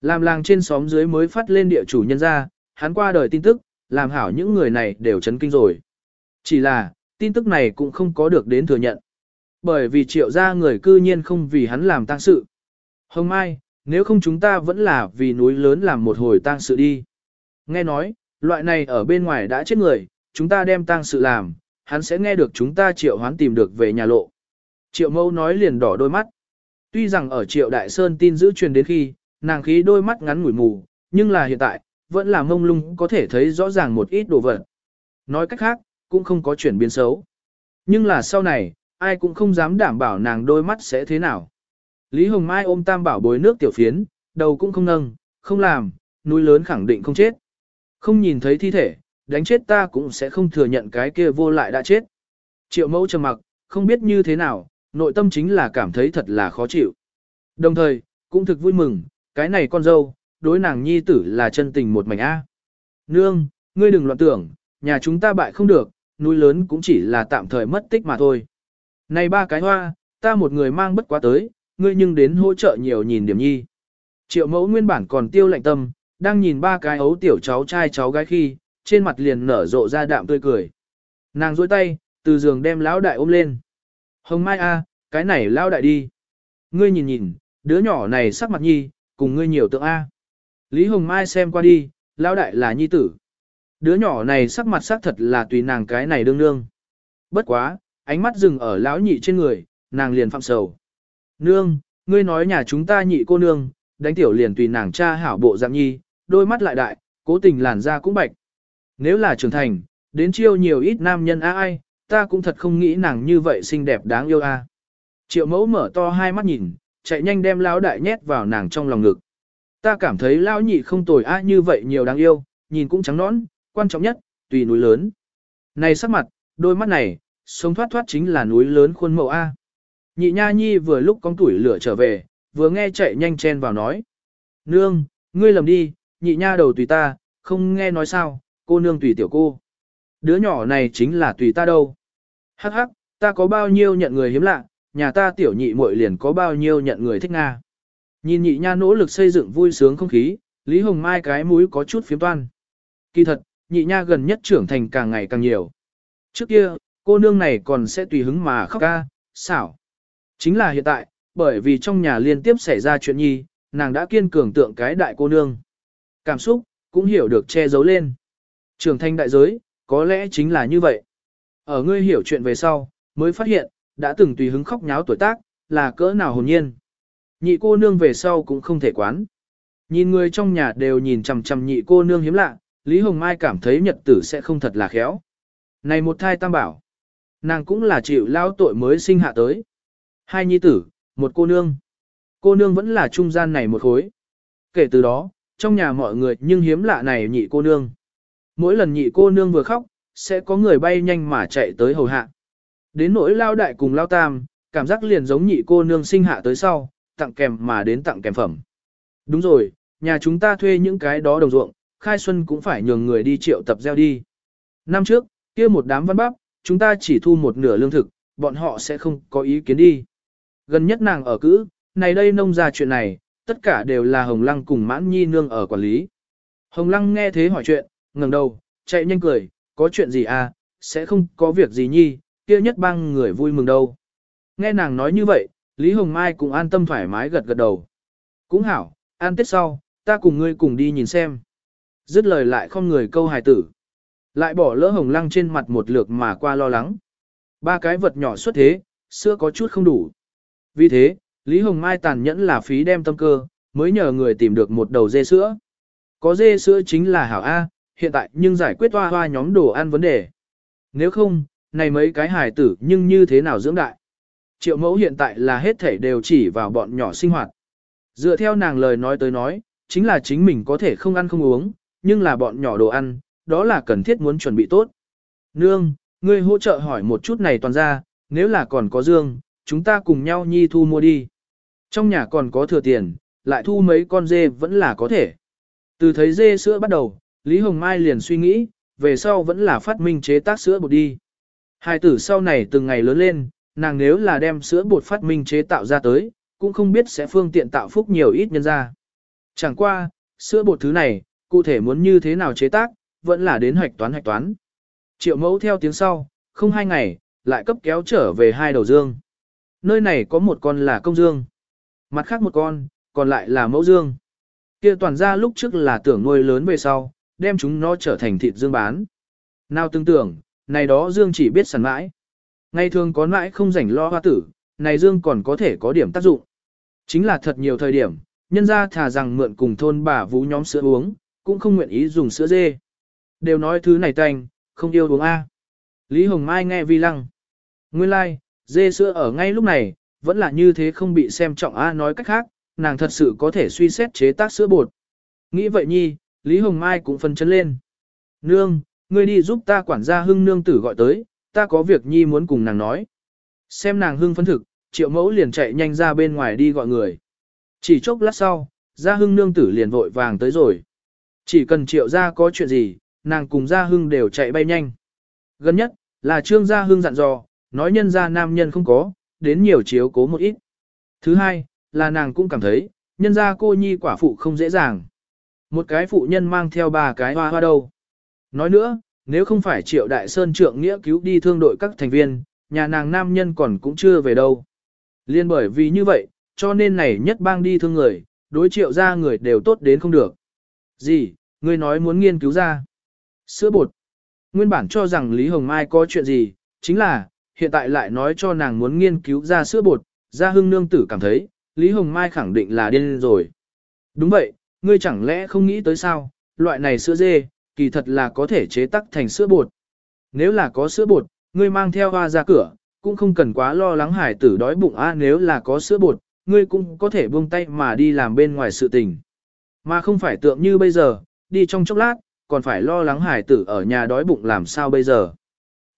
Làm làng trên xóm dưới mới phát lên địa chủ nhân ra, hắn qua đời tin tức, làm hảo những người này đều chấn kinh rồi. Chỉ là, tin tức này cũng không có được đến thừa nhận. Bởi vì triệu gia người cư nhiên không vì hắn làm tang sự. Hồng Mai, nếu không chúng ta vẫn là vì núi lớn làm một hồi tang sự đi. Nghe nói, loại này ở bên ngoài đã chết người, chúng ta đem tang sự làm, hắn sẽ nghe được chúng ta triệu hoán tìm được về nhà lộ. Triệu mâu nói liền đỏ đôi mắt. Tuy rằng ở triệu đại sơn tin giữ truyền đến khi, nàng khí đôi mắt ngắn ngủi mù, nhưng là hiện tại, vẫn là mông lung có thể thấy rõ ràng một ít đồ vật. Nói cách khác, cũng không có chuyển biến xấu. Nhưng là sau này, ai cũng không dám đảm bảo nàng đôi mắt sẽ thế nào. Lý Hồng Mai ôm tam bảo bối nước tiểu phiến, đầu cũng không nâng, không làm, núi lớn khẳng định không chết. Không nhìn thấy thi thể, đánh chết ta cũng sẽ không thừa nhận cái kia vô lại đã chết. Triệu mẫu trầm mặc, không biết như thế nào, nội tâm chính là cảm thấy thật là khó chịu. Đồng thời, cũng thực vui mừng, cái này con dâu, đối nàng nhi tử là chân tình một mảnh A. Nương, ngươi đừng loạn tưởng, nhà chúng ta bại không được, núi lớn cũng chỉ là tạm thời mất tích mà thôi. Này ba cái hoa, ta một người mang bất quá tới, ngươi nhưng đến hỗ trợ nhiều nhìn điểm nhi. Triệu mẫu nguyên bản còn tiêu lạnh tâm, đang nhìn ba cái ấu tiểu cháu trai cháu gái khi, trên mặt liền nở rộ ra đạm tươi cười. Nàng dối tay, từ giường đem lão đại ôm lên. Hồng Mai A, cái này lão đại đi. Ngươi nhìn nhìn, đứa nhỏ này sắc mặt nhi, cùng ngươi nhiều tượng A. Lý Hồng Mai xem qua đi, lão đại là nhi tử. Đứa nhỏ này sắc mặt sắc thật là tùy nàng cái này đương đương. Bất quá, ánh mắt dừng ở lão nhị trên người, nàng liền phạm sầu. Nương, ngươi nói nhà chúng ta nhị cô nương, đánh tiểu liền tùy nàng cha hảo bộ dạng nhi, đôi mắt lại đại, cố tình làn da cũng bạch. Nếu là trưởng thành, đến chiêu nhiều ít nam nhân a ai, ta cũng thật không nghĩ nàng như vậy xinh đẹp đáng yêu a. Triệu mẫu mở to hai mắt nhìn, chạy nhanh đem lão đại nhét vào nàng trong lòng ngực. Ta cảm thấy lão nhị không tồi a như vậy nhiều đáng yêu, nhìn cũng trắng nõn, quan trọng nhất, tùy núi lớn. Này sắc mặt, đôi mắt này, sống thoát thoát chính là núi lớn khuôn mẫu A. Nhị nha nhi vừa lúc con tuổi lửa trở về, vừa nghe chạy nhanh chen vào nói. Nương, ngươi lầm đi, nhị nha đầu tùy ta, không nghe nói sao, cô nương tùy tiểu cô. Đứa nhỏ này chính là tùy ta đâu. Hắc hắc, ta có bao nhiêu nhận người hiếm lạ, nhà ta tiểu nhị muội liền có bao nhiêu nhận người thích Nga. Nhìn nhị nha nỗ lực xây dựng vui sướng không khí, Lý Hồng Mai cái mũi có chút phiếm toan. Kỳ thật, nhị nha gần nhất trưởng thành càng ngày càng nhiều. Trước kia, cô nương này còn sẽ tùy hứng mà khóc ca, xảo. Chính là hiện tại, bởi vì trong nhà liên tiếp xảy ra chuyện nhi, nàng đã kiên cường tượng cái đại cô nương. Cảm xúc, cũng hiểu được che giấu lên. Trưởng thành đại giới, có lẽ chính là như vậy. Ở ngươi hiểu chuyện về sau, mới phát hiện, đã từng tùy hứng khóc nháo tuổi tác, là cỡ nào hồn nhiên. Nhị cô nương về sau cũng không thể quán. Nhìn người trong nhà đều nhìn chằm chằm nhị cô nương hiếm lạ, Lý Hồng Mai cảm thấy nhật tử sẽ không thật là khéo. Này một thai tam bảo, nàng cũng là chịu lao tội mới sinh hạ tới. Hai nhi tử, một cô nương. Cô nương vẫn là trung gian này một khối. Kể từ đó, trong nhà mọi người nhưng hiếm lạ này nhị cô nương. Mỗi lần nhị cô nương vừa khóc, sẽ có người bay nhanh mà chạy tới hầu hạ. Đến nỗi lao đại cùng lao tam, cảm giác liền giống nhị cô nương sinh hạ tới sau, tặng kèm mà đến tặng kèm phẩm. Đúng rồi, nhà chúng ta thuê những cái đó đồng ruộng, khai xuân cũng phải nhường người đi triệu tập gieo đi. Năm trước, kia một đám văn bắp, chúng ta chỉ thu một nửa lương thực, bọn họ sẽ không có ý kiến đi. Gần nhất nàng ở cữ, này đây nông ra chuyện này, tất cả đều là Hồng Lăng cùng mãn nhi nương ở quản lý. Hồng Lăng nghe thế hỏi chuyện, ngẩng đầu, chạy nhanh cười, có chuyện gì à, sẽ không có việc gì nhi, kia nhất bang người vui mừng đâu. Nghe nàng nói như vậy, Lý Hồng Mai cũng an tâm thoải mái gật gật đầu. Cũng hảo, an tết sau, ta cùng ngươi cùng đi nhìn xem. Dứt lời lại không người câu hài tử. Lại bỏ lỡ hồng lăng trên mặt một lượt mà qua lo lắng. Ba cái vật nhỏ xuất thế, sữa có chút không đủ. Vì thế, Lý Hồng Mai tàn nhẫn là phí đem tâm cơ, mới nhờ người tìm được một đầu dê sữa. Có dê sữa chính là hảo A, hiện tại nhưng giải quyết hoa hoa nhóm đồ ăn vấn đề. Nếu không, này mấy cái hài tử nhưng như thế nào dưỡng đại. Triệu mẫu hiện tại là hết thể đều chỉ vào bọn nhỏ sinh hoạt. Dựa theo nàng lời nói tới nói, chính là chính mình có thể không ăn không uống, nhưng là bọn nhỏ đồ ăn, đó là cần thiết muốn chuẩn bị tốt. Nương, ngươi hỗ trợ hỏi một chút này toàn ra, nếu là còn có dương, chúng ta cùng nhau nhi thu mua đi. Trong nhà còn có thừa tiền, lại thu mấy con dê vẫn là có thể. Từ thấy dê sữa bắt đầu, Lý Hồng Mai liền suy nghĩ, về sau vẫn là phát minh chế tác sữa bột đi. Hai tử sau này từng ngày lớn lên, nàng nếu là đem sữa bột phát minh chế tạo ra tới, cũng không biết sẽ phương tiện tạo phúc nhiều ít nhân ra. Chẳng qua, sữa bột thứ này, cụ thể muốn như thế nào chế tác, vẫn là đến hoạch toán hoạch toán. Triệu mẫu theo tiếng sau, không hai ngày, lại cấp kéo trở về hai đầu dương. Nơi này có một con là công dương, mặt khác một con, còn lại là mẫu dương. Kia toàn ra lúc trước là tưởng nuôi lớn về sau, đem chúng nó trở thành thịt dương bán. Nào tương tưởng, này đó dương chỉ biết sẵn mãi. Ngày thường có mãi không rảnh lo hoa tử, này dương còn có thể có điểm tác dụng. Chính là thật nhiều thời điểm, nhân ra thà rằng mượn cùng thôn bà vũ nhóm sữa uống, cũng không nguyện ý dùng sữa dê. Đều nói thứ này tanh, không yêu uống A. Lý Hồng Mai nghe vi lăng. Nguyên lai, like, dê sữa ở ngay lúc này, vẫn là như thế không bị xem trọng A nói cách khác, nàng thật sự có thể suy xét chế tác sữa bột. Nghĩ vậy nhi, Lý Hồng Mai cũng phân chấn lên. Nương, ngươi đi giúp ta quản gia hưng nương tử gọi tới, ta có việc nhi muốn cùng nàng nói. Xem nàng hưng phấn thực, triệu mẫu liền chạy nhanh ra bên ngoài đi gọi người. Chỉ chốc lát sau, gia hưng nương tử liền vội vàng tới rồi. Chỉ cần triệu gia có chuyện gì, nàng cùng gia hưng đều chạy bay nhanh. Gần nhất, là trương gia hưng dặn dò, nói nhân gia nam nhân không có, đến nhiều chiếu cố một ít. Thứ hai, là nàng cũng cảm thấy, nhân gia cô nhi quả phụ không dễ dàng. Một cái phụ nhân mang theo ba cái hoa hoa đâu. Nói nữa, nếu không phải triệu đại sơn trượng nghĩa cứu đi thương đội các thành viên, nhà nàng nam nhân còn cũng chưa về đâu. Liên bởi vì như vậy, cho nên này nhất bang đi thương người, đối triệu ra người đều tốt đến không được. Gì, ngươi nói muốn nghiên cứu ra? Sữa bột. Nguyên bản cho rằng Lý Hồng Mai có chuyện gì, chính là, hiện tại lại nói cho nàng muốn nghiên cứu ra sữa bột, gia hưng nương tử cảm thấy, Lý Hồng Mai khẳng định là điên rồi. Đúng vậy, ngươi chẳng lẽ không nghĩ tới sao, loại này sữa dê, kỳ thật là có thể chế tắc thành sữa bột. Nếu là có sữa bột, ngươi mang theo hoa ra cửa, cũng không cần quá lo lắng hải tử đói bụng a nếu là có sữa bột, ngươi cũng có thể buông tay mà đi làm bên ngoài sự tình. Mà không phải tượng như bây giờ, đi trong chốc lát, còn phải lo lắng hải tử ở nhà đói bụng làm sao bây giờ.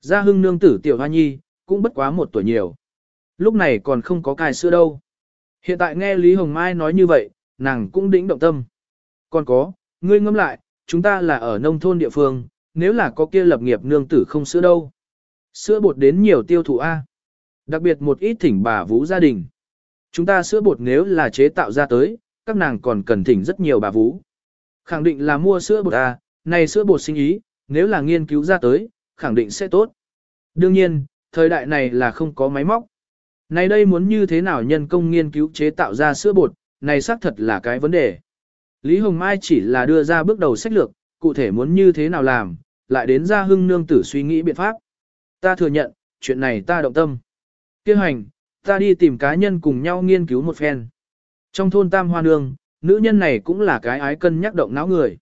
Gia hưng nương tử tiểu hoa nhi, cũng bất quá một tuổi nhiều. Lúc này còn không có cài sữa đâu. Hiện tại nghe Lý Hồng Mai nói như vậy, nàng cũng đĩnh động tâm. Còn có, ngươi ngâm lại, chúng ta là ở nông thôn địa phương, nếu là có kia lập nghiệp nương tử không sữa đâu. Sữa bột đến nhiều tiêu thụ A. Đặc biệt một ít thỉnh bà vũ gia đình. Chúng ta sữa bột nếu là chế tạo ra tới, các nàng còn cần thỉnh rất nhiều bà vũ. Khẳng định là mua sữa bột A, này sữa bột sinh ý, nếu là nghiên cứu ra tới, khẳng định sẽ tốt. Đương nhiên, thời đại này là không có máy móc. Này đây muốn như thế nào nhân công nghiên cứu chế tạo ra sữa bột, này xác thật là cái vấn đề. Lý Hồng Mai chỉ là đưa ra bước đầu sách lược, cụ thể muốn như thế nào làm, lại đến ra hưng nương tử suy nghĩ biện pháp. Ta thừa nhận, chuyện này ta động tâm. Kêu hành, ta đi tìm cá nhân cùng nhau nghiên cứu một phen. Trong thôn Tam Hoa Nương, nữ nhân này cũng là cái ái cân nhắc động não người.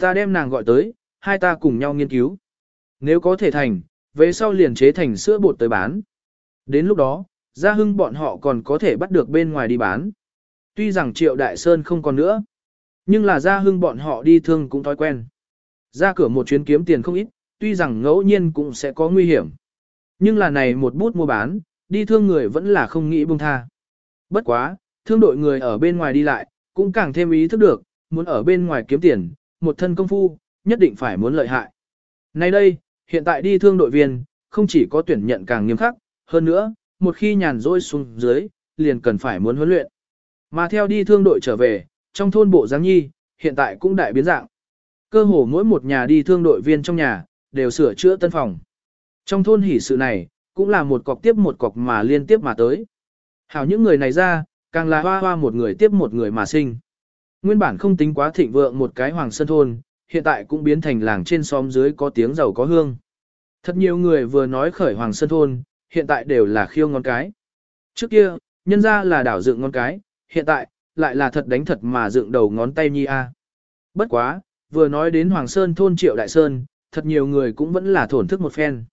Ta đem nàng gọi tới, hai ta cùng nhau nghiên cứu. Nếu có thể thành, về sau liền chế thành sữa bột tới bán. Đến lúc đó, gia hưng bọn họ còn có thể bắt được bên ngoài đi bán. Tuy rằng Triệu Đại Sơn không còn nữa, nhưng là gia hưng bọn họ đi thương cũng thói quen. Ra cửa một chuyến kiếm tiền không ít, tuy rằng ngẫu nhiên cũng sẽ có nguy hiểm. Nhưng là này một bút mua bán, đi thương người vẫn là không nghĩ buông tha. Bất quá, thương đội người ở bên ngoài đi lại, cũng càng thêm ý thức được, muốn ở bên ngoài kiếm tiền, một thân công phu, nhất định phải muốn lợi hại. Nay đây, hiện tại đi thương đội viên, không chỉ có tuyển nhận càng nghiêm khắc, hơn nữa, một khi nhàn rỗi xuống dưới, liền cần phải muốn huấn luyện. Mà theo đi thương đội trở về, trong thôn bộ giáng nhi, hiện tại cũng đại biến dạng. Cơ hồ mỗi một nhà đi thương đội viên trong nhà, đều sửa chữa tân phòng. Trong thôn hỉ sự này, cũng là một cọc tiếp một cọc mà liên tiếp mà tới. Hảo những người này ra, càng là hoa hoa một người tiếp một người mà sinh. Nguyên bản không tính quá thịnh vượng một cái hoàng sơn thôn, hiện tại cũng biến thành làng trên xóm dưới có tiếng giàu có hương. Thật nhiều người vừa nói khởi hoàng sơn thôn, hiện tại đều là khiêu ngón cái. Trước kia, nhân ra là đảo dựng ngón cái, hiện tại, lại là thật đánh thật mà dựng đầu ngón tay nhi a. Bất quá, vừa nói đến Hoàng Sơn thôn Triệu Đại Sơn, thật nhiều người cũng vẫn là thổn thức một phen.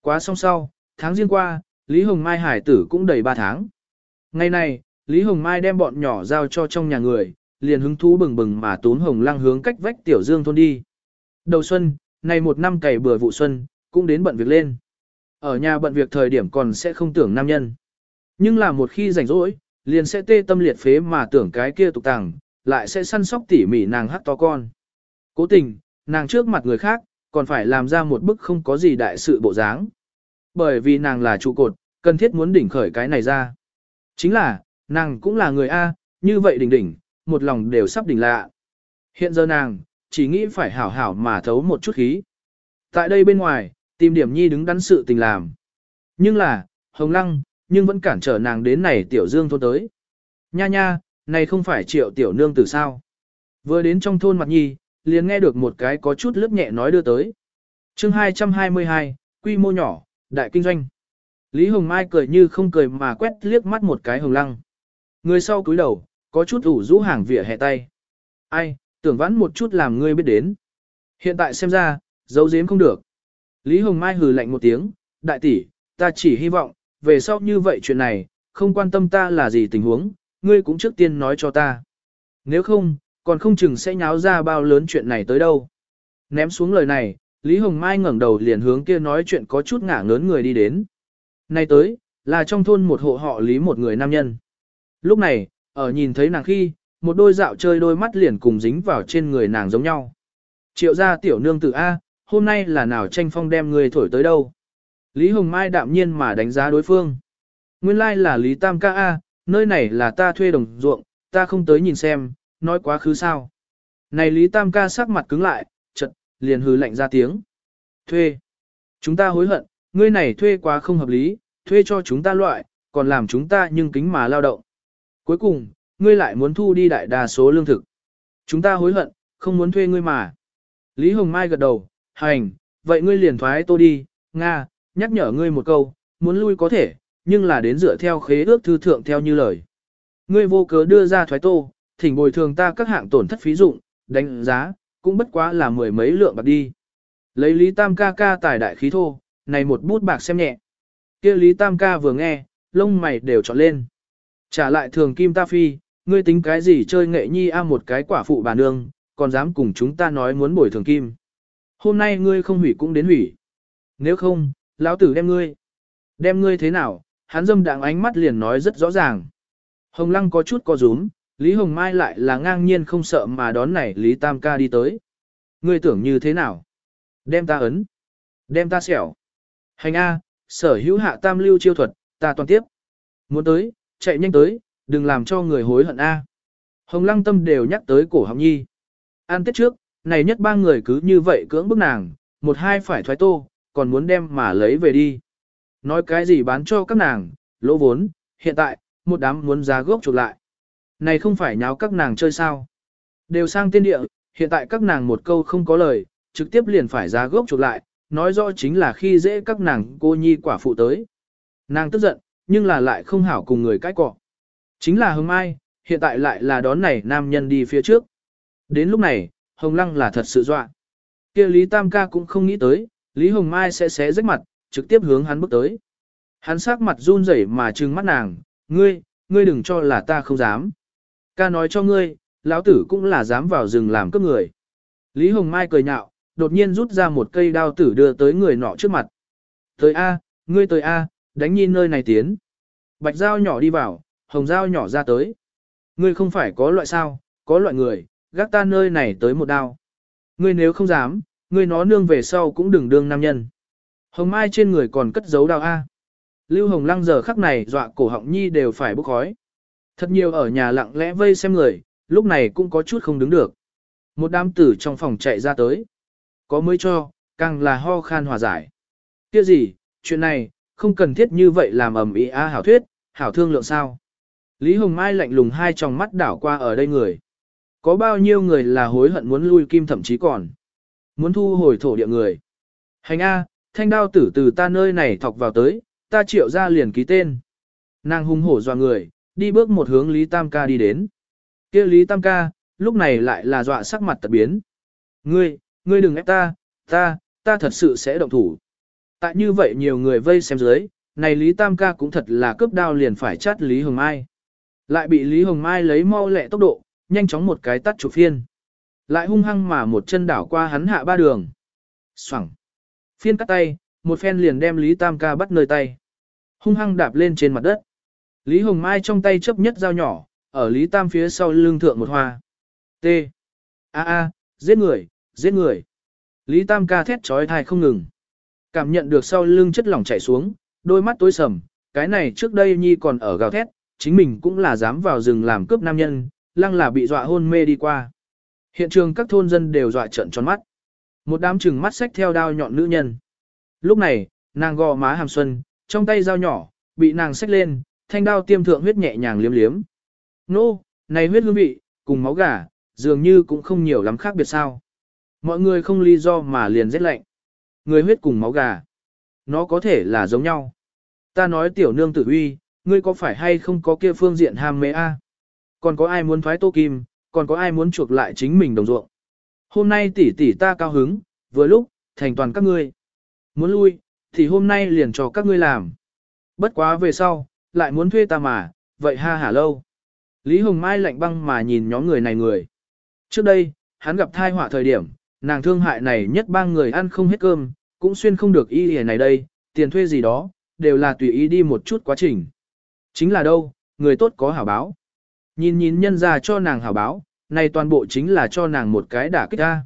Quá xong sau, tháng riêng qua, Lý Hồng Mai hải tử cũng đầy 3 tháng. Ngày này, Lý Hồng Mai đem bọn nhỏ giao cho trong nhà người, liền hứng thú bừng bừng mà tốn Hồng Lăng hướng cách vách Tiểu Dương thôn đi. Đầu xuân, này một năm cày bừa vụ xuân, cũng đến bận việc lên. Ở nhà bận việc thời điểm còn sẽ không tưởng nam nhân. Nhưng là một khi rảnh rỗi, liền sẽ tê tâm liệt phế mà tưởng cái kia tục tàng, lại sẽ săn sóc tỉ mỉ nàng hắc to con. Cố tình, nàng trước mặt người khác, còn phải làm ra một bức không có gì đại sự bộ dáng. Bởi vì nàng là trụ cột, cần thiết muốn đỉnh khởi cái này ra. Chính là, nàng cũng là người A, như vậy đỉnh đỉnh, một lòng đều sắp đỉnh lạ. Hiện giờ nàng, chỉ nghĩ phải hảo hảo mà thấu một chút khí. Tại đây bên ngoài, tìm điểm nhi đứng đắn sự tình làm. Nhưng là, Hồng Lăng, nhưng vẫn cản trở nàng đến này tiểu dương thôn tới. Nha nha, này không phải triệu tiểu nương từ sao. Vừa đến trong thôn mặt nhi, liền nghe được một cái có chút lướt nhẹ nói đưa tới. chương 222, quy mô nhỏ, đại kinh doanh. Lý Hồng Mai cười như không cười mà quét liếc mắt một cái hồng lăng. Người sau cúi đầu, có chút ủ rũ hàng vỉa hè tay. Ai, tưởng vãn một chút làm ngươi biết đến. Hiện tại xem ra, giấu giếm không được. Lý Hồng Mai hừ lạnh một tiếng, đại tỷ, ta chỉ hy vọng, về sau như vậy chuyện này, không quan tâm ta là gì tình huống, ngươi cũng trước tiên nói cho ta. Nếu không, còn không chừng sẽ nháo ra bao lớn chuyện này tới đâu. Ném xuống lời này, Lý Hồng Mai ngẩng đầu liền hướng kia nói chuyện có chút ngả ngớn người đi đến. Nay tới, là trong thôn một hộ họ Lý một người nam nhân. Lúc này, ở nhìn thấy nàng khi, một đôi dạo chơi đôi mắt liền cùng dính vào trên người nàng giống nhau. Triệu gia tiểu nương tử A, hôm nay là nào tranh phong đem người thổi tới đâu. Lý Hồng Mai đạm nhiên mà đánh giá đối phương. Nguyên lai like là Lý Tam ca A, nơi này là ta thuê đồng ruộng, ta không tới nhìn xem, nói quá khứ sao. Này Lý Tam ca sắc mặt cứng lại, chật, liền hừ lạnh ra tiếng. Thuê. Chúng ta hối hận, ngươi này thuê quá không hợp lý, thuê cho chúng ta loại, còn làm chúng ta nhưng kính mà lao động. Cuối cùng, ngươi lại muốn thu đi đại đa số lương thực. Chúng ta hối hận, không muốn thuê ngươi mà. Lý Hồng Mai gật đầu, hành, vậy ngươi liền thoái tô đi, Nga, nhắc nhở ngươi một câu, muốn lui có thể, nhưng là đến dựa theo khế ước thư thượng theo như lời. Ngươi vô cớ đưa ra thoái tô, thỉnh bồi thường ta các hạng tổn thất phí dụng, đánh giá, cũng bất quá là mười mấy lượng bạc đi. Lấy Lý Tam ca ca tài đại khí thô, này một bút bạc xem nhẹ. kia Lý Tam ca vừa nghe, lông mày đều trọn lên. Trả lại thường kim ta phi, ngươi tính cái gì chơi nghệ nhi a một cái quả phụ bà nương, còn dám cùng chúng ta nói muốn bồi thường kim. Hôm nay ngươi không hủy cũng đến hủy. Nếu không, lão tử đem ngươi. Đem ngươi thế nào, hắn dâm đạng ánh mắt liền nói rất rõ ràng. Hồng lăng có chút co rúm, Lý Hồng Mai lại là ngang nhiên không sợ mà đón này Lý Tam ca đi tới. Ngươi tưởng như thế nào? Đem ta ấn. Đem ta xẻo. Hành A, sở hữu hạ tam lưu chiêu thuật, ta toàn tiếp. Muốn tới, chạy nhanh tới, đừng làm cho người hối hận A. Hồng lăng tâm đều nhắc tới cổ học nhi. An tiết trước, này nhất ba người cứ như vậy cưỡng bức nàng, một hai phải thoái tô, còn muốn đem mà lấy về đi. Nói cái gì bán cho các nàng, lỗ vốn, hiện tại, một đám muốn giá gốc chuột lại. Này không phải nháo các nàng chơi sao. Đều sang tiên địa, hiện tại các nàng một câu không có lời, trực tiếp liền phải giá gốc chuột lại, nói rõ chính là khi dễ các nàng cô nhi quả phụ tới. Nàng tức giận, nhưng là lại không hảo cùng người cãi cọ. Chính là Hồng Mai, hiện tại lại là đón này nam nhân đi phía trước. Đến lúc này, Hồng Lăng là thật sự dọa. kia Lý Tam ca cũng không nghĩ tới, Lý Hồng Mai sẽ xé rách mặt, trực tiếp hướng hắn bước tới. Hắn sắc mặt run rẩy mà trừng mắt nàng, ngươi, ngươi đừng cho là ta không dám. Ca nói cho ngươi, lão tử cũng là dám vào rừng làm cướp người. Lý Hồng Mai cười nhạo, đột nhiên rút ra một cây đao tử đưa tới người nọ trước mặt. Tới A, ngươi tới A, đánh nhìn nơi này tiến. Bạch dao nhỏ đi vào, hồng dao nhỏ ra tới. Ngươi không phải có loại sao, có loại người, gác ta nơi này tới một đao. Ngươi nếu không dám, ngươi nó nương về sau cũng đừng đương nam nhân. Hồng Mai trên người còn cất giấu đao A. Lưu Hồng Lăng giờ khắc này dọa cổ họng nhi đều phải bốc khói. Thật nhiều ở nhà lặng lẽ vây xem người, lúc này cũng có chút không đứng được. Một đám tử trong phòng chạy ra tới. Có mới cho, càng là ho khan hòa giải. Kia gì, chuyện này, không cần thiết như vậy làm ầm ĩ a hảo thuyết, hảo thương lượng sao. Lý Hồng Mai lạnh lùng hai tròng mắt đảo qua ở đây người. Có bao nhiêu người là hối hận muốn lui kim thậm chí còn. Muốn thu hồi thổ địa người. Hành A, thanh đao tử từ ta nơi này thọc vào tới, ta triệu ra liền ký tên. Nàng hung hổ dọa người, đi bước một hướng Lý Tam Ca đi đến. kia Lý Tam Ca, lúc này lại là dọa sắc mặt tật biến. Ngươi, ngươi đừng ép ta, ta, ta thật sự sẽ động thủ. Tại như vậy nhiều người vây xem dưới, này Lý Tam Ca cũng thật là cướp đao liền phải chát Lý Hồng Mai. Lại bị Lý Hồng Mai lấy mau lẹ tốc độ, nhanh chóng một cái tắt chụp phiên. Lại hung hăng mà một chân đảo qua hắn hạ ba đường. Xoẳng. Phiên cắt tay, một phen liền đem Lý Tam Ca bắt nơi tay. Hung hăng đạp lên trên mặt đất. Lý Hồng Mai trong tay chấp nhất dao nhỏ, ở Lý Tam phía sau lưng thượng một hoa. T. A A, giết người, giết người. Lý Tam ca thét trói thai không ngừng. Cảm nhận được sau lưng chất lỏng chảy xuống, đôi mắt tối sầm, cái này trước đây Nhi còn ở gào thét, chính mình cũng là dám vào rừng làm cướp nam nhân, lăng là bị dọa hôn mê đi qua. Hiện trường các thôn dân đều dọa trợn tròn mắt. Một đám trừng mắt xách theo đao nhọn nữ nhân. Lúc này, nàng gò má hàm xuân, trong tay dao nhỏ, bị nàng xách lên, thanh đao tiêm thượng huyết nhẹ nhàng liếm liếm. Nô, này huyết hương vị, cùng máu gà, dường như cũng không nhiều lắm khác biệt sao. Mọi người không lý do mà liền rét lạnh. Người huyết cùng máu gà. Nó có thể là giống nhau. Ta nói tiểu nương tử uy, ngươi có phải hay không có kia phương diện ham mê a? Còn có ai muốn thoái tô kim, còn có ai muốn chuộc lại chính mình đồng ruộng. Hôm nay tỷ tỷ ta cao hứng, vừa lúc, thành toàn các ngươi. Muốn lui, thì hôm nay liền cho các ngươi làm. Bất quá về sau, lại muốn thuê ta mà, vậy ha hả lâu. Lý Hồng Mai lạnh băng mà nhìn nhóm người này người. Trước đây, hắn gặp thai họa thời điểm, nàng thương hại này nhất ba người ăn không hết cơm, cũng xuyên không được y hề này đây, tiền thuê gì đó, đều là tùy ý đi một chút quá trình. Chính là đâu, người tốt có hảo báo. Nhìn nhìn nhân ra cho nàng hảo báo, này toàn bộ chính là cho nàng một cái đả kích ra.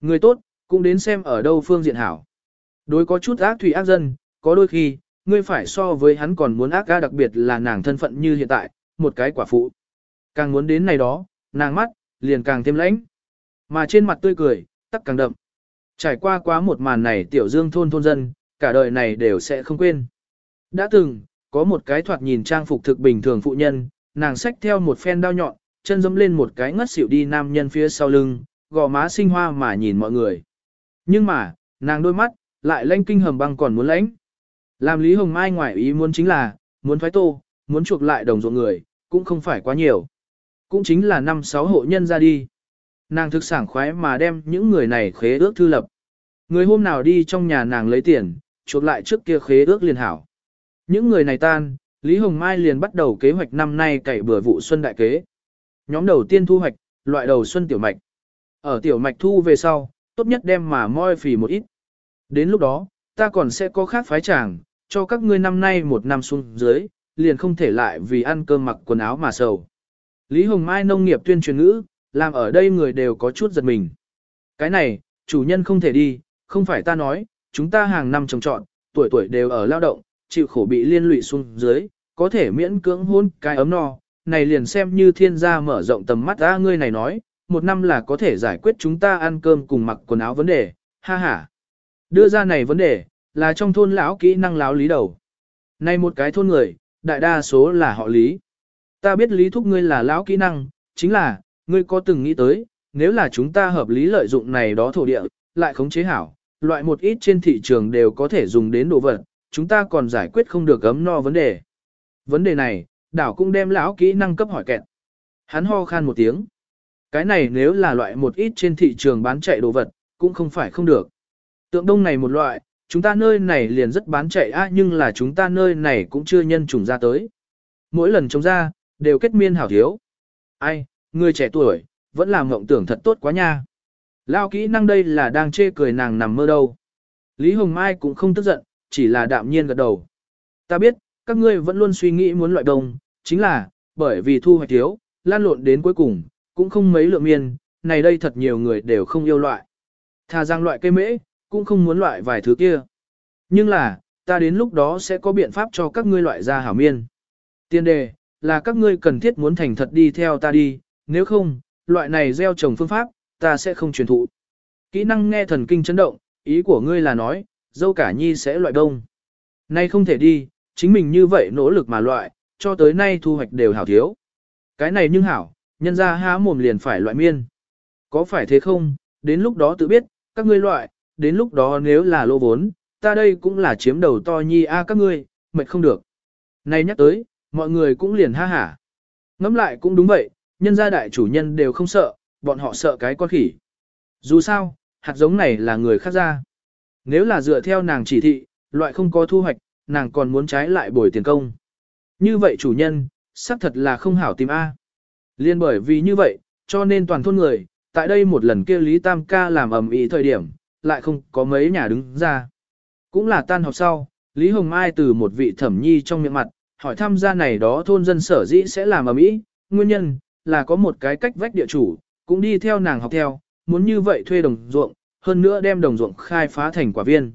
Người tốt, cũng đến xem ở đâu phương diện hảo. Đối có chút ác thủy ác dân, có đôi khi, ngươi phải so với hắn còn muốn ác ga đặc biệt là nàng thân phận như hiện tại, một cái quả phụ. Càng muốn đến này đó, nàng mắt, liền càng thêm lãnh. Mà trên mặt tươi cười, tắc càng đậm. Trải qua quá một màn này tiểu dương thôn thôn dân, cả đời này đều sẽ không quên. Đã từng, có một cái thoạt nhìn trang phục thực bình thường phụ nhân, nàng xách theo một phen đao nhọn, chân dẫm lên một cái ngất xỉu đi nam nhân phía sau lưng, gò má sinh hoa mà nhìn mọi người. Nhưng mà, nàng đôi mắt, lại lanh kinh hầm băng còn muốn lãnh. Làm Lý Hồng Mai ngoại ý muốn chính là, muốn thoái tô, muốn chuộc lại đồng ruộng người, cũng không phải quá nhiều. Cũng chính là năm sáu hộ nhân ra đi. Nàng thực sảng khoái mà đem những người này khế ước thư lập. Người hôm nào đi trong nhà nàng lấy tiền, chuộc lại trước kia khế ước liền hảo. Những người này tan, Lý Hồng Mai liền bắt đầu kế hoạch năm nay cày bừa vụ xuân đại kế. Nhóm đầu tiên thu hoạch, loại đầu xuân tiểu mạch. Ở tiểu mạch thu về sau, tốt nhất đem mà moi phì một ít. Đến lúc đó, ta còn sẽ có khác phái chàng, cho các ngươi năm nay một năm xuống dưới, liền không thể lại vì ăn cơm mặc quần áo mà sầu. Lý Hồng Mai nông nghiệp tuyên truyền ngữ, làm ở đây người đều có chút giật mình. Cái này, chủ nhân không thể đi, không phải ta nói, chúng ta hàng năm trồng trọn, tuổi tuổi đều ở lao động, chịu khổ bị liên lụy xuống dưới, có thể miễn cưỡng hôn cái ấm no, này liền xem như thiên gia mở rộng tầm mắt ra ngươi này nói, một năm là có thể giải quyết chúng ta ăn cơm cùng mặc quần áo vấn đề, ha ha. Đưa ra này vấn đề, là trong thôn lão kỹ năng láo lý đầu. Này một cái thôn người, đại đa số là họ lý. Ta biết lý thúc ngươi là lão kỹ năng, chính là, ngươi có từng nghĩ tới, nếu là chúng ta hợp lý lợi dụng này đó thổ địa, lại khống chế hảo, loại một ít trên thị trường đều có thể dùng đến đồ vật, chúng ta còn giải quyết không được gấm no vấn đề. Vấn đề này, đảo cũng đem lão kỹ năng cấp hỏi kẹt. Hắn ho khan một tiếng. Cái này nếu là loại một ít trên thị trường bán chạy đồ vật, cũng không phải không được. Tượng đông này một loại, chúng ta nơi này liền rất bán chạy á nhưng là chúng ta nơi này cũng chưa nhân trùng ra tới. Mỗi lần trông ra, đều kết miên hảo thiếu. Ai, người trẻ tuổi, vẫn làm ngộng tưởng thật tốt quá nha. Lao kỹ năng đây là đang chê cười nàng nằm mơ đâu. Lý Hồng Mai cũng không tức giận, chỉ là đạm nhiên gật đầu. Ta biết, các ngươi vẫn luôn suy nghĩ muốn loại đồng, chính là, bởi vì thu hoạch thiếu, lan lộn đến cuối cùng, cũng không mấy lượng miên, này đây thật nhiều người đều không yêu loại. Thà rằng loại cây mễ, cũng không muốn loại vài thứ kia. Nhưng là, ta đến lúc đó sẽ có biện pháp cho các ngươi loại ra hảo miên. Tiên đề, là các ngươi cần thiết muốn thành thật đi theo ta đi, nếu không, loại này gieo trồng phương pháp, ta sẽ không truyền thụ. Kỹ năng nghe thần kinh chấn động, ý của ngươi là nói, dâu cả nhi sẽ loại đông. Nay không thể đi, chính mình như vậy nỗ lực mà loại, cho tới nay thu hoạch đều hảo thiếu. Cái này nhưng hảo, nhân ra há mồm liền phải loại miên. Có phải thế không, đến lúc đó tự biết, các ngươi loại, đến lúc đó nếu là lô vốn, ta đây cũng là chiếm đầu to nhi a các ngươi, mệt không được. Này nhắc tới, mọi người cũng liền ha hả. ngẫm lại cũng đúng vậy, nhân gia đại chủ nhân đều không sợ, bọn họ sợ cái con khỉ. Dù sao, hạt giống này là người khác ra. Nếu là dựa theo nàng chỉ thị, loại không có thu hoạch, nàng còn muốn trái lại bồi tiền công. Như vậy chủ nhân, xác thật là không hảo tìm A. Liên bởi vì như vậy, cho nên toàn thôn người, tại đây một lần kia Lý Tam ca làm ầm ĩ thời điểm, lại không có mấy nhà đứng ra. Cũng là tan học sau, Lý Hồng Mai từ một vị thẩm nhi trong miệng mặt, hỏi thăm gia này đó thôn dân sở dĩ sẽ làm ầm ĩ, nguyên nhân là có một cái cách vách địa chủ, cũng đi theo nàng học theo, muốn như vậy thuê đồng ruộng, hơn nữa đem đồng ruộng khai phá thành quả viên.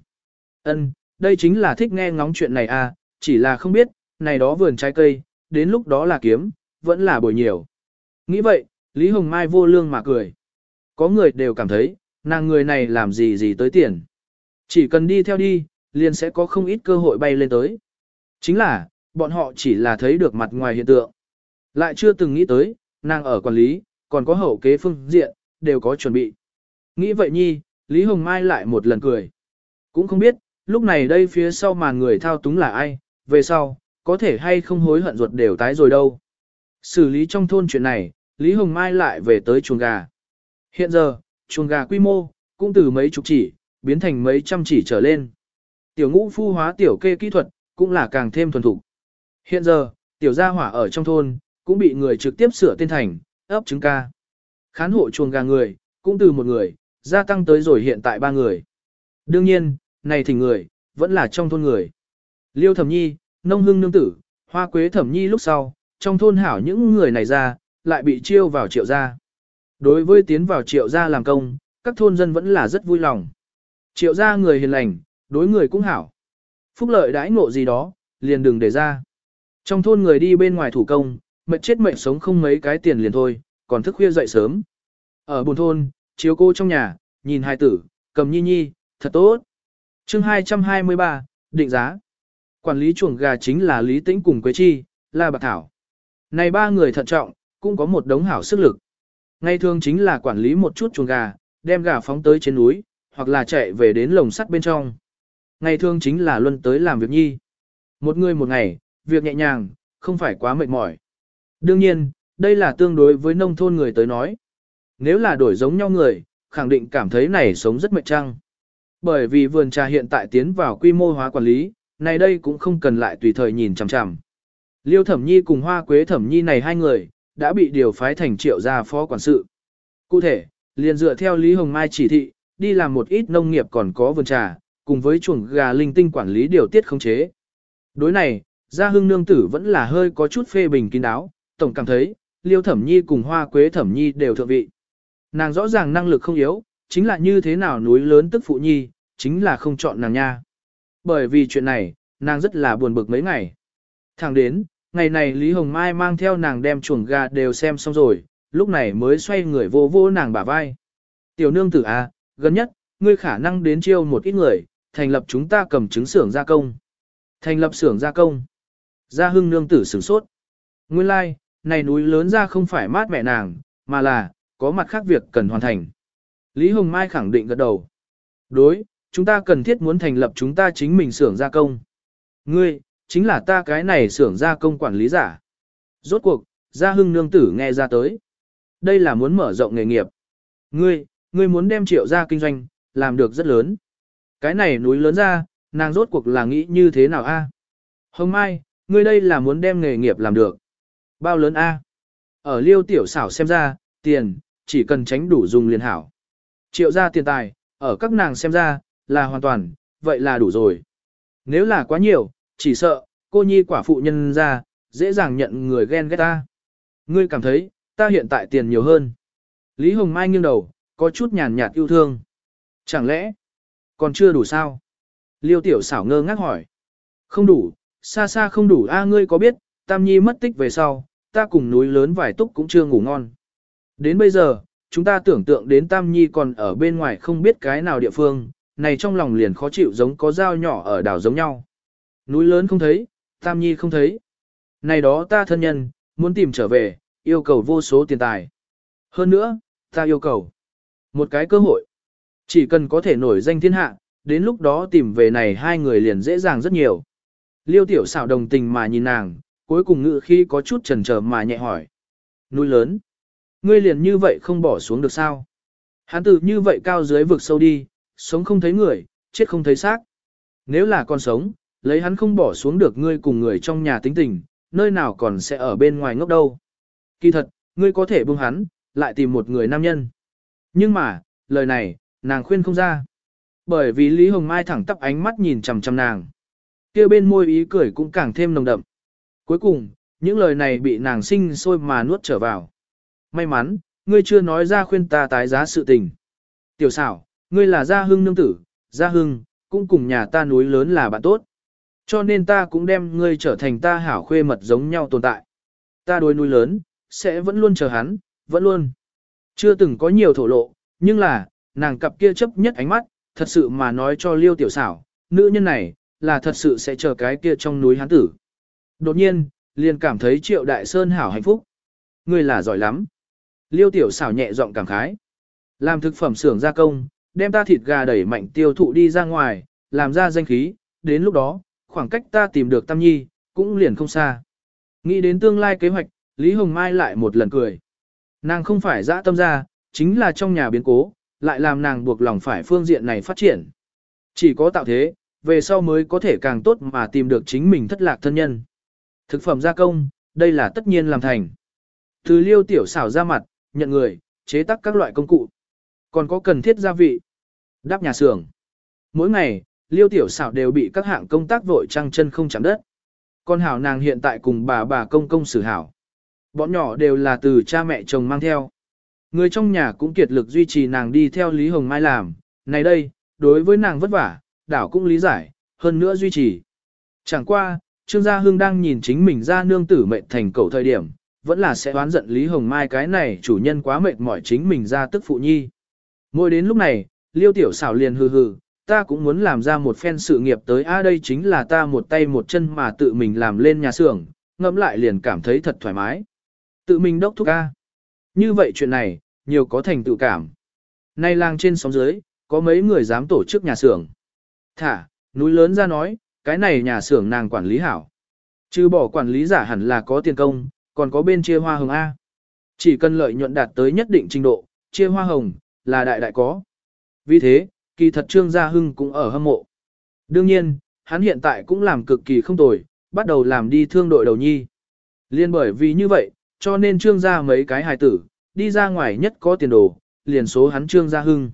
Ân, đây chính là thích nghe ngóng chuyện này à, chỉ là không biết, này đó vườn trái cây, đến lúc đó là kiếm, vẫn là bồi nhiều. Nghĩ vậy, Lý Hồng Mai vô lương mà cười. Có người đều cảm thấy, nàng người này làm gì gì tới tiền. Chỉ cần đi theo đi, liền sẽ có không ít cơ hội bay lên tới. Chính là, bọn họ chỉ là thấy được mặt ngoài hiện tượng. Lại chưa từng nghĩ tới, nàng ở quản lý, còn có hậu kế phương diện, đều có chuẩn bị. Nghĩ vậy nhi, Lý Hồng Mai lại một lần cười. Cũng không biết, lúc này đây phía sau màn người thao túng là ai, về sau, có thể hay không hối hận ruột đều tái rồi đâu. Xử lý trong thôn chuyện này, Lý Hồng Mai lại về tới chuồng gà. Hiện giờ, chuồng gà quy mô, cũng từ mấy chục chỉ, biến thành mấy trăm chỉ trở lên. Tiểu ngũ phu hóa tiểu kê kỹ thuật, cũng là càng thêm thuần thục. Hiện giờ, tiểu gia hỏa ở trong thôn, cũng bị người trực tiếp sửa tên thành, ấp trứng ca. Khán hộ chuồng gà người, cũng từ một người, gia tăng tới rồi hiện tại ba người. Đương nhiên, này thì người, vẫn là trong thôn người. Liêu thẩm nhi, nông hương nương tử, hoa quế thẩm nhi lúc sau, trong thôn hảo những người này ra, lại bị chiêu vào triệu gia. Đối với tiến vào triệu gia làm công, các thôn dân vẫn là rất vui lòng. Triệu gia người hiền lành, đối người cũng hảo. Phúc lợi đãi ngộ gì đó, liền đừng để ra. Trong thôn người đi bên ngoài thủ công, mệt chết mệt sống không mấy cái tiền liền thôi, còn thức khuya dậy sớm. Ở buồn thôn, chiếu cô trong nhà, nhìn hai tử, cầm nhi nhi, thật tốt chương 223, định giá. Quản lý chuồng gà chính là Lý Tĩnh cùng Quế Chi, La Bạc Thảo. Này ba người thận trọng, cũng có một đống hảo sức lực. Ngay thường chính là quản lý một chút chuồng gà, đem gà phóng tới trên núi, hoặc là chạy về đến lồng sắt bên trong. Ngày thường chính là luân tới làm việc nhi. Một người một ngày, việc nhẹ nhàng, không phải quá mệt mỏi. Đương nhiên, đây là tương đối với nông thôn người tới nói. Nếu là đổi giống nhau người, khẳng định cảm thấy này sống rất mệt trăng. Bởi vì vườn trà hiện tại tiến vào quy mô hóa quản lý, này đây cũng không cần lại tùy thời nhìn chằm chằm. Liêu Thẩm Nhi cùng Hoa Quế Thẩm Nhi này hai người, đã bị điều phái thành triệu gia phó quản sự. Cụ thể, liền dựa theo Lý Hồng Mai chỉ thị, đi làm một ít nông nghiệp còn có vườn trà, cùng với chuồng gà linh tinh quản lý điều tiết khống chế. Đối này, Gia Hưng Nương Tử vẫn là hơi có chút phê bình kín đáo, tổng cảm thấy, Liêu Thẩm Nhi cùng Hoa Quế Thẩm Nhi đều thượng vị. Nàng rõ ràng năng lực không yếu, chính là như thế nào núi lớn tức phụ nhi, chính là không chọn nàng nha. Bởi vì chuyện này, nàng rất là buồn bực mấy ngày. Thẳng đến, ngày này Lý Hồng Mai mang theo nàng đem chuồng gà đều xem xong rồi, lúc này mới xoay người vô vô nàng bả vai. Tiểu nương tử à, gần nhất, ngươi khả năng đến chiêu một ít người, thành lập chúng ta cầm chứng xưởng gia công. Thành lập xưởng gia công. Gia hưng nương tử sửng sốt. Nguyên lai, like, này núi lớn ra không phải mát mẹ nàng, mà là, có mặt khác việc cần hoàn thành. Lý Hồng Mai khẳng định gật đầu. Đối, chúng ta cần thiết muốn thành lập chúng ta chính mình xưởng gia công. Ngươi, chính là ta cái này xưởng gia công quản lý giả. Rốt cuộc, gia hưng nương tử nghe ra tới. Đây là muốn mở rộng nghề nghiệp. Ngươi, ngươi muốn đem triệu gia kinh doanh, làm được rất lớn. Cái này núi lớn ra, nàng rốt cuộc là nghĩ như thế nào a? À? Hồng Mai, ngươi đây là muốn đem nghề nghiệp làm được. Bao lớn a? À? Ở liêu tiểu xảo xem ra, tiền, chỉ cần tránh đủ dùng liền hảo. Triệu gia tiền tài, ở các nàng xem ra, là hoàn toàn, vậy là đủ rồi. Nếu là quá nhiều, chỉ sợ, cô nhi quả phụ nhân ra, dễ dàng nhận người ghen ghét ta. Ngươi cảm thấy, ta hiện tại tiền nhiều hơn. Lý Hồng Mai nghiêng đầu, có chút nhàn nhạt yêu thương. Chẳng lẽ, còn chưa đủ sao? Liêu tiểu xảo ngơ ngác hỏi. Không đủ, xa xa không đủ a ngươi có biết, Tam Nhi mất tích về sau, ta cùng núi lớn vài túc cũng chưa ngủ ngon. Đến bây giờ, chúng ta tưởng tượng đến Tam Nhi còn ở bên ngoài không biết cái nào địa phương, này trong lòng liền khó chịu giống có dao nhỏ ở đảo giống nhau. Núi lớn không thấy, Tam Nhi không thấy. Này đó ta thân nhân, muốn tìm trở về, yêu cầu vô số tiền tài. Hơn nữa, ta yêu cầu một cái cơ hội. Chỉ cần có thể nổi danh thiên hạ, đến lúc đó tìm về này hai người liền dễ dàng rất nhiều. Liêu tiểu xảo đồng tình mà nhìn nàng, cuối cùng ngự khi có chút chần chờ mà nhẹ hỏi. Núi lớn. Ngươi liền như vậy không bỏ xuống được sao? Hắn từ như vậy cao dưới vực sâu đi, sống không thấy người, chết không thấy xác. Nếu là con sống, lấy hắn không bỏ xuống được ngươi cùng người trong nhà tính tình, nơi nào còn sẽ ở bên ngoài ngốc đâu. Kỳ thật, ngươi có thể buông hắn, lại tìm một người nam nhân. Nhưng mà, lời này, nàng khuyên không ra. Bởi vì Lý Hồng Mai thẳng tắp ánh mắt nhìn chằm chằm nàng. kia bên môi ý cười cũng càng thêm nồng đậm. Cuối cùng, những lời này bị nàng sinh sôi mà nuốt trở vào. May mắn, ngươi chưa nói ra khuyên ta tái giá sự tình. Tiểu xảo, ngươi là gia hưng nương tử, gia hưng, cũng cùng nhà ta núi lớn là bạn tốt. Cho nên ta cũng đem ngươi trở thành ta hảo khuê mật giống nhau tồn tại. Ta đối núi lớn, sẽ vẫn luôn chờ hắn, vẫn luôn. Chưa từng có nhiều thổ lộ, nhưng là, nàng cặp kia chấp nhất ánh mắt, thật sự mà nói cho liêu tiểu xảo, nữ nhân này, là thật sự sẽ chờ cái kia trong núi hắn tử. Đột nhiên, liền cảm thấy triệu đại sơn hảo hạnh phúc. Ngươi là giỏi lắm. Liêu tiểu xảo nhẹ giọng cảm khái. Làm thực phẩm xưởng gia công, đem ta thịt gà đẩy mạnh tiêu thụ đi ra ngoài, làm ra danh khí, đến lúc đó, khoảng cách ta tìm được Tam Nhi, cũng liền không xa. Nghĩ đến tương lai kế hoạch, Lý Hồng Mai lại một lần cười. Nàng không phải dã tâm ra, chính là trong nhà biến cố, lại làm nàng buộc lòng phải phương diện này phát triển. Chỉ có tạo thế, về sau mới có thể càng tốt mà tìm được chính mình thất lạc thân nhân. Thực phẩm gia công, đây là tất nhiên làm thành. Từ liêu tiểu xảo ra mặt, nhận người, chế tác các loại công cụ. Còn có cần thiết gia vị. Đáp nhà xưởng. Mỗi ngày, liêu tiểu xảo đều bị các hạng công tác vội trăng chân không chạm đất. Con hảo nàng hiện tại cùng bà bà công công xử hảo. Bọn nhỏ đều là từ cha mẹ chồng mang theo. Người trong nhà cũng kiệt lực duy trì nàng đi theo Lý Hồng Mai làm. Này đây, đối với nàng vất vả, đảo cũng lý giải, hơn nữa duy trì. Chẳng qua, Trương Gia Hương đang nhìn chính mình ra nương tử mệnh thành cầu thời điểm, vẫn là sẽ oán giận Lý Hồng Mai cái này chủ nhân quá mệt mỏi chính mình ra tức phụ nhi. Ngồi đến lúc này, Liêu Tiểu xảo liền hừ hừ, ta cũng muốn làm ra một phen sự nghiệp tới a đây chính là ta một tay một chân mà tự mình làm lên nhà xưởng, ngẫm lại liền cảm thấy thật thoải mái. Tự mình đốc thúc a. Như vậy chuyện này, nhiều có thành tự cảm. Nay làng trên sóng dưới, có mấy người dám tổ chức nhà xưởng. Thả, núi lớn ra nói, cái này nhà xưởng nàng quản lý hảo. Chứ bỏ quản lý giả hẳn là có tiền công, còn có bên chia hoa hồng A. Chỉ cần lợi nhuận đạt tới nhất định trình độ, chia hoa hồng, là đại đại có. Vì thế, kỳ thật Trương Gia Hưng cũng ở hâm mộ. Đương nhiên, hắn hiện tại cũng làm cực kỳ không tồi, bắt đầu làm đi thương đội đầu nhi. Liên bởi vì như vậy, cho nên Trương Gia mấy cái hài tử, đi ra ngoài nhất có tiền đồ, liền số hắn Trương Gia Hưng.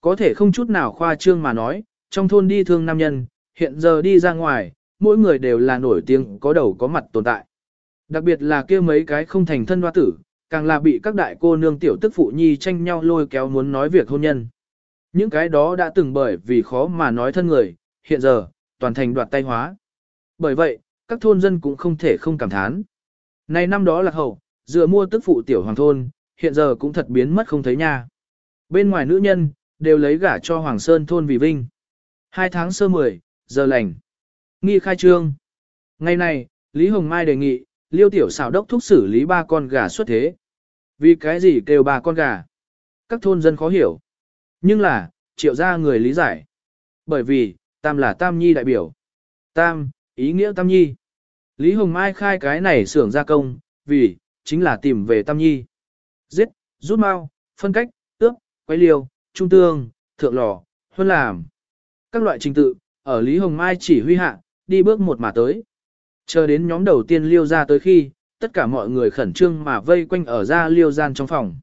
Có thể không chút nào khoa trương mà nói, trong thôn đi thương nam nhân, hiện giờ đi ra ngoài, mỗi người đều là nổi tiếng có đầu có mặt tồn tại. Đặc biệt là kia mấy cái không thành thân hoa tử, càng là bị các đại cô nương tiểu tức phụ nhi tranh nhau lôi kéo muốn nói việc hôn nhân. Những cái đó đã từng bởi vì khó mà nói thân người, hiện giờ, toàn thành đoạt tay hóa. Bởi vậy, các thôn dân cũng không thể không cảm thán. Này năm đó là hậu, dựa mua tức phụ tiểu hoàng thôn, hiện giờ cũng thật biến mất không thấy nha. Bên ngoài nữ nhân, đều lấy gả cho Hoàng Sơn thôn vì vinh. Hai tháng sơ mười, giờ lành. Nghi khai trương. Ngày này, Lý Hồng Mai đề nghị, liêu tiểu xảo đốc thúc xử lý ba con gà xuất thế. Vì cái gì kêu ba con gà? Các thôn dân khó hiểu. Nhưng là, triệu ra người lý giải. Bởi vì, Tam là Tam Nhi đại biểu. Tam, ý nghĩa Tam Nhi. Lý Hồng Mai khai cái này xưởng gia công, vì, chính là tìm về Tam Nhi. Giết, rút mau, phân cách, ướp, quay liều, trung tương, thượng lò, huân làm. Các loại trình tự, ở Lý Hồng Mai chỉ huy hạ, đi bước một mà tới. Chờ đến nhóm đầu tiên liêu ra tới khi, tất cả mọi người khẩn trương mà vây quanh ở ra liêu gian trong phòng.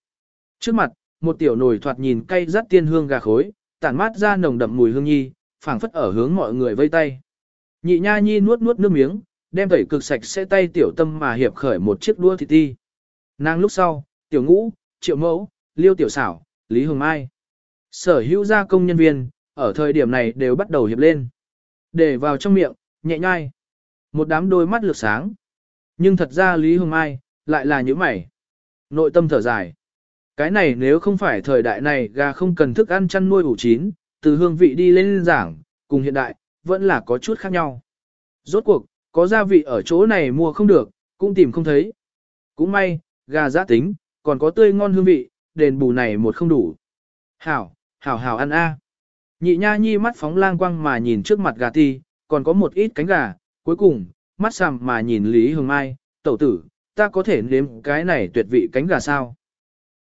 Trước mặt, một tiểu nồi thoạt nhìn cay rắt tiên hương gà khối, tản mát ra nồng đậm mùi hương nhi, phảng phất ở hướng mọi người vây tay. Nhị nha nhi nuốt nuốt nước miếng, đem tẩy cực sạch sẽ tay tiểu tâm mà hiệp khởi một chiếc đua thịt ti. Nàng lúc sau, tiểu ngũ, triệu mẫu, liêu tiểu xảo, lý hồng mai. Sở hữu gia công nhân viên, ở thời điểm này đều bắt đầu hiệp lên. Để vào trong miệng, nhẹ nhai. Một đám đôi mắt lược sáng. Nhưng thật ra Lý Hồng Mai, lại là những mày. Nội tâm thở dài. Cái này nếu không phải thời đại này gà không cần thức ăn chăn nuôi ủ chín, từ hương vị đi lên giảng, cùng hiện đại, vẫn là có chút khác nhau. Rốt cuộc, có gia vị ở chỗ này mua không được, cũng tìm không thấy. Cũng may, gà giã tính, còn có tươi ngon hương vị, đền bù này một không đủ. Hảo, hảo hảo ăn a. Nhị nha nhi mắt phóng lang quang mà nhìn trước mặt gà ti, còn có một ít cánh gà, cuối cùng, mắt sầm mà nhìn Lý hương Mai, tẩu tử, ta có thể nếm cái này tuyệt vị cánh gà sao?